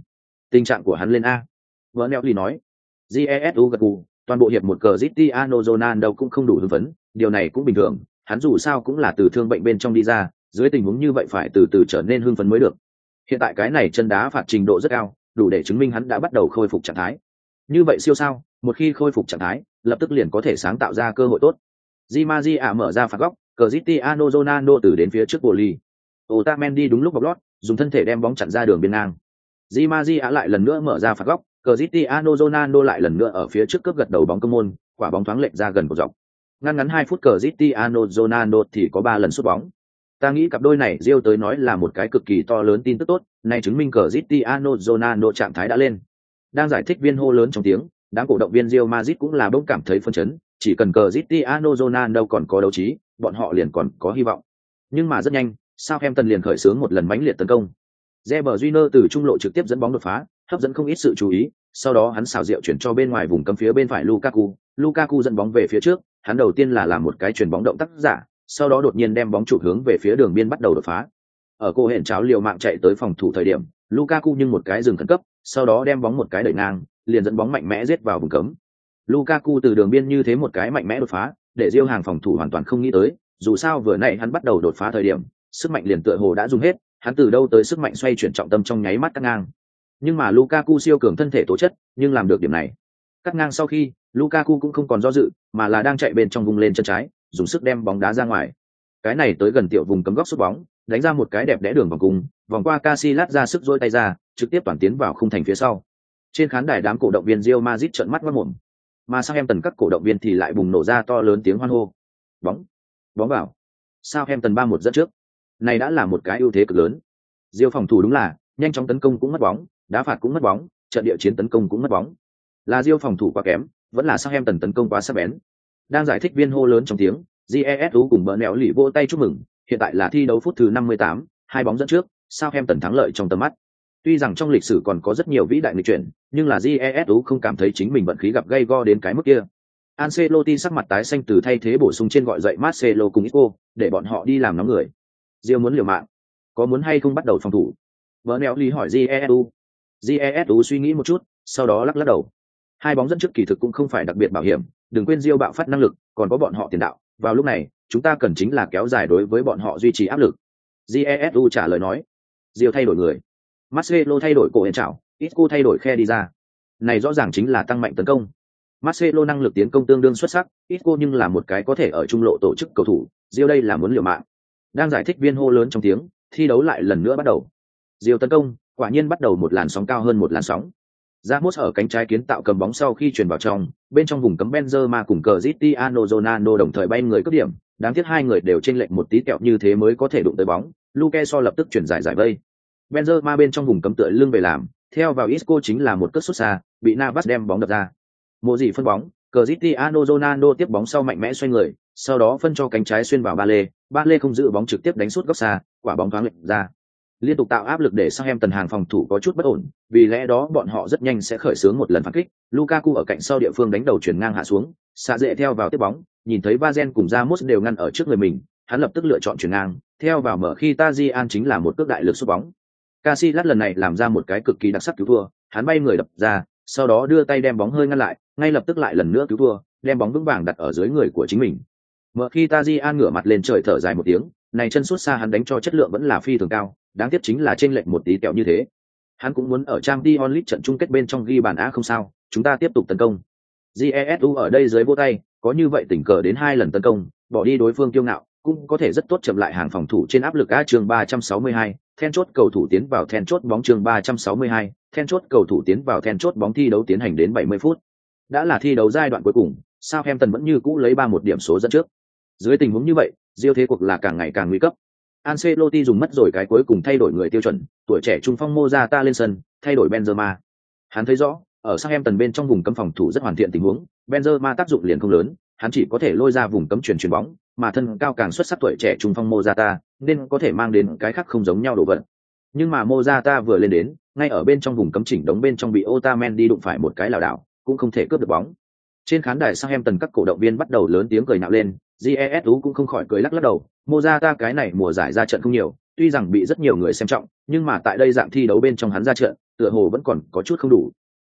Tình trạng của hắn lên A. Vernelli nói. Jesu gật gù, toàn bộ hiệp một Cristiano Ronaldo cũng không đủ hưng phấn, điều này cũng bình thường, hắn dù sao cũng là từ thương bệnh bên trong đi ra, dưới tình huống như vậy phải từ từ trở nên hưng phấn mới được. Hiện tại cái này chân đá phạt trình độ rất cao, đủ để chứng minh hắn đã bắt đầu khôi phục trạng thái. Như vậy siêu sao, một khi khôi phục trạng thái, lập tức liền có thể sáng tạo ra cơ hội tốt. Di Maria mở ra phạt góc, Cristiano Ronaldo từ đến phía trước bộ ly. Otamendi đúng lúc bọc lót, dùng thân thể đem bóng chặn ra đường biên ngang. Di Maria lại lần nữa mở ra phạt góc, Cristiano Ronaldo lại lần nữa ở phía trước cướp gật đầu bóng cơ môn, quả bóng thoáng lệch ra gần cột dọc. Ngắn ngắn 2 phút Cristiano Ronaldo thì có 3 lần sút bóng. Ta nghĩ cặp đôi này Rio tới nói là một cái cực kỳ to lớn tin tức tốt, này chứng minh Cristiano Ronaldo trạng thái đã lên. Đang giải thích viên hô lớn trong tiếng, đám cổ động viên Real Madrid cũng là bỗng cảm thấy phấn chấn, chỉ cần Cristiano Ronaldo còn có đấu trí, bọn họ liền còn có hy vọng. Nhưng mà rất nhanh, Southampton liền khởi xướng một lần mãnh liệt tấn công. Reber Júnior từ trung lộ trực tiếp dẫn bóng đột phá, hấp dẫn không ít sự chú ý, sau đó hắn xảo diệu chuyển cho bên ngoài vùng cấm phía bên phải Lukaku, Lukaku dẫn bóng về phía trước, hắn đầu tiên là làm một cái chuyển bóng động tác giả, sau đó đột nhiên đem bóng chụp hướng về phía đường biên bắt đầu đột phá. Ở cô hẹn cháo liều mạng chạy tới phòng thủ thời điểm, Lukaku nhưng một cái dừng khẩn cấp, sau đó đem bóng một cái đẩy ngang, liền dẫn bóng mạnh mẽ giết vào vùng cấm. Lukaku từ đường biên như thế một cái mạnh mẽ đột phá, để Diêu hàng phòng thủ hoàn toàn không nghĩ tới, dù sao vừa nãy hắn bắt đầu đột phá thời điểm, sức mạnh liền tựa hồ đã dùng hết, hắn từ đâu tới sức mạnh xoay chuyển trọng tâm trong nháy mắt cắt ngang. Nhưng mà Lukaku siêu cường thân thể tố chất, nhưng làm được điểm này. Cắt ngang sau khi, Lukaku cũng không còn do dự, mà là đang chạy bên trong vùng lên chân trái, dùng sức đem bóng đá ra ngoài. Cái này tới gần tiểu vùng cấm góc sút bóng, đánh ra một cái đẹp đẽ đường vòng cung, vòng qua Casillas ra sức dôi tay ra, trực tiếp toàn tiến vào khung thành phía sau. Trên khán đài đám cổ động viên Real Madrid trợn mắt ngất mồm. Mà sang em tần các cổ động viên thì lại bùng nổ ra to lớn tiếng hoan hô. Bóng, bóng vào. Sao em tần ba một dẫn trước. Này đã là một cái ưu thế cực lớn. diêu phòng thủ đúng là nhanh chóng tấn công cũng mất bóng, đá phạt cũng mất bóng, trận địa chiến tấn công cũng mất bóng. Là diêu phòng thủ quá kém, vẫn là sang em tần tấn công quá sắc bén. Đang giải thích viên hô lớn trong tiếng, Jesu cùng bỡ nẹo lì vô tay chúc mừng, hiện tại là thi đấu phút thứ 58, hai bóng dẫn trước, sao em tần thắng lợi trong tầm mắt. Tuy rằng trong lịch sử còn có rất nhiều vĩ đại lịch chuyển, nhưng là Jesu không cảm thấy chính mình vận khí gặp gây go đến cái mức kia. Ancelotti sắc mặt tái xanh từ thay thế bổ sung trên gọi dậy Marcelo cùng Isco, để bọn họ đi làm nóng người. Rio muốn liều mạng, có muốn hay không bắt đầu phòng thủ? Bernelli hỏi Jesu. Jesu suy nghĩ một chút, sau đó lắc lắc đầu. Hai bóng dẫn trước kỳ thực cũng không phải đặc biệt bảo hiểm, đừng quên Rio bạo phát năng lực, còn có bọn họ tiền đạo, Vào lúc này, chúng ta cần chính là kéo dài đối với bọn họ duy trì áp lực. Jesu trả lời nói. Rio thay đổi người. Marcelo thay đổi cổ hiện trảo, Isco thay đổi khe đi ra. Này rõ ràng chính là tăng mạnh tấn công. Marcelo năng lực tiến công tương đương xuất sắc, Isco nhưng là một cái có thể ở trung lộ tổ chức cầu thủ, Rio đây là muốn liều mạng. Đang giải thích viên hô lớn trong tiếng, thi đấu lại lần nữa bắt đầu. Rio tấn công, quả nhiên bắt đầu một làn sóng cao hơn một làn sóng. Ramos ở cánh trái kiến tạo cầm bóng sau khi chuyển vào trong, bên trong vùng cấm Benzema cùng Cristiano Ronaldo đồng thời bay người cướp điểm, đáng tiếc hai người đều chênh lệch một tí kẹo như thế mới có thể đụng tới bóng, Luke so lập tức chuyển giải giải vây. Benzema bên trong vùng cấm tựa lưng về làm, theo vào Isco chính là một cất sút xa, bị Navas đem bóng đập ra. Mộ gì phân bóng, Cristiano Ronaldo tiếp bóng sau mạnh mẽ xoay người, sau đó phân cho cánh trái xuyên vào ba lê, ba lê không giữ bóng trực tiếp đánh sút góc xa, quả bóng thoáng lệch ra. Liên tục tạo áp lực để sang em tần hàng phòng thủ có chút bất ổn, vì lẽ đó bọn họ rất nhanh sẽ khởi xướng một lần phản kích. Lukaku ở cạnh sau địa phương đánh đầu chuyển ngang hạ xuống, xạ dễ theo vào tiếp bóng, nhìn thấy Bazen cùng Ramos đều ngăn ở trước người mình, hắn lập tức lựa chọn chuyển ngang, theo vào mở khi Tajian chính là một cước đại lực sút bóng. Casillas lần này làm ra một cái cực kỳ đặc sắc cứu thua, hắn bay người đập ra, sau đó đưa tay đem bóng hơi ngăn lại, ngay lập tức lại lần nữa cứu thua, đem bóng vững vàng đặt ở dưới người của chính mình. Mở khi Tajian ngửa mặt lên trời thở dài một tiếng, này chân suốt xa hắn đánh cho chất lượng vẫn là phi thường cao, đáng tiếc chính là trên lệch một tí kẹo như thế. Hắn cũng muốn ở trang Dion League trận chung kết bên trong ghi bàn á không sao, chúng ta tiếp tục tấn công. Jesu ở đây dưới vô tay, có như vậy tỉnh cờ đến hai lần tấn công, bỏ đi đối phương kiêu ngạo, cũng có thể rất tốt chậm lại hàng phòng thủ trên áp lực A chương 362, then chốt cầu thủ tiến vào then chốt bóng chương 362, then chốt cầu thủ tiến vào then chốt bóng thi đấu tiến hành đến 70 phút. Đã là thi đấu giai đoạn cuối cùng, Southampton vẫn như cũ lấy 3 một điểm số dẫn trước. Dưới tình huống như vậy, Diêu thế cuộc là càng ngày càng nguy cấp. Ancelotti dùng mất rồi cái cuối cùng thay đổi người tiêu chuẩn, tuổi trẻ trung phong Mozata lên sân, thay đổi Benzema. Hắn thấy rõ, ở Southampton bên trong vùng cấm phòng thủ rất hoàn thiện tình huống, Benzema tác dụng liền không lớn, hắn chỉ có thể lôi ra vùng cấm chuyển chuyển bóng, mà thân cao càng xuất sắc tuổi trẻ trung phong Mozata, nên có thể mang đến cái khác không giống nhau đồ vật. Nhưng mà Mozata vừa lên đến, ngay ở bên trong vùng cấm chỉnh đống bên trong bị Otamendi đụng phải một cái lảo đảo, cũng không thể cướp được bóng. Trên khán đài Southampton các cổ động viên bắt đầu lớn tiếng cười nhạo lên, Jesu cũng không khỏi cười lắc lắc đầu, Mozata cái này mùa giải ra trận không nhiều, tuy rằng bị rất nhiều người xem trọng, nhưng mà tại đây dạng thi đấu bên trong hắn ra trận, tựa hồ vẫn còn có chút không đủ.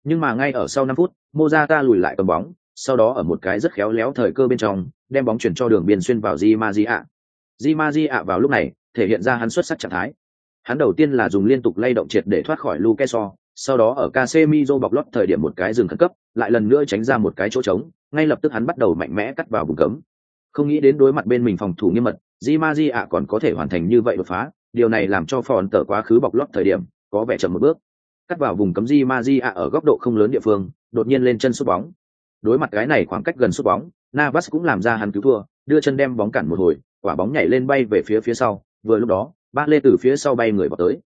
Nhưng mà ngay ở sau 5 phút, Mozata lùi lại cầm bóng, sau đó ở một cái rất khéo léo thời cơ bên trong, đem bóng chuyển cho đường biên xuyên vào Di Maria. Di ạ vào lúc này, thể hiện ra hắn xuất sắc trạng thái. Hắn đầu tiên là dùng liên tục lay động triệt để thoát khỏi Luke sau đó ở Casemiro bọc lót thời điểm một cái dừng khẩn cấp, lại lần nữa tránh ra một cái chỗ trống, ngay lập tức hắn bắt đầu mạnh mẽ cắt vào vùng cấm. Không nghĩ đến đối mặt bên mình phòng thủ nghiêm mật, Di ạ còn có thể hoàn thành như vậy đột phá, điều này làm cho Phòn tờ quá khứ bọc lót thời điểm, có vẻ chậm một bước. Cắt vào vùng cấm Di ạ ở góc độ không lớn địa phương, đột nhiên lên chân sút bóng. Đối mặt cái này khoảng cách gần sút bóng, Navas cũng làm ra hắn cứu thua, đưa chân đem bóng cản một hồi, quả bóng nhảy lên bay về phía phía sau, vừa lúc đó, Ba Lê từ phía sau bay người vào tới.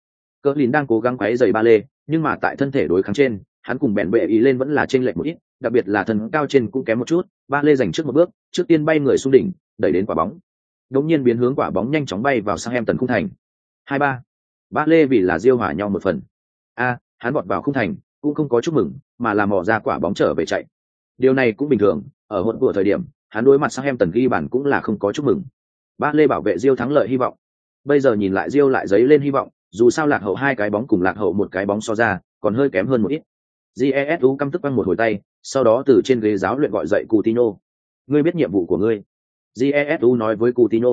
Cỡ Lìn đang cố gắng quấy giày Ba Lê, nhưng mà tại thân thể đối kháng trên, hắn cùng bèn bệ ý lên vẫn là chênh lệch một ít, đặc biệt là thân cao trên cũng kém một chút, Ba Lê giành trước một bước, trước tiên bay người xuống đỉnh, đẩy đến quả bóng. Đột nhiên biến hướng quả bóng nhanh chóng bay vào sang em tần khung thành. Hai ba, Ba Lê vì là diêu hỏa nhau một phần. A, hắn bọt vào khung thành, cũng không có chúc mừng, mà là mò ra quả bóng trở về chạy. Điều này cũng bình thường, ở hỗn của thời điểm, hắn đối mặt sang em tần ghi bản cũng là không có chúc mừng. Ba Lê bảo vệ Diêu thắng lợi hy vọng. Bây giờ nhìn lại Diêu lại giấy lên hy vọng, dù sao lạc hậu hai cái bóng cùng lạc hậu một cái bóng so ra, còn hơi kém hơn một ít. Jesu căm tức quăng một hồi tay, sau đó từ trên ghế giáo luyện gọi dậy Coutinho. Ngươi biết nhiệm vụ của ngươi. Jesu nói với Coutinho.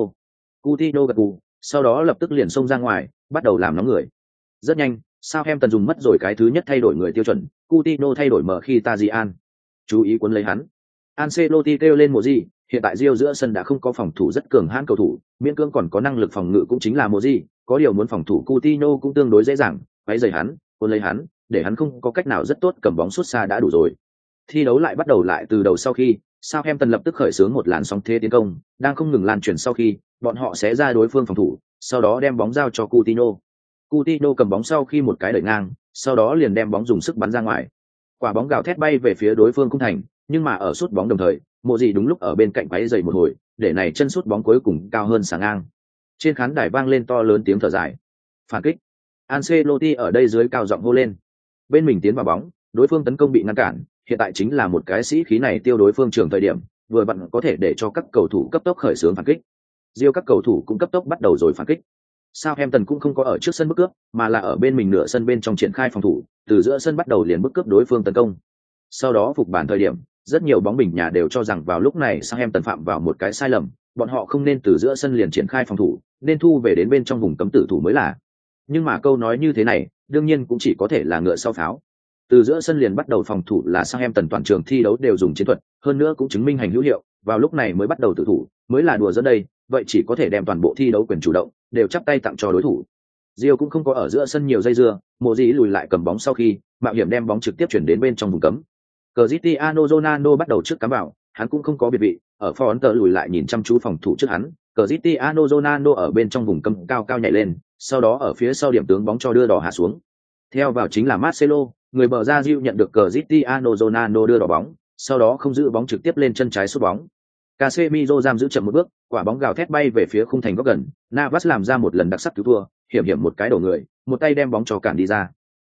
Coutinho gật gù, sau đó lập tức liền xông ra ngoài, bắt đầu làm nóng người. Rất nhanh, sao em tần dùng mất rồi cái thứ nhất thay đổi người tiêu chuẩn, Coutinho thay đổi mở khi Tajian. Chú ý cuốn lấy hắn. Ancelotti kêu lên một gì, hiện tại Rio giữa sân đã không có phòng thủ rất cường hãn cầu thủ, miễn cưỡng còn có năng lực phòng ngự cũng chính là một gì, có điều muốn phòng thủ Coutinho cũng tương đối dễ dàng, váy giày hắn, cuốn lấy hắn, để hắn không có cách nào rất tốt cầm bóng suốt xa đã đủ rồi. Thi đấu lại bắt đầu lại từ đầu sau khi, Southampton lập tức khởi xướng một làn sóng thế tiến công, đang không ngừng lan truyền sau khi, bọn họ sẽ ra đối phương phòng thủ, sau đó đem bóng giao cho Coutinho. Coutinho cầm bóng sau khi một cái đẩy ngang, sau đó liền đem bóng dùng sức bắn ra ngoài. Quả bóng gào thét bay về phía đối phương cung thành, nhưng mà ở suốt bóng đồng thời, mộ gì đúng lúc ở bên cạnh váy dày một hồi, để này chân suốt bóng cuối cùng cao hơn sáng ngang. Trên khán đài vang lên to lớn tiếng thở dài. Phản kích. Ancelotti ở đây dưới cao giọng hô lên. Bên mình tiến vào bóng, đối phương tấn công bị ngăn cản, hiện tại chính là một cái sĩ khí này tiêu đối phương trường thời điểm, vừa vặn có thể để cho các cầu thủ cấp tốc khởi xướng phản kích. Riêu các cầu thủ cũng cấp tốc bắt đầu rồi phản kích. Sao Tần cũng không có ở trước sân bức cướp, mà là ở bên mình nửa sân bên trong triển khai phòng thủ, từ giữa sân bắt đầu liền bức cướp đối phương tấn công. Sau đó phục bản thời điểm, rất nhiều bóng bình nhà đều cho rằng vào lúc này sang em tần phạm vào một cái sai lầm, bọn họ không nên từ giữa sân liền triển khai phòng thủ, nên thu về đến bên trong vùng cấm tử thủ mới là. Nhưng mà câu nói như thế này, đương nhiên cũng chỉ có thể là ngựa sau pháo. Từ giữa sân liền bắt đầu phòng thủ là sang em tần toàn trường thi đấu đều dùng chiến thuật, hơn nữa cũng chứng minh hành hữu hiệu, vào lúc này mới bắt đầu tự thủ, mới là đùa dẫn đây, vậy chỉ có thể đem toàn bộ thi đấu quyền chủ động, đều chắp tay tặng cho đối thủ. Rio cũng không có ở giữa sân nhiều dây dưa, Mộ Dĩ lùi lại cầm bóng sau khi, mạo hiểm đem bóng trực tiếp chuyển đến bên trong vùng cấm. Cristiano Ronaldo bắt đầu trước cắm vào, hắn cũng không có biệt vị, ở phó ấn tờ lùi lại nhìn chăm chú phòng thủ trước hắn, Cristiano Ronaldo ở bên trong vùng cấm cao cao nhảy lên, sau đó ở phía sau điểm tướng bóng cho đưa đỏ hạ xuống. Theo vào chính là Marcelo, người bờ ra Diu nhận được Cristiano Ronaldo đưa đỏ bóng, sau đó không giữ bóng trực tiếp lên chân trái sút bóng. Casemiro giam giữ chậm một bước, quả bóng gào thét bay về phía khung thành góc gần, Navas làm ra một lần đặc sắc cứu thua, hiểm hiểm một cái đầu người, một tay đem bóng cho cản đi ra.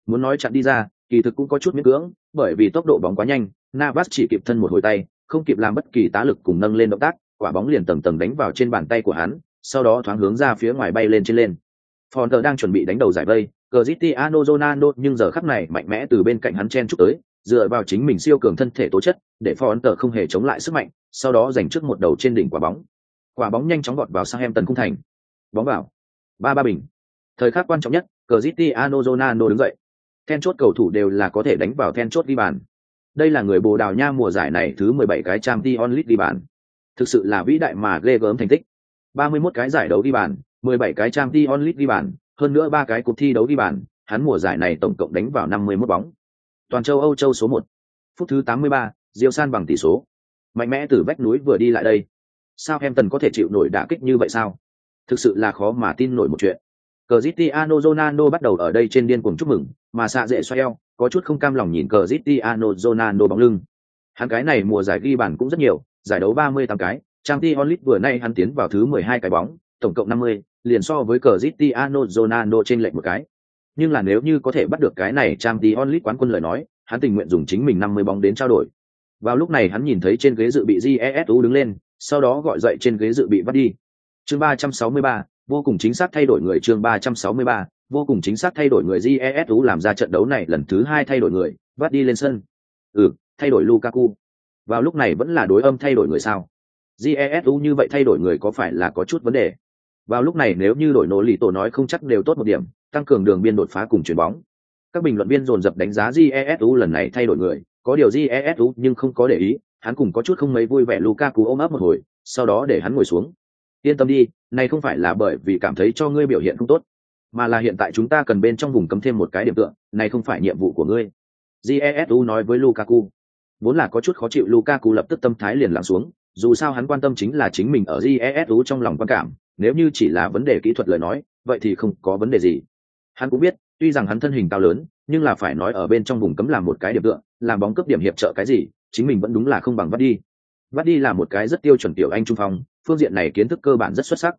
Muốn nói chặn đi ra, kỳ thực cũng có chút miễn cưỡng, bởi vì tốc độ bóng quá nhanh, Navas chỉ kịp thân một hồi tay, không kịp làm bất kỳ tá lực cùng nâng lên động tác, quả bóng liền tầng tầng đánh vào trên bàn tay của hắn, sau đó thoáng hướng ra phía ngoài bay lên trên lên. Fonter đang chuẩn bị đánh đầu giải vây, Cristiano Ronaldo nhưng giờ khắc này mạnh mẽ từ bên cạnh hắn chen chúc tới, dựa vào chính mình siêu cường thân thể tố chất, để Fonter không hề chống lại sức mạnh, sau đó giành trước một đầu trên đỉnh quả bóng. Quả bóng nhanh chóng gọt vào sang em tần cung thành. Bóng vào. Ba ba bình. Thời khắc quan trọng nhất, Cristiano Ronaldo đứng dậy. Then chốt cầu thủ đều là có thể đánh vào then chốt đi bàn. Đây là người Bồ Đào Nha mùa giải này thứ 17 cái Champions League đi bàn. Thực sự là vĩ đại mà ghê gớm thành tích. 31 cái giải đấu đi bàn, 17 cái Champions League đi bàn, hơn nữa ba cái cuộc thi đấu đi bàn, hắn mùa giải này tổng cộng đánh vào 51 bóng. Toàn châu Âu châu số 1. Phút thứ 83, Diêu San bằng tỷ số. Mạnh mẽ từ vách núi vừa đi lại đây. Sao em tần có thể chịu nổi đả kích như vậy sao? Thực sự là khó mà tin nổi một chuyện. Cristiano Ronaldo bắt đầu ở đây trên điên cuồng chúc mừng, mà xạ dễ xoay eo, có chút không cam lòng nhìn Cristiano Ronaldo bóng lưng. Hắn cái này mùa giải ghi bàn cũng rất nhiều, giải đấu 38 cái, Champions onlit vừa nay hắn tiến vào thứ 12 cái bóng, tổng cộng 50, liền so với Cristiano Ronaldo trên lệnh một cái. Nhưng là nếu như có thể bắt được cái này Champions onlit quán quân lời nói, hắn tình nguyện dùng chính mình 50 bóng đến trao đổi. Vào lúc này hắn nhìn thấy trên ghế dự bị Jesu đứng lên, sau đó gọi dậy trên ghế dự bị bắt đi. Chương 363, vô cùng chính xác thay đổi người chương 363, vô cùng chính xác thay đổi người Jesu làm ra trận đấu này lần thứ hai thay đổi người, vắt đi lên sân. Ừ, thay đổi Lukaku. Vào lúc này vẫn là đối âm thay đổi người sao? Jesu như vậy thay đổi người có phải là có chút vấn đề? Vào lúc này nếu như đổi nổ lì tổ nói không chắc đều tốt một điểm, tăng cường đường biên đột phá cùng chuyền bóng. Các bình luận viên dồn dập đánh giá Jesu lần này thay đổi người, có điều Jesu nhưng không có để ý, hắn cùng có chút không mấy vui vẻ Lukaku ôm ấp một hồi, sau đó để hắn ngồi xuống. Yên tâm đi, này không phải là bởi vì cảm thấy cho ngươi biểu hiện không tốt, mà là hiện tại chúng ta cần bên trong vùng cấm thêm một cái điểm tựa, này không phải nhiệm vụ của ngươi. Jesu nói với Lukaku. Vốn là có chút khó chịu Lukaku lập tức tâm thái liền lặng xuống, dù sao hắn quan tâm chính là chính mình ở Jesu trong lòng quan cảm, nếu như chỉ là vấn đề kỹ thuật lời nói, vậy thì không có vấn đề gì. Hắn cũng biết, tuy rằng hắn thân hình cao lớn, nhưng là phải nói ở bên trong vùng cấm làm một cái điểm tựa, làm bóng cướp điểm hiệp trợ cái gì, chính mình vẫn đúng là không bằng vắt đi. Vắt đi là một cái rất tiêu chuẩn tiểu anh trung phong, phương diện này kiến thức cơ bản rất xuất sắc.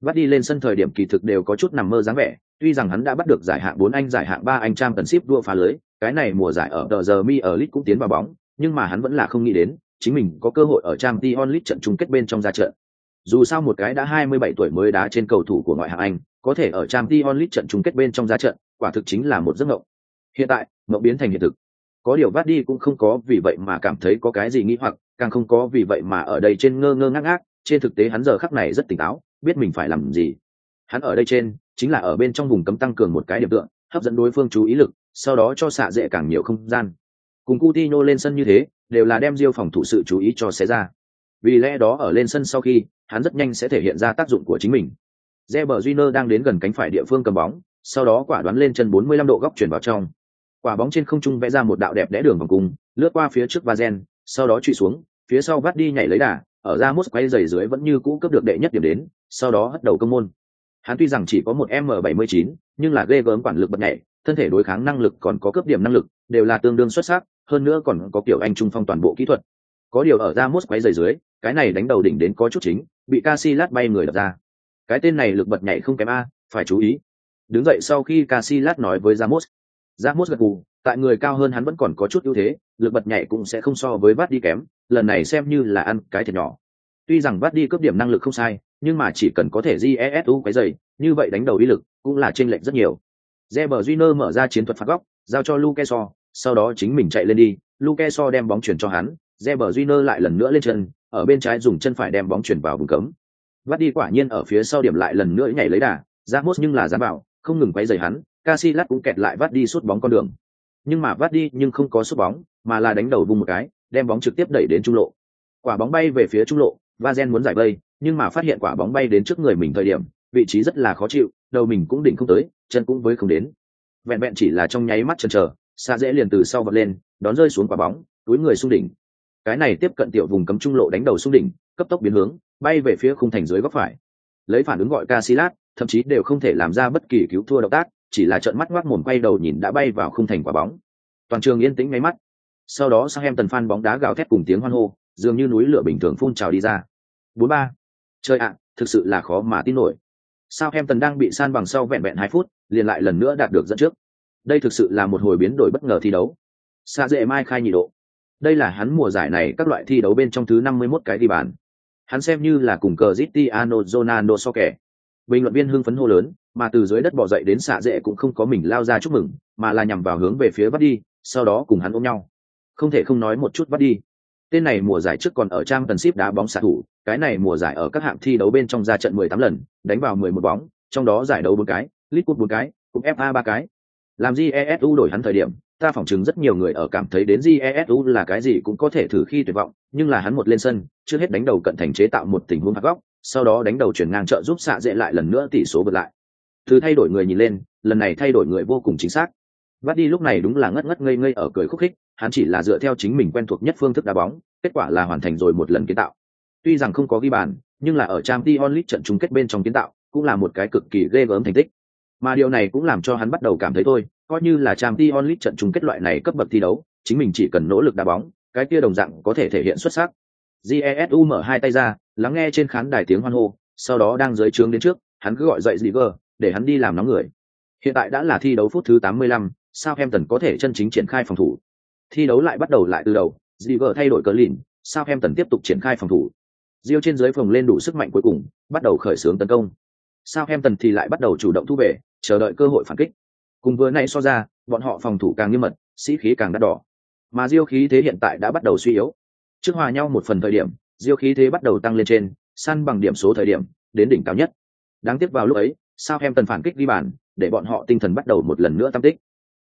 Vắt đi lên sân thời điểm kỳ thực đều có chút nằm mơ dáng vẻ, tuy rằng hắn đã bắt được giải hạng bốn anh giải hạng ba anh trang tần ship đua phá lưới, cái này mùa giải ở tờ giờ mi ở lit cũng tiến vào bóng, nhưng mà hắn vẫn là không nghĩ đến, chính mình có cơ hội ở trang t onlit trận chung kết bên trong ra trận. Dù sao một cái đã 27 tuổi mới đá trên cầu thủ của ngoại hạng Anh, có thể ở trang t onlit trận chung kết bên trong ra trận, quả thực chính là một giấc mộng. Hiện tại, mộng biến thành hiện thực. Có điều vắt đi cũng không có vì vậy mà cảm thấy có cái gì nghĩ hoặc, càng không có vì vậy mà ở đây trên ngơ ngơ ngác ngác, trên thực tế hắn giờ khắc này rất tỉnh táo, biết mình phải làm gì. Hắn ở đây trên, chính là ở bên trong vùng cấm tăng cường một cái điểm tượng, hấp dẫn đối phương chú ý lực, sau đó cho xạ dễ càng nhiều không gian. Cùng Coutinho lên sân như thế, đều là đem Diêu phòng thủ sự chú ý cho xé ra. Vì lẽ đó ở lên sân sau khi, hắn rất nhanh sẽ thể hiện ra tác dụng của chính mình. Reber Júnior đang đến gần cánh phải địa phương cầm bóng, sau đó quả đoán lên chân 45 độ góc chuyển vào trong. Quả bóng trên không trung vẽ ra một đạo đẹp đẽ đường vòng cung, lướt qua phía trước Vazen, sau đó truy xuống, phía sau vắt đi nhảy lấy đà, ở ra mốt quay giày dưới vẫn như cũ cấp được đệ nhất điểm đến, sau đó hất đầu công môn. Hắn tuy rằng chỉ có một M79, nhưng là ghê gớm quản lực bật nhảy, thân thể đối kháng năng lực còn có cấp điểm năng lực, đều là tương đương xuất sắc, hơn nữa còn có kiểu anh trung phong toàn bộ kỹ thuật. Có điều ở ra mốt quay giày dưới, cái này đánh đầu đỉnh đến có chút chính, bị Casillas bay người đập ra. Cái tên này lực bật nhảy không kém a, phải chú ý. Đứng dậy sau khi Casillas nói với Ramos. Ramos gật gù, tại người cao hơn hắn vẫn còn có chút ưu thế, lực bật nhảy cũng sẽ không so với Vát đi kém, lần này xem như là ăn cái thiệt nhỏ. Tuy rằng Vát đi cướp điểm năng lực không sai, nhưng mà chỉ cần có thể jesu cái giày, như vậy đánh đầu uy lực cũng là chênh lệch rất nhiều. Reber Júnior mở ra chiến thuật phạt góc, giao cho Luke So, sau đó chính mình chạy lên đi, Luke So đem bóng chuyển cho hắn, Reber Júnior lại lần nữa lên chân, ở bên trái dùng chân phải đem bóng chuyển vào vùng cấm. Vắt đi quả nhiên ở phía sau điểm lại lần nữa nhảy lấy đà, Ramos nhưng là dám bảo, không ngừng quấy giày hắn, Casillas cũng kẹt lại vắt đi suốt bóng con đường. Nhưng mà vắt đi nhưng không có sút bóng, mà là đánh đầu vùng một cái, đem bóng trực tiếp đẩy đến trung lộ. Quả bóng bay về phía trung lộ, Vazen muốn giải vây, nhưng mà phát hiện quả bóng bay đến trước người mình thời điểm, vị trí rất là khó chịu, đầu mình cũng đỉnh không tới, chân cũng với không đến. Vẹn vẹn chỉ là trong nháy mắt chân chờ, xa dễ liền từ sau vọt lên, đón rơi xuống quả bóng, túi người xuống đỉnh. Cái này tiếp cận tiểu vùng cấm trung lộ đánh đầu xuống đỉnh, cấp tốc biến hướng, bay về phía khung thành dưới góc phải. Lấy phản ứng gọi Casillas, thậm chí đều không thể làm ra bất kỳ cứu thua động tác, chỉ là trợn mắt ngoác mồm quay đầu nhìn đã bay vào khung thành quả bóng. Toàn trường yên tĩnh ngay mắt. Sau đó sang em tần phan bóng đá gào thét cùng tiếng hoan hô, dường như núi lửa bình thường phun trào đi ra. Bốn ba, Chơi ạ, thực sự là khó mà tin nổi. Sao em tần đang bị san bằng sau vẹn vẹn hai phút, liền lại lần nữa đạt được dẫn trước. Đây thực sự là một hồi biến đổi bất ngờ thi đấu. Sa dễ mai khai nhị độ. Đây là hắn mùa giải này các loại thi đấu bên trong thứ năm mươi 51 cái đi bàn. Hắn xem như là cùng cờ Cristiano Ronaldo so kẻ. Bình luận viên hưng phấn hô lớn, mà từ dưới đất bò dậy đến xạ dễ cũng không có mình lao ra chúc mừng, mà là nhằm vào hướng về phía bắt đi, sau đó cùng hắn ôm nhau. Không thể không nói một chút bắt đi. Tên này mùa giải trước còn ở trang tần ship đá bóng xạ thủ, cái này mùa giải ở các hạng thi đấu bên trong ra trận 18 lần, đánh vào 11 bóng, trong đó giải đấu bốn cái, League Cup bốn cái, cúp FA ba cái. Làm GESU đổi hắn thời điểm, ta phỏng chứng rất nhiều người ở cảm thấy đến esu là cái gì cũng có thể thử khi tuyệt vọng, nhưng là hắn một lên sân, trước hết đánh đầu cận thành chế tạo một tình huống phạt góc, sau đó đánh đầu chuyển ngang trợ giúp xạ dễ lại lần nữa tỷ số vượt lại. thứ thay đổi người nhìn lên, lần này thay đổi người vô cùng chính xác. Vắt đi lúc này đúng là ngất ngất ngây ngây ở cười khúc khích, hắn chỉ là dựa theo chính mình quen thuộc nhất phương thức đá bóng, kết quả là hoàn thành rồi một lần kiến tạo. Tuy rằng không có ghi bàn, nhưng là ở Champions League trận chung kết bên trong kiến tạo, cũng là một cái cực kỳ ghê gớm thành tích. Mà điều này cũng làm cho hắn bắt đầu cảm thấy thôi, coi như là Champions League trận chung kết loại này cấp bậc thi đấu, chính mình chỉ cần nỗ lực đá bóng, cái kia đồng dạng có thể thể hiện xuất sắc. Jesu mở hai tay ra, lắng nghe trên khán đài tiếng hoan hô, sau đó đang dưới trướng đến trước, hắn cứ gọi dậy Ziver, để hắn đi làm nóng người. Hiện tại đã là thi đấu phút thứ 85, Southampton có thể chân chính triển khai phòng thủ. Thi đấu lại bắt đầu lại từ đầu, Ziver thay đổi cờ lìn, Southampton tiếp tục triển khai phòng thủ. Rio trên dưới phòng lên đủ sức mạnh cuối cùng, bắt đầu khởi xướng tấn công. Southampton thì lại bắt đầu chủ động thu về, chờ đợi cơ hội phản kích. Cùng vừa nãy so ra, bọn họ phòng thủ càng nghiêm mật, sĩ khí càng đắt đỏ. Mà Rio khí thế hiện tại đã bắt đầu suy yếu. Trước hòa nhau một phần thời điểm, Rio khí thế bắt đầu tăng lên trên, săn bằng điểm số thời điểm, đến đỉnh cao nhất. Đáng tiếc vào lúc ấy, Southampton phản kích đi bàn, để bọn họ tinh thần bắt đầu một lần nữa tăng tích.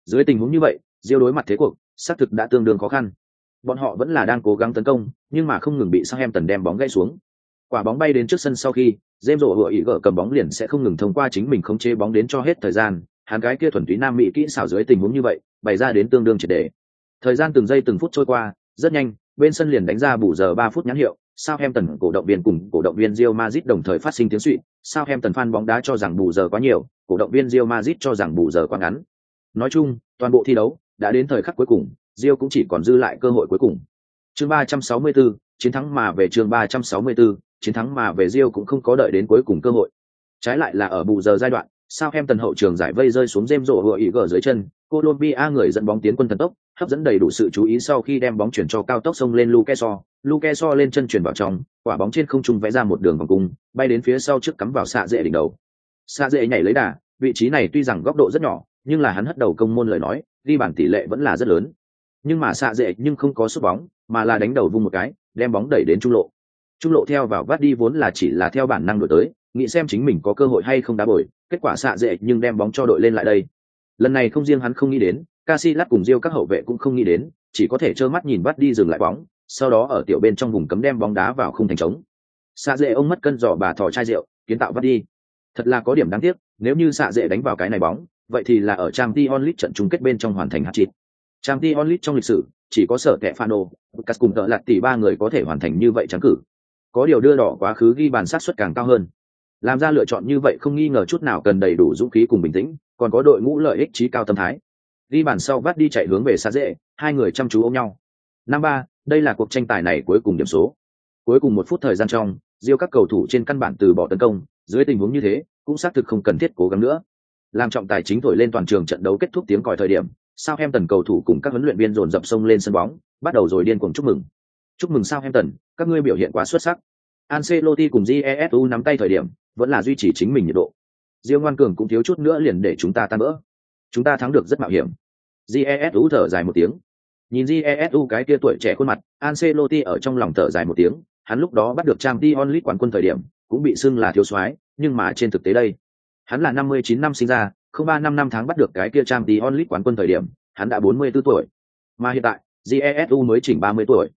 Dưới tình huống như vậy, Rio đối mặt thế cuộc, xác thực đã tương đương khó khăn. Bọn họ vẫn là đang cố gắng tấn công, nhưng mà không ngừng bị Southampton đem bóng gãy xuống. Quả bóng bay đến trước sân sau khi, James rổ hựa ý gỡ cầm bóng liền sẽ không ngừng thông qua chính mình khống chế bóng đến cho hết thời gian, hắn cái kia thuần túy nam mỹ kỹ xảo dưới tình huống như vậy, bày ra đến tương đương triệt để. Thời gian từng giây từng phút trôi qua, rất nhanh, bên sân liền đánh ra bù giờ ba phút nhãn hiệu, Southampton cổ động viên cùng cổ động viên Real Madrid đồng thời phát sinh tiếng xuýt, Southampton fan bóng đá cho rằng bù giờ quá nhiều, cổ động viên Real Madrid cho rằng bù giờ quá ngắn. Nói chung, toàn bộ thi đấu đã đến thời khắc cuối cùng, Rio cũng chỉ còn dư lại cơ hội cuối cùng. Chương 364, chiến thắng mà về chương 364, chiến thắng mà về Rio cũng không có đợi đến cuối cùng cơ hội. Trái lại là ở bù giờ giai đoạn, Southampton hậu trường giải vây rơi xuống rêm rổ vừa ý gở dưới chân, Colombia người dẫn bóng tiến quân thần tốc, hấp dẫn đầy đủ sự chú ý sau khi đem bóng chuyển cho cao tốc sông lên Lukeso, Lukeso lên chân chuyển vào trong, quả bóng trên không trung vẽ ra một đường vòng cung, bay đến phía sau trước cắm vào xạ dễ đỉnh đầu. Xạ dễ nhảy lấy đà, vị trí này tuy rằng góc độ rất nhỏ, nhưng là hắn hất đầu công môn lời nói, đi bản tỷ lệ vẫn là rất lớn. Nhưng mà xạ dệ nhưng không có sút bóng, mà là đánh đầu vung một cái, đem bóng đẩy đến trung lộ trung lộ theo vào vắt đi vốn là chỉ là theo bản năng đổi tới nghĩ xem chính mình có cơ hội hay không đá bồi kết quả xạ dệ nhưng đem bóng cho đội lên lại đây lần này không riêng hắn không nghĩ đến Casillas cùng Rio các hậu vệ cũng không nghĩ đến, chỉ có thể trơ mắt nhìn vắt đi dừng lại bóng, sau đó ở tiểu bên trong vùng cấm đem bóng đá vào khung thành trống. Xạ Dệ ông mất cân giỏ bà thò chai rượu, kiến tạo vắt đi. Thật là có điểm đáng tiếc, nếu như Xạ Dệ đánh vào cái này bóng, vậy thì là ở trang t onlit trận chung kết bên trong hoàn thành hattrick. Trang t onlit trong lịch sử, chỉ có sở kẻ Fano, cắt cùng tợ lặt tỷ ba người có thể hoàn thành như vậy trắng cử, có điều đưa đỏ quá khứ ghi bàn sát suất càng cao hơn. Làm ra lựa chọn như vậy không nghi ngờ chút nào cần đầy đủ dũng khí cùng bình tĩnh còn có đội ngũ lợi ích trí cao tâm thái. Ghi bàn sau vắt đi chạy hướng về xa dễ hai người chăm chú ôm nhau. Năm ba đây là cuộc tranh tài này cuối cùng điểm số. Cuối cùng một phút thời gian trong riêu các cầu thủ trên căn bản từ bỏ tấn công dưới tình huống như thế cũng xác thực không cần thiết cố gắng nữa làm trọng tài chính thổi lên toàn trường trận đấu kết thúc tiếng còi thời điểm sao em tần cầu thủ cùng các huấn luyện viên dồn dập sông lên sân bóng bắt đầu rồi điên cuồng chúc mừng. Chúc mừng sao em tần các ngươi biểu hiện quá xuất sắc. Ancelotti cùng Jesu nắm tay thời điểm vẫn là duy trì chính mình nhiệt độ. Diêu ngoan cường cũng thiếu chút nữa liền để chúng ta tan vỡ chúng ta thắng được rất mạo hiểm. Jesu thở dài một tiếng. Nhìn Jesu cái kia tuổi trẻ khuôn mặt, Ancelotti ở trong lòng thở dài một tiếng, hắn lúc đó bắt được Champions League quán quân thời điểm, cũng bị xưng là thiếu soái, nhưng mà trên thực tế đây, hắn là 59 năm sinh ra, không ba năm năm tháng bắt được cái kia trang tí onlit quán quân thời điểm, hắn đã 44 tuổi. Mà hiện tại, Jesu mới chỉnh 30 tuổi.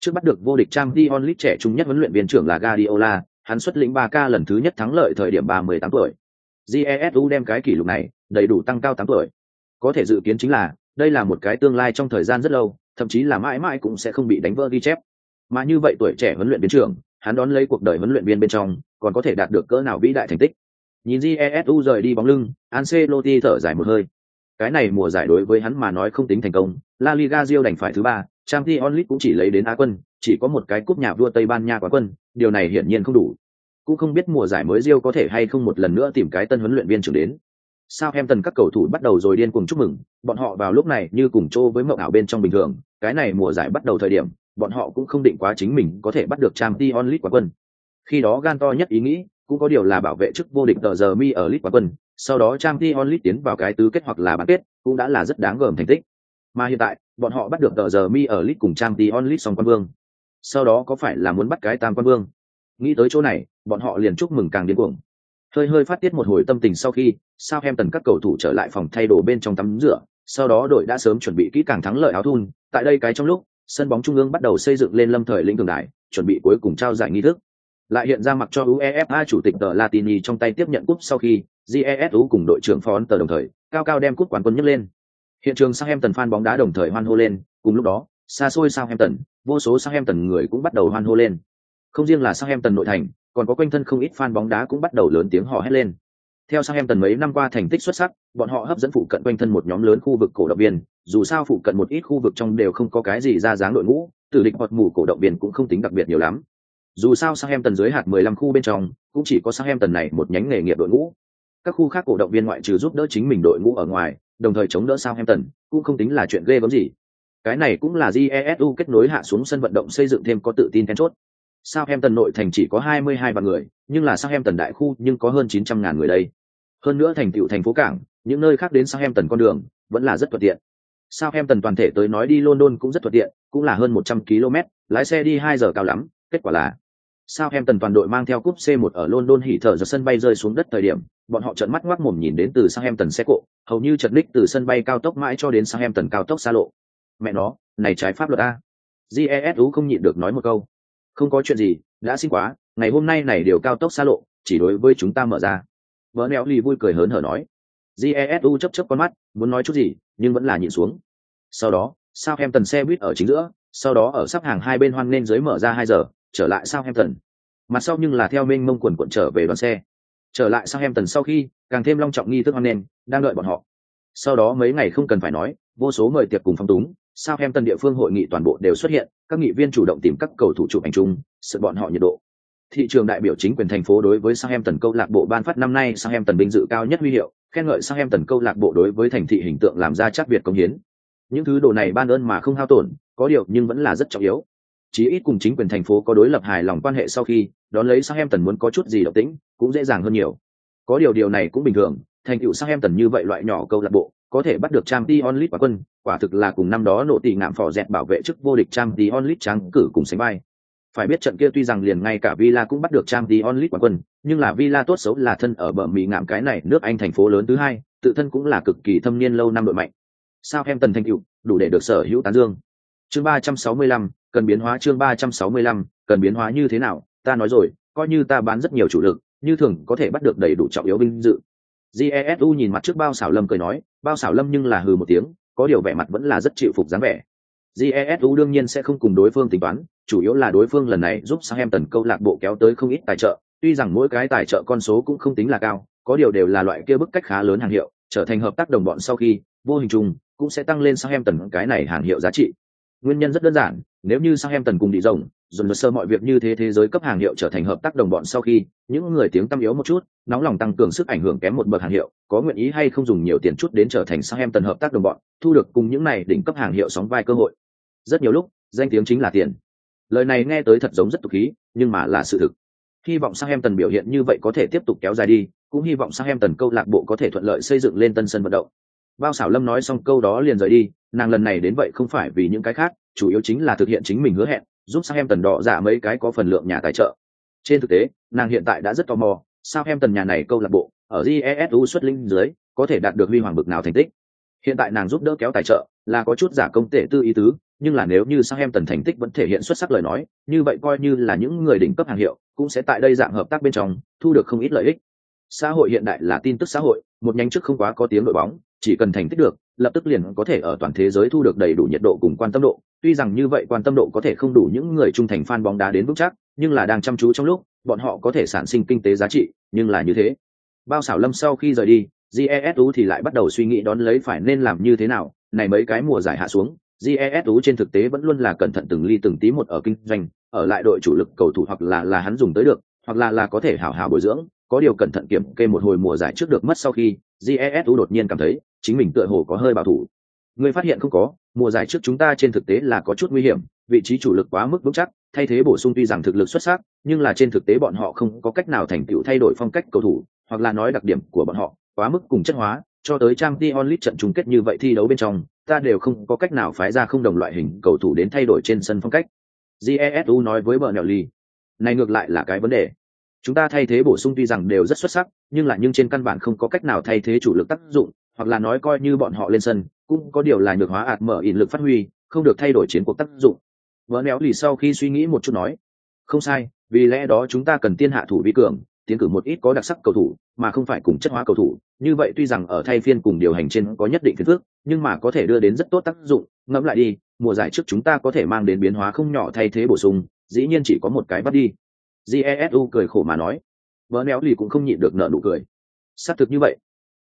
Trước bắt được vô địch trang tí onlit trẻ trung nhất huấn luyện viên trưởng là Guardiola, hắn xuất lĩnh 3K lần thứ nhất thắng lợi thời điểm 38 tuổi. Jesu đem cái kỷ lục này, đầy đủ tăng cao 8 tuổi. Có thể dự kiến chính là, đây là một cái tương lai trong thời gian rất lâu, thậm chí là mãi mãi cũng sẽ không bị đánh vỡ ghi chép. Mà như vậy tuổi trẻ huấn luyện viên trưởng, hắn đón lấy cuộc đời huấn luyện viên bên trong, còn có thể đạt được cỡ nào vĩ đại thành tích. Nhìn Jesu rời đi bóng lưng, Ancelotti thở dài một hơi. Cái này mùa giải đối với hắn mà nói không tính thành công, La Liga Rio đành phải thứ ba, Champions League cũng chỉ lấy đến Á quân, chỉ có một cái cúp nhà vua Tây Ban Nha quán quân, điều này hiển nhiên không đủ. Cũng không biết mùa giải mới Rio có thể hay không một lần nữa tìm cái tân huấn luyện viên trưởng đến. Sao em tần các cầu thủ bắt đầu rồi điên cuồng chúc mừng, bọn họ vào lúc này như cùng trô với mộng ảo bên trong bình thường, cái này mùa giải bắt đầu thời điểm, bọn họ cũng không định quá chính mình có thể bắt được Champions League quán quân. Khi đó gan to nhất ý nghĩ, cũng có điều là bảo vệ chức vô địch tờ giờ mi ở League quân, sau đó Trang Champions onlit tiến vào cái tứ kết hoặc là bán kết, cũng đã là rất đáng gờm thành tích. Mà hiện tại, bọn họ bắt được tờ giờ mi ở League cùng Trang Champions onlit song quan vương. Sau đó có phải là muốn bắt cái tam quan vương? Nghĩ tới chỗ này, bọn họ liền chúc mừng càng điên cuồng. Hơi hơi phát tiết một hồi tâm tình sau khi, sao em tần các cầu thủ trở lại phòng thay đồ bên trong tắm rửa, sau đó đội đã sớm chuẩn bị kỹ càng thắng lợi áo thun, tại đây cái trong lúc, sân bóng trung ương bắt đầu xây dựng lên lâm thời lĩnh cường đại, chuẩn bị cuối cùng trao giải nghi thức. Lại hiện ra mặc cho UEFA chủ tịch tờ Latini trong tay tiếp nhận cúp sau khi, GESU cùng đội trưởng phó tờ đồng thời, cao cao đem cúp quán quân nhấc lên. Hiện trường Southampton fan bóng đá đồng thời hoan hô lên, cùng lúc đó, xa xôi Southampton, vô số Southampton người cũng bắt đầu hoan hô lên. Không riêng là Southampton nội thành, còn có quanh thân không ít fan bóng đá cũng bắt đầu lớn tiếng hò hét lên. Theo Southampton mấy năm qua thành tích xuất sắc, bọn họ hấp dẫn phụ cận quanh thân một nhóm lớn khu vực cổ động viên, dù sao phụ cận một ít khu vực trong đều không có cái gì ra dáng đội ngũ, tử địch hoặc mù cổ động viên cũng không tính đặc biệt nhiều lắm. Dù sao Southampton dưới hạt 15 khu bên trong, cũng chỉ có Southampton này một nhánh nghề nghiệp đội ngũ. Các khu khác cổ động viên ngoại trừ giúp đỡ chính mình đội ngũ ở ngoài, đồng thời chống đỡ Southampton, cũng không tính là chuyện ghê gớm gì. Cái này cũng là GESU kết nối hạ xuống sân vận động xây dựng thêm có tự tin then chốt. Southampton nội thành chỉ có 22 vạn người, nhưng là Southampton đại khu nhưng có hơn 900 ngàn người đây. Hơn nữa thành tựu thành phố cảng, những nơi khác đến Southampton con đường vẫn là rất thuận tiện. Southampton toàn thể tới nói đi London cũng rất thuận tiện, cũng là hơn 100 km, lái xe đi 2 giờ cao lắm, kết quả là Southampton toàn đội mang theo cúp C1 ở London hỉ thở giờ sân bay rơi xuống đất thời điểm, bọn họ trợn mắt ngoác mồm nhìn đến từ Southampton xe cộ, hầu như chật ních từ sân bay cao tốc mãi cho đến Southampton cao tốc xa lộ. Mẹ nó, này trái pháp luật a. GESU không nhịn được nói một câu. Không có chuyện gì, đã xin quá, ngày hôm nay này điều cao tốc xa lộ, chỉ đối với chúng ta mở ra. Vợ nẹo lì vui cười hớn hở nói. Jesu chấp chấp con mắt, muốn nói chút gì, nhưng vẫn là nhịn xuống. Sau đó, Southampton xe buýt ở chính giữa, sau đó ở sắp hàng hai bên hoang nên dưới mở ra hai giờ, trở lại Southampton. Mặt sau nhưng là theo mênh mông quần quận trở về đoàn xe. Trở lại Southampton sau khi, càng thêm long trọng nghi thức hoan nền đang đợi bọn họ. Sau đó mấy ngày không cần phải nói, vô số mời tiệc cùng phong túng, Southampton địa phương hội nghị toàn bộ đều xuất hiện, các nghị viên chủ động tìm các cầu thủ chụp ảnh chung, sự bọn họ nhiệt độ. Thị trường đại biểu chính quyền thành phố đối với Southampton câu lạc bộ ban phát năm nay Southampton vinh dự cao nhất huy hiệu, khen ngợi Southampton câu lạc bộ đối với thành thị hình tượng làm ra chắc việc công hiến. Những thứ đồ này ban ơn mà không hao tổn, có điều nhưng vẫn là rất trọng yếu. Chí ít cùng chính quyền thành phố có đối lập hài lòng quan hệ sau khi, đón lấy sang em tần muốn có chút gì động tĩnh, cũng dễ dàng hơn nhiều. Có điều điều này cũng bình thường, thành tựu tần như vậy loại nhỏ câu lạc bộ, có thể bắt được trang t onlit và quân, quả thực là cùng năm đó nộ tị ngạm phỏ dẹt bảo vệ chức vô địch trang t onlit trắng cử cùng sánh vai. Phải biết trận kia tuy rằng liền ngay cả Villa cũng bắt được trang t onlit và quân, nhưng là Villa tốt xấu là thân ở bờ mì ngạm cái này nước Anh thành phố lớn thứ hai, tự thân cũng là cực kỳ thâm niên lâu năm đội mạnh. tần thành tựu, đủ để được sở hữu tán dương. Chương 365, cần biến hóa chương 365, cần biến hóa như thế nào? Ta nói rồi, coi như ta bán rất nhiều chủ lực, như thường có thể bắt được đầy đủ trọng yếu vinh dự. Jesu nhìn mặt trước bao xảo lâm cười nói, bao xảo lâm nhưng là hừ một tiếng, có điều vẻ mặt vẫn là rất chịu phục dáng vẻ. Jesu đương nhiên sẽ không cùng đối phương tính toán, chủ yếu là đối phương lần này giúp Southampton câu lạc bộ kéo tới không ít tài trợ, tuy rằng mỗi cái tài trợ con số cũng không tính là cao, có điều đều là loại kia bức cách khá lớn hàng hiệu, trở thành hợp tác đồng bọn sau khi, vô hình chung cũng sẽ tăng lên Southampton cái này hàng hiệu giá trị. Nguyên nhân rất đơn giản, nếu như sang em tần cùng đi rồng, dồn sơ mọi việc như thế thế giới cấp hàng hiệu trở thành hợp tác đồng bọn sau khi, những người tiếng tăm yếu một chút, nóng lòng tăng cường sức ảnh hưởng kém một bậc hàng hiệu, có nguyện ý hay không dùng nhiều tiền chút đến trở thành sang em tần hợp tác đồng bọn, thu được cùng những này đỉnh cấp hàng hiệu sóng vai cơ hội. Rất nhiều lúc, danh tiếng chính là tiền. Lời này nghe tới thật giống rất tục khí, nhưng mà là sự thực. Hy vọng sang em tần biểu hiện như vậy có thể tiếp tục kéo dài đi, cũng hy vọng sang em tần câu lạc bộ có thể thuận lợi xây dựng lên tân sân vận động. bao xảo lâm nói xong câu đó liền rời đi nàng lần này đến vậy không phải vì những cái khác chủ yếu chính là thực hiện chính mình hứa hẹn, giúp sang em tần đỏ giả mấy cái có phần lượng nhà tài trợ. Trên thực tế, nàng hiện tại đã rất tò mò sao em tần nhà này câu lạc bộ, ở jesu xuất linh dưới, có thể đạt được huy hoàng bực nào thành tích. Hiện tại nàng giúp đỡ kéo tài trợ, là có chút giả công tể tư ý tứ, nhưng là nếu như sang em tần thành tích vẫn thể hiện xuất sắc lời nói, như vậy coi như là những người đỉnh cấp hàng hiệu, cũng sẽ tại đây dạng hợp tác bên trong, thu được không ít lợi ích. Xã hội hiện đại là tin tức xã hội, một nhánh trước không quá có tiếng đội bóng, chỉ cần thành tích được lập tức liền có thể ở toàn thế giới thu được đầy đủ nhiệt độ cùng quan tâm độ. Tuy rằng như vậy quan tâm độ có thể không đủ những người trung thành fan bóng đá đến vững chắc, nhưng là đang chăm chú trong lúc, bọn họ có thể sản sinh kinh tế giá trị, nhưng là như thế. Bao xảo lâm sau khi rời đi jesu thì lại bắt đầu suy nghĩ đón lấy phải nên làm như thế nào. Này mấy cái mùa giải hạ xuống jesu trên thực tế vẫn luôn là cẩn thận từng ly từng tí một ở kinh doanh, ở lại đội chủ lực cầu thủ hoặc là là hắn dùng tới được, hoặc là là có thể hảo hảo bồi dưỡng, có điều cẩn thận kiểm kê một hồi mùa giải trước được mất sau khi jesu đột nhiên cảm thấy chính mình tựa hồ có hơi bảo thủ. Người phát hiện không có, mùa giải trước chúng ta trên thực tế là có chút nguy hiểm, vị trí chủ lực quá mức vững chắc, thay thế bổ sung tuy rằng thực lực xuất sắc, nhưng là trên thực tế bọn họ không có cách nào thành tựu thay đổi phong cách cầu thủ, hoặc là nói đặc điểm của bọn họ, quá mức cùng chất hóa, cho tới trang t onlit trận chung kết như vậy thi đấu bên trong, ta đều không có cách nào phái ra không đồng loại hình cầu thủ đến thay đổi trên sân phong cách. Jesu nói với bờ nèo ly này ngược lại là cái vấn đề. Chúng ta thay thế bổ sung tuy rằng đều rất xuất sắc, nhưng là nhưng trên căn bản không có cách nào thay thế chủ lực tác dụng hoặc là nói coi như bọn họ lên sân cũng có điều là nhược hóa ạt mở ỉn lực phát huy không được thay đổi chiến cuộc tác dụng. Vỡ néo lì sau khi suy nghĩ một chút nói không sai vì lẽ đó chúng ta cần tiên hạ thủ vi cường tiến cử một ít có đặc sắc cầu thủ mà không phải cùng chất hóa cầu thủ. Như vậy tuy rằng ở thay phiên cùng điều hành trên có nhất định phiền thức, nhưng mà có thể đưa đến rất tốt tác dụng. Ngẫm lại đi mùa giải trước chúng ta có thể mang đến biến hóa không nhỏ thay thế bổ sung dĩ nhiên chỉ có một cái bắt đi. Jesu cười khổ mà nói. Vỡ néo lì cũng không nhịn được nợ nụ cười. Xác thực như vậy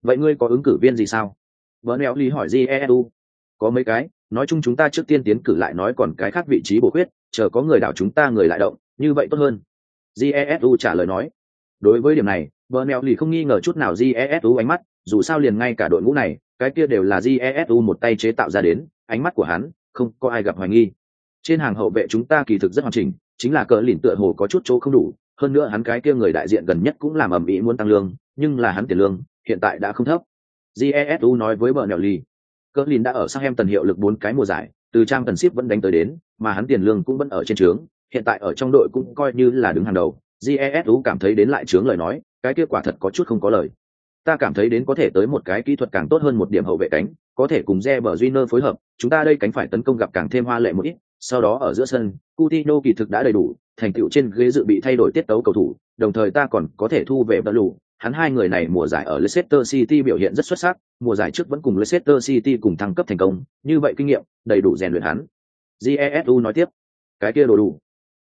vậy ngươi có ứng cử viên gì sao? Vợ neo ly hỏi jesu có mấy cái, nói chung chúng ta trước tiên tiến cử lại nói còn cái khác vị trí bổ khuyết, chờ có người đảo chúng ta người lại động, như vậy tốt hơn. Jesu trả lời nói. Đối với điểm này vợ neo ly không nghi ngờ chút nào jesu ánh mắt, dù sao liền ngay cả đội ngũ này, cái kia đều là jesu một tay chế tạo ra đến, ánh mắt của hắn, không có ai gặp hoài nghi. Trên hàng hậu vệ chúng ta kỳ thực rất hoàn chỉnh, chính là cỡ lìn tựa hồ có chút chỗ không đủ, hơn nữa hắn cái kia người đại diện gần nhất cũng làm ầm ĩ muốn tăng lương, nhưng là hắn tiền lương hiện tại đã không thấp. Jesu nói với vợ nẹo lì cỡ đã ở sang em tần hiệu lực bốn cái mùa giải, từ trang tần ship vẫn đánh tới đến, mà hắn tiền lương cũng vẫn ở trên trướng, hiện tại ở trong đội cũng coi như là đứng hàng đầu. Jesu cảm thấy đến lại trướng lời nói, cái kết quả thật có chút không có lời. Ta cảm thấy đến có thể tới một cái kỹ thuật càng tốt hơn một điểm hậu vệ cánh, có thể cùng Reber Júnior phối hợp, chúng ta đây cánh phải tấn công gặp càng thêm hoa lệ một ít sau đó ở giữa sân Coutinho kỳ thực đã đầy đủ thành tựu trên ghế dự bị thay đổi tiết tấu cầu thủ đồng thời ta còn có thể thu về Blue hắn hai người này mùa giải ở Leicester City biểu hiện rất xuất sắc, mùa giải trước vẫn cùng Leicester City cùng thăng cấp thành công, như vậy kinh nghiệm đầy đủ rèn luyện hắn. Jesu nói tiếp, cái kia đồ đủ.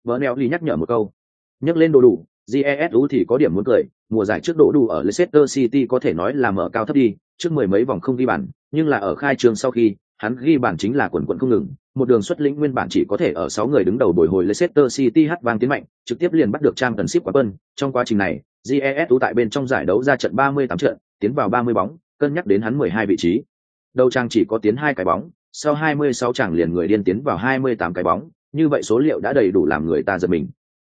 Bernal nhắc nhở một câu, nhắc lên đồ đủ, Jesu thì có điểm muốn cười, mùa giải trước đổ đủ ở Leicester City có thể nói là mở cao thấp đi, trước mười mấy vòng không ghi bàn, nhưng là ở khai trường sau khi, hắn ghi bàn chính là quần quần không ngừng, một đường xuất lĩnh nguyên bản chỉ có thể ở sáu người đứng đầu bồi hồi Leicester City hát vang tiến mạnh, trực tiếp liền bắt được trang tần ship quá bơn. Trong quá trình này, GESU tại bên trong giải đấu ra trận 38 trận, tiến vào 30 bóng, cân nhắc đến hắn 12 vị trí. Đầu trang chỉ có tiến hai cái bóng, sau 26 chàng liền người điên tiến vào 28 cái bóng, như vậy số liệu đã đầy đủ làm người ta giật mình.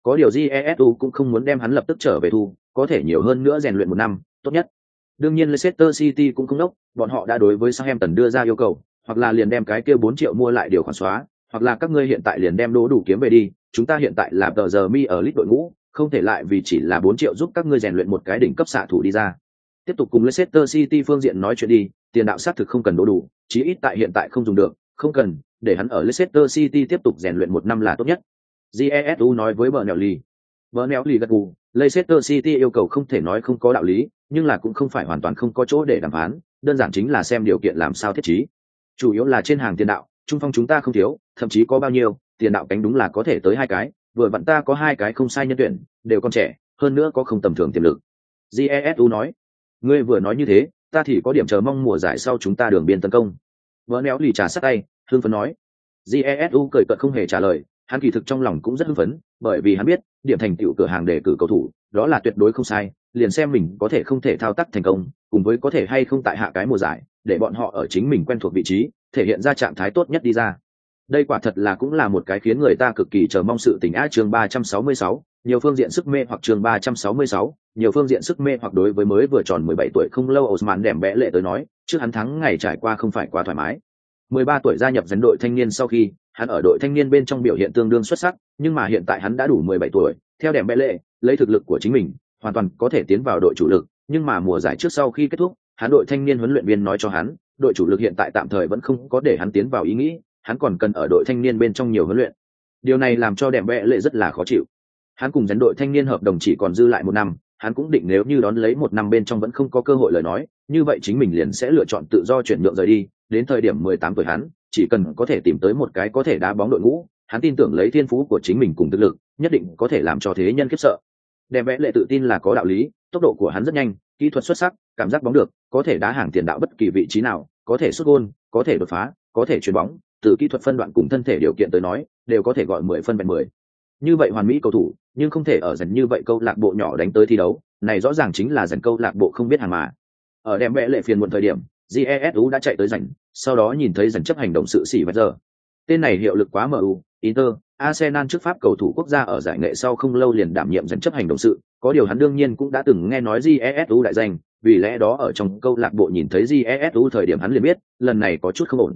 Có điều GESU cũng không muốn đem hắn lập tức trở về thu, có thể nhiều hơn nữa rèn luyện một năm, tốt nhất. Đương nhiên Leicester City cũng không đốc, bọn họ đã đối với Southampton đưa ra yêu cầu, hoặc là liền đem cái kia 4 triệu mua lại điều khoản xóa, hoặc là các ngươi hiện tại liền đem đỗ đủ kiếm về đi, chúng ta hiện tại là tờ giờ mi ở lít đội ngũ, không thể lại vì chỉ là 4 triệu giúp các ngươi rèn luyện một cái đỉnh cấp xạ thủ đi ra. Tiếp tục cùng Leicester City phương diện nói chuyện đi, tiền đạo sát thực không cần đỗ đủ, chí ít tại hiện tại không dùng được, không cần, để hắn ở Leicester City tiếp tục rèn luyện một năm là tốt nhất. Jesu nói với vợ nẹo ly vợ nẹo ly gật gù, Leicester City yêu cầu không thể nói không có đạo lý, nhưng là cũng không phải hoàn toàn không có chỗ để đàm phán, đơn giản chính là xem điều kiện làm sao thiết trí. Chủ yếu là trên hàng tiền đạo, trung phong chúng ta không thiếu, thậm chí có bao nhiêu, tiền đạo cánh đúng là có thể tới hai cái, vừa vặn ta có hai cái không sai nhân tuyển, đều còn trẻ, hơn nữa có không tầm thường tiềm lực. Jesu nói, ngươi vừa nói như thế, ta thì có điểm chờ mong mùa giải sau chúng ta đường biên tấn công. Vỡ néo lì trà sát tay, hương phấn nói. Jesu cười cợt không hề trả lời, hắn kỳ thực trong lòng cũng rất hưng phấn, bởi vì hắn biết, điểm thành tựu cửa hàng để cử cầu thủ, đó là tuyệt đối không sai, liền xem mình có thể không thể thao tác thành công, cùng với có thể hay không tại hạ cái mùa giải, để bọn họ ở chính mình quen thuộc vị trí, thể hiện ra trạng thái tốt nhất đi ra đây quả thật là cũng là một cái khiến người ta cực kỳ chờ mong sự tình á chương ba trăm sáu mươi sáu nhiều phương diện sức mê hoặc chương 366, nhiều phương diện sức mê hoặc đối với mới vừa tròn 17 tuổi không lâu Osman đẻm bẽ lệ tới nói, trước hắn thắng ngày trải qua không phải quá thoải mái. 13 tuổi gia nhập dẫn đội thanh niên sau khi, hắn ở đội thanh niên bên trong biểu hiện tương đương xuất sắc, nhưng mà hiện tại hắn đã đủ 17 tuổi, theo đẻm bẽ lệ, lấy thực lực của chính mình, hoàn toàn có thể tiến vào đội chủ lực, nhưng mà mùa giải trước sau khi kết thúc, hắn đội thanh niên huấn luyện viên nói cho hắn, đội chủ lực hiện tại tạm thời vẫn không có để hắn tiến vào ý nghĩ, hắn còn cần ở đội thanh niên bên trong nhiều huấn luyện. Điều này làm cho đẻm bẽ lệ rất là khó chịu hắn cùng dẫn đội thanh niên hợp đồng chỉ còn dư lại một năm hắn cũng định nếu như đón lấy một năm bên trong vẫn không có cơ hội lời nói như vậy chính mình liền sẽ lựa chọn tự do chuyển nhượng rời đi đến thời điểm mười tám tuổi hắn chỉ cần có thể tìm tới một cái có thể đá bóng đội ngũ hắn tin tưởng lấy thiên phú của chính mình cùng thực lực nhất định có thể làm cho thế nhân khiếp sợ đem vẽ lệ tự tin là có đạo lý, tốc độ của hắn rất nhanh, kỹ thuật xuất sắc, cảm giác bóng được, có thể đá hàng tiền đạo bất kỳ vị trí nào, có thể xuất gôn, có thể đột phá, có thể chuyền bóng, từ kỹ thuật phân đoạn cùng thân thể điều kiện tới nói, đều có thể gọi mười phân vẹn mười. Như vậy hoàn mỹ cầu thủ, nhưng không thể ở dần như vậy câu lạc bộ nhỏ đánh tới thi đấu, này rõ ràng chính là dần câu lạc bộ không biết hàng mà. Ở đem vẽ lệ phiền muộn thời điểm jesu đã chạy tới dành, sau đó nhìn thấy dần chấp hành động sự xỉ bây giờ. Tên này hiệu lực quá mu inter arsenal trước pháp cầu thủ quốc gia ở giải nghệ sau không lâu liền đảm nhiệm dẫn chấp hành động sự có điều hắn đương nhiên cũng đã từng nghe nói jesu đại danh vì lẽ đó ở trong câu lạc bộ nhìn thấy jesu thời điểm hắn liền biết lần này có chút không ổn.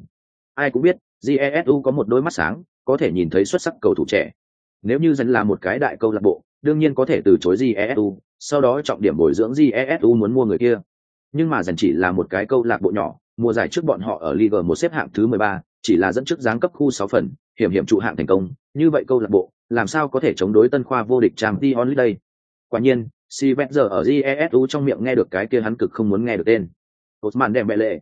Ai cũng biết jesu có một đôi mắt sáng có thể nhìn thấy xuất sắc cầu thủ trẻ. Nếu như dẫn là một cái đại câu lạc bộ đương nhiên có thể từ chối jesu sau đó trọng điểm bồi dưỡng jesu muốn mua người kia. Nhưng mà dần chỉ là một cái câu lạc bộ nhỏ mùa giải trước bọn họ ở Liga 1 xếp hạng thứ 13, chỉ là dẫn trước giáng cấp khu 6 phần, hiểm hiểm trụ hạng thành công, như vậy câu lạc bộ, làm sao có thể chống đối tân khoa vô địch Champions League đây? Quả nhiên, giờ ở GESU trong miệng nghe được cái kia hắn cực không muốn nghe được tên. Osman lệ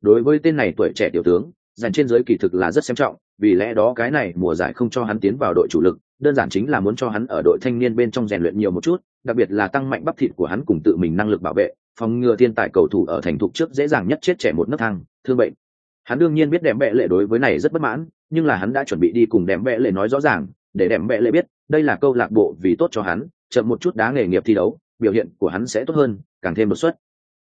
Đối với tên này tuổi trẻ tiểu tướng, dành trên giới kỳ thực là rất xem trọng, vì lẽ đó cái này mùa giải không cho hắn tiến vào đội chủ lực, đơn giản chính là muốn cho hắn ở đội thanh niên bên trong rèn luyện nhiều một chút, đặc biệt là tăng mạnh bắp thịt của hắn cùng tự mình năng lực bảo vệ, phòng ngừa thiên tài cầu thủ ở thành thục trước dễ dàng nhất chết trẻ một nấc thang, thương bệnh. Hắn đương nhiên biết đệm bệ lệ đối với này rất bất mãn, nhưng là hắn đã chuẩn bị đi cùng đệm bệ lệ nói rõ ràng, để đệm bệ lệ biết, đây là câu lạc bộ vì tốt cho hắn, chậm một chút đá nghề nghiệp thi đấu, biểu hiện của hắn sẽ tốt hơn, càng thêm đột xuất.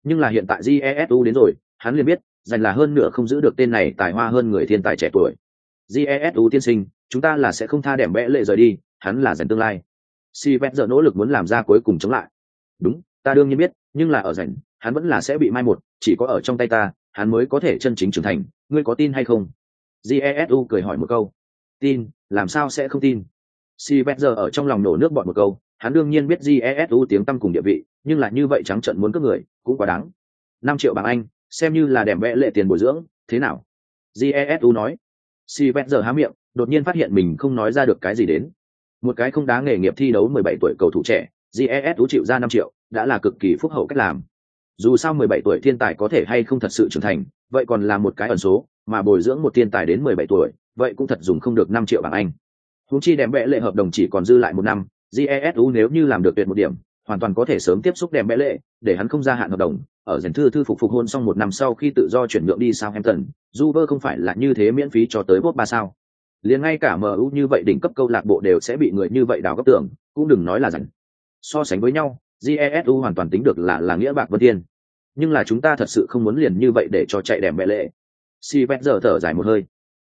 Nhưng là hiện tại Jesu đến rồi, hắn liền biết, dành là hơn nửa không giữ được tên này tài hoa hơn người thiên tài trẻ tuổi. Jesu tiên sinh, chúng ta là sẽ không tha đệm bẽ lệ rời đi hắn là dành tương lai si vét giờ nỗ lực muốn làm ra cuối cùng chống lại đúng ta đương nhiên biết nhưng là ở rảnh hắn vẫn là sẽ bị mai một chỉ có ở trong tay ta hắn mới có thể chân chính trưởng thành. Ngươi có tin hay không? Jesu cười hỏi một câu. Tin, làm sao sẽ không tin? Si vét giờ ở trong lòng nổ nước bọn một câu. Hắn đương nhiên biết jesu tiếng tăm cùng địa vị, nhưng là như vậy trắng trận muốn cướp người, cũng quá đáng. Năm triệu bảng anh, xem như là đèm vẽ lệ tiền bồi dưỡng, thế nào? Jesu nói si vét giờ há miệng, đột nhiên phát hiện mình không nói ra được cái gì đến. Một cái không đáng nghề nghiệp thi đấu 17 tuổi cầu thủ trẻ Jesu chịu ra năm triệu, đã là cực kỳ phúc hậu cách làm dù sao 17 tuổi thiên tài có thể hay không thật sự trưởng thành vậy còn là một cái ẩn số mà bồi dưỡng một thiên tài đến 17 tuổi vậy cũng thật dùng không được 5 triệu bảng anh. Húng chi đem vẽ lệ hợp đồng chỉ còn dư lại một năm jesu nếu như làm được tuyệt một điểm hoàn toàn có thể sớm tiếp xúc đem vẽ lệ để hắn không gia hạn hợp đồng ở dành thư thư phục phục hôn xong một năm sau khi tự do chuyển nhượng đi sao Southampton, Juve không phải là như thế miễn phí cho tới bốt ba sao. Liền ngay cả mu như vậy đỉnh cấp câu lạc bộ đều sẽ bị người như vậy đào góc tưởng cũng đừng nói là rằng so sánh với nhau jesu hoàn toàn tính được là là nghĩa bạc vân thiên. Nhưng là chúng ta thật sự không muốn liền như vậy để cho chạy đèm mẹ lệ. Si vét giờ thở dài một hơi.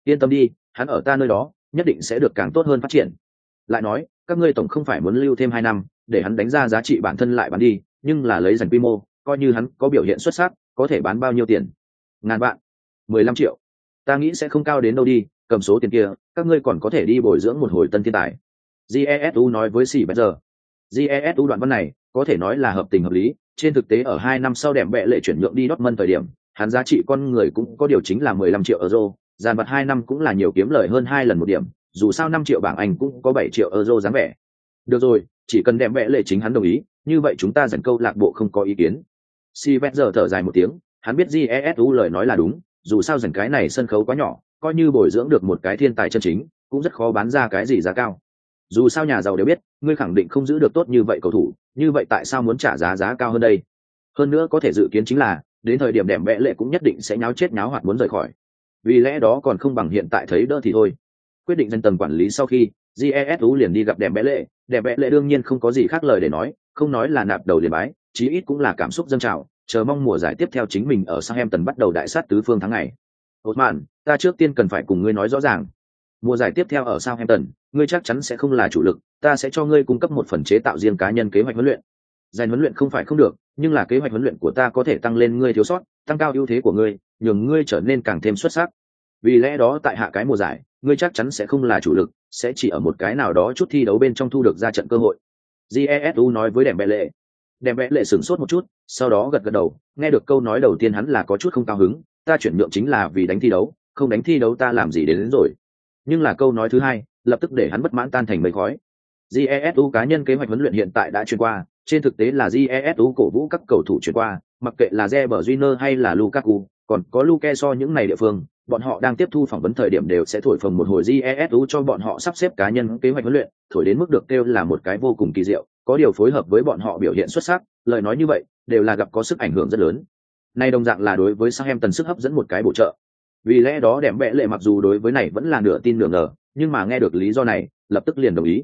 Yên tâm đi, hắn ở ta nơi đó, nhất định sẽ được càng tốt hơn phát triển. Lại nói, các ngươi tổng không phải muốn lưu thêm hai năm, để hắn đánh ra giá trị bản thân lại bán đi, nhưng là lấy dành quy mô, coi như hắn có biểu hiện xuất sắc, có thể bán bao nhiêu tiền? Ngàn vạn. Mười lăm triệu. Ta nghĩ sẽ không cao đến đâu đi, cầm số tiền kia, các ngươi còn có thể đi bồi dưỡng một hồi tân thiên tài. Jesu nói với sĩ bây giờ jesu đoạn văn này có thể nói là hợp tình hợp lý. Trên thực tế, ở hai năm sau đệm bệ lệ chuyển nhượng đi Dortmund thời điểm, hắn giá trị con người cũng có điều chính là mười lăm triệu euro. Dàn vật hai năm cũng là nhiều kiếm lời hơn hai lần một điểm, dù sao năm triệu bảng anh cũng có bảy triệu euro dáng vẻ. Được rồi, chỉ cần đệm bệ lệ chính hắn đồng ý, như vậy chúng ta dẫn câu lạc bộ không có ý kiến. Si giờ thở dài một tiếng, hắn biết jesu lời nói là đúng, dù sao dần cái này sân khấu quá nhỏ, coi như bồi dưỡng được một cái thiên tài chân chính, cũng rất khó bán ra cái gì giá cao dù sao nhà giàu đều biết ngươi khẳng định không giữ được tốt như vậy cầu thủ như vậy tại sao muốn trả giá giá cao hơn đây? Hơn nữa có thể dự kiến chính là đến thời điểm đẻm vẽ lệ cũng nhất định sẽ nháo chết nháo hoạt muốn rời khỏi. Vì lẽ đó còn không bằng hiện tại thấy đỡ thì thôi. Quyết định dân tầng quản lý sau khi jesu liền đi gặp đẻm vẽ lệ. Đẻm vẽ lệ đương nhiên không có gì khác lời để nói không nói là nạp đầu liền bái chí ít cũng là cảm xúc dân trào chờ mong mùa giải tiếp theo chính mình ở sang em tần bắt đầu đại sát tứ phương tháng ngày. Osman, ta trước tiên cần phải cùng ngươi nói rõ ràng. Mùa giải tiếp theo ở Southampton, ngươi chắc chắn sẽ không là chủ lực ta sẽ cho ngươi cung cấp một phần chế tạo riêng cá nhân kế hoạch huấn luyện. Dành huấn luyện không phải không được nhưng là kế hoạch huấn luyện của ta có thể tăng lên ngươi thiếu sót tăng cao ưu thế của ngươi nhường ngươi trở nên càng thêm xuất sắc. Vì lẽ đó tại hạ cái mùa giải ngươi chắc chắn sẽ không là chủ lực sẽ chỉ ở một cái nào đó chút thi đấu bên trong thu được ra trận cơ hội. Jesu nói với đèm bệ lệ. Đèm bệ lệ sửng sốt một chút sau đó gật gật đầu nghe được câu nói đầu tiên hắn là có chút không cao hứng ta chuyển nhượng chính là vì đánh thi đấu không đánh thi đấu ta làm gì đến, đến rồi. Nhưng là câu nói thứ hai lập tức để hắn bất mãn tan thành mây khói jesu cá nhân kế hoạch huấn luyện hiện tại đã chuyển qua trên thực tế là jesu cổ vũ các cầu thủ chuyển qua mặc kệ là Reber Júnior hay là Lukaku, còn có Luke so những này địa phương, bọn họ đang tiếp thu phỏng vấn thời điểm đều sẽ thổi phồng một hồi GESU cho bọn họ sắp xếp cá nhân kế hoạch huấn luyện, thổi đến mức được kêu là một cái vô cùng kỳ diệu, có điều phối hợp với bọn họ biểu hiện xuất sắc, lời nói như vậy, đều là gặp có sức ảnh hưởng rất lớn. Nay đồng dạng là đối với Southampton sức hấp dẫn một cái bổ trợ. Vì lẽ đó đẹp vẽ lệ mặc dù đối với này vẫn là nửa tin nửa ngờ, nhưng mà nghe được lý do này, lập tức liền đồng ý.